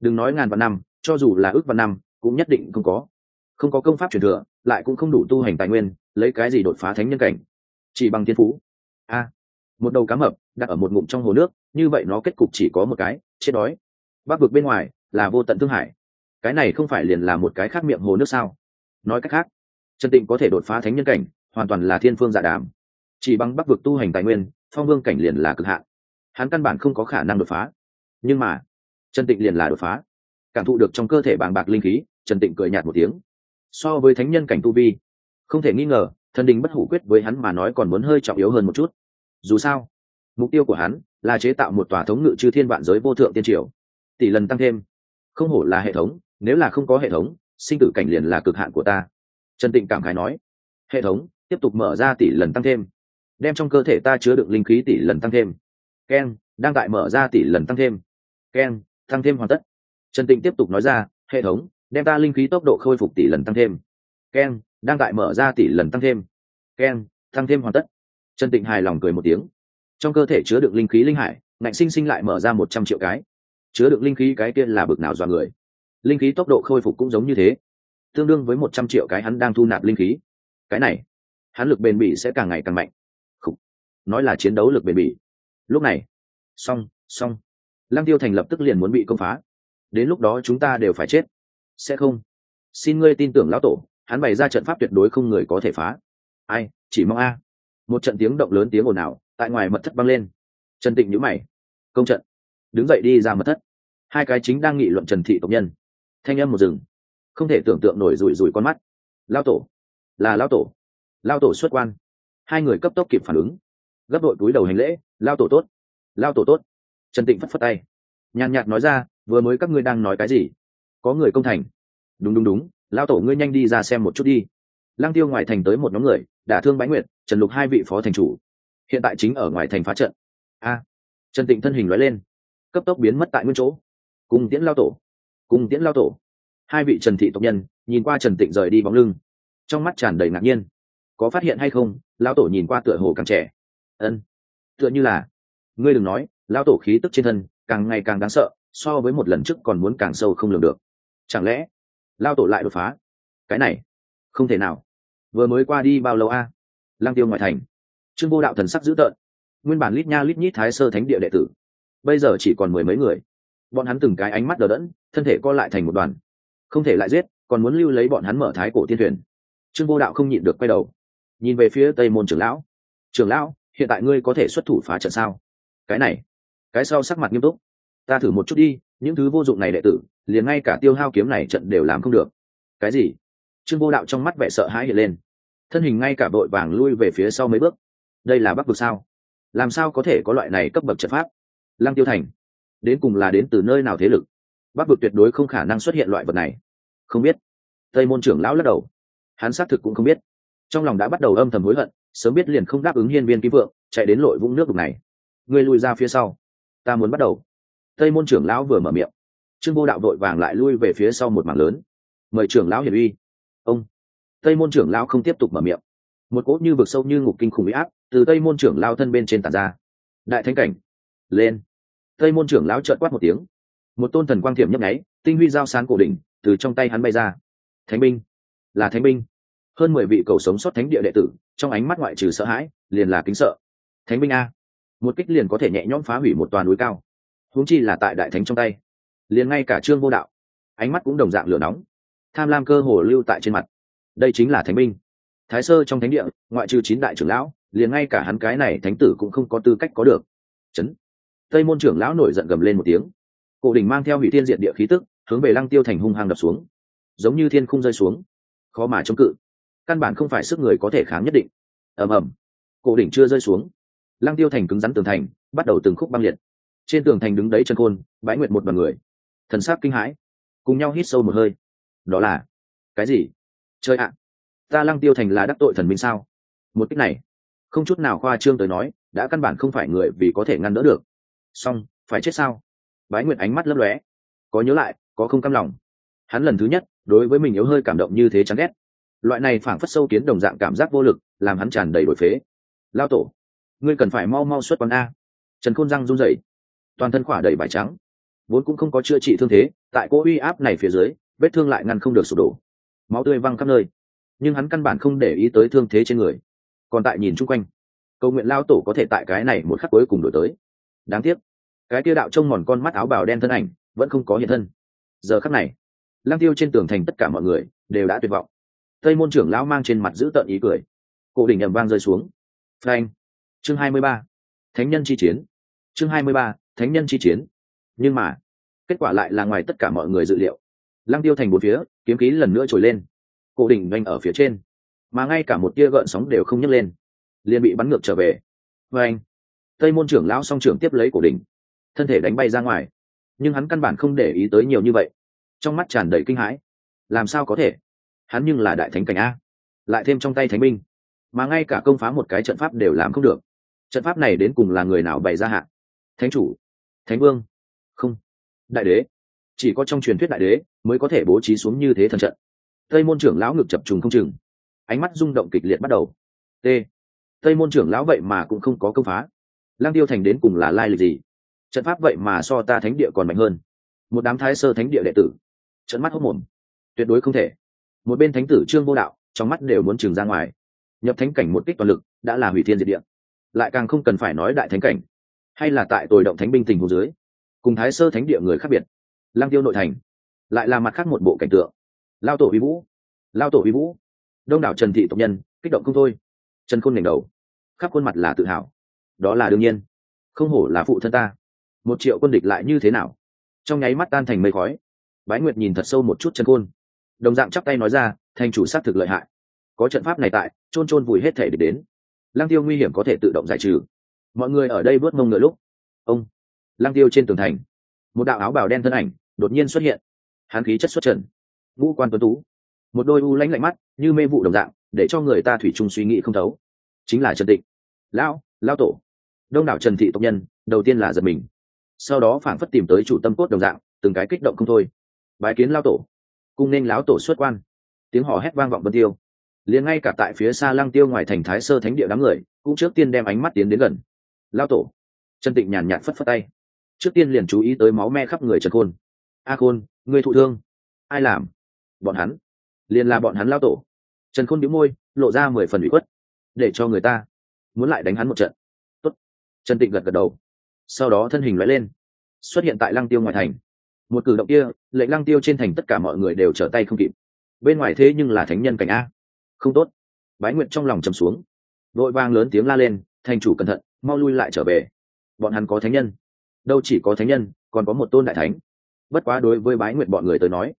Đừng nói ngàn vạn năm, cho dù là ước vạn năm, cũng nhất định không có. Không có công pháp truyền thừa, lại cũng không đủ tu hành tài nguyên, lấy cái gì đột phá thánh nhân cảnh? Chỉ bằng thiên phú. A, một đầu cá mập đặt ở một ngụm trong hồ nước, như vậy nó kết cục chỉ có một cái, chết đói. Bắc vực bên ngoài là vô tận thương hải cái này không phải liền là một cái khác miệng hồ nước sao? Nói cách khác trần tịnh có thể đột phá thánh nhân cảnh, hoàn toàn là thiên phương dạ đàm chỉ bằng bắc vực tu hành tài nguyên, phong vương cảnh liền là cực hạn. Hắn căn bản không có khả năng đột phá. Nhưng mà, trần tịnh liền là đột phá. Cảm thụ được trong cơ thể bàng bạc linh khí, trần tịnh cười nhạt một tiếng. So với thánh nhân cảnh tu vi, không thể nghi ngờ, thần đình bất hủ quyết với hắn mà nói còn muốn hơi trọng yếu hơn một chút. Dù sao, mục tiêu của hắn là chế tạo một tòa thống ngự chư thiên vạn giới vô thượng tiên triều. Tỷ lần tăng thêm, không hổ là hệ thống, nếu là không có hệ thống, sinh tử cảnh liền là cực hạn của ta. Trần tịnh cảm khái nói, hệ thống, tiếp tục mở ra tỷ lần tăng thêm đem trong cơ thể ta chứa đựng linh khí tỷ lần tăng thêm. Keng đang tại mở ra tỷ lần tăng thêm. Keng tăng thêm hoàn tất. Trần tịnh tiếp tục nói ra, hệ thống, đem ta linh khí tốc độ khôi phục tỷ lần tăng thêm. Keng đang tại mở ra tỷ lần tăng thêm. Keng tăng thêm hoàn tất. Trần tịnh hài lòng cười một tiếng. Trong cơ thể chứa đựng linh khí linh hải, ngạnh sinh sinh lại mở ra một trăm triệu cái. Chứa đựng linh khí cái kia là bực nào dọa người. Linh khí tốc độ khôi phục cũng giống như thế. Tương đương với một trăm triệu cái hắn đang thu nạp linh khí. Cái này, hắn lực bền bỉ sẽ càng ngày càng mạnh nói là chiến đấu lực bền bỉ. Lúc này, xong xong. Lăng tiêu thành lập tức liền muốn bị công phá. Đến lúc đó chúng ta đều phải chết. Sẽ không. Xin ngươi tin tưởng lão tổ, hắn bày ra trận pháp tuyệt đối không người có thể phá. Ai, chỉ mong a. Một trận tiếng động lớn tiếng ồn ào tại ngoài mật thất băng lên. Trần tịnh nhữ mày. Công trận. Đứng dậy đi ra mật thất. Hai cái chính đang nghị luận trần thị tộc nhân. Thanh âm một rừng không thể tưởng tượng nổi rủi rủi con mắt. Lao tổ. Là lao tổ. Lao tổ xuất quan. Hai người cấp tốc kịp phản ứng gấp đội túi đầu hành lễ, lao tổ tốt, lao tổ tốt. Trần tịnh phất phất tay. Nhàn nhạt nói ra, vừa mới các ngươi đang nói cái gì? Có người công thành. Đúng đúng đúng, lao tổ ngươi nhanh đi ra xem một chút đi. Lang tiêu ngoài thành tới một nhóm người, đả thương bái nguyệt, trần lục hai vị phó thành chủ. Hiện tại chính ở ngoài thành phá trận. A! Trần tịnh thân hình nói lên, cấp tốc biến mất tại nguyên chỗ. Cùng tiễn lao tổ, cùng tiễn lao tổ. Hai vị trần thị tộc nhân, nhìn qua trần tịnh rời đi bóng lưng, trong mắt tràn đầy ngạc nhiên. Có phát hiện hay không? Lao tổ nhìn qua tựa hồ càng trẻ ân. Tựa như là, ngươi đừng nói lao tổ khí tức trên thân, càng ngày càng đáng sợ, so với một lần trước còn muốn càng sâu không lường được. Chẳng lẽ lao tổ lại đột phá? Cái này, không thể nào. Vừa mới qua đi bao lâu a? À? lang tiêu ngoại thành. Trương vô đạo thần sắc dữ tợn. Nguyên bản lít nha lít nhít thái sơ thánh địa đệ tử, bây giờ chỉ còn mười mấy người. Bọn hắn từng cái ánh mắt đờ đẫn, thân thể co lại thành một đoàn. Không thể lại giết, còn muốn lưu lấy bọn hắn mở thái cổ tiên thuyền. Trương vô đạo không nhịn được quay đầu, nhìn về phía tây môn trưởng lão. Trưởng lão hiện tại ngươi có thể xuất thủ phá trận sao? Cái này, cái sau sắc mặt nghiêm túc. Ta thử một chút đi, những thứ vô dụng này đệ tử, liền ngay cả tiêu hao kiếm này trận đều làm không được. Cái gì? Trương vô đạo trong mắt vẻ sợ hãi hiện lên. Thân hình ngay cả vội vàng lui về phía sau mấy bước. Đây là bắc vực sao? Làm sao có thể có loại này cấp bậc trận pháp? Lăng tiêu thành, đến cùng là đến từ nơi nào thế lực? Bắc vực tuyệt đối không khả năng xuất hiện loại vật này. Không biết. Tây môn trưởng lão lắc đầu. Hắn xác thực cũng không biết. Trong lòng đã bắt đầu âm thầm hối hận sớm biết liền không đáp ứng hiên viên ký vượng, chạy đến lội vũng nước đục này. Ngươi lùi ra phía sau. Ta muốn bắt đầu. Tây môn trưởng lão vừa mở miệng. Trương vô đạo vội vàng lại lui về phía sau một mảng lớn. Mời trưởng lão hiển uy. Ông. Tây môn trưởng lão không tiếp tục mở miệng. Một cỗ như vực sâu như ngục kinh khủng bị áp từ tây môn trưởng lao thân bên trên tàn ra. Đại thánh cảnh. Lên. Tây môn trưởng lão trợn quát một tiếng. Một tôn thần quang thiểm nhấp nháy, tinh huy giao sán cổ đỉnh, từ trong tay hắn bay ra. Thánh binh. Là thánh binh. Hơn mười vị cầu sống sót thánh địa đệ tử trong ánh mắt ngoại trừ sợ hãi, liền là kính sợ. Thánh binh a. Một kích liền có thể nhẹ nhõm phá hủy một toàn núi cao. Huống chi là tại đại thánh trong tay. Liền ngay cả trương vô đạo, ánh mắt cũng đồng dạng lửa nóng. Tham lam cơ hồ lưu tại trên mặt. Đây chính là thánh binh. Thái sơ trong thánh địa, ngoại trừ chín đại trưởng lão, liền ngay cả hắn cái này thánh tử cũng không có tư cách có được. Chấn. Tây môn trưởng lão nổi giận gầm lên một tiếng. Cổ đỉnh mang theo hủy thiên diện địa khí tức, hướng về lăng tiêu thành hung hăng đập xuống. Giống như thiên khung rơi xuống. Khó mà chống cự căn bản không phải sức người có thể kháng nhất định. Ầm ầm. Cổ đỉnh chưa rơi xuống. Lăng tiêu thành cứng rắn tường thành, bắt đầu từng khúc băng liệt. Trên tường thành đứng đấy chân khôn, bãi nguyện một đoàn người. Thần sắc kinh hãi. Cùng nhau hít sâu một hơi. Đó là, cái gì? Chơi ạ! Ta lăng tiêu thành là đắc tội thần minh sao? Một cách này, không chút nào khoa trương tới nói, đã căn bản không phải người vì có thể ngăn đỡ được. Song phải chết sao? Bái nguyện ánh mắt lấp lóe. Có nhớ lại, có không căm lòng. Hắn lần thứ nhất, đối với mình yếu hơi cảm động như thế chán ghét loại này phảng phất sâu kiến đồng dạng cảm giác vô lực, làm hắn tràn đầy đổi phế. Lao tổ, ngươi cần phải mau mau xuất quán a. Trần khôn răng run rẩy. Toàn thân khỏa đầy vải trắng. Vốn cũng không có chữa trị thương thế, tại cỗ uy áp này phía dưới, vết thương lại ngăn không được sụp đổ. Máu tươi văng khắp nơi. Nhưng hắn căn bản không để ý tới thương thế trên người. Còn tại nhìn chung quanh. Cầu nguyện lao tổ có thể tại cái này một khắc cuối cùng đổi tới. Đáng tiếc, cái tiêu đạo trông mòn con mắt áo bào đen thân ảnh, vẫn không có hiện thân. Giờ khắc này lang tiêu trên tường thành tất cả mọi người đều đã tuyệt vọng tây môn trưởng lão mang trên mặt giữ tợn ý cười. Cổ đỉnh ầm vang rơi xuống. Frank chương hai mươi ba. Thánh nhân chi chiến. Chương hai mươi ba, thánh nhân chi chiến. Nhưng mà, kết quả lại là ngoài tất cả mọi người dự liệu. Lăng tiêu thành một phía, kiếm khí lần nữa trồi lên. Cổ đỉnh doanh ở phía trên. Mà ngay cả một tia gợn sóng đều không nhấc lên. Liền bị bắn ngược trở về. Và anh tây môn trưởng lão song trưởng tiếp lấy cổ đỉnh. Thân thể đánh bay ra ngoài. Nhưng hắn căn bản không để ý tới nhiều như vậy. Trong mắt tràn đầy kinh hãi. Làm sao có thể? Hắn nhưng là đại thánh cảnh a, lại thêm trong tay thánh binh, mà ngay cả công phá một cái trận pháp đều làm không được. Trận pháp này đến cùng là người nào bày ra hạ? thánh chủ, thánh vương, không, đại đế. Chỉ có trong truyền thuyết đại đế mới có thể bố trí xuống như thế thần trận. Tây môn trưởng lão ngực chập trùng không chừng, ánh mắt rung động kịch liệt bắt đầu. T, tây môn trưởng lão vậy mà cũng không có công phá. Lang tiêu thành đến cùng là lai lịch gì? Trận pháp vậy mà so ta thánh địa còn mạnh hơn. Một đám thái sơ thánh địa đệ tử trận mắt hốc mồm. Tuyệt đối không thể một bên thánh tử trương vô đạo, trong mắt đều muốn trừng ra ngoài. Nhập thánh cảnh một kích toàn lực, đã là hủy thiên diệt địa. Lại càng không cần phải nói đại thánh cảnh, hay là tại tồi động thánh binh tình hồ dưới, cùng thái sơ thánh địa người khác biệt. Lang tiêu nội thành, lại là mặt khác một bộ cảnh tượng. Lao tổ vi vũ, lao tổ vi vũ. Đông đảo trần thị tộc nhân, kích động không thôi. Trần khôn ngẩng đầu, khắp khuôn mặt là tự hào. Đó là đương nhiên, không hổ là phụ thân ta. Một triệu quân địch lại như thế nào? Trong nháy mắt tan thành mây khói. Bái nguyệt nhìn thật sâu một chút trần khôn đồng dạng chắp tay nói ra thành chủ xác thực lợi hại. Có trận pháp này tại, chôn chôn vùi hết thể để đến. Lang tiêu nguy hiểm có thể tự động giải trừ. Mọi người ở đây vớt mông ngựa lúc. Ông. Lang tiêu trên tường thành, một đạo áo bào đen thân ảnh đột nhiên xuất hiện. Hán khí chất xuất trần, ngũ quan tuấn tú. Một đôi u lánh lạnh mắt, như mê vụ đồng dạng, để cho người ta thủy chung suy nghĩ không thấu. Chính là trần tịnh. Lão lao tổ. Đông đảo trần thị tộc nhân, đầu tiên là giật mình. Sau đó phảng phất tìm tới chủ tâm cốt đồng dạng, từng cái kích động không thôi. Bái kiến lao tổ cung nên lão tổ xuất quan. Tiếng họ hét vang vọng vân tiêu. Liền ngay cả tại phía xa lăng tiêu ngoài thành thái sơ thánh địa đám người, cũng trước tiên đem ánh mắt tiến đến gần. Lao tổ. Trần tịnh nhàn nhạt phất phất tay. Trước tiên liền chú ý tới máu me khắp người trần khôn. A khôn, người thụ thương. Ai làm? Bọn hắn. Liền là bọn hắn lao tổ. Trần khôn đĩu môi, lộ ra mười phần bị khuất. Để cho người ta muốn lại đánh hắn một trận. Tốt. trần tịnh gật gật đầu. Sau đó thân hình loại lên. Xuất hiện tại lăng tiêu ngoài thành một cử động kia, lệnh lăng tiêu trên thành tất cả mọi người đều trở tay không kịp. Bên ngoài thế nhưng là thánh nhân cảnh a. Không tốt. Bái nguyện trong lòng chầm xuống. Vội vang lớn tiếng la lên, thành chủ cẩn thận, mau lui lại trở về. Bọn hắn có thánh nhân. Đâu chỉ có thánh nhân, còn có một tôn đại thánh. Bất quá đối với bái nguyện bọn người tới nói,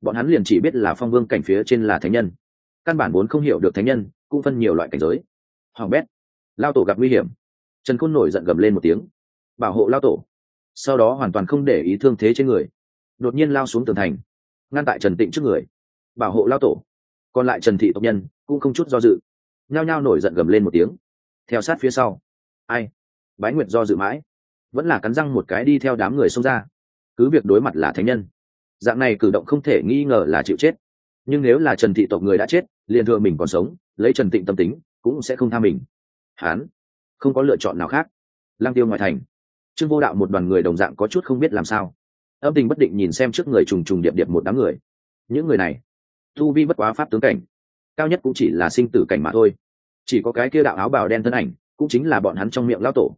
bọn hắn liền chỉ biết là phong vương cảnh phía trên là thánh nhân. Căn bản vốn không hiểu được thánh nhân, cũng phân nhiều loại cảnh giới. Hoàng bét, lao tổ gặp nguy hiểm. Trần khôn nổi giận gầm lên một tiếng. Bảo hộ lao tổ. Sau đó hoàn toàn không để ý thương thế trên người đột nhiên lao xuống tường thành, ngăn tại trần tịnh trước người, bảo hộ lao tổ. Còn lại trần thị tộc nhân cũng không chút do dự, nhao nhao nổi giận gầm lên một tiếng. Theo sát phía sau, ai? Bái nguyệt do dự mãi, vẫn là cắn răng một cái đi theo đám người xông ra. Cứ việc đối mặt là thánh nhân, dạng này cử động không thể nghi ngờ là chịu chết. Nhưng nếu là trần thị tộc người đã chết, liền thừa mình còn sống, lấy trần tịnh tâm tính, cũng sẽ không tha mình. Hán, không có lựa chọn nào khác. Lang tiêu ngoại thành, trương vô đạo một đoàn người đồng dạng có chút không biết làm sao âm tình bất định nhìn xem trước người trùng trùng điệp điệp một đám người. Những người này, tu vi bất quá pháp tướng cảnh, cao nhất cũng chỉ là sinh tử cảnh mà thôi. Chỉ có cái kia đạo áo bào đen thân ảnh, cũng chính là bọn hắn trong miệng lao tổ.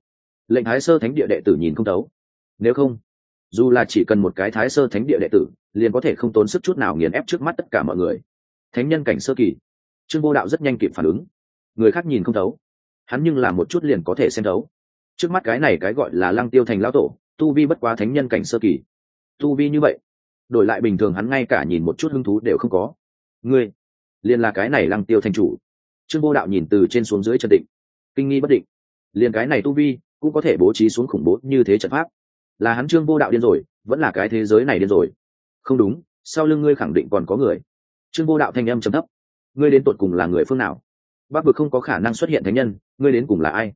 Lệnh thái sơ thánh địa đệ tử nhìn không tấu nếu không, dù là chỉ cần một cái thái sơ thánh địa đệ tử, liền có thể không tốn sức chút nào nghiền ép trước mắt tất cả mọi người. Thánh nhân cảnh sơ kỳ. Trương vô đạo rất nhanh kịp phản ứng. Người khác nhìn không thấu. Hắn nhưng là một chút liền có thể xem thấu. Trước mắt cái này cái gọi là lăng tiêu thành lão tổ, tu vi bất quá thánh nhân cảnh sơ kỳ tu vi như vậy. Đổi lại bình thường hắn ngay cả nhìn một chút hứng thú đều không có. Ngươi, liền là cái này lăng tiêu thành chủ. Trương vô đạo nhìn từ trên xuống dưới trần định. Kinh nghi bất định. Liền cái này tu vi cũng có thể bố trí xuống khủng bố như thế trận pháp. Là hắn trương vô đạo điên rồi, vẫn là cái thế giới này điên rồi. Không đúng, sau lưng ngươi khẳng định còn có người. Trương vô đạo thanh âm trầm thấp. Ngươi đến tột cùng là người phương nào? Bác vực không có khả năng xuất hiện thánh nhân, ngươi đến cùng là ai?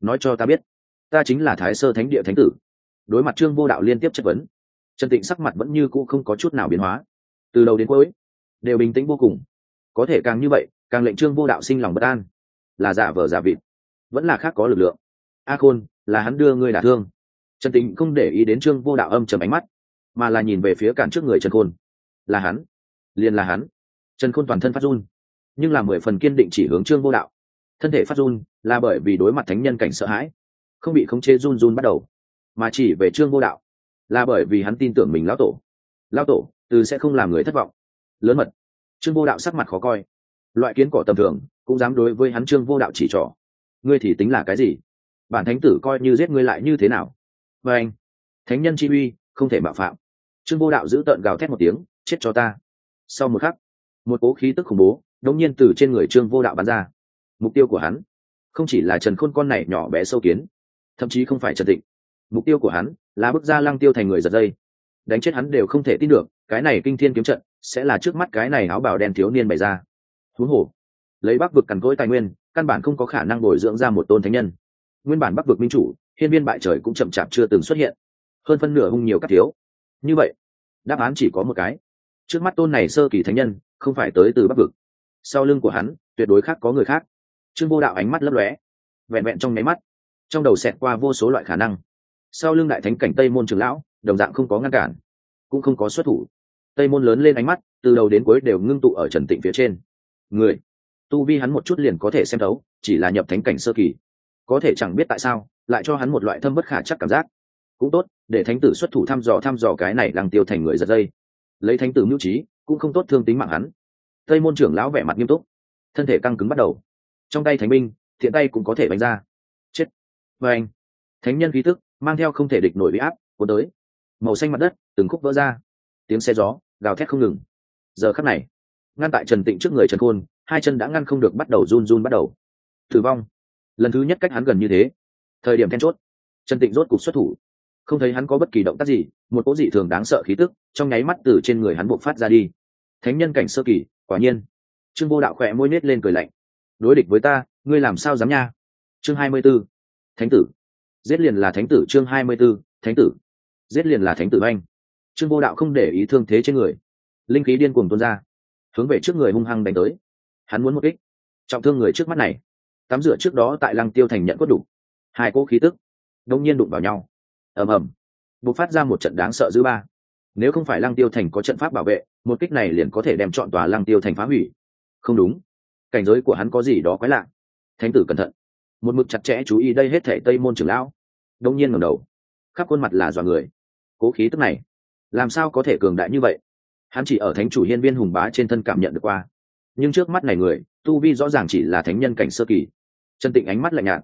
Nói cho ta biết. Ta chính là thái sơ thánh địa thánh tử. Đối mặt trương vô đạo liên tiếp chất vấn trần tịnh sắc mặt vẫn như cũ không có chút nào biến hóa. Từ đầu đến cuối, đều bình tĩnh vô cùng. Có thể càng như vậy, càng lệnh trương vô đạo sinh lòng bất an. Là giả vờ giả vịt, vẫn là khác có lực lượng. A khôn, là hắn đưa ngươi đả thương. Trần tịnh không để ý đến trương vô đạo âm trầm ánh mắt, mà là nhìn về phía cản trước người trần khôn. Là hắn, liền là hắn. Trần khôn toàn thân phát run, nhưng là mười phần kiên định chỉ hướng trương vô đạo. Thân thể phát run là bởi vì đối mặt thánh nhân cảnh sợ hãi, không bị khống chế run run bắt đầu, mà chỉ về trương vô đạo là bởi vì hắn tin tưởng mình lão tổ. Lão tổ, từ sẽ không làm người thất vọng. Lớn mật. Trương vô đạo sắc mặt khó coi. Loại kiến cỏ tầm thường, cũng dám đối với hắn trương vô đạo chỉ trỏ. Ngươi thì tính là cái gì? Bản thánh tử coi như giết ngươi lại như thế nào? Và anh, thánh nhân chi uy, không thể mạo phạm. Trương vô đạo giữ tợn gào thét một tiếng, chết cho ta. Sau một khắc, một cố khí tức khủng bố, đống nhiên từ trên người trương vô đạo bắn ra. Mục tiêu của hắn không chỉ là trần khôn con này nhỏ bé sâu kiến, thậm chí không phải trần tịnh mục tiêu của hắn là bước ra lăng tiêu thành người giật dây. Đánh chết hắn đều không thể tin được, cái này kinh thiên kiếm trận sẽ là trước mắt cái này áo bào đen thiếu niên bày ra. Thú hồ lấy bắc vực cằn cỗi tài nguyên, căn bản không có khả năng bồi dưỡng ra một tôn thánh nhân. Nguyên bản bắc vực minh chủ, hiên viên bại trời cũng chậm chạp chưa từng xuất hiện. Hơn phân nửa hung nhiều các thiếu. Như vậy, đáp án chỉ có một cái. Trước mắt tôn này sơ kỳ thánh nhân, không phải tới từ bắc vực. Sau lưng của hắn, tuyệt đối khác có người khác. Trương vô đạo ánh mắt lấp lóe, vẹn vẹn trong nháy mắt, trong đầu xẹt qua vô số loại khả năng sau lưng đại thánh cảnh tây môn trưởng lão, đồng dạng không có ngăn cản, cũng không có xuất thủ. Tây môn lớn lên ánh mắt, từ đầu đến cuối đều ngưng tụ ở trần tịnh phía trên. Người, tu vi hắn một chút liền có thể xem thấu, chỉ là nhập thánh cảnh sơ kỳ. Có thể chẳng biết tại sao, lại cho hắn một loại thâm bất khả chắc cảm giác. Cũng tốt, để thánh tử xuất thủ thăm dò thăm dò cái này đang tiêu thành người giật dây. Lấy thánh tử mưu trí, cũng không tốt thương tính mạng hắn. Tây môn trưởng lão vẻ mặt nghiêm túc, thân thể căng cứng bắt đầu. Trong tay thánh binh, thiện tay cũng có thể bánh ra. Chết. Và anh, thánh nhân khí tức mang theo không thể địch nổi bị áp, cuốn tới. Màu xanh mặt đất, từng khúc vỡ ra. Tiếng xe gió, gào thét không ngừng. Giờ khắc này, ngăn tại trần tịnh trước người trần khôn, hai chân đã ngăn không được bắt đầu run run bắt đầu. Tử vong. Lần thứ nhất cách hắn gần như thế. Thời điểm then chốt, trần tịnh rốt cục xuất thủ. Không thấy hắn có bất kỳ động tác gì, một cỗ dị thường đáng sợ khí tức trong nháy mắt từ trên người hắn buộc phát ra đi. Thánh nhân cảnh sơ kỳ, quả nhiên. Trương vô đạo khỏe môi nết lên cười lạnh. Đối địch với ta, ngươi làm sao dám nha? Chương hai mươi b ố thánh tử giết liền là thánh tử chương hai mươi b ố thánh tử. Giết liền là thánh tử anh trương vô đạo không để ý thương thế trên người. Linh khí điên cuồng tuôn ra, hướng về trước người hung hăng đánh tới. Hắn muốn một kích. Trọng thương người trước mắt này. Tắm rửa trước đó tại lăng tiêu thành nhận quất đủ. Hai cỗ khí tức đông nhiên đụng vào nhau. Ầm ầm. Bộc phát ra một trận đáng sợ dữ ba. Nếu không phải lăng tiêu thành có trận pháp bảo vệ, một kích này liền có thể đem chọn tòa lăng tiêu thành phá hủy. Không đúng. Cảnh giới của hắn có gì đó quái lạ. Thánh tử cẩn thận. Một mực chặt chẽ chú ý đây hết thể tây môn trưởng lão đông nhiên ngẩng đầu. Khắp khuôn mặt là dọa người. Cố khí tức này, làm sao có thể cường đại như vậy? Hắn chỉ ở thánh chủ hiên viên hùng bá trên thân cảm nhận được qua. Nhưng trước mắt này người, tu vi rõ ràng chỉ là thánh nhân cảnh sơ kỳ. Chân tịnh ánh mắt lạnh nhạt,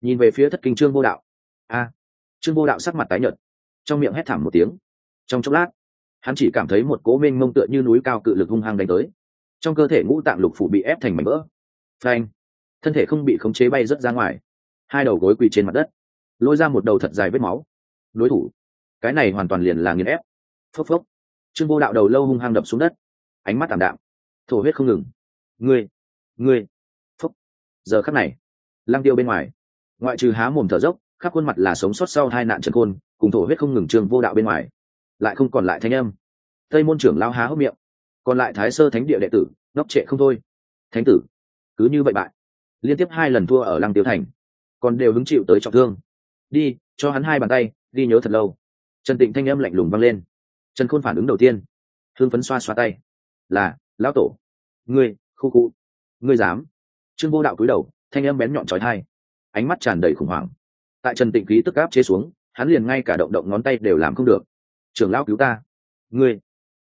nhìn về phía thất kinh trương vô đạo. A! Trương vô đạo sắc mặt tái nhợt, trong miệng hét thảm một tiếng. Trong chốc lát, hắn chỉ cảm thấy một cố mênh mông tựa như núi cao cự lực hung hăng đánh tới. Trong cơ thể ngũ tạng lục phủ bị ép thành mảnh vỡ. Phanh! Thân thể không bị khống chế bay rớt ra ngoài. Hai đầu gối quỳ trên mặt đất lôi ra một đầu thật dài vết máu. Đối thủ. Cái này hoàn toàn liền là nghiền ép. Phốc phốc. Trương vô đạo đầu lâu hung hăng đập xuống đất. Ánh mắt tảm đạm. Thổ huyết không ngừng. Ngươi. Ngươi. Phốc. Giờ khắc này, lăng tiêu bên ngoài. Ngoại trừ há mồm thở dốc, khắp khuôn mặt là sống sót sau hai nạn trần khôn cùng thổ huyết không ngừng trương vô đạo bên ngoài. Lại không còn lại thanh âm. Tây môn trưởng lao há hốc miệng. Còn lại thái sơ thánh địa đệ tử ngóc trệ không thôi. Thánh tử, cứ như vậy bại. Liên tiếp hai lần thua ở lăng tiêu thành. Còn đều hứng chịu tới trọng thương đi, cho hắn hai bàn tay đi nhớ thật lâu. Trần tịnh thanh âm lạnh lùng vang lên. Trần khôn phản ứng đầu tiên Hương phấn xoa xoa tay. Là, lão tổ. Ngươi, khu khu. Ngươi dám. Trương vô đạo cúi đầu, thanh âm bén nhọn trói thai ánh mắt tràn đầy khủng hoảng. Tại trần tịnh khí tức áp chế xuống, hắn liền ngay cả động động ngón tay đều làm không được. Trưởng lão cứu ta. Ngươi.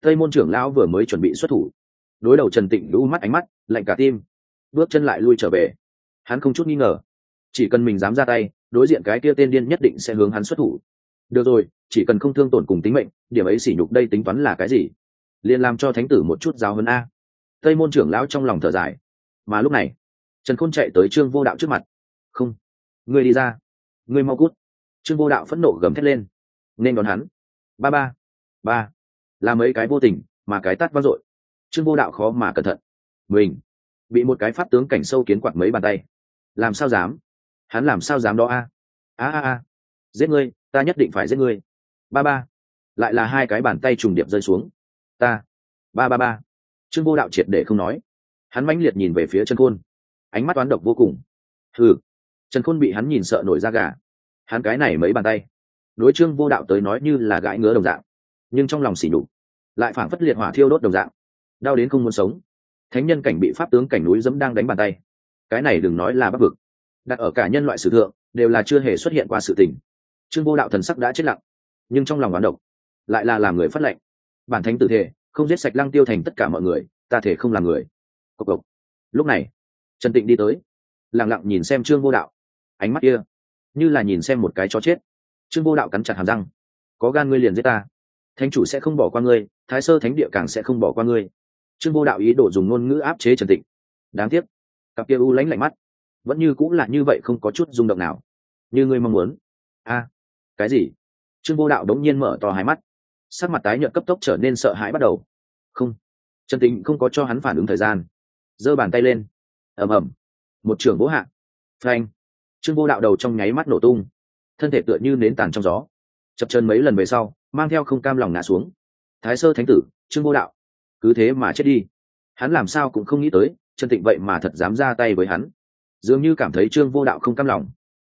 Tây môn trưởng lão vừa mới chuẩn bị xuất thủ. Đối đầu trần tịnh lũ mắt ánh mắt, lạnh cả tim. Bước chân lại lui trở về. Hắn không chút nghi ngờ chỉ cần mình dám ra tay, đối diện cái kia tên điên nhất định sẽ hướng hắn xuất thủ. Được rồi, chỉ cần không thương tổn cùng tính mệnh, điểm ấy sỉ nhục đây tính toán là cái gì? Liền làm cho thánh tử một chút giáo hơn a. Tây môn trưởng lão trong lòng thở dài. Mà lúc này, trần khôn chạy tới trương vô đạo trước mặt. Không, ngươi đi ra. Ngươi mau cút. Trương vô đạo phẫn nộ gầm thét lên. Nên đón hắn. Ba ba. Ba. Là mấy cái vô tình, mà cái tắt vang dội. Trương vô đạo khó mà cẩn thận. Mình bị một cái pháp tướng cảnh sâu kiến quạt mấy bàn tay. Làm sao dám? Hắn làm sao dám đó a? A a a. Giết ngươi, ta nhất định phải giết ngươi. Ba ba. Lại là hai cái bàn tay trùng điệp rơi xuống. Ta. Ba ba ba. Trương vô đạo triệt để không nói. Hắn mãnh liệt nhìn về phía chân khôn. Ánh mắt toán độc vô cùng. Hừ. Trần khôn bị hắn nhìn sợ nổi da gà. Hắn cái này mấy bàn tay. Đối trương vô đạo tới nói như là gãi ngứa đồng dạng. Nhưng trong lòng xỉ đủ lại phảng phất liệt hỏa thiêu đốt đồng dạng. Đau đến không muốn sống. Thánh nhân cảnh bị pháp tướng cảnh núi dẫm đang đánh bàn tay. Cái này đừng nói là bắc vực đặt ở cả nhân loại sử thượng, đều là chưa hề xuất hiện qua sự tình. Trương vô đạo thần sắc đã chết lặng, nhưng trong lòng đoán độc, lại là làm người phát lệnh. Bản thánh tử thể, không giết sạch lăng tiêu thành tất cả mọi người, ta thể không làm người. Cộc cộc. Lúc này, trần tịnh đi tới lẳng lặng nhìn xem trương vô đạo. Ánh mắt kia, như là nhìn xem một cái chó chết. Trương vô đạo cắn chặt hàm răng. Có gan ngươi liền giết ta. Thánh chủ sẽ không bỏ qua ngươi, thái sơ thánh địa càng sẽ không bỏ qua ngươi. Trương vô đạo ý đồ dùng ngôn ngữ áp chế trần tịnh. Đáng tiếc, cặp kia u lánh lạnh mắt vẫn như cũng là như vậy không có chút rung động nào. Như ngươi mong muốn. A. Cái gì? Trương vô đạo đống nhiên mở to hai mắt. Sắc mặt tái nhợt cấp tốc trở nên sợ hãi bắt đầu. Không. Trần tịnh không có cho hắn phản ứng thời gian. Giơ bàn tay lên. Ầm ầm. Một trưởng bố hạ. Phanh. Trương vô đạo đầu trong nháy mắt nổ tung. Thân thể tựa như nến tàn trong gió. Chập chân mấy lần về sau, mang theo không cam lòng ngã xuống. Thái sơ thánh tử, trương vô đạo. Cứ thế mà chết đi. Hắn làm sao cũng không nghĩ tới, trần tịnh vậy mà thật dám ra tay với hắn dường như cảm thấy trương vô đạo không cam lòng.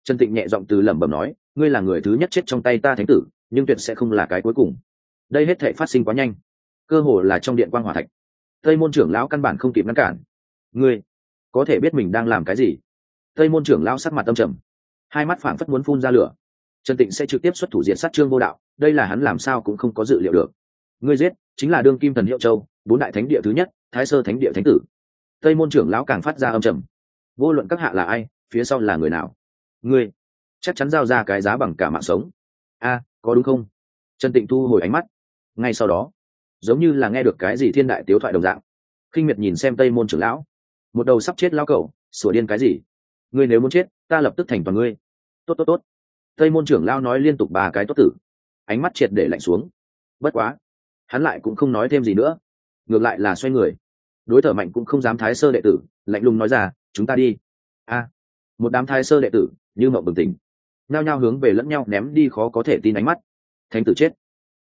Trần tịnh nhẹ giọng từ lẩm bẩm nói, ngươi là người thứ nhất chết trong tay ta thánh tử, nhưng tuyệt sẽ không là cái cuối cùng. Đây hết thể phát sinh quá nhanh. Cơ hồ là trong điện quan hòa thạch. Tây môn trưởng lão căn bản không kịp ngăn cản. Ngươi có thể biết mình đang làm cái gì? Tây môn trưởng lão sắc mặt tâm trầm. Hai mắt phảng phất muốn phun ra lửa. Trần tịnh sẽ trực tiếp xuất thủ diện sát trương vô đạo, đây là hắn làm sao cũng không có dự liệu được. Ngươi giết chính là đương kim thần hiệu châu, bốn đại thánh địa thứ nhất, thái sơ thánh địa thánh tử. Tây môn trưởng lão càng phát ra âm trầm vô luận các hạ là ai, phía sau là người nào? Ngươi, chắc chắn giao ra cái giá bằng cả mạng sống. A, có đúng không? Trần tịnh thu hồi ánh mắt. Ngay sau đó, giống như là nghe được cái gì thiên đại tiếu thoại đồng dạng, khinh miệt nhìn xem tây môn trưởng lão. Một đầu sắp chết lao cẩu, sủa điên cái gì? Ngươi nếu muốn chết, ta lập tức thành toàn ngươi. Tốt tốt tốt. Tây môn trưởng lao nói liên tục ba cái tốt tử. Ánh mắt triệt để lạnh xuống. Bất quá, hắn lại cũng không nói thêm gì nữa. Ngược lại là xoay người. Đối thở mạnh cũng không dám thái sơ đệ tử, lạnh lùng nói ra chúng ta đi. A, một đám thái sơ đệ tử như mộng bừng tỉnh nao nhao hướng về lẫn nhau ném đi khó có thể tin ánh mắt. Thánh tử chết.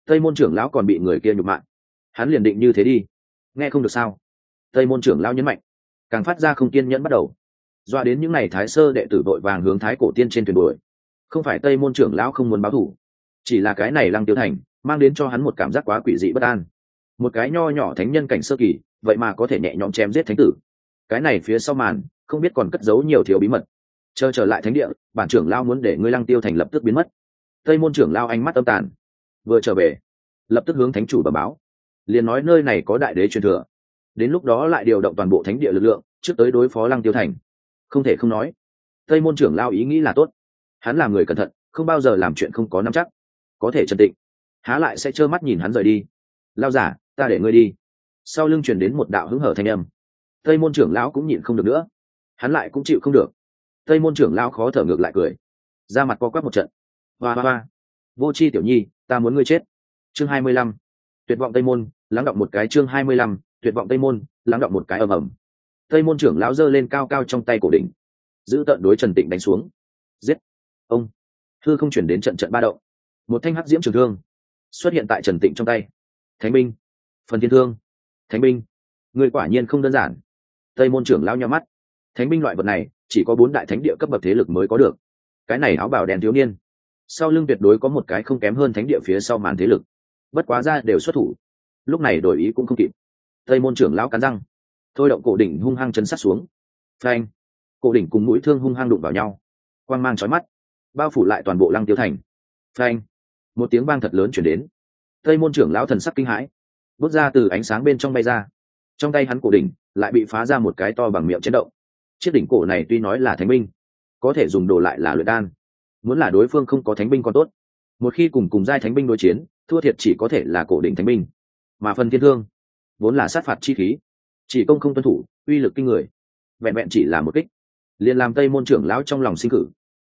Tây môn trưởng lão còn bị người kia nhục mạng hắn liền định như thế đi. Nghe không được sao? Tây môn trưởng lão nhấn mạnh. Càng phát ra không kiên nhẫn bắt đầu. Doa đến những n à y thái sơ đệ tử vội vàng hướng thái cổ tiên trên thuyền đuổi. Không phải tây môn trưởng lão không muốn báo thủ, chỉ là cái này lăng tiêu thành mang đến cho hắn một cảm giác quá quỷ dị bất an. Một cái nho nhỏ thánh nhân cảnh sơ kỳ, vậy mà có thể nhẹ nhõm chém giết thánh tử. Cái này phía sau màn không biết còn cất giấu nhiều thiếu bí mật. Chờ trở lại thánh địa, bản trưởng lao muốn để ngươi lăng tiêu thành lập tức biến mất. Tây môn trưởng lao ánh mắt âm tàn. Vừa trở về, lập tức hướng thánh chủ bẩm báo. Liền nói nơi này có đại đế truyền thừa. Đến lúc đó lại điều động toàn bộ thánh địa lực lượng, trước tới đối phó lăng tiêu thành. Không thể không nói, tây môn trưởng lao ý nghĩ là tốt. Hắn là người cẩn thận, không bao giờ làm chuyện không có nắm chắc. Có thể trần tịnh, há lại sẽ trơ mắt nhìn hắn rời đi. Lao giả ta để ngươi đi. Sau lưng chuyển đến một đạo hứng hở thanh âm. Tây môn trưởng lão cũng nhịn không được nữa hắn lại cũng chịu không được. Tây môn trưởng lão khó thở ngược lại cười. Ra mặt co quắp một trận. Hoa hoa hoa. Vô c h i tiểu nhi, ta muốn ngươi chết. Chương hai mươi lăm. Tuyệt vọng tây môn, lắng động một cái chương hai mươi lăm. Tuyệt vọng tây môn, lắng động một cái ầm ầm. Tây môn trưởng lão giơ lên cao cao trong tay cổ đỉnh. Giữ tận đối trần tịnh đánh xuống. Giết. Ông. Thư không chuyển đến trận trận ba động. Một thanh hắc diễm trường thương xuất hiện tại trần tịnh trong tay. Thánh binh. Phần thiên thương. Thánh binh. Người quả nhiên không đơn giản. Tây môn trưởng lão nhau mắt thánh binh loại vật này, chỉ có bốn đại thánh địa cấp bậc thế lực mới có được. Cái này áo bảo đèn thiếu niên. Sau lưng tuyệt đối có một cái không kém hơn thánh địa phía sau màn thế lực. Bất quá ra đều xuất thủ. Lúc này đổi ý cũng không kịp. Tây môn trưởng lão cắn răng. Thôi động cổ đỉnh hung hăng chấn sát xuống. Phanh. Cổ đỉnh cùng mũi thương hung hăng đụng vào nhau. Quang mang trói mắt. Bao phủ lại toàn bộ lăng tiêu thành. Phanh. Một tiếng vang thật lớn chuyển đến. Tây môn trưởng lão thần sắc kinh hãi. Bước ra từ ánh sáng bên trong bay ra. Trong tay hắn cổ đỉnh lại bị phá ra một cái to bằng miệng chấn động chiếc đỉnh cổ này tuy nói là thánh binh, có thể dùng đồ lại là luyện đan. Muốn là đối phương không có thánh binh còn tốt. Một khi cùng cùng giai thánh binh đối chiến, thua thiệt chỉ có thể là cổ đỉnh thánh binh. Mà phần thiên thương, vốn là sát phạt chi khí, chỉ công không tuân thủ, uy lực kinh người, vẹn vẹn chỉ là một kích. Liền làm tây môn trưởng lão trong lòng sinh cử.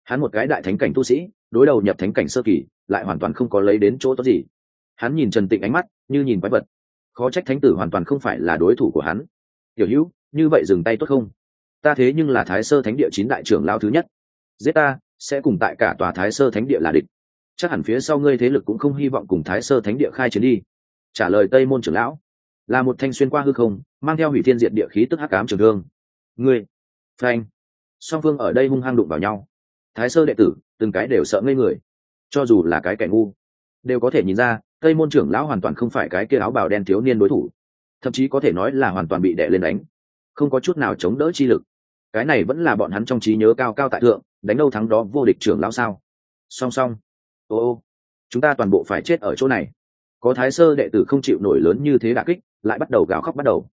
Hắn một cái đại thánh cảnh tu sĩ, đối đầu nhập thánh cảnh sơ kỳ, lại hoàn toàn không có lấy đến chỗ tốt gì. Hắn nhìn trần tịnh ánh mắt, như nhìn quái vật. Khó trách thánh tử hoàn toàn không phải là đối thủ của hắn. Tiểu hữu, như vậy dừng tay tốt không? Ta thế nhưng là thái sơ thánh địa chín đại trưởng lao thứ nhất. Giết ta, sẽ cùng tại cả tòa thái sơ thánh địa là địch. Chắc hẳn phía sau ngươi thế lực cũng không hy vọng cùng thái sơ thánh địa khai chiến đi. Trả lời tây môn trưởng lão. Là một thanh xuyên qua hư không, mang theo hủy thiên diện địa khí tức hắc cám trường thương. Ngươi, phanh. Song phương ở đây hung hăng đụng vào nhau. Thái sơ đệ tử, từng cái đều sợ ngây người. Cho dù là cái kẻ ngu, đều có thể nhìn ra, tây môn trưởng lão hoàn toàn không phải cái kia áo bào đen thiếu niên đối thủ. Thậm chí có thể nói là hoàn toàn bị đệ lên đánh. Không có chút nào chống đỡ chi lực cái này vẫn là bọn hắn trong trí nhớ cao cao tại thượng, đánh đâu thắng đó vô địch trưởng lão sao? Song song. Ô ô. Chúng ta toàn bộ phải chết ở chỗ này. Có thái sơ đệ tử không chịu nổi lớn như thế đà kích, lại bắt đầu gào khóc bắt đầu.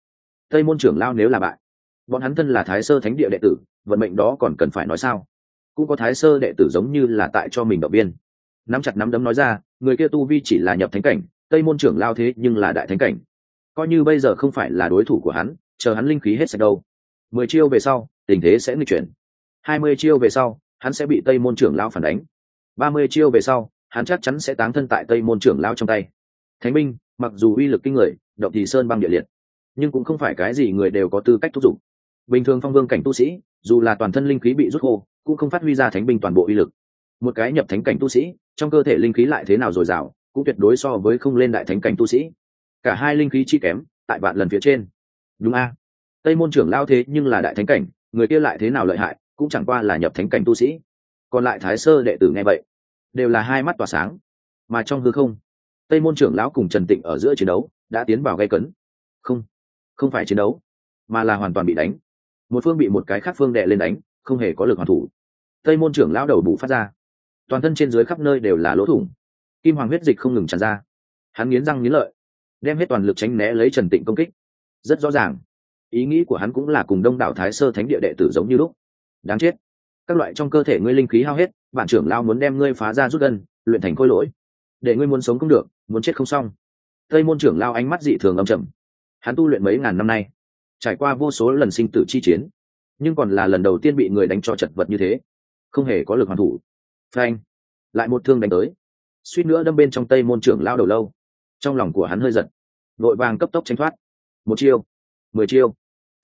Tây môn trưởng lao nếu là bại, bọn hắn thân là thái sơ thánh địa đệ tử, vận mệnh đó còn cần phải nói sao? Cũng có thái sơ đệ tử giống như là tại cho mình động viên. Nắm chặt nắm đấm nói ra, người kia tu vi chỉ là nhập thánh cảnh, tây môn trưởng lao thế nhưng là đại thánh cảnh. Coi như bây giờ không phải là đối thủ của hắn, chờ hắn linh khí hết sạch đâu. Mười chiêu về sau tình thế sẽ nghịch chuyển. Hai mươi chiêu về sau, hắn sẽ bị tây môn trưởng lao phản đánh. Ba mươi chiêu về sau, hắn chắc chắn sẽ táng thân tại tây môn trưởng lao trong tay. Thánh binh, mặc dù uy lực kinh người, động thì sơn băng địa liệt, nhưng cũng không phải cái gì người đều có tư cách thúc giục. Bình thường phong vương cảnh tu sĩ, dù là toàn thân linh khí bị rút khô, cũng không phát huy ra thánh binh toàn bộ uy lực. Một cái nhập thánh cảnh tu sĩ, trong cơ thể linh khí lại thế nào dồi dào, cũng tuyệt đối so với không lên đại thánh cảnh tu sĩ. Cả hai linh khí chi kém, tại bạn lần phía trên. Đúng a. Tây môn trưởng lao thế nhưng là đại thánh cảnh người kia lại thế nào lợi hại, cũng chẳng qua là nhập thánh cảnh tu sĩ. Còn lại thái sơ đệ tử nghe vậy, đều là hai mắt tỏa sáng. Mà trong hư không, tây môn trưởng lão cùng trần tịnh ở giữa chiến đấu đã tiến vào gây cấn. Không không phải chiến đấu, mà là hoàn toàn bị đánh. Một phương bị một cái khác phương đệ lên đánh, không hề có lực hoàn thủ. Tây môn trưởng lão đầu bù phát ra. Toàn thân trên dưới khắp nơi đều là lỗ thủng. Kim hoàng huyết dịch không ngừng tràn ra. Hắn nghiến răng nghiến lợi, đem hết toàn lực tránh né lấy trần tịnh công kích. Rất rõ ràng ý nghĩ của hắn cũng là cùng đông đảo thái sơ thánh địa đệ tử giống như lúc. Đáng chết. Các loại trong cơ thể ngươi linh khí hao hết bản trưởng lao muốn đem ngươi phá ra rút gân, luyện thành khôi lỗi. Để ngươi muốn sống không được, muốn chết không xong. Tây môn trưởng lao ánh mắt dị thường âm trầm. Hắn tu luyện mấy ngàn năm nay, trải qua vô số lần sinh tử chi chiến, nhưng còn là lần đầu tiên bị người đánh cho chật vật như thế. Không hề có lực hoàn thủ. Phanh. Lại một thương đánh tới. Suýt nữa đâm bên trong tây môn trưởng lao đầu lâu. Trong lòng của hắn hơi giật. Vội vàng cấp tốc tranh thoát. Một chiêu. Mười chiêu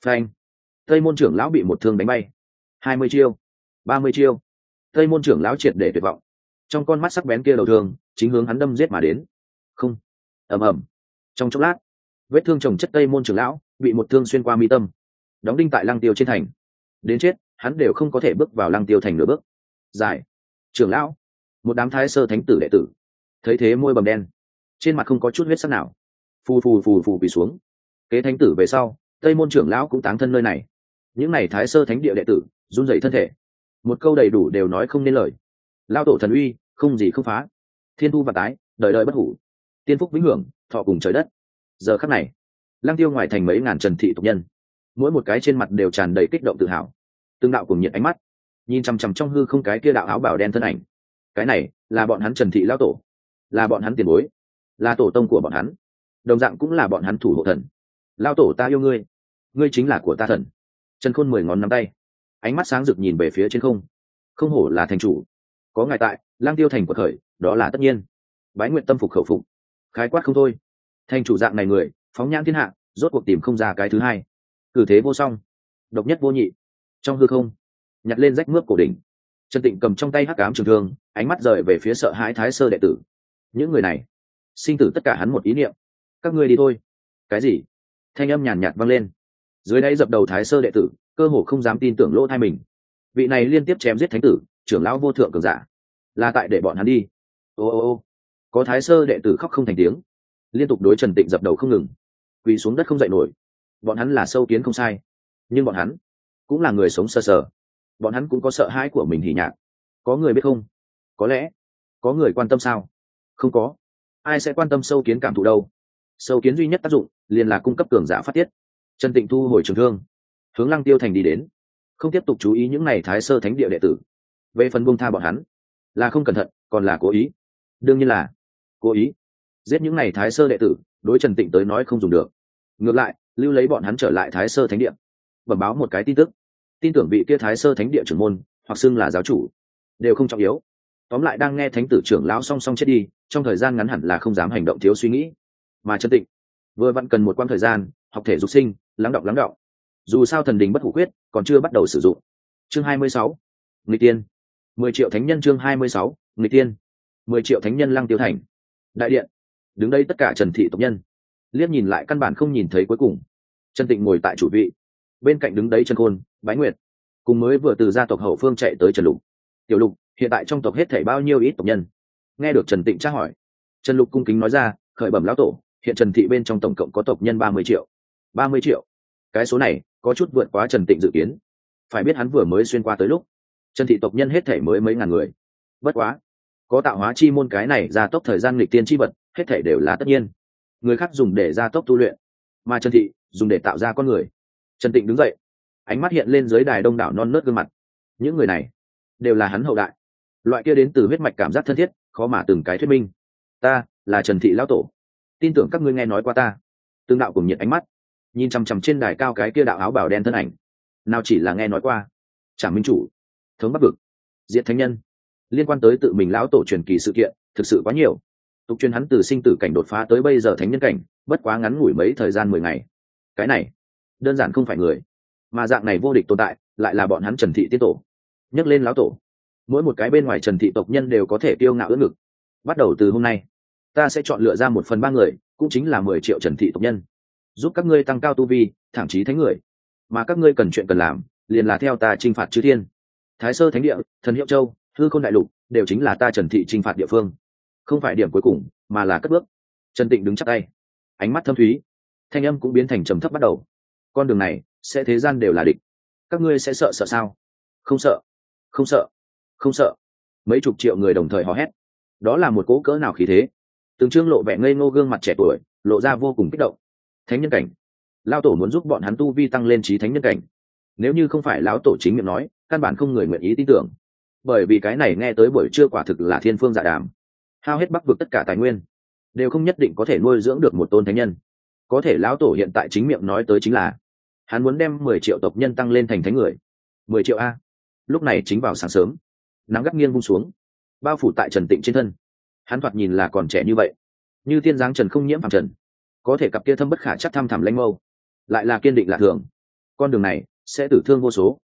phanh. Tây môn trưởng lão bị một thương đánh bay. Hai mươi chiêu. Ba mươi chiêu. Tây môn trưởng lão triệt để tuyệt vọng. Trong con mắt sắc bén kia đầu thương, chính hướng hắn đâm giết mà đến. Không. Ầm ầm. Trong chốc lát, vết thương trồng chất tây môn trưởng lão bị một thương xuyên qua mi tâm. Đóng đinh tại lăng tiêu trên thành. Đến chết, hắn đều không có thể bước vào lăng tiêu thành nửa bước. Giải. Trưởng lão. Một đám thái sơ thánh tử đệ tử. Thấy thế môi bầm đen. Trên mặt không có chút huyết sắc nào. Phù phù phù phù bị xuống. Kế thánh tử về sau tây môn trưởng lão cũng táng thân nơi này. Những n à y thái sơ thánh địa đệ tử, run rẩy thân thể. Một câu đầy đủ đều nói không nên lời. Lao tổ thần uy, không gì không phá. Thiên thu và tái đời đời bất hủ. Tiên phúc vĩnh hưởng, thọ cùng trời đất. Giờ khắc này lang tiêu ngoài thành mấy ngàn trần thị tục nhân, mỗi một cái trên mặt đều tràn đầy kích động tự hào. Tương đạo cùng nhiệt ánh mắt, nhìn chằm chằm trong hư không cái kia đạo áo bảo đen thân ảnh. Cái này là bọn hắn trần thị lao tổ, là bọn hắn tiền bối, là tổ tông của bọn hắn. Đồng dạng cũng là bọn hắn thủ hộ thần lao tổ ta yêu ngươi ngươi chính là của ta thần. Trần khôn mười ngón nắm tay, ánh mắt sáng rực nhìn về phía trên không. Không hổ là thành chủ, có ngài tại, lang tiêu thành của khởi đó là tất nhiên. Bái nguyện tâm phục khẩu phục, khái quát không thôi. Thành chủ dạng này người, phóng nhãn thiên hạ, rốt cuộc tìm không ra cái thứ hai. Cử thế vô song, độc nhất vô nhị, trong hư không, nhặt lên rách mướp cổ đỉnh. Trần tịnh cầm trong tay hắc cám trường thương, ánh mắt rời về phía sợ hãi thái sơ đệ tử. Những người này, sinh tử tất cả hắn một ý niệm. Các ngươi đi thôi. Cái gì? Thanh âm nhàn nhạt vang lên. Dưới đáy dập đầu thái sơ đệ tử cơ hồ không dám tin tưởng lỗ thai mình. Vị này liên tiếp chém giết thánh tử trưởng lão vô thượng cường giả. Là tại để bọn hắn đi. Ô ô ô. Có thái sơ đệ tử khóc không thành tiếng. Liên tục đối trần tịnh dập đầu không ngừng. Quỳ xuống đất không dậy nổi. Bọn hắn là sâu kiến không sai. Nhưng bọn hắn cũng là người sống sơ sờ, sờ. Bọn hắn cũng có sợ hãi của mình hỉ nhạc. Có người biết không? Có lẽ có người quan tâm sao? Không có. Ai sẽ quan tâm sâu kiến cảm thụ đâu? Sâu kiến duy nhất tác dụng liền là cung cấp cường giả phát tiết. Trần tịnh thu hồi trường thương, hướng lăng tiêu thành đi đến. Không tiếp tục chú ý những n à y thái sơ thánh địa đệ tử. Về phần buông tha bọn hắn, là không cẩn thận, còn là cố ý. Đương nhiên là cố ý. Giết những n à y thái sơ đệ tử, đối trần tịnh tới nói không dùng được. Ngược lại, lưu lấy bọn hắn trở lại thái sơ thánh địa. Bẩm báo một cái tin tức. Tin tưởng vị kia thái sơ thánh địa trưởng môn, hoặc xưng là giáo chủ, đều không trọng yếu. Tóm lại đang nghe thánh tử trưởng lão song song chết đi, trong thời gian ngắn hẳn là không dám hành động thiếu suy nghĩ. Mà Trần tịnh vừa vặn cần một quãng thời gian, học thể dục sinh, lắng đọng lắng đọng dù sao thần đình bất hủ quyết, còn chưa bắt đầu sử dụng. Chương 26. nghịch tiên. mười triệu thánh nhân chương 26. nghịch tiên. mười triệu thánh nhân lăng tiêu thành. Đại điện. Đứng đây tất cả trần thị tộc nhân. Liếc nhìn lại căn bản không nhìn thấy cuối cùng. Trần tịnh ngồi tại chủ vị. Bên cạnh đứng đấy trần khôn, bái nguyệt. Cùng mới vừa từ gia tộc hậu phương chạy tới trần lục. Tiểu lục, hiện tại trong tộc hết thảy bao nhiêu ít tộc nhân? Nghe được trần tịnh tra hỏi. Trần lục cung kính nói ra, khởi bẩm lão tổ hiện trần thị bên trong tổng cộng có tộc nhân ba mươi triệu. ba mươi triệu. Cái số này có chút vượt quá trần tịnh dự kiến. Phải biết hắn vừa mới xuyên qua tới lúc, trần thị tộc nhân hết thể mới mấy ngàn người. Bất quá, có tạo hóa chi môn cái này gia tốc thời gian lịch tiên chi vật, hết thể đều là tất nhiên. Người khác dùng để gia tốc tu luyện, mà trần thị dùng để tạo ra con người. Trần tịnh đứng dậy, ánh mắt hiện lên dưới đài đông đảo non nớt gương mặt. Những người này đều là hắn hậu đại. Loại kia đến từ huyết mạch cảm giác thân thiết, khó mà từng cái thuyết minh. Ta là trần thị lão tổ tin tưởng các ngươi nghe nói qua ta. Tương đạo cùng nhiệt ánh mắt, nhìn chằm chằm trên đài cao cái kia đạo áo bảo đen thân ảnh. Nào chỉ là nghe nói qua. Chả minh chủ, thống bắc vực diện thánh nhân, liên quan tới tự mình lão tổ truyền kỳ sự kiện, thực sự quá nhiều. Tục truyền hắn từ sinh tử cảnh đột phá tới bây giờ thánh nhân cảnh, bất quá ngắn ngủi mấy thời gian mười ngày. Cái này, đơn giản không phải người, mà dạng này vô địch tồn tại, lại là bọn hắn trần thị tiết tổ. Nhấc lên lão tổ, mỗi một cái bên ngoài trần thị tộc nhân đều có thể tiêu ngạo ưỡn ngực. Bắt đầu từ hôm nay ta sẽ chọn lựa ra một phần ba người, cũng chính là mười triệu trần thị tộc nhân. Giúp các ngươi tăng cao tu vi, thẳng chí thánh người. Mà các ngươi cần chuyện cần làm, liền là theo ta t r i n h phạt chư thiên. Thái sơ thánh địa, thần hiệu châu, hư k h ô n đại lục, đều chính là ta trần thị t r i n h phạt địa phương. Không phải điểm cuối cùng, mà là cất bước. Trần tịnh đứng chắc tay. Ánh mắt thâm thúy. Thanh âm cũng biến thành trầm thấp bắt đầu. Con đường này, sẽ thế gian đều là địch. Các ngươi sẽ sợ sợ sao? Không sợ. Không sợ. Không sợ. Mấy chục triệu người đồng thời hò hét. Đó là một cỗ cỡ nào khí thế? Từng trương lộ vẻ ngây ngô gương mặt trẻ tuổi, lộ ra vô cùng kích động. Thánh nhân cảnh. Lao tổ muốn giúp bọn hắn tu vi tăng lên trí thánh nhân cảnh. Nếu như không phải lão tổ chính miệng nói, căn bản không người nguyện ý tin tưởng. Bởi vì cái này nghe tới buổi trưa quả thực là thiên phương dạ đàm. Hao hết bắc vực tất cả tài nguyên, đều không nhất định có thể nuôi dưỡng được một tôn thánh nhân. Có thể lão tổ hiện tại chính miệng nói tới chính là, hắn muốn đem mười triệu tộc nhân tăng lên thành thánh người. Mười triệu a. Lúc này chính vào sáng sớm, nắng gắt nghiêng vung xuống, bao phủ tại trần tịnh trên thân hắn thoạt nhìn là còn trẻ như vậy. Như tiên giáng trần không nhiễm phàm trần, có thể cặp kia thâm bất khả chắc thăm thẳm lanh mâu, lại là kiên định lạ thường. Con đường này sẽ tử thương vô số.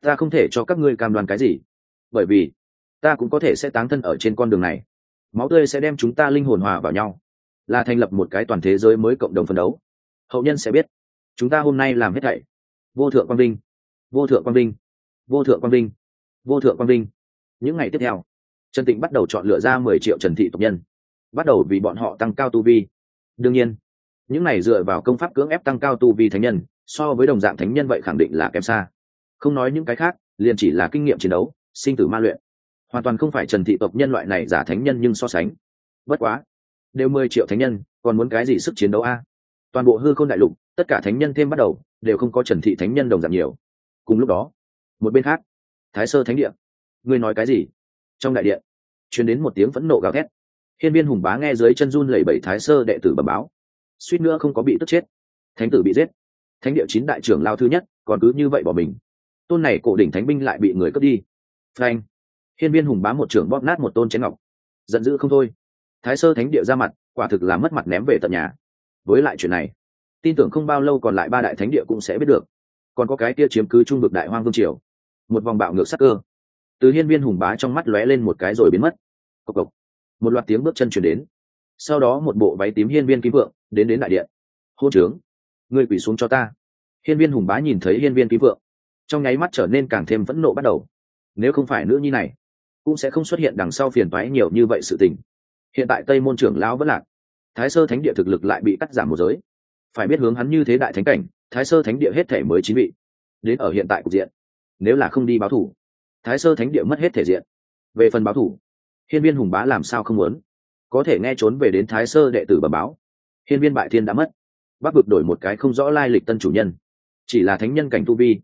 Ta không thể cho các ngươi cam đoan cái gì, bởi vì ta cũng có thể sẽ táng thân ở trên con đường này. Máu tươi sẽ đem chúng ta linh hồn hòa vào nhau, là thành lập một cái toàn thế giới mới cộng đồng phân đấu. Hậu nhân sẽ biết, chúng ta hôm nay làm hết thảy. Vô thượng quang vinh, vô thượng quang vinh, vô thượng quang vinh, vô thượng quang vinh. Những ngày tiếp theo trần tịnh bắt đầu chọn lựa ra mười triệu trần thị tộc nhân. Bắt đầu vì bọn họ tăng cao tu vi. Đương nhiên, những này dựa vào công pháp cưỡng ép tăng cao tu vi thánh nhân, so với đồng dạng thánh nhân vậy khẳng định là kém xa. Không nói những cái khác, liền chỉ là kinh nghiệm chiến đấu, sinh tử ma luyện. Hoàn toàn không phải trần thị tộc nhân loại này giả thánh nhân nhưng so sánh. Bất quá, đều mười triệu thánh nhân, còn muốn cái gì sức chiến đấu a? Toàn bộ hư k h ô n đại lục, tất cả thánh nhân thêm bắt đầu, đều không có trần thị thánh nhân đồng dạng nhiều. Cùng lúc đó, một bên khác, thái sơ thánh địa. Ngươi nói cái gì? Trong đại điện chuyến đến một tiếng phẫn nộ gào thét. Hiên viên hùng bá nghe dưới chân run lẩy bẩy thái sơ đệ tử bẩm báo. Suýt nữa không có bị tức chết. Thánh tử bị giết. Thánh địa chín đại trưởng lao thứ nhất, còn cứ như vậy bỏ mình. Tôn này cổ đỉnh thánh binh lại bị người cướp đi. Frank hiên viên hùng Bá một trưởng bóp nát một tôn chén ngọc. Giận dữ không thôi. Thái sơ thánh địa ra mặt, quả thực là mất mặt ném về tận nhà. Với lại chuyện này, tin tưởng không bao lâu còn lại ba đại thánh địa cũng sẽ biết được. Còn có cái kia chiếm cứ trung vực đại hoang vương triều. Một vòng bạo ngược sắc cơ từ hiên viên hùng bá trong mắt lóe lên một cái rồi biến mất. Cộc cộc. Một loạt tiếng bước chân chuyển đến. Sau đó một bộ váy tím hiên viên kim vượng đến đến đại điện. Hô trướng, ngươi quỳ xuống cho ta. Hiên viên hùng bá nhìn thấy hiên viên kim vượng, trong nháy mắt trở nên càng thêm phẫn nộ bắt đầu. Nếu không phải nữ nhi này, cũng sẽ không xuất hiện đằng sau phiền toái nhiều như vậy sự tình. Hiện tại tây môn trưởng lão vẫn lạc, thái sơ thánh địa thực lực lại bị cắt giảm một giới. Phải biết hướng hắn như thế đại thánh cảnh, thái sơ thánh địa hết thể mới chín vị, đến ở hiện tại cục diện, nếu là không đi báo thủ thái sơ thánh địa mất hết thể diện. Về phần báo thủ, hiên viên hùng bá làm sao không muốn? Có thể nghe trốn về đến thái sơ đệ tử bẩm báo. Hiên viên bại thiên đã mất. Bắc vực đổi một cái không rõ lai lịch tân chủ nhân. Chỉ là thánh nhân cảnh tu vi.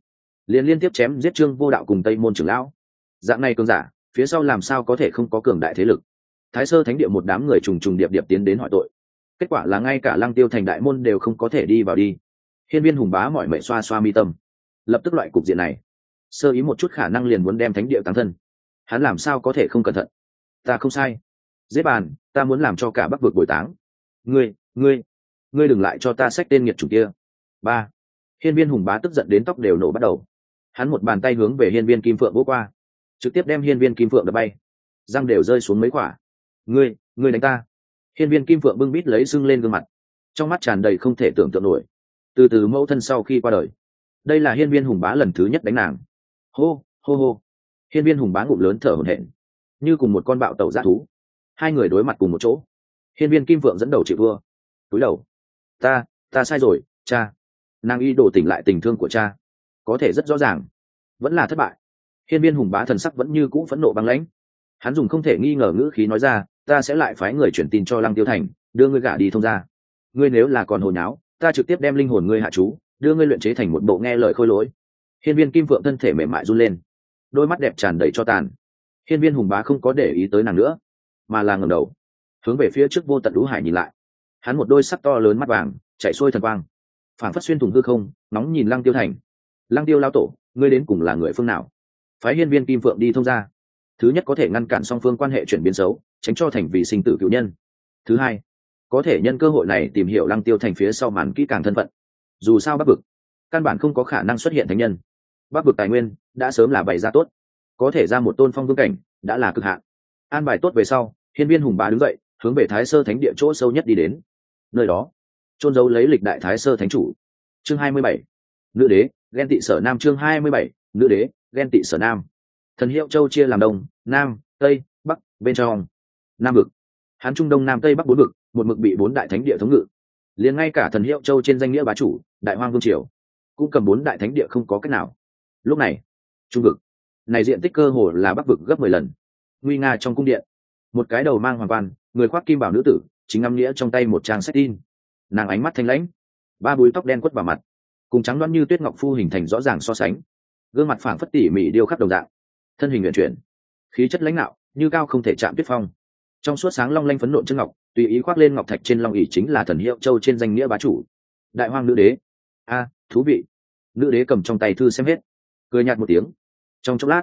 Liền liên tiếp chém giết trương vô đạo cùng tây môn trưởng lão. Dạng này cường giả, phía sau làm sao có thể không có cường đại thế lực? Thái sơ thánh địa một đám người trùng trùng điệp điệp tiến đến hỏi tội. Kết quả là ngay cả lăng tiêu thành đại môn đều không có thể đi vào đi. Hiên viên hùng bá mọi mệnh xoa xoa mi tâm. Lập tức loại cục diện này sơ ý một chút khả năng liền muốn đem thánh địa tăng thân. Hắn làm sao có thể không cẩn thận? Ta không sai. Dễ bàn, ta muốn làm cho cả bắc vực bồi táng. Ngươi ngươi ngươi đừng lại cho ta xách tên nghiệt chủ kia. Ba. Hiên viên hùng bá tức giận đến tóc đều nổ bắt đầu. Hắn một bàn tay hướng về hiên viên kim phượng vỗ qua, trực tiếp đem hiên viên kim phượng đập bay. Răng đều rơi xuống mấy quả. Ngươi ngươi đánh ta. Hiên viên kim phượng bưng bít lấy sưng lên gương mặt. Trong mắt tràn đầy không thể tưởng tượng nổi. Từ từ mẫu thân sau khi qua đời. Đây là hiên viên hùng bá lần thứ nhất đánh nàng hô hô hô. Hiên viên hùng bá ngụm lớn thở hổn hển, như cùng một con bạo tàu g thú. Hai người đối mặt cùng một chỗ. Hiên viên kim Vượng dẫn đầu chị vua túi đầu. Ta ta sai rồi, cha. Nàng y đổ tỉnh lại tình thương của cha. Có thể rất rõ ràng. Vẫn là thất bại. Hiên viên hùng bá thần sắc vẫn như cũ phẫn nộ băng lãnh. Hắn dùng không thể nghi ngờ ngữ khí nói ra, ta sẽ lại phái người chuyển tin cho lăng tiêu thành, đưa ngươi gả đi thông ra ngươi nếu là còn hồi náo ta trực tiếp đem linh hồn ngươi hạ chú đưa ngươi luyện chế thành một bộ nghe lời khôi lỗi hiên viên kim phượng thân thể mềm mại run lên. Đôi mắt đẹp tràn đầy cho tàn. Hiên viên hùng bá không có để ý tới nàng nữa, mà là ngầm đầu, hướng về phía trước vô tận lũ hải nhìn lại. Hắn một đôi sắc to lớn mắt vàng, chạy xuôi thần quang. Phản phất xuyên thủng hư không, nóng nhìn lăng tiêu thành. Lăng tiêu lao tổ, ngươi đến cùng là người phương nào? Phái hiên viên kim phượng đi thông ra. Thứ nhất có thể ngăn cản song phương quan hệ chuyển biến xấu, tránh cho thành vì sinh tử cựu nhân. Thứ hai, có thể nhân cơ hội này tìm hiểu lăng tiêu thành phía sau màn kỹ càng thân phận. Dù sao bắc vực căn bản không có khả năng xuất hiện thánh nhân bắc vực tài nguyên đã sớm là bày ra tốt. Có thể ra một tôn phong vương cảnh đã là cực hạn. An bài tốt về sau, hiên viên hùng bá đứng dậy, hướng về thái sơ thánh địa chỗ sâu nhất đi đến. Nơi đó trôn giấu lấy lịch đại thái sơ thánh chủ. Chương hai mươi bảy, nữ đế, ghen tị sở nam chương hai mươi bảy, nữ đế, ghen tị sở nam. Thần hiệu châu chia làm đông, nam, tây, bắc, bên trong. Nam vực. Hán trung đông nam tây bắc bốn vực, một mực bị bốn đại thánh địa thống ngự. Liền ngay cả thần hiệu châu trên danh nghĩa bá chủ, đại hoang vương triều, cũng cầm bốn đại thánh địa không có cách nào lúc này, trung vực. Này diện tích cơ hồ là bắc vực gấp mười lần. Nguy nga trong cung điện. Một cái đầu mang hoàng văn, người khoác kim bảo nữ tử, chính ngắm nghĩa trong tay một trang sách tin nàng ánh mắt thanh lãnh, ba búi tóc đen quất vào mặt, cùng trắng đoán như tuyết ngọc phu hình thành rõ ràng so sánh. Gương mặt phảng phất tỉ mỉ điêu khắc đồng dạng, thân hình nguyện chuyển, khí chất lãnh đạo, như cao không thể chạm tuyết phong. Trong suốt sáng long lanh phấn nộn chân ngọc, tùy ý khoác lên ngọc thạch trên long ỉ chính là thần hiệu châu trên danh nghĩa bá chủ. Đại hoang nữ đế. A, thú vị. Nữ đế cầm trong tay thư xem hết cười nhạt một tiếng. Trong chốc lát,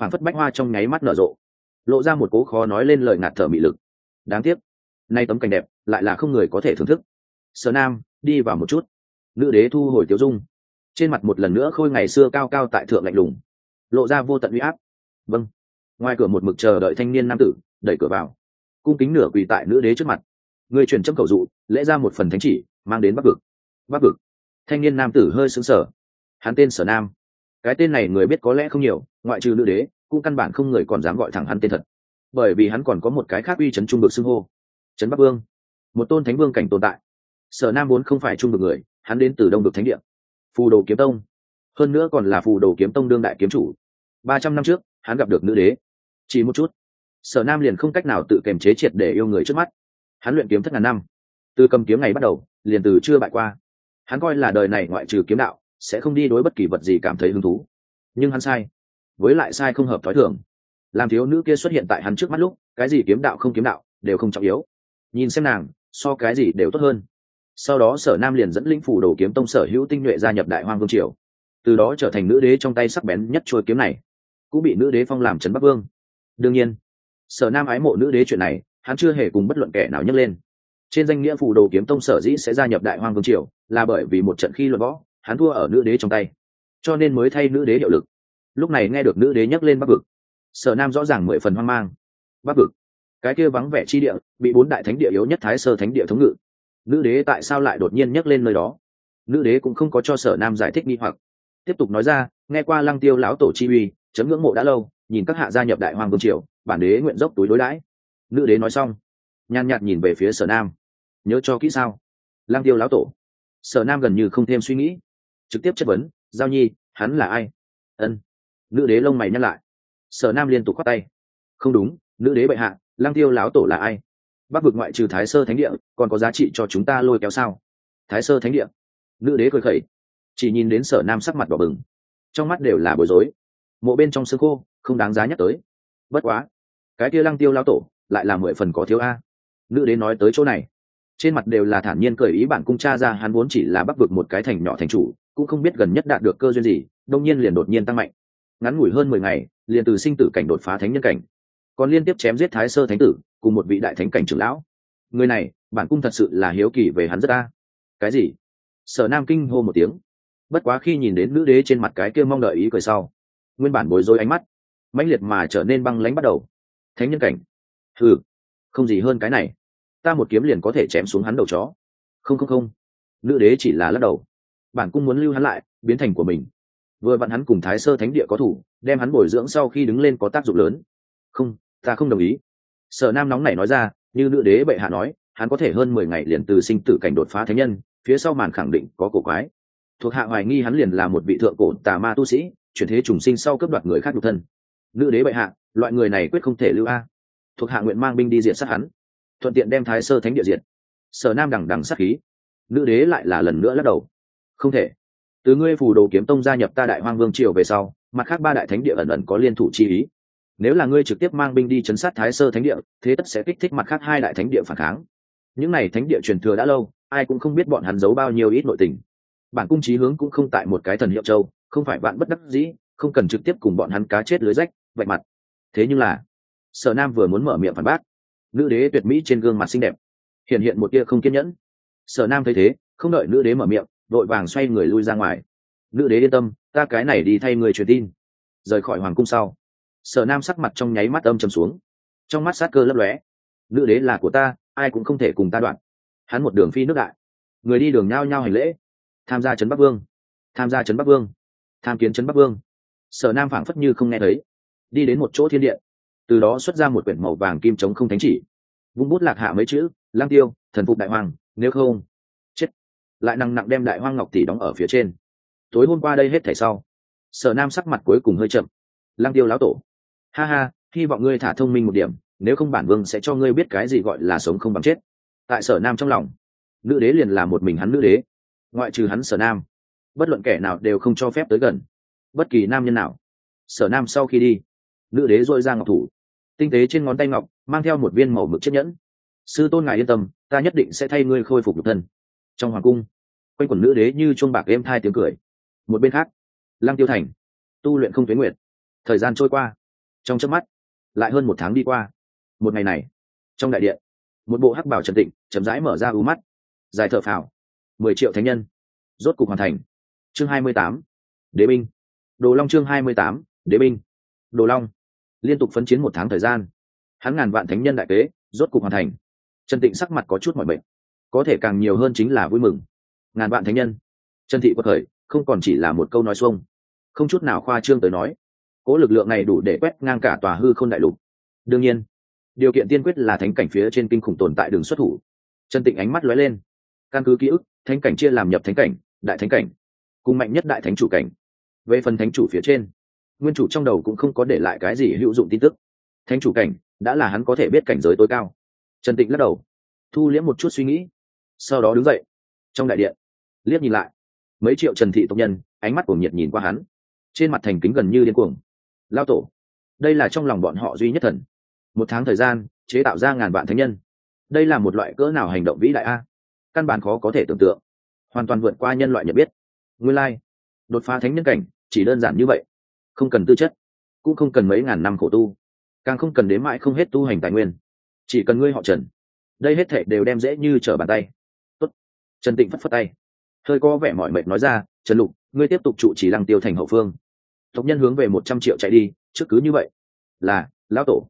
phảng phất bách hoa trong nháy mắt nở rộ, lộ ra một cố khó nói lên lời ngạt thở mị lực. Đáng tiếc, nay tấm cảnh đẹp lại là không người có thể thưởng thức. Sở nam, đi vào một chút. Nữ đế thu hồi tiêu dung. Trên mặt một lần nữa khôi ngày xưa cao cao tại thượng lạnh lùng, lộ ra vô tận uy áp. Vâng. Ngoài cửa một mực chờ đợi thanh niên nam tử, đẩy cửa vào. Cung kính nửa quỳ tại nữ đế trước mặt. Người truyền chấm cầu dụ, lễ ra một phần thánh chỉ, mang đến bắc vực. Bắc vực. Thanh niên nam tử hơi xứng sở hắn tên sở nam cái tên này người biết có lẽ không nhiều, ngoại trừ nữ đế, cũng căn bản không người còn dám gọi thẳng hắn tên thật. Bởi vì hắn còn có một cái khác uy chấn trung vực xưng hô trấn bắc vương. Một tôn thánh vương cảnh tồn tại. Sở nam vốn không phải trung vực người, hắn đến từ đông vực thánh địa. Phù đồ kiếm tông. Hơn nữa còn là phù đồ kiếm tông đương đại kiếm chủ. Ba trăm năm trước, hắn gặp được nữ đế. Chỉ một chút, sở nam liền không cách nào tự kềm chế triệt để yêu người trước mắt. Hắn luyện kiếm thất ngàn năm. Từ cầm kiếm ngày bắt đầu, liền từ chưa bại qua. Hắn coi là đời này ngoại trừ kiếm đạo sẽ không đi đối bất kỳ vật gì cảm thấy hứng thú. Nhưng hắn sai. Với lại sai không hợp thói thường. Làm thiếu nữ kia xuất hiện tại hắn trước mắt lúc, cái gì kiếm đạo không kiếm đạo, đều không trọng yếu. Nhìn xem nàng, so cái gì đều tốt hơn. Sau đó sở nam liền dẫn linh phủ đồ kiếm tông sở hữu tinh nhuệ gia nhập đại hoang vương triều. Từ đó trở thành nữ đế trong tay sắc bén nhất chuôi kiếm này. Cũng bị nữ đế phong làm trấn bắc vương. Đương nhiên, sở nam ái mộ nữ đế chuyện này, hắn chưa hề cùng bất luận kẻ nào nhấc lên. Trên danh nghĩa phủ đồ kiếm tông sở dĩ sẽ gia nhập đại hoang vương triều là bởi vì một trận khi luận võ hắn thua ở nữ đế trong tay, cho nên mới thay nữ đế hiệu lực. Lúc này nghe được nữ đế nhắc lên bắc vực, sở nam rõ ràng mười phần hoang mang. Bắc vực, cái kia vắng vẻ chi địa, bị bốn đại thánh địa yếu nhất thái sơ thánh địa thống ngự. Nữ đế tại sao lại đột nhiên nhắc lên nơi đó? Nữ đế cũng không có cho sở nam giải thích nghi hoặc. Tiếp tục nói ra, nghe qua lăng tiêu lão tổ chi uy, chấm ngưỡng mộ đã lâu, nhìn các hạ gia nhập đại hoàng vương triều, bản đế nguyện dốc túi đối đãi. Nữ đế nói xong, nhàn nhạt nhìn về phía sở nam. Nhớ cho kỹ sao? Lăng tiêu lão tổ. Sở nam gần như không thêm suy nghĩ trực tiếp chất vấn, giao nhi, hắn là ai? Ân. Nữ đế lông mày nhắc lại. Sở nam liên tục khoác tay. Không đúng, nữ đế bệ hạ lang tiêu lão tổ là ai? Bắc vực ngoại trừ thái sơ thánh địa, còn có giá trị cho chúng ta lôi kéo sao? Thái sơ thánh địa. Nữ đế cười khẩy. Chỉ nhìn đến sở nam sắc mặt đỏ bừng. Trong mắt đều là bối rối. Mộ bên trong xương khô, không đáng giá nhắc tới. Bất quá, cái kia lăng tiêu lão tổ lại là mười phần có thiếu a. Nữ đế nói tới chỗ này. Trên mặt đều là thản nhiên cởi ý bản cung cha ra, hắn vốn chỉ là bắc vực một cái thành nhỏ thành chủ cũng không biết gần nhất đạt được cơ duyên gì, đông nhiên liền đột nhiên tăng mạnh. Ngắn ngủi hơn mười ngày, liền từ sinh tử cảnh đột phá thánh nhân cảnh, còn liên tiếp chém giết thái sơ thánh tử cùng một vị đại thánh cảnh trưởng lão. Người này, bản cung thật sự là hiếu kỳ về hắn rất a. Cái gì? Sở nam kinh hô một tiếng. Bất quá khi nhìn đến nữ đế trên mặt cái kia mong đợi ý cười sau, nguyên bản bối rối ánh mắt, mãnh liệt mà trở nên băng lánh bắt đầu. Thánh nhân cảnh? Ừ không gì hơn cái này. Ta một kiếm liền có thể chém xuống hắn đầu chó. Không không không. Nữ đế chỉ là lắc đầu bản cung muốn lưu hắn lại, biến thành của mình. Vừa vặn hắn cùng thái sơ thánh địa có thủ, đem hắn bồi dưỡng sau khi đứng lên có tác dụng lớn. Không, ta không đồng ý. Sở nam nóng này nói ra, như nữ đế bệ hạ nói, hắn có thể hơn mười ngày liền từ sinh tử cảnh đột phá thánh nhân, phía sau màn khẳng định có cổ quái. Thuộc hạ hoài nghi hắn liền là một vị thượng cổ tà ma tu sĩ, chuyển thế trùng sinh sau cướp đoạt người khác độc thân. Nữ đế bệ hạ, loại người này quyết không thể lưu a. Thuộc hạ nguyện mang binh đi diện sát hắn. Thuận tiện đem thái sơ thánh địa diện sở nam đằng đằng sát khí. Nữ đế lại là lần nữa lắc đầu không thể. Từ ngươi phù đồ kiếm tông gia nhập ta đại hoang vương triều về sau, mặt khác ba đại thánh địa ẩn ẩn có liên thủ chi ý. Nếu là ngươi trực tiếp mang binh đi chấn sát thái sơ thánh địa, thế tất sẽ kích thích mặt khác hai đại thánh địa phản kháng. Những này thánh địa truyền thừa đã lâu, ai cũng không biết bọn hắn giấu bao nhiêu ít nội tình. Bản cung trí hướng cũng không tại một cái thần hiệu châu, không phải bạn bất đắc dĩ, không cần trực tiếp cùng bọn hắn cá chết lưới rách, vạch mặt. Thế nhưng là, sở nam vừa muốn mở miệng phản bác, nữ đế tuyệt mỹ trên gương mặt xinh đẹp, hiện hiện một tia không kiên nhẫn. Sở nam thấy thế, không đợi nữ đế mở miệng đội vàng xoay người lui ra ngoài. Nữ đế yên tâm, ta cái này đi thay người truyền tin. Rời khỏi hoàng cung sau, sở nam sắc mặt trong nháy mắt âm trầm xuống. Trong mắt sát cơ lấp lóe. Nữ đế là của ta, ai cũng không thể cùng ta đoạn. Hắn một đường phi nước đại. Người đi đường nhao nhao hành lễ. Tham gia trấn bắc vương. Tham gia trấn bắc vương. Tham kiến trấn bắc vương. Sở nam phảng phất như không nghe thấy. Đi đến một chỗ thiên điện. Từ đó xuất ra một quyển màu vàng kim chống không thánh chỉ. Vung bút lạc hạ mấy chữ, lang tiêu, thần phục đại hoàng, nếu không lại nặng nặng đem đại hoang ngọc tỷ đóng ở phía trên. Tối hôm qua đây hết thảy sau, sở nam sắc mặt cuối cùng hơi chậm. Lăng tiêu lão tổ, ha ha, hy vọng ngươi thả thông minh một điểm, nếu không bản vương sẽ cho ngươi biết cái gì gọi là sống không bằng chết. Tại sở nam trong lòng, nữ đế liền là một mình hắn nữ đế. Ngoại trừ hắn sở nam, bất luận kẻ nào đều không cho phép tới gần. Bất kỳ nam nhân nào, sở nam sau khi đi, nữ đế dội ra ngọc thủ. Tinh tế trên ngón tay ngọc, mang theo một viên màu mực chiếc nhẫn. Sư tôn ngài yên tâm, ta nhất định sẽ thay ngươi khôi phục nhục thân trong hoàng cung, quanh quần nữ đế như chuông bạc êm thai tiếng cười. Một bên khác, lăng tiêu thành, tu luyện không tuyến nguyệt. Thời gian trôi qua, trong chớp mắt, lại hơn một tháng đi qua. Một ngày này, trong đại điện, một bộ hắc bảo trần tịnh, chậm rãi mở ra ưu mắt dài thở phào, mười triệu thánh nhân, rốt cục hoàn thành. Chương hai mươi tám, đế binh. Đồ long chương hai mươi tám, đế binh. Đồ long, liên tục phấn chiến một tháng thời gian. Hắn ngàn vạn thánh nhân đại kế, rốt cục hoàn thành. Trần tịnh sắc mặt có chút mọi bệnh có thể càng nhiều hơn chính là vui mừng. Ngàn vạn thánh nhân. Trần thị quật khởi, không còn chỉ là một câu nói xuông. Không chút nào khoa trương tới nói. Cố lực lượng này đủ để quét ngang cả tòa hư không đại lục. Đương nhiên, điều kiện tiên quyết là thánh cảnh phía trên kinh khủng tồn tại đường xuất thủ. Trần tịnh ánh mắt lóe lên. Căn cứ ký ức, thánh cảnh chia làm nhập thánh cảnh, đại thánh cảnh, cùng mạnh nhất đại thánh chủ cảnh. Về phần thánh chủ phía trên, nguyên chủ trong đầu cũng không có để lại cái gì hữu dụng tin tức. Thánh chủ cảnh, đã là hắn có thể biết cảnh giới tối cao. Trần tịnh lắc đầu, thu liễm một chút suy nghĩ sau đó đứng dậy. Trong đại điện, liếc nhìn lại, mấy triệu trần thị tộc nhân, ánh mắt cuồng nhiệt nhìn qua hắn. Trên mặt thành kính gần như điên cuồng. Lao tổ, đây là trong lòng bọn họ duy nhất thần. Một tháng thời gian, chế tạo ra ngàn vạn thánh nhân. Đây là một loại cỡ nào hành động vĩ đại a? Căn bản khó có thể tưởng tượng. Hoàn toàn vượt qua nhân loại nhận biết. Nguyên lai、like. đột phá thánh nhân cảnh, chỉ đơn giản như vậy. Không cần tư chất, cũng không cần mấy ngàn năm khổ tu. Càng không cần đến mãi không hết tu hành tài nguyên. Chỉ cần ngươi họ trần, đây hết thệ đều đem dễ như trở bàn tay trần tịnh phất phất tay. Hơi có vẻ mỏi mệt nói ra, trần lục, ngươi tiếp tục trụ chỉ lăng tiêu thành hậu phương. Tộc nhân hướng về một trăm triệu chạy đi, trước cứ như vậy. Là, lão tổ.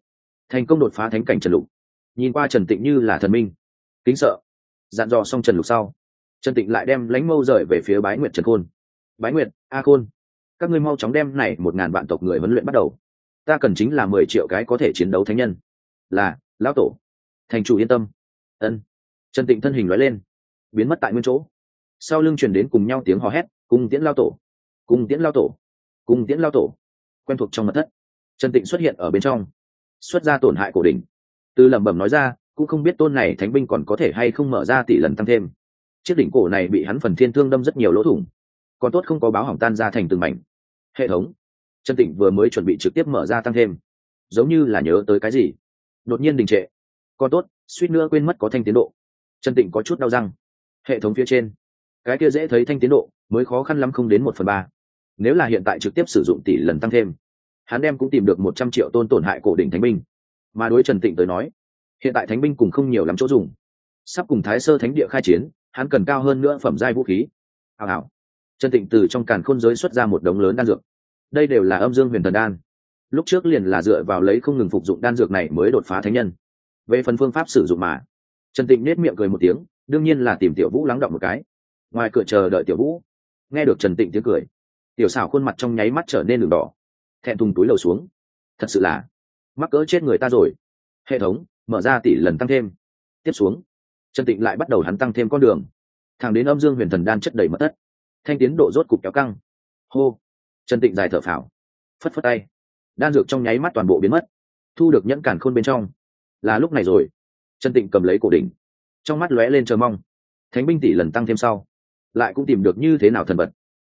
Thành công đột phá thánh cảnh trần lục. Nhìn qua trần tịnh như là thần minh. Kính sợ. Dặn dò xong trần lục sau, trần tịnh lại đem lánh mâu rời về phía bái nguyệt trần khôn. Bái nguyệt, a khôn, các ngươi mau chóng đem này một ngàn vạn tộc người huấn luyện bắt đầu. Ta cần chính là mười triệu cái có thể chiến đấu thánh nhân. Là, lão tổ. Thành chủ yên tâm. Ân. Trần tịnh thân hình nói lên biến mất tại nguyên chỗ. Sau lưng truyền đến cùng nhau tiếng hò hét cùng tiễn lao tổ! Cùng tiễn lao tổ! Cùng tiễn lao tổ! Quen thuộc trong mật thất. Trần tịnh xuất hiện ở bên trong, xuất ra tổn hại cổ đỉnh. Từ lẩm bẩm nói ra, cũng không biết tôn này thánh binh còn có thể hay không mở ra tỷ lần tăng thêm. Chiếc đỉnh cổ này bị hắn phần thiên thương đâm rất nhiều lỗ thủng, còn tốt không có báo hỏng tan ra thành từng mảnh. Hệ thống. Trần tịnh vừa mới chuẩn bị trực tiếp mở ra tăng thêm. Giống như là nhớ tới cái gì. Đột nhiên đình trệ. Còn tốt, suýt nữa quên mất có thanh tiến độ. Trần tịnh có chút đau răng hệ thống phía trên. Cái kia dễ thấy thanh tiến độ, mới khó khăn lắm không đến một phần ba. Nếu là hiện tại trực tiếp sử dụng tỷ lần tăng thêm, hắn đem cũng tìm được một trăm triệu tôn tổn hại cổ đỉnh thánh binh. Mà đối trần tịnh tới nói, hiện tại thánh binh cùng không nhiều lắm chỗ dùng. Sắp cùng thái sơ thánh địa khai chiến, hắn cần cao hơn nữa phẩm giai vũ khí. Hào hào. Trần tịnh từ trong càn khôn giới xuất ra một đống lớn đan dược. Đây đều là âm dương huyền thần đan. Lúc trước liền là dựa vào lấy không ngừng phục dụng đan dược này mới đột phá thánh nhân. Về phần phương pháp sử dụng mà, trần tịnh nết miệng cười một tiếng đương nhiên là tìm tiểu vũ lắng động một cái. Ngoài cửa chờ đợi tiểu vũ, nghe được trần tịnh tiếng cười, tiểu xảo khuôn mặt trong nháy mắt trở nên đường đỏ, thẹn thùng túi lầu xuống. Thật sự là, mắc cỡ chết người ta rồi. Hệ thống, mở ra tỷ lần tăng thêm. Tiếp xuống, trần tịnh lại bắt đầu hắn tăng thêm con đường. Thẳng đến âm dương huyền thần đan chất đầy mất tất thanh tiến độ rốt cục kéo căng. Hô, trần tịnh dài thở phào, phất phất tay. Đan dược trong nháy mắt toàn bộ biến mất, thu được nhẫn cản khôn bên trong. Là lúc này rồi. Trần tịnh cầm lấy cổ đỉnh trong mắt lóe lên chờ mong. Thánh binh tỷ lần tăng thêm sau, lại cũng tìm được như thế nào thần vật.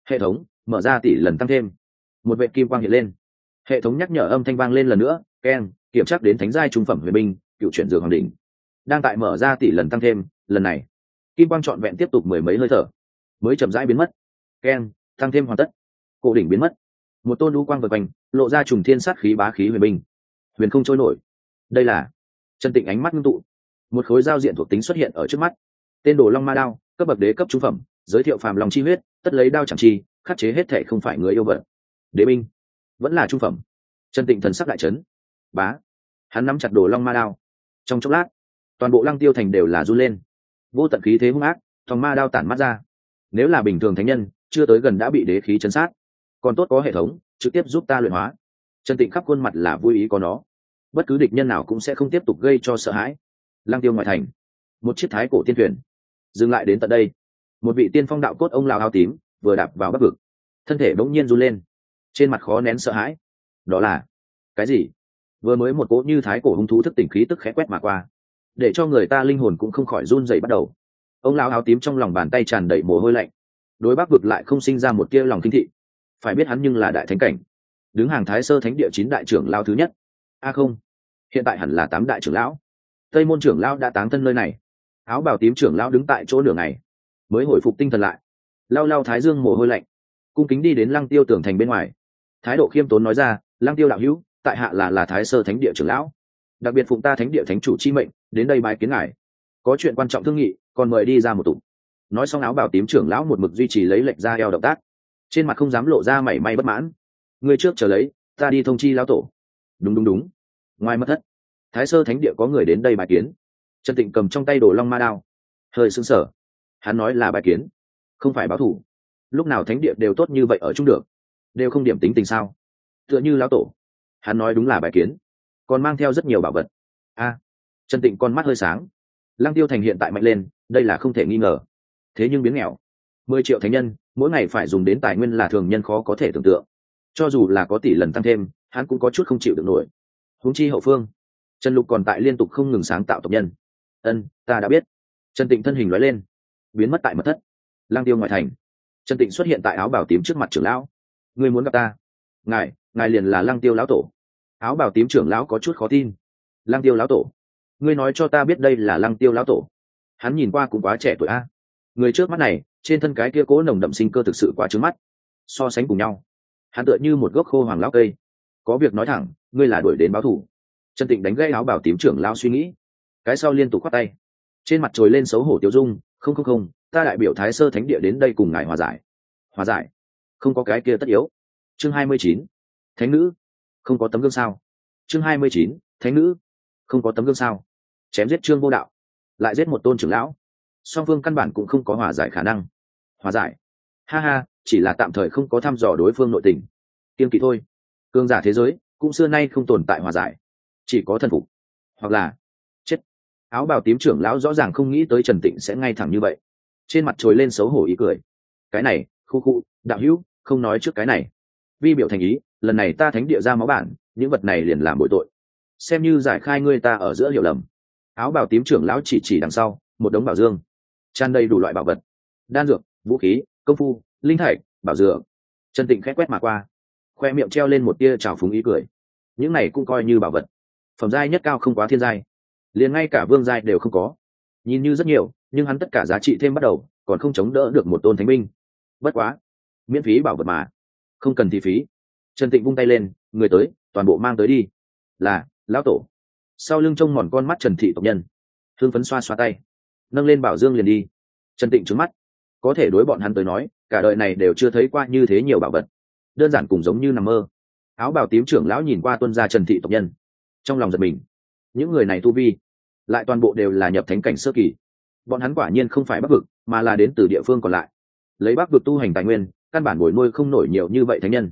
Hệ thống, mở ra tỷ lần tăng thêm. Một vệ kim quang hiện lên. Hệ thống nhắc nhở âm thanh vang lên lần nữa, keng, kiểm tra đến thánh giai trung phẩm huyền binh, cựu chuyển dược hoàng đỉnh. Đang tại mở ra tỷ lần tăng thêm, lần này, kim quang trọn vẹn tiếp tục mười mấy hơi thở, mới chậm rãi biến mất. Keng, tăng thêm hoàn tất. Cổ đỉnh biến mất. Một tôn lũ quang vật quanh, lộ ra trùng thiên sát khí bá khí huyền binh. Huyền không trôi nổi. Đây là chân tịnh ánh mắt ngưng tụ một khối giao diện thuộc tính xuất hiện ở trước mắt. Tên đồ long ma đao, cấp bậc đế cấp trung phẩm, giới thiệu phàm lòng chi huyết, tất lấy đao chẳng chi, khắc chế hết thể không phải người yêu vật. Đế binh, vẫn là trung phẩm. Chân tịnh thần sắc đại trấn bá, hắn nắm chặt đồ long ma đao. Trong chốc lát, toàn bộ lăng tiêu thành đều là run lên. Vô tận khí thế hung ác, thòng ma đao tản mắt ra. Nếu là bình thường thánh nhân, chưa tới gần đã bị đế khí chấn sát. Còn tốt có hệ thống, trực tiếp giúp ta luyện hóa. Chân tịnh khắp khuôn mặt là vui ý có nó. Bất cứ địch nhân nào cũng sẽ không tiếp tục gây cho sợ hãi. Lang tiêu ngoại thành. Một chiếc thái cổ tiên thuyền. Dừng lại đến tận đây. Một vị tiên phong đạo cốt ông lào hao tím, vừa đạp vào bắc vực. Thân thể bỗng nhiên run lên. Trên mặt khó nén sợ hãi. Đó là cái gì? Vừa mới một cỗ như thái cổ hung thú thức tỉnh khí tức khẽ quét mà qua. Để cho người ta linh hồn cũng không khỏi run dậy bắt đầu. Ông lão áo tím trong lòng bàn tay tràn đầy mồ hôi lạnh. Đối bắc vực lại không sinh ra một tia lòng kinh thị. Phải biết hắn nhưng là đại thánh cảnh. Đứng hàng thái sơ thánh địa chín đại trưởng lao thứ nhất. A không, hiện tại hẳn là tám đại trưởng lão tây môn trưởng lão đã táng thân nơi này. Áo bào tím trưởng lão đứng tại chỗ nửa ngày, mới hồi phục tinh thần lại. Lao lao thái dương mồ hôi lạnh, cung kính đi đến lăng tiêu tường thành bên ngoài. Thái độ khiêm tốn nói ra, lăng tiêu đạo hữu, tại hạ là là thái sơ thánh địa trưởng lão. Đặc biệt phụng ta thánh địa thánh chủ chi mệnh, đến đây bài kiến ngài. Có chuyện quan trọng thương nghị, còn mời đi ra một tụng. Nói xong áo bào tím trưởng lão một mực duy trì lấy lệnh ra eo động tác. Trên mặt không dám lộ ra mảy may bất mãn. Người trước chờ lấy, ta đi thông chi lão tổ. Đúng đúng đúng. Ngoài mất thất thái sơ thánh địa có người đến đây bài kiến. Trần tịnh cầm trong tay đồ long ma đao. Hơi sững sờ. Hắn nói là bài kiến. Không phải báo thủ. Lúc nào thánh địa đều tốt như vậy ở chung được. Đều không điểm tính tình sao. Tựa như lão tổ. Hắn nói đúng là bài kiến. Còn mang theo rất nhiều bảo vật. A. Trần tịnh con mắt hơi sáng. Lăng tiêu thành hiện tại mạnh lên, đây là không thể nghi ngờ. Thế nhưng biến nghèo. Mười triệu thánh nhân, mỗi ngày phải dùng đến tài nguyên là thường nhân khó có thể tưởng tượng. Cho dù là có tỷ lần tăng thêm, hắn cũng có chút không chịu được nổi. Huống chi hậu phương trần lục còn tại liên tục không ngừng sáng tạo tộc nhân. Ân, ta đã biết. Trần tịnh thân hình nói lên, biến mất tại mật thất. Lang tiêu ngoại thành. Trần tịnh xuất hiện tại áo bảo tím trước mặt trưởng lão. Ngươi muốn gặp ta? Ngài ngài liền là Lang tiêu lão tổ. Áo bảo tím trưởng lão có chút khó tin. Lang tiêu lão tổ, ngươi nói cho ta biết đây là Lang tiêu lão tổ. Hắn nhìn qua cũng quá trẻ tuổi a. Người trước mắt này, trên thân cái kia cố nồng đậm sinh cơ thực sự quá trướng mắt. So sánh cùng nhau, hắn tựa như một gốc khô hoàng lão cây. Có việc nói thẳng, ngươi là đuổi đến báo thủ trần tịnh đánh gây áo bảo tím trưởng lão suy nghĩ. Cái sau liên tục khoát tay. Trên mặt trồi lên xấu hổ tiêu dung, không không không, ta đại biểu thái sơ thánh địa đến đây cùng ngài hòa giải. Hòa giải? Không có cái kia tất yếu. Chương hai mươi chín, thánh nữ, không có tấm gương sao? Chương hai mươi chín, thánh nữ, không có tấm gương sao? Chém giết trương vô đạo, lại giết một tôn trưởng lão. Song phương căn bản cũng không có hòa giải khả năng. Hòa giải? Ha ha, chỉ là tạm thời không có thăm dò đối phương nội tình. Kiên kỵ thôi. Cương giả thế giới, cũng xưa nay không tồn tại hòa giải chỉ có thần phục. Hoặc là, chết. Áo bào tím trưởng lão rõ ràng không nghĩ tới trần tịnh sẽ ngay thẳng như vậy. Trên mặt trồi lên xấu hổ ý cười. Cái này, khu khu, đạo hữu, không nói trước cái này. Vi biểu thành ý, lần này ta thánh địa ra máu bản, những vật này liền làm bội tội. Xem như giải khai ngươi ta ở giữa hiểu lầm. Áo bào tím trưởng lão chỉ chỉ đằng sau, một đống bảo dương. Tràn đầy đủ loại bảo vật. Đan dược, vũ khí, công phu, linh thạch, bảo dược. Trần tịnh khét quét mà qua. Khoe miệng treo lên một tia trào phúng ý cười. Những này cũng coi như bảo vật phẩm giai nhất cao không quá thiên giai. Liền ngay cả vương giai đều không có. Nhìn như rất nhiều, nhưng hắn tất cả giá trị thêm bắt đầu, còn không chống đỡ được một tôn thánh binh. Bất quá, miễn phí bảo vật mà. Không cần thì phí. Trần tịnh vung tay lên, người tới, toàn bộ mang tới đi. Là, lão tổ. Sau lưng trông mòn con mắt trần thị tộc nhân. Thương phấn xoa xoa tay. Nâng lên bảo dương liền đi. Trần tịnh trứng mắt. Có thể đối bọn hắn tới nói, cả đời này đều chưa thấy qua như thế nhiều bảo vật. Đơn giản cùng giống như nằm mơ. Áo bào tím trưởng lão nhìn qua tuân gia trần thị tộc nhân trong lòng giật mình. Những người này tu vi lại toàn bộ đều là nhập thánh cảnh sơ kỳ. Bọn hắn quả nhiên không phải bắc vực, mà là đến từ địa phương còn lại. Lấy bắc vực tu hành tài nguyên, căn bản bồi nuôi không nổi nhiều như vậy thánh nhân.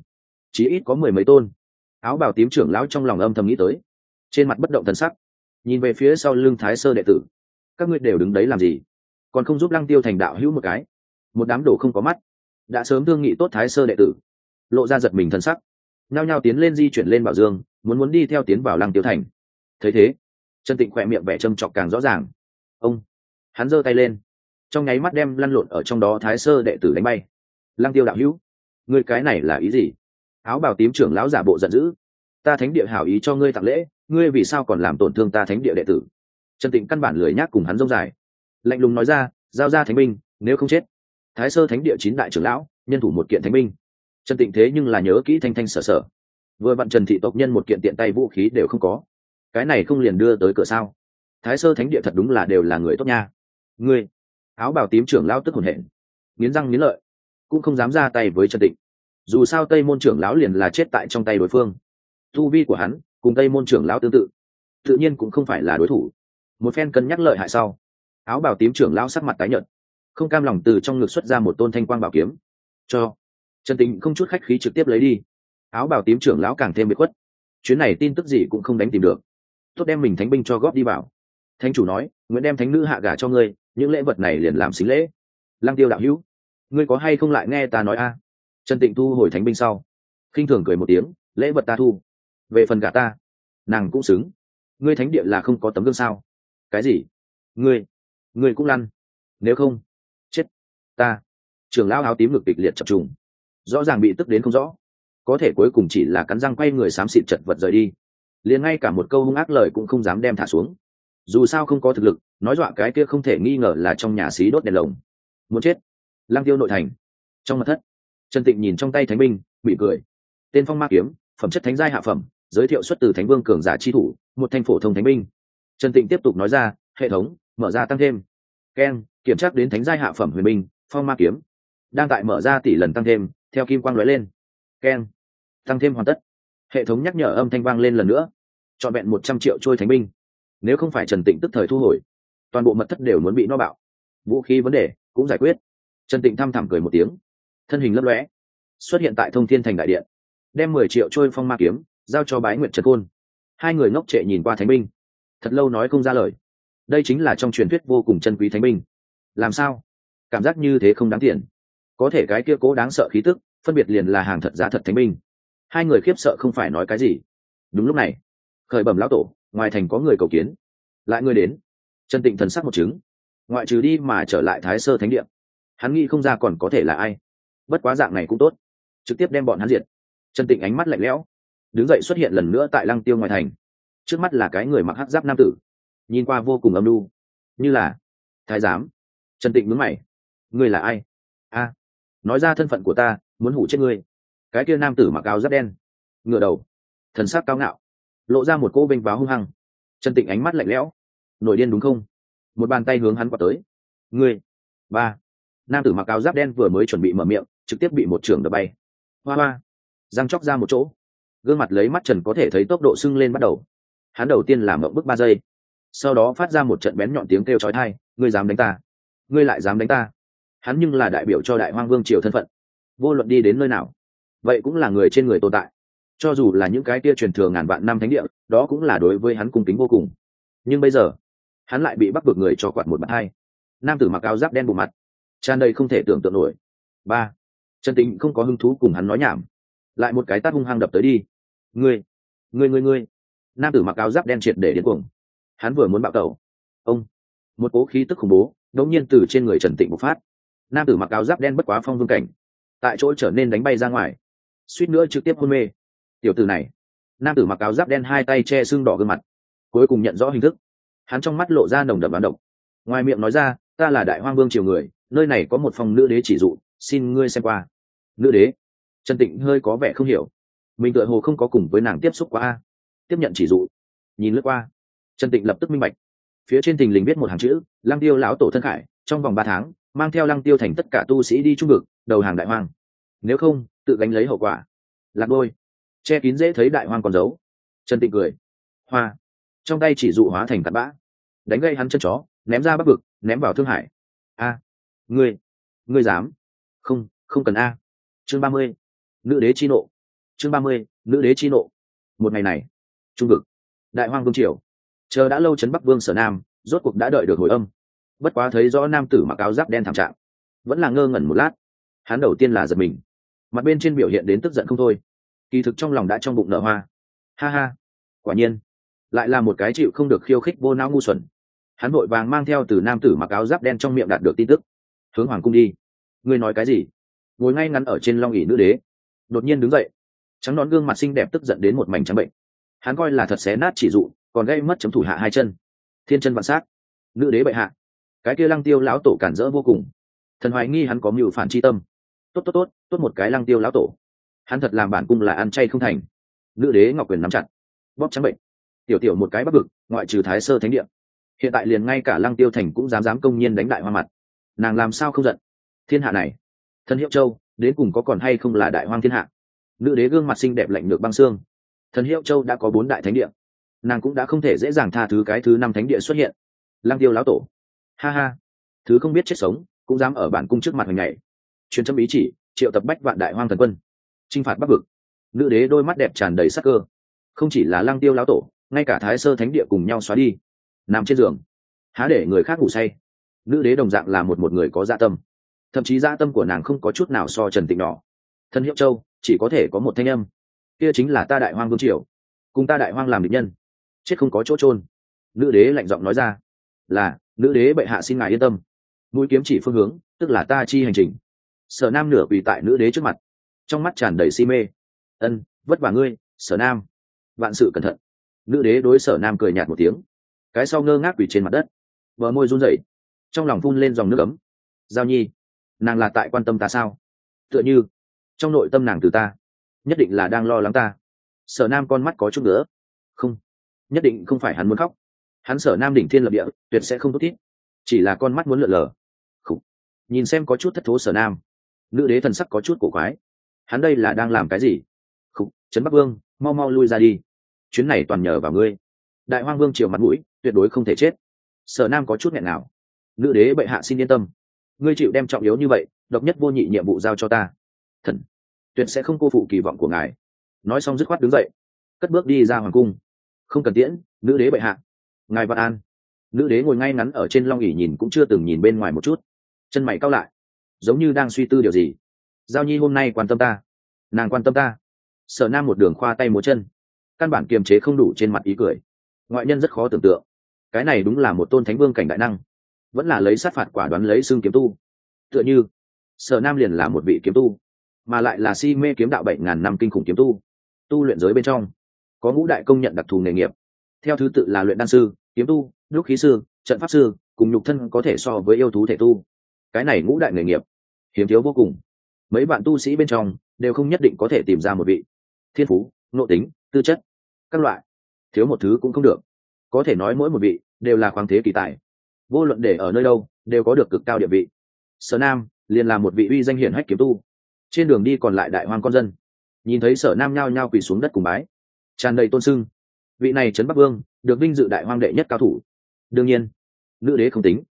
Chí ít có mười mấy tôn. Áo bào tím trưởng lão trong lòng âm thầm nghĩ tới. Trên mặt bất động thần sắc. Nhìn về phía sau lưng thái sơ đệ tử. Các ngươi đều đứng đấy làm gì? Còn không giúp lăng tiêu thành đạo hữu một cái. Một đám đồ không có mắt. Đã sớm thương nghị tốt thái sơ đệ tử. Lộ ra giật mình thân sắc. Nhao nhao tiến lên di chuyển lên bảo dương muốn muốn đi theo tiến vào lăng tiêu thành. Thấy thế chân tịnh khỏe miệng vẻ châm chọc càng rõ ràng. Ông, hắn giơ tay lên, trong nháy mắt đem lăn lộn ở trong đó thái sơ đệ tử đánh bay. Lăng tiêu đạo hữu ngươi cái này là ý gì? Áo bào tím trưởng lão giả bộ giận dữ. Ta thánh địa hảo ý cho ngươi tặng lễ, ngươi vì sao còn làm tổn thương ta thánh địa đệ tử? Trần tịnh căn bản lười nhác cùng hắn dông dài. Lạnh lùng nói ra, giao ra thánh binh, nếu không chết. Thái sơ thánh địa chín đại trưởng lão, nhân thủ một kiện thánh binh. Trần tịnh thế nhưng là nhớ kỹ thanh thanh sở sở vừa vặn trần thị tộc nhân một kiện tiện tay vũ khí đều không có. Cái này không liền đưa tới cửa sao? Thái sơ thánh địa thật đúng là đều là người tốt nha. Ngươi, áo bào tím trưởng lão tức hồn hển, nghiến răng nghiến lợi, cũng không dám ra tay với trần tịnh. Dù sao tây môn trưởng lão liền là chết tại trong tay đối phương. Tu vi của hắn cùng tây môn trưởng lão tương tự tự nhiên cũng không phải là đối thủ. Một phen cân nhắc lợi hại sau, áo bào tím trưởng lão sắc mặt tái nhợt, không cam lòng từ trong ngực xuất ra một tôn thanh quang bảo kiếm. Cho, trần tịnh không chút khách khí trực tiếp lấy đi áo bào tím trưởng lão càng thêm bị khuất. Chuyến này tin tức gì cũng không đánh tìm được. Tốt đem mình thánh binh cho góp đi vào. Thánh chủ nói nguyễn đem thánh nữ hạ gả cho ngươi, những lễ vật này liền làm xính lễ. Lăng tiêu đạo hữu, ngươi có hay không lại nghe ta nói a? Trần tịnh thu hồi thánh binh sau, khinh thường cười một tiếng, lễ vật ta thu, về phần gả ta. Nàng cũng xứng. Ngươi thánh địa là không có tấm gương sao? Cái gì? Ngươi ngươi cũng lăn. Nếu không, chết ta. Trưởng lão áo tím ngực kịch liệt chập trùng. Rõ ràng bị tức đến không rõ có thể cuối cùng chỉ là cắn răng quay người xám xịt chật vật rời đi. Liền ngay cả một câu hung ác lời cũng không dám đem thả xuống. Dù sao không có thực lực, nói dọa cái kia không thể nghi ngờ là trong nhà xí đốt đèn lồng. Muốn chết. Lang tiêu nội thành. Trong mặt thất, trần tịnh nhìn trong tay thánh binh bị cười. Tên phong ma kiếm, phẩm chất thánh giai hạ phẩm, giới thiệu xuất từ thánh vương cường giả chi thủ, một thanh phổ thông thánh binh. Trần tịnh tiếp tục nói ra, hệ thống, mở ra tăng thêm. Ken, kiểm tra đến thánh giai hạ phẩm huyền binh, phong ma kiếm. Đang tại mở ra tỷ lần tăng thêm, theo kim quang lóe lên keng tăng thêm hoàn tất. Hệ thống nhắc nhở âm thanh vang lên lần nữa. Trọn vẹn một trăm triệu trôi thánh binh. Nếu không phải trần tịnh tức thời thu hồi, toàn bộ mật thất đều muốn bị no bạo. Vũ khí vấn đề cũng giải quyết. Trần tịnh thăm thẳm cười một tiếng. Thân hình lấp lóe, xuất hiện tại thông thiên thành đại điện. Đem mười triệu trôi phong ma kiếm giao cho bái nguyện trần côn hai người ngốc trệ nhìn qua thánh binh. Thật lâu nói không ra lời. Đây chính là trong truyền thuyết vô cùng chân quý thánh binh. Làm sao? Cảm giác như thế không đáng tiền. Có thể cái kia cố đáng sợ khí tức phân biệt liền là hàng thật giá thật thánh binh. Hai người khiếp sợ không phải nói cái gì. Đúng lúc này, khởi bẩm lão tổ, ngoài thành có người cầu kiến. Lại người đến. Trần tịnh thần sắc một chứng ngoại trừ đi mà trở lại thái sơ thánh điện hắn nghĩ không ra còn có thể là ai. Bất quá dạng này cũng tốt. Trực tiếp đem bọn hắn diệt. Trần tịnh ánh mắt lạnh lẽo. Đứng dậy xuất hiện lần nữa tại lăng tiêu ngoài thành. Trước mắt là cái người mặc hắc giáp nam tử. Nhìn qua vô cùng âm lưu như là thái giám. Trần tịnh mướn mày. Ngươi là ai? A. Nói ra thân phận của ta muốn hủ chết ngươi. Cái kia nam tử mặc áo giáp đen ngựa đầu, thần sắc cao ngạo, lộ ra một cô bênh váo hung hăng. Trần tịnh ánh mắt lạnh lẽo, nổi điên đúng không? Một bàn tay hướng hắn qua tới. Ngươi, ba. Nam tử mặc áo giáp đen vừa mới chuẩn bị mở miệng, trực tiếp bị một trường đập bay. Hoa hoa. Răng chóc ra một chỗ. Gương mặt lấy mắt trần có thể thấy tốc độ sưng lên bắt đầu. Hắn đầu tiên làm mộng bức ba giây. Sau đó phát ra một trận bén nhọn tiếng kêu chói tai, ngươi dám đánh ta? Ngươi lại dám đánh ta? Hắn nhưng là đại biểu cho đại hoang vương triều thân phận vô luận đi đến nơi nào, vậy cũng là người trên người tồn tại. Cho dù là những cái kia truyền thừa ngàn vạn năm thánh địa, đó cũng là đối với hắn cung kính vô cùng. Nhưng bây giờ, hắn lại bị bắt bực người cho quạt một bàn hai. Nam tử mặc áo giáp đen bộ mặt, tràn đầy không thể tưởng tượng nổi. Ba trần tĩnh không có hứng thú cùng hắn nói nhảm. Lại một cái tát hung hăng đập tới đi. Ngươi ngươi ngươi ngươi. Nam tử mặc áo giáp đen triệt để đến cuồng. Hắn vừa muốn bạo tẩu. Ông, một cố khí tức khủng bố đột nhiên từ trên người trần tịnh bộc phát. Nam tử mặc áo giáp đen bất quá phong vương cảnh tại chỗ trở nên đánh bay ra ngoài. Suýt nữa trực tiếp hôn mê. Tiểu tử này. Nam tử mặc áo giáp đen hai tay che xương đỏ gương mặt. Cuối cùng nhận rõ hình thức. Hắn trong mắt lộ ra nồng đậm bán độc. Ngoài miệng nói ra, ta là đại hoang vương triều người, nơi này có một phòng nữ đế chỉ dụ, xin ngươi xem qua. Nữ đế. Trần tịnh hơi có vẻ không hiểu. Mình tựa hồ không có cùng với nàng tiếp xúc qua tiếp nhận chỉ dụ. Nhìn lướt qua. Trần tịnh lập tức minh bạch. Phía trên tình lình viết một hàng chữ, lăng tiêu lão tổ thân khải, trong vòng ba tháng mang theo lăng tiêu thành tất cả tu sĩ đi trung vực, đầu hàng đại hoang. Nếu không, tự gánh lấy hậu quả. Lạc đôi che kín dễ thấy đại hoang còn giấu. Trần tịnh cười. Hoa. Trong tay chỉ dụ hóa thành cặn bã. Đánh gây hắn chân chó, ném ra bắc vực, ném vào thương hải. A. Ngươi. Ngươi dám. Không không cần a. Chương ba mươi. Nữ đế chi nộ. Chương ba mươi. Nữ đế chi nộ. Một ngày này, trung vực. Đại hoang vương triều. Chờ đã lâu trấn bắc vương sở nam, rốt cuộc đã đợi được hồi âm bất quá thấy rõ nam tử mặc áo giáp đen thảm trạng, vẫn là ngơ ngẩn một lát. Hắn đầu tiên là giật mình, mặt bên trên biểu hiện đến tức giận không thôi. Kỳ thực trong lòng đã trong bụng nở hoa. Ha ha, quả nhiên, lại là một cái chịu không được khiêu khích vô não ngu xuẩn. Hắn vội vàng mang theo từ nam tử mặc áo giáp đen trong miệng đạt được tin tức. Hướng hoàng cung đi. Ngươi nói cái gì? Ngồi ngay ngắn ở trên long ỉ nữ đế. Đột nhiên đứng dậy, trắng nón gương mặt xinh đẹp tức giận đến một mảnh trắng bệnh. Hắn coi là thật xé nát chỉ dụ, còn gây mất chấm thủ hạ hai chân. Thiên chân vạn sát nữ đế bệ hạ cái kia lăng tiêu lão tổ cản rỡ vô cùng. Thần hoài nghi hắn có mưu phản chi tâm. Tốt tốt tốt tốt một cái lăng tiêu lão tổ. Hắn thật làm bản cung là ăn chay không thành. Nữ đế ngọc quyền nắm chặt. Bóp trắng bệnh. Tiểu tiểu một cái bắc vực, ngoại trừ thái sơ thánh địa. Hiện tại liền ngay cả lăng tiêu thành cũng dám dám công nhiên đánh đại hoa mặt. Nàng làm sao không giận? Thiên hạ này. Thân hiệu châu đến cùng có còn hay không là đại hoang thiên hạ? Nữ đế gương mặt xinh đẹp lạnh được băng xương. Thần hiệu châu đã có bốn đại thánh địa. Nàng cũng đã không thể dễ dàng tha thứ cái thứ năm thánh địa xuất hiện. Lăng tiêu lão tổ ha ha. Thứ không biết chết sống, cũng dám ở bản cung trước mặt hình ngày truyền châm ý chỉ, triệu tập bách vạn đại hoang thần quân. Chinh phạt bắc vực. Nữ đế đôi mắt đẹp tràn đầy sắc cơ. Không chỉ là lăng tiêu lão tổ, ngay cả thái sơ thánh địa cùng nhau xóa đi. Nằm trên giường. Há để người khác ngủ say. Nữ đế đồng dạng là một một người có dạ tâm. Thậm chí dạ tâm của nàng không có chút nào so trần tịnh nhỏ. Thân hiệu châu, chỉ có thể có một thanh âm. Kia chính là ta đại hoang vương triều. Cùng ta đại hoang làm địch nhân. Chết không có chỗ trôn nữ đế lạnh giọng nói ra, là nữ đế bệ hạ xin ngài yên tâm. Mũi kiếm chỉ phương hướng, tức là ta chi hành trình. Sở nam nửa quỳ tại nữ đế trước mặt. Trong mắt tràn đầy si mê. Ân, vất vả ngươi, sở nam. Vạn sự cẩn thận. Nữ đế đối sở nam cười nhạt một tiếng. Cái sau ngơ ngác quỳ trên mặt đất. Bờ môi run rẩy. Trong lòng phun lên dòng nước ấm. Giao nhi, nàng là tại quan tâm ta sao? Tựa như, trong nội tâm nàng từ ta, nhất định là đang lo lắng ta. Sở nam con mắt có chút nữa không, nhất định không phải hắn muốn khóc hắn sở nam đỉnh thiên lập địa, tuyệt sẽ không tốt thiết chỉ là con mắt muốn lượn lờ. Khủ. nhìn xem có chút thất thố sở nam. Nữ đế thần sắc có chút cổ quái. Hắn đây là đang làm cái gì? Khủ. trấn bắc vương, mau mau lui ra đi. Chuyến này toàn nhờ vào ngươi. Đại hoang vương triều mặt mũi, tuyệt đối không thể chết. Sở nam có chút nghẹn nào nữ đế bệ hạ xin yên tâm. Ngươi chịu đem trọng yếu như vậy, độc nhất vô nhị nhiệm vụ giao cho ta. Thần. Tuyệt sẽ không cô phụ kỳ vọng của ngài. Nói xong dứt khoát đứng dậy. Cất bước đi ra hoàng cung. Không cần tiễn, nữ đế bệ hạ ngài vạn an. Nữ đế ngồi ngay ngắn ở trên long ỉ nhìn cũng chưa từng nhìn bên ngoài một chút. Chân mày cao lại. Giống như đang suy tư điều gì. Giao nhi hôm nay quan tâm ta. Nàng quan tâm ta. Sở nam một đường khoa tay múa chân. Căn bản kiềm chế không đủ trên mặt ý cười. Ngoại nhân rất khó tưởng tượng. Cái này đúng là một tôn thánh vương cảnh đại năng. Vẫn là lấy sát phạt quả đoán lấy xương kiếm tu. Tựa như, sở nam liền là một vị kiếm tu, mà lại là si mê kiếm đạo bảy ngàn năm kinh khủng kiếm tu. Tu luyện giới bên trong, có ngũ đại công nhận đặc thù nghề nghiệp theo thứ tự là luyện đan sư, kiếm tu lúc khí sư, trận pháp sư, cùng nhục thân có thể so với yêu thú thể tu. Cái này ngũ đại nghề nghiệp, hiếm thiếu vô cùng. Mấy bạn tu sĩ bên trong đều không nhất định có thể tìm ra một vị. Thiên phú, nội tính, tư chất, các loại. Thiếu một thứ cũng không được. Có thể nói mỗi một vị đều là khoáng thế kỳ tài. Vô luận để ở nơi đâu đều có được cực cao địa vị. Sở nam liền là một vị uy danh hiển hách kiếm tu. Trên đường đi còn lại đại hoang con dân. Nhìn thấy sở nam nhao nhao quỳ xuống đất cùng bái. Tràn đầy tôn sưng vị này trấn bắc vương được vinh dự đại hoang đệ nhất cao thủ đương nhiên nữ đế không tính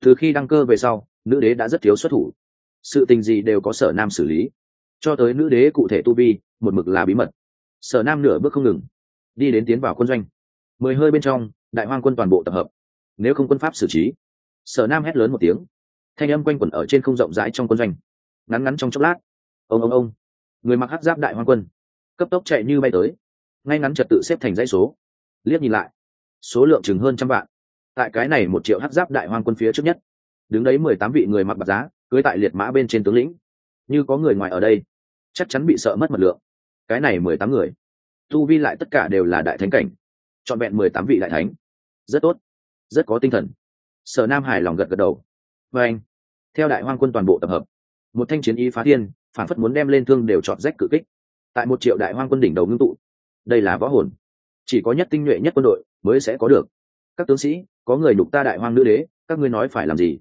từ khi đăng cơ về sau nữ đế đã rất thiếu xuất thủ sự tình gì đều có sở nam xử lý cho tới nữ đế cụ thể tu vi một mực là bí mật sở nam nửa bước không ngừng đi đến tiến vào quân doanh mười hơi bên trong đại hoang quân toàn bộ tập hợp nếu không quân pháp xử trí sở nam hét lớn một tiếng thanh âm quanh quẩn ở trên không rộng rãi trong quân doanh ngắn ngắn trong chốc lát ông ông ông người mặc hắc giáp đại hoang quân cấp tốc chạy như bay tới ngay ngắn trật tự xếp thành dãy số. Liếc nhìn lại, số lượng chừng hơn trăm vạn. Tại cái này một triệu hắc giáp đại hoang quân phía trước nhất. Đứng đấy mười tám vị người mặc bạc giá, cưới tại liệt mã bên trên tướng lĩnh. Như có người ngoài ở đây, chắc chắn bị sợ mất mật lượng. Cái này mười tám người, tu vi lại tất cả đều là đại thánh cảnh. Trọn vẹn mười tám vị đại thánh. Rất tốt, rất có tinh thần. Sở nam hải lòng gật gật đầu. Và anh, theo đại hoang quân toàn bộ tập hợp, một thanh chiến y phá thiên, phản phất muốn đem lên thương đều chọn rách cự kích. Tại một triệu đại hoang quân đỉnh đầu ngưng tụ đây là võ hồn. Chỉ có nhất tinh nhuệ nhất quân đội mới sẽ có được. Các tướng sĩ, có người đục ta đại hoang nữ đế, các ngươi nói phải làm gì?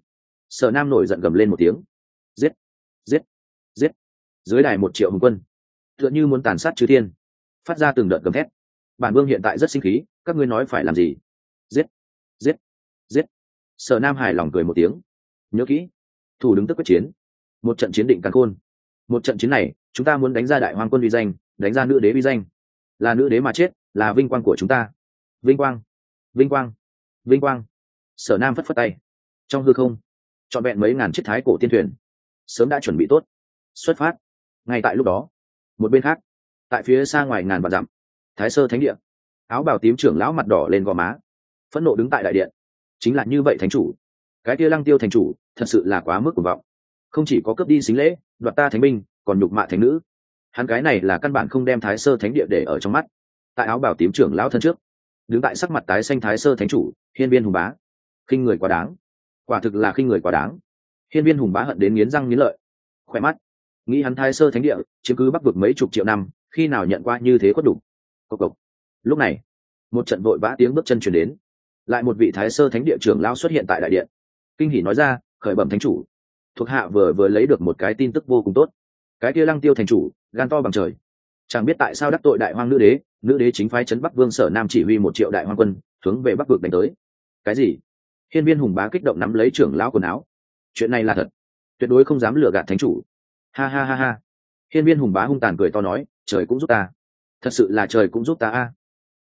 Sở nam nổi giận gầm lên một tiếng. Giết! Giết! Giết! Dưới đài một triệu hùng quân, tựa như muốn tàn sát chư thiên, phát ra từng đợt gầm thét. Bản vương hiện tại rất sinh khí, các ngươi nói phải làm gì? Giết! Giết! Giết! Sở nam hài lòng cười một tiếng. Nhớ kỹ, thủ đứng tức quyết chiến. Một trận chiến định càng khôn. Một trận chiến này, chúng ta muốn đánh ra đại hoàng quân uy danh, đánh ra nữ đế uy danh là nữ đế mà chết, là vinh quang của chúng ta. Vinh quang vinh quang vinh quang. Sở nam phất phất tay. Trong hư không, trọn vẹn mấy ngàn chiếc thái cổ tiên thuyền sớm đã chuẩn bị tốt. Xuất phát. Ngay tại lúc đó, một bên khác, tại phía xa ngoài ngàn vạn dặm, thái sơ thánh địa, áo bào tím trưởng lão mặt đỏ lên gò má, phẫn nộ đứng tại đại điện. Chính là như vậy thánh chủ. Cái kia lăng tiêu thành chủ, thật sự là quá mức cuồng vọng. Không chỉ có cướp đi xính lễ, đoạt ta thánh binh, còn nhục mạ thánh nữ hắn cái này là căn bản không đem thái sơ thánh địa để ở trong mắt. Tại áo bảo tím trưởng lão thân trước, đứng tại sắc mặt tái xanh thái sơ thánh chủ, hiên viên hùng bá. Khinh người quá đáng. Quả thực là khinh người quá đáng. Hiên viên hùng bá hận đến nghiến răng nghiến lợi. Khỏe mắt. Nghĩ hắn thái sơ thánh địa, chiếm cứ bắc vực mấy chục triệu năm, khi nào nhận qua như thế khuất đủ? Cộc cộc. Lúc này, một trận vội vã tiếng bước chân chuyển đến. Lại một vị thái sơ thánh địa trưởng lao xuất hiện tại đại điện. Kinh hỷ nói ra, khởi bẩm thánh chủ. Thuộc hạ vừa vừa lấy được một cái tin tức vô cùng tốt cái kia lăng tiêu thành chủ, gan to bằng trời. Chẳng biết tại sao đắc tội đại hoang nữ đế nữ đế chính phái trấn bắc vương sở nam chỉ huy một triệu đại hoang quân, hướng về bắc vực đánh tới. Cái gì? Hiên viên hùng bá kích động nắm lấy trưởng lão quần áo. Chuyện này là thật. Tuyệt đối không dám lừa gạt thánh chủ. Ha ha ha ha. Hiên viên hùng bá hung tàn cười to nói, trời cũng giúp ta. Thật sự là trời cũng giúp ta a.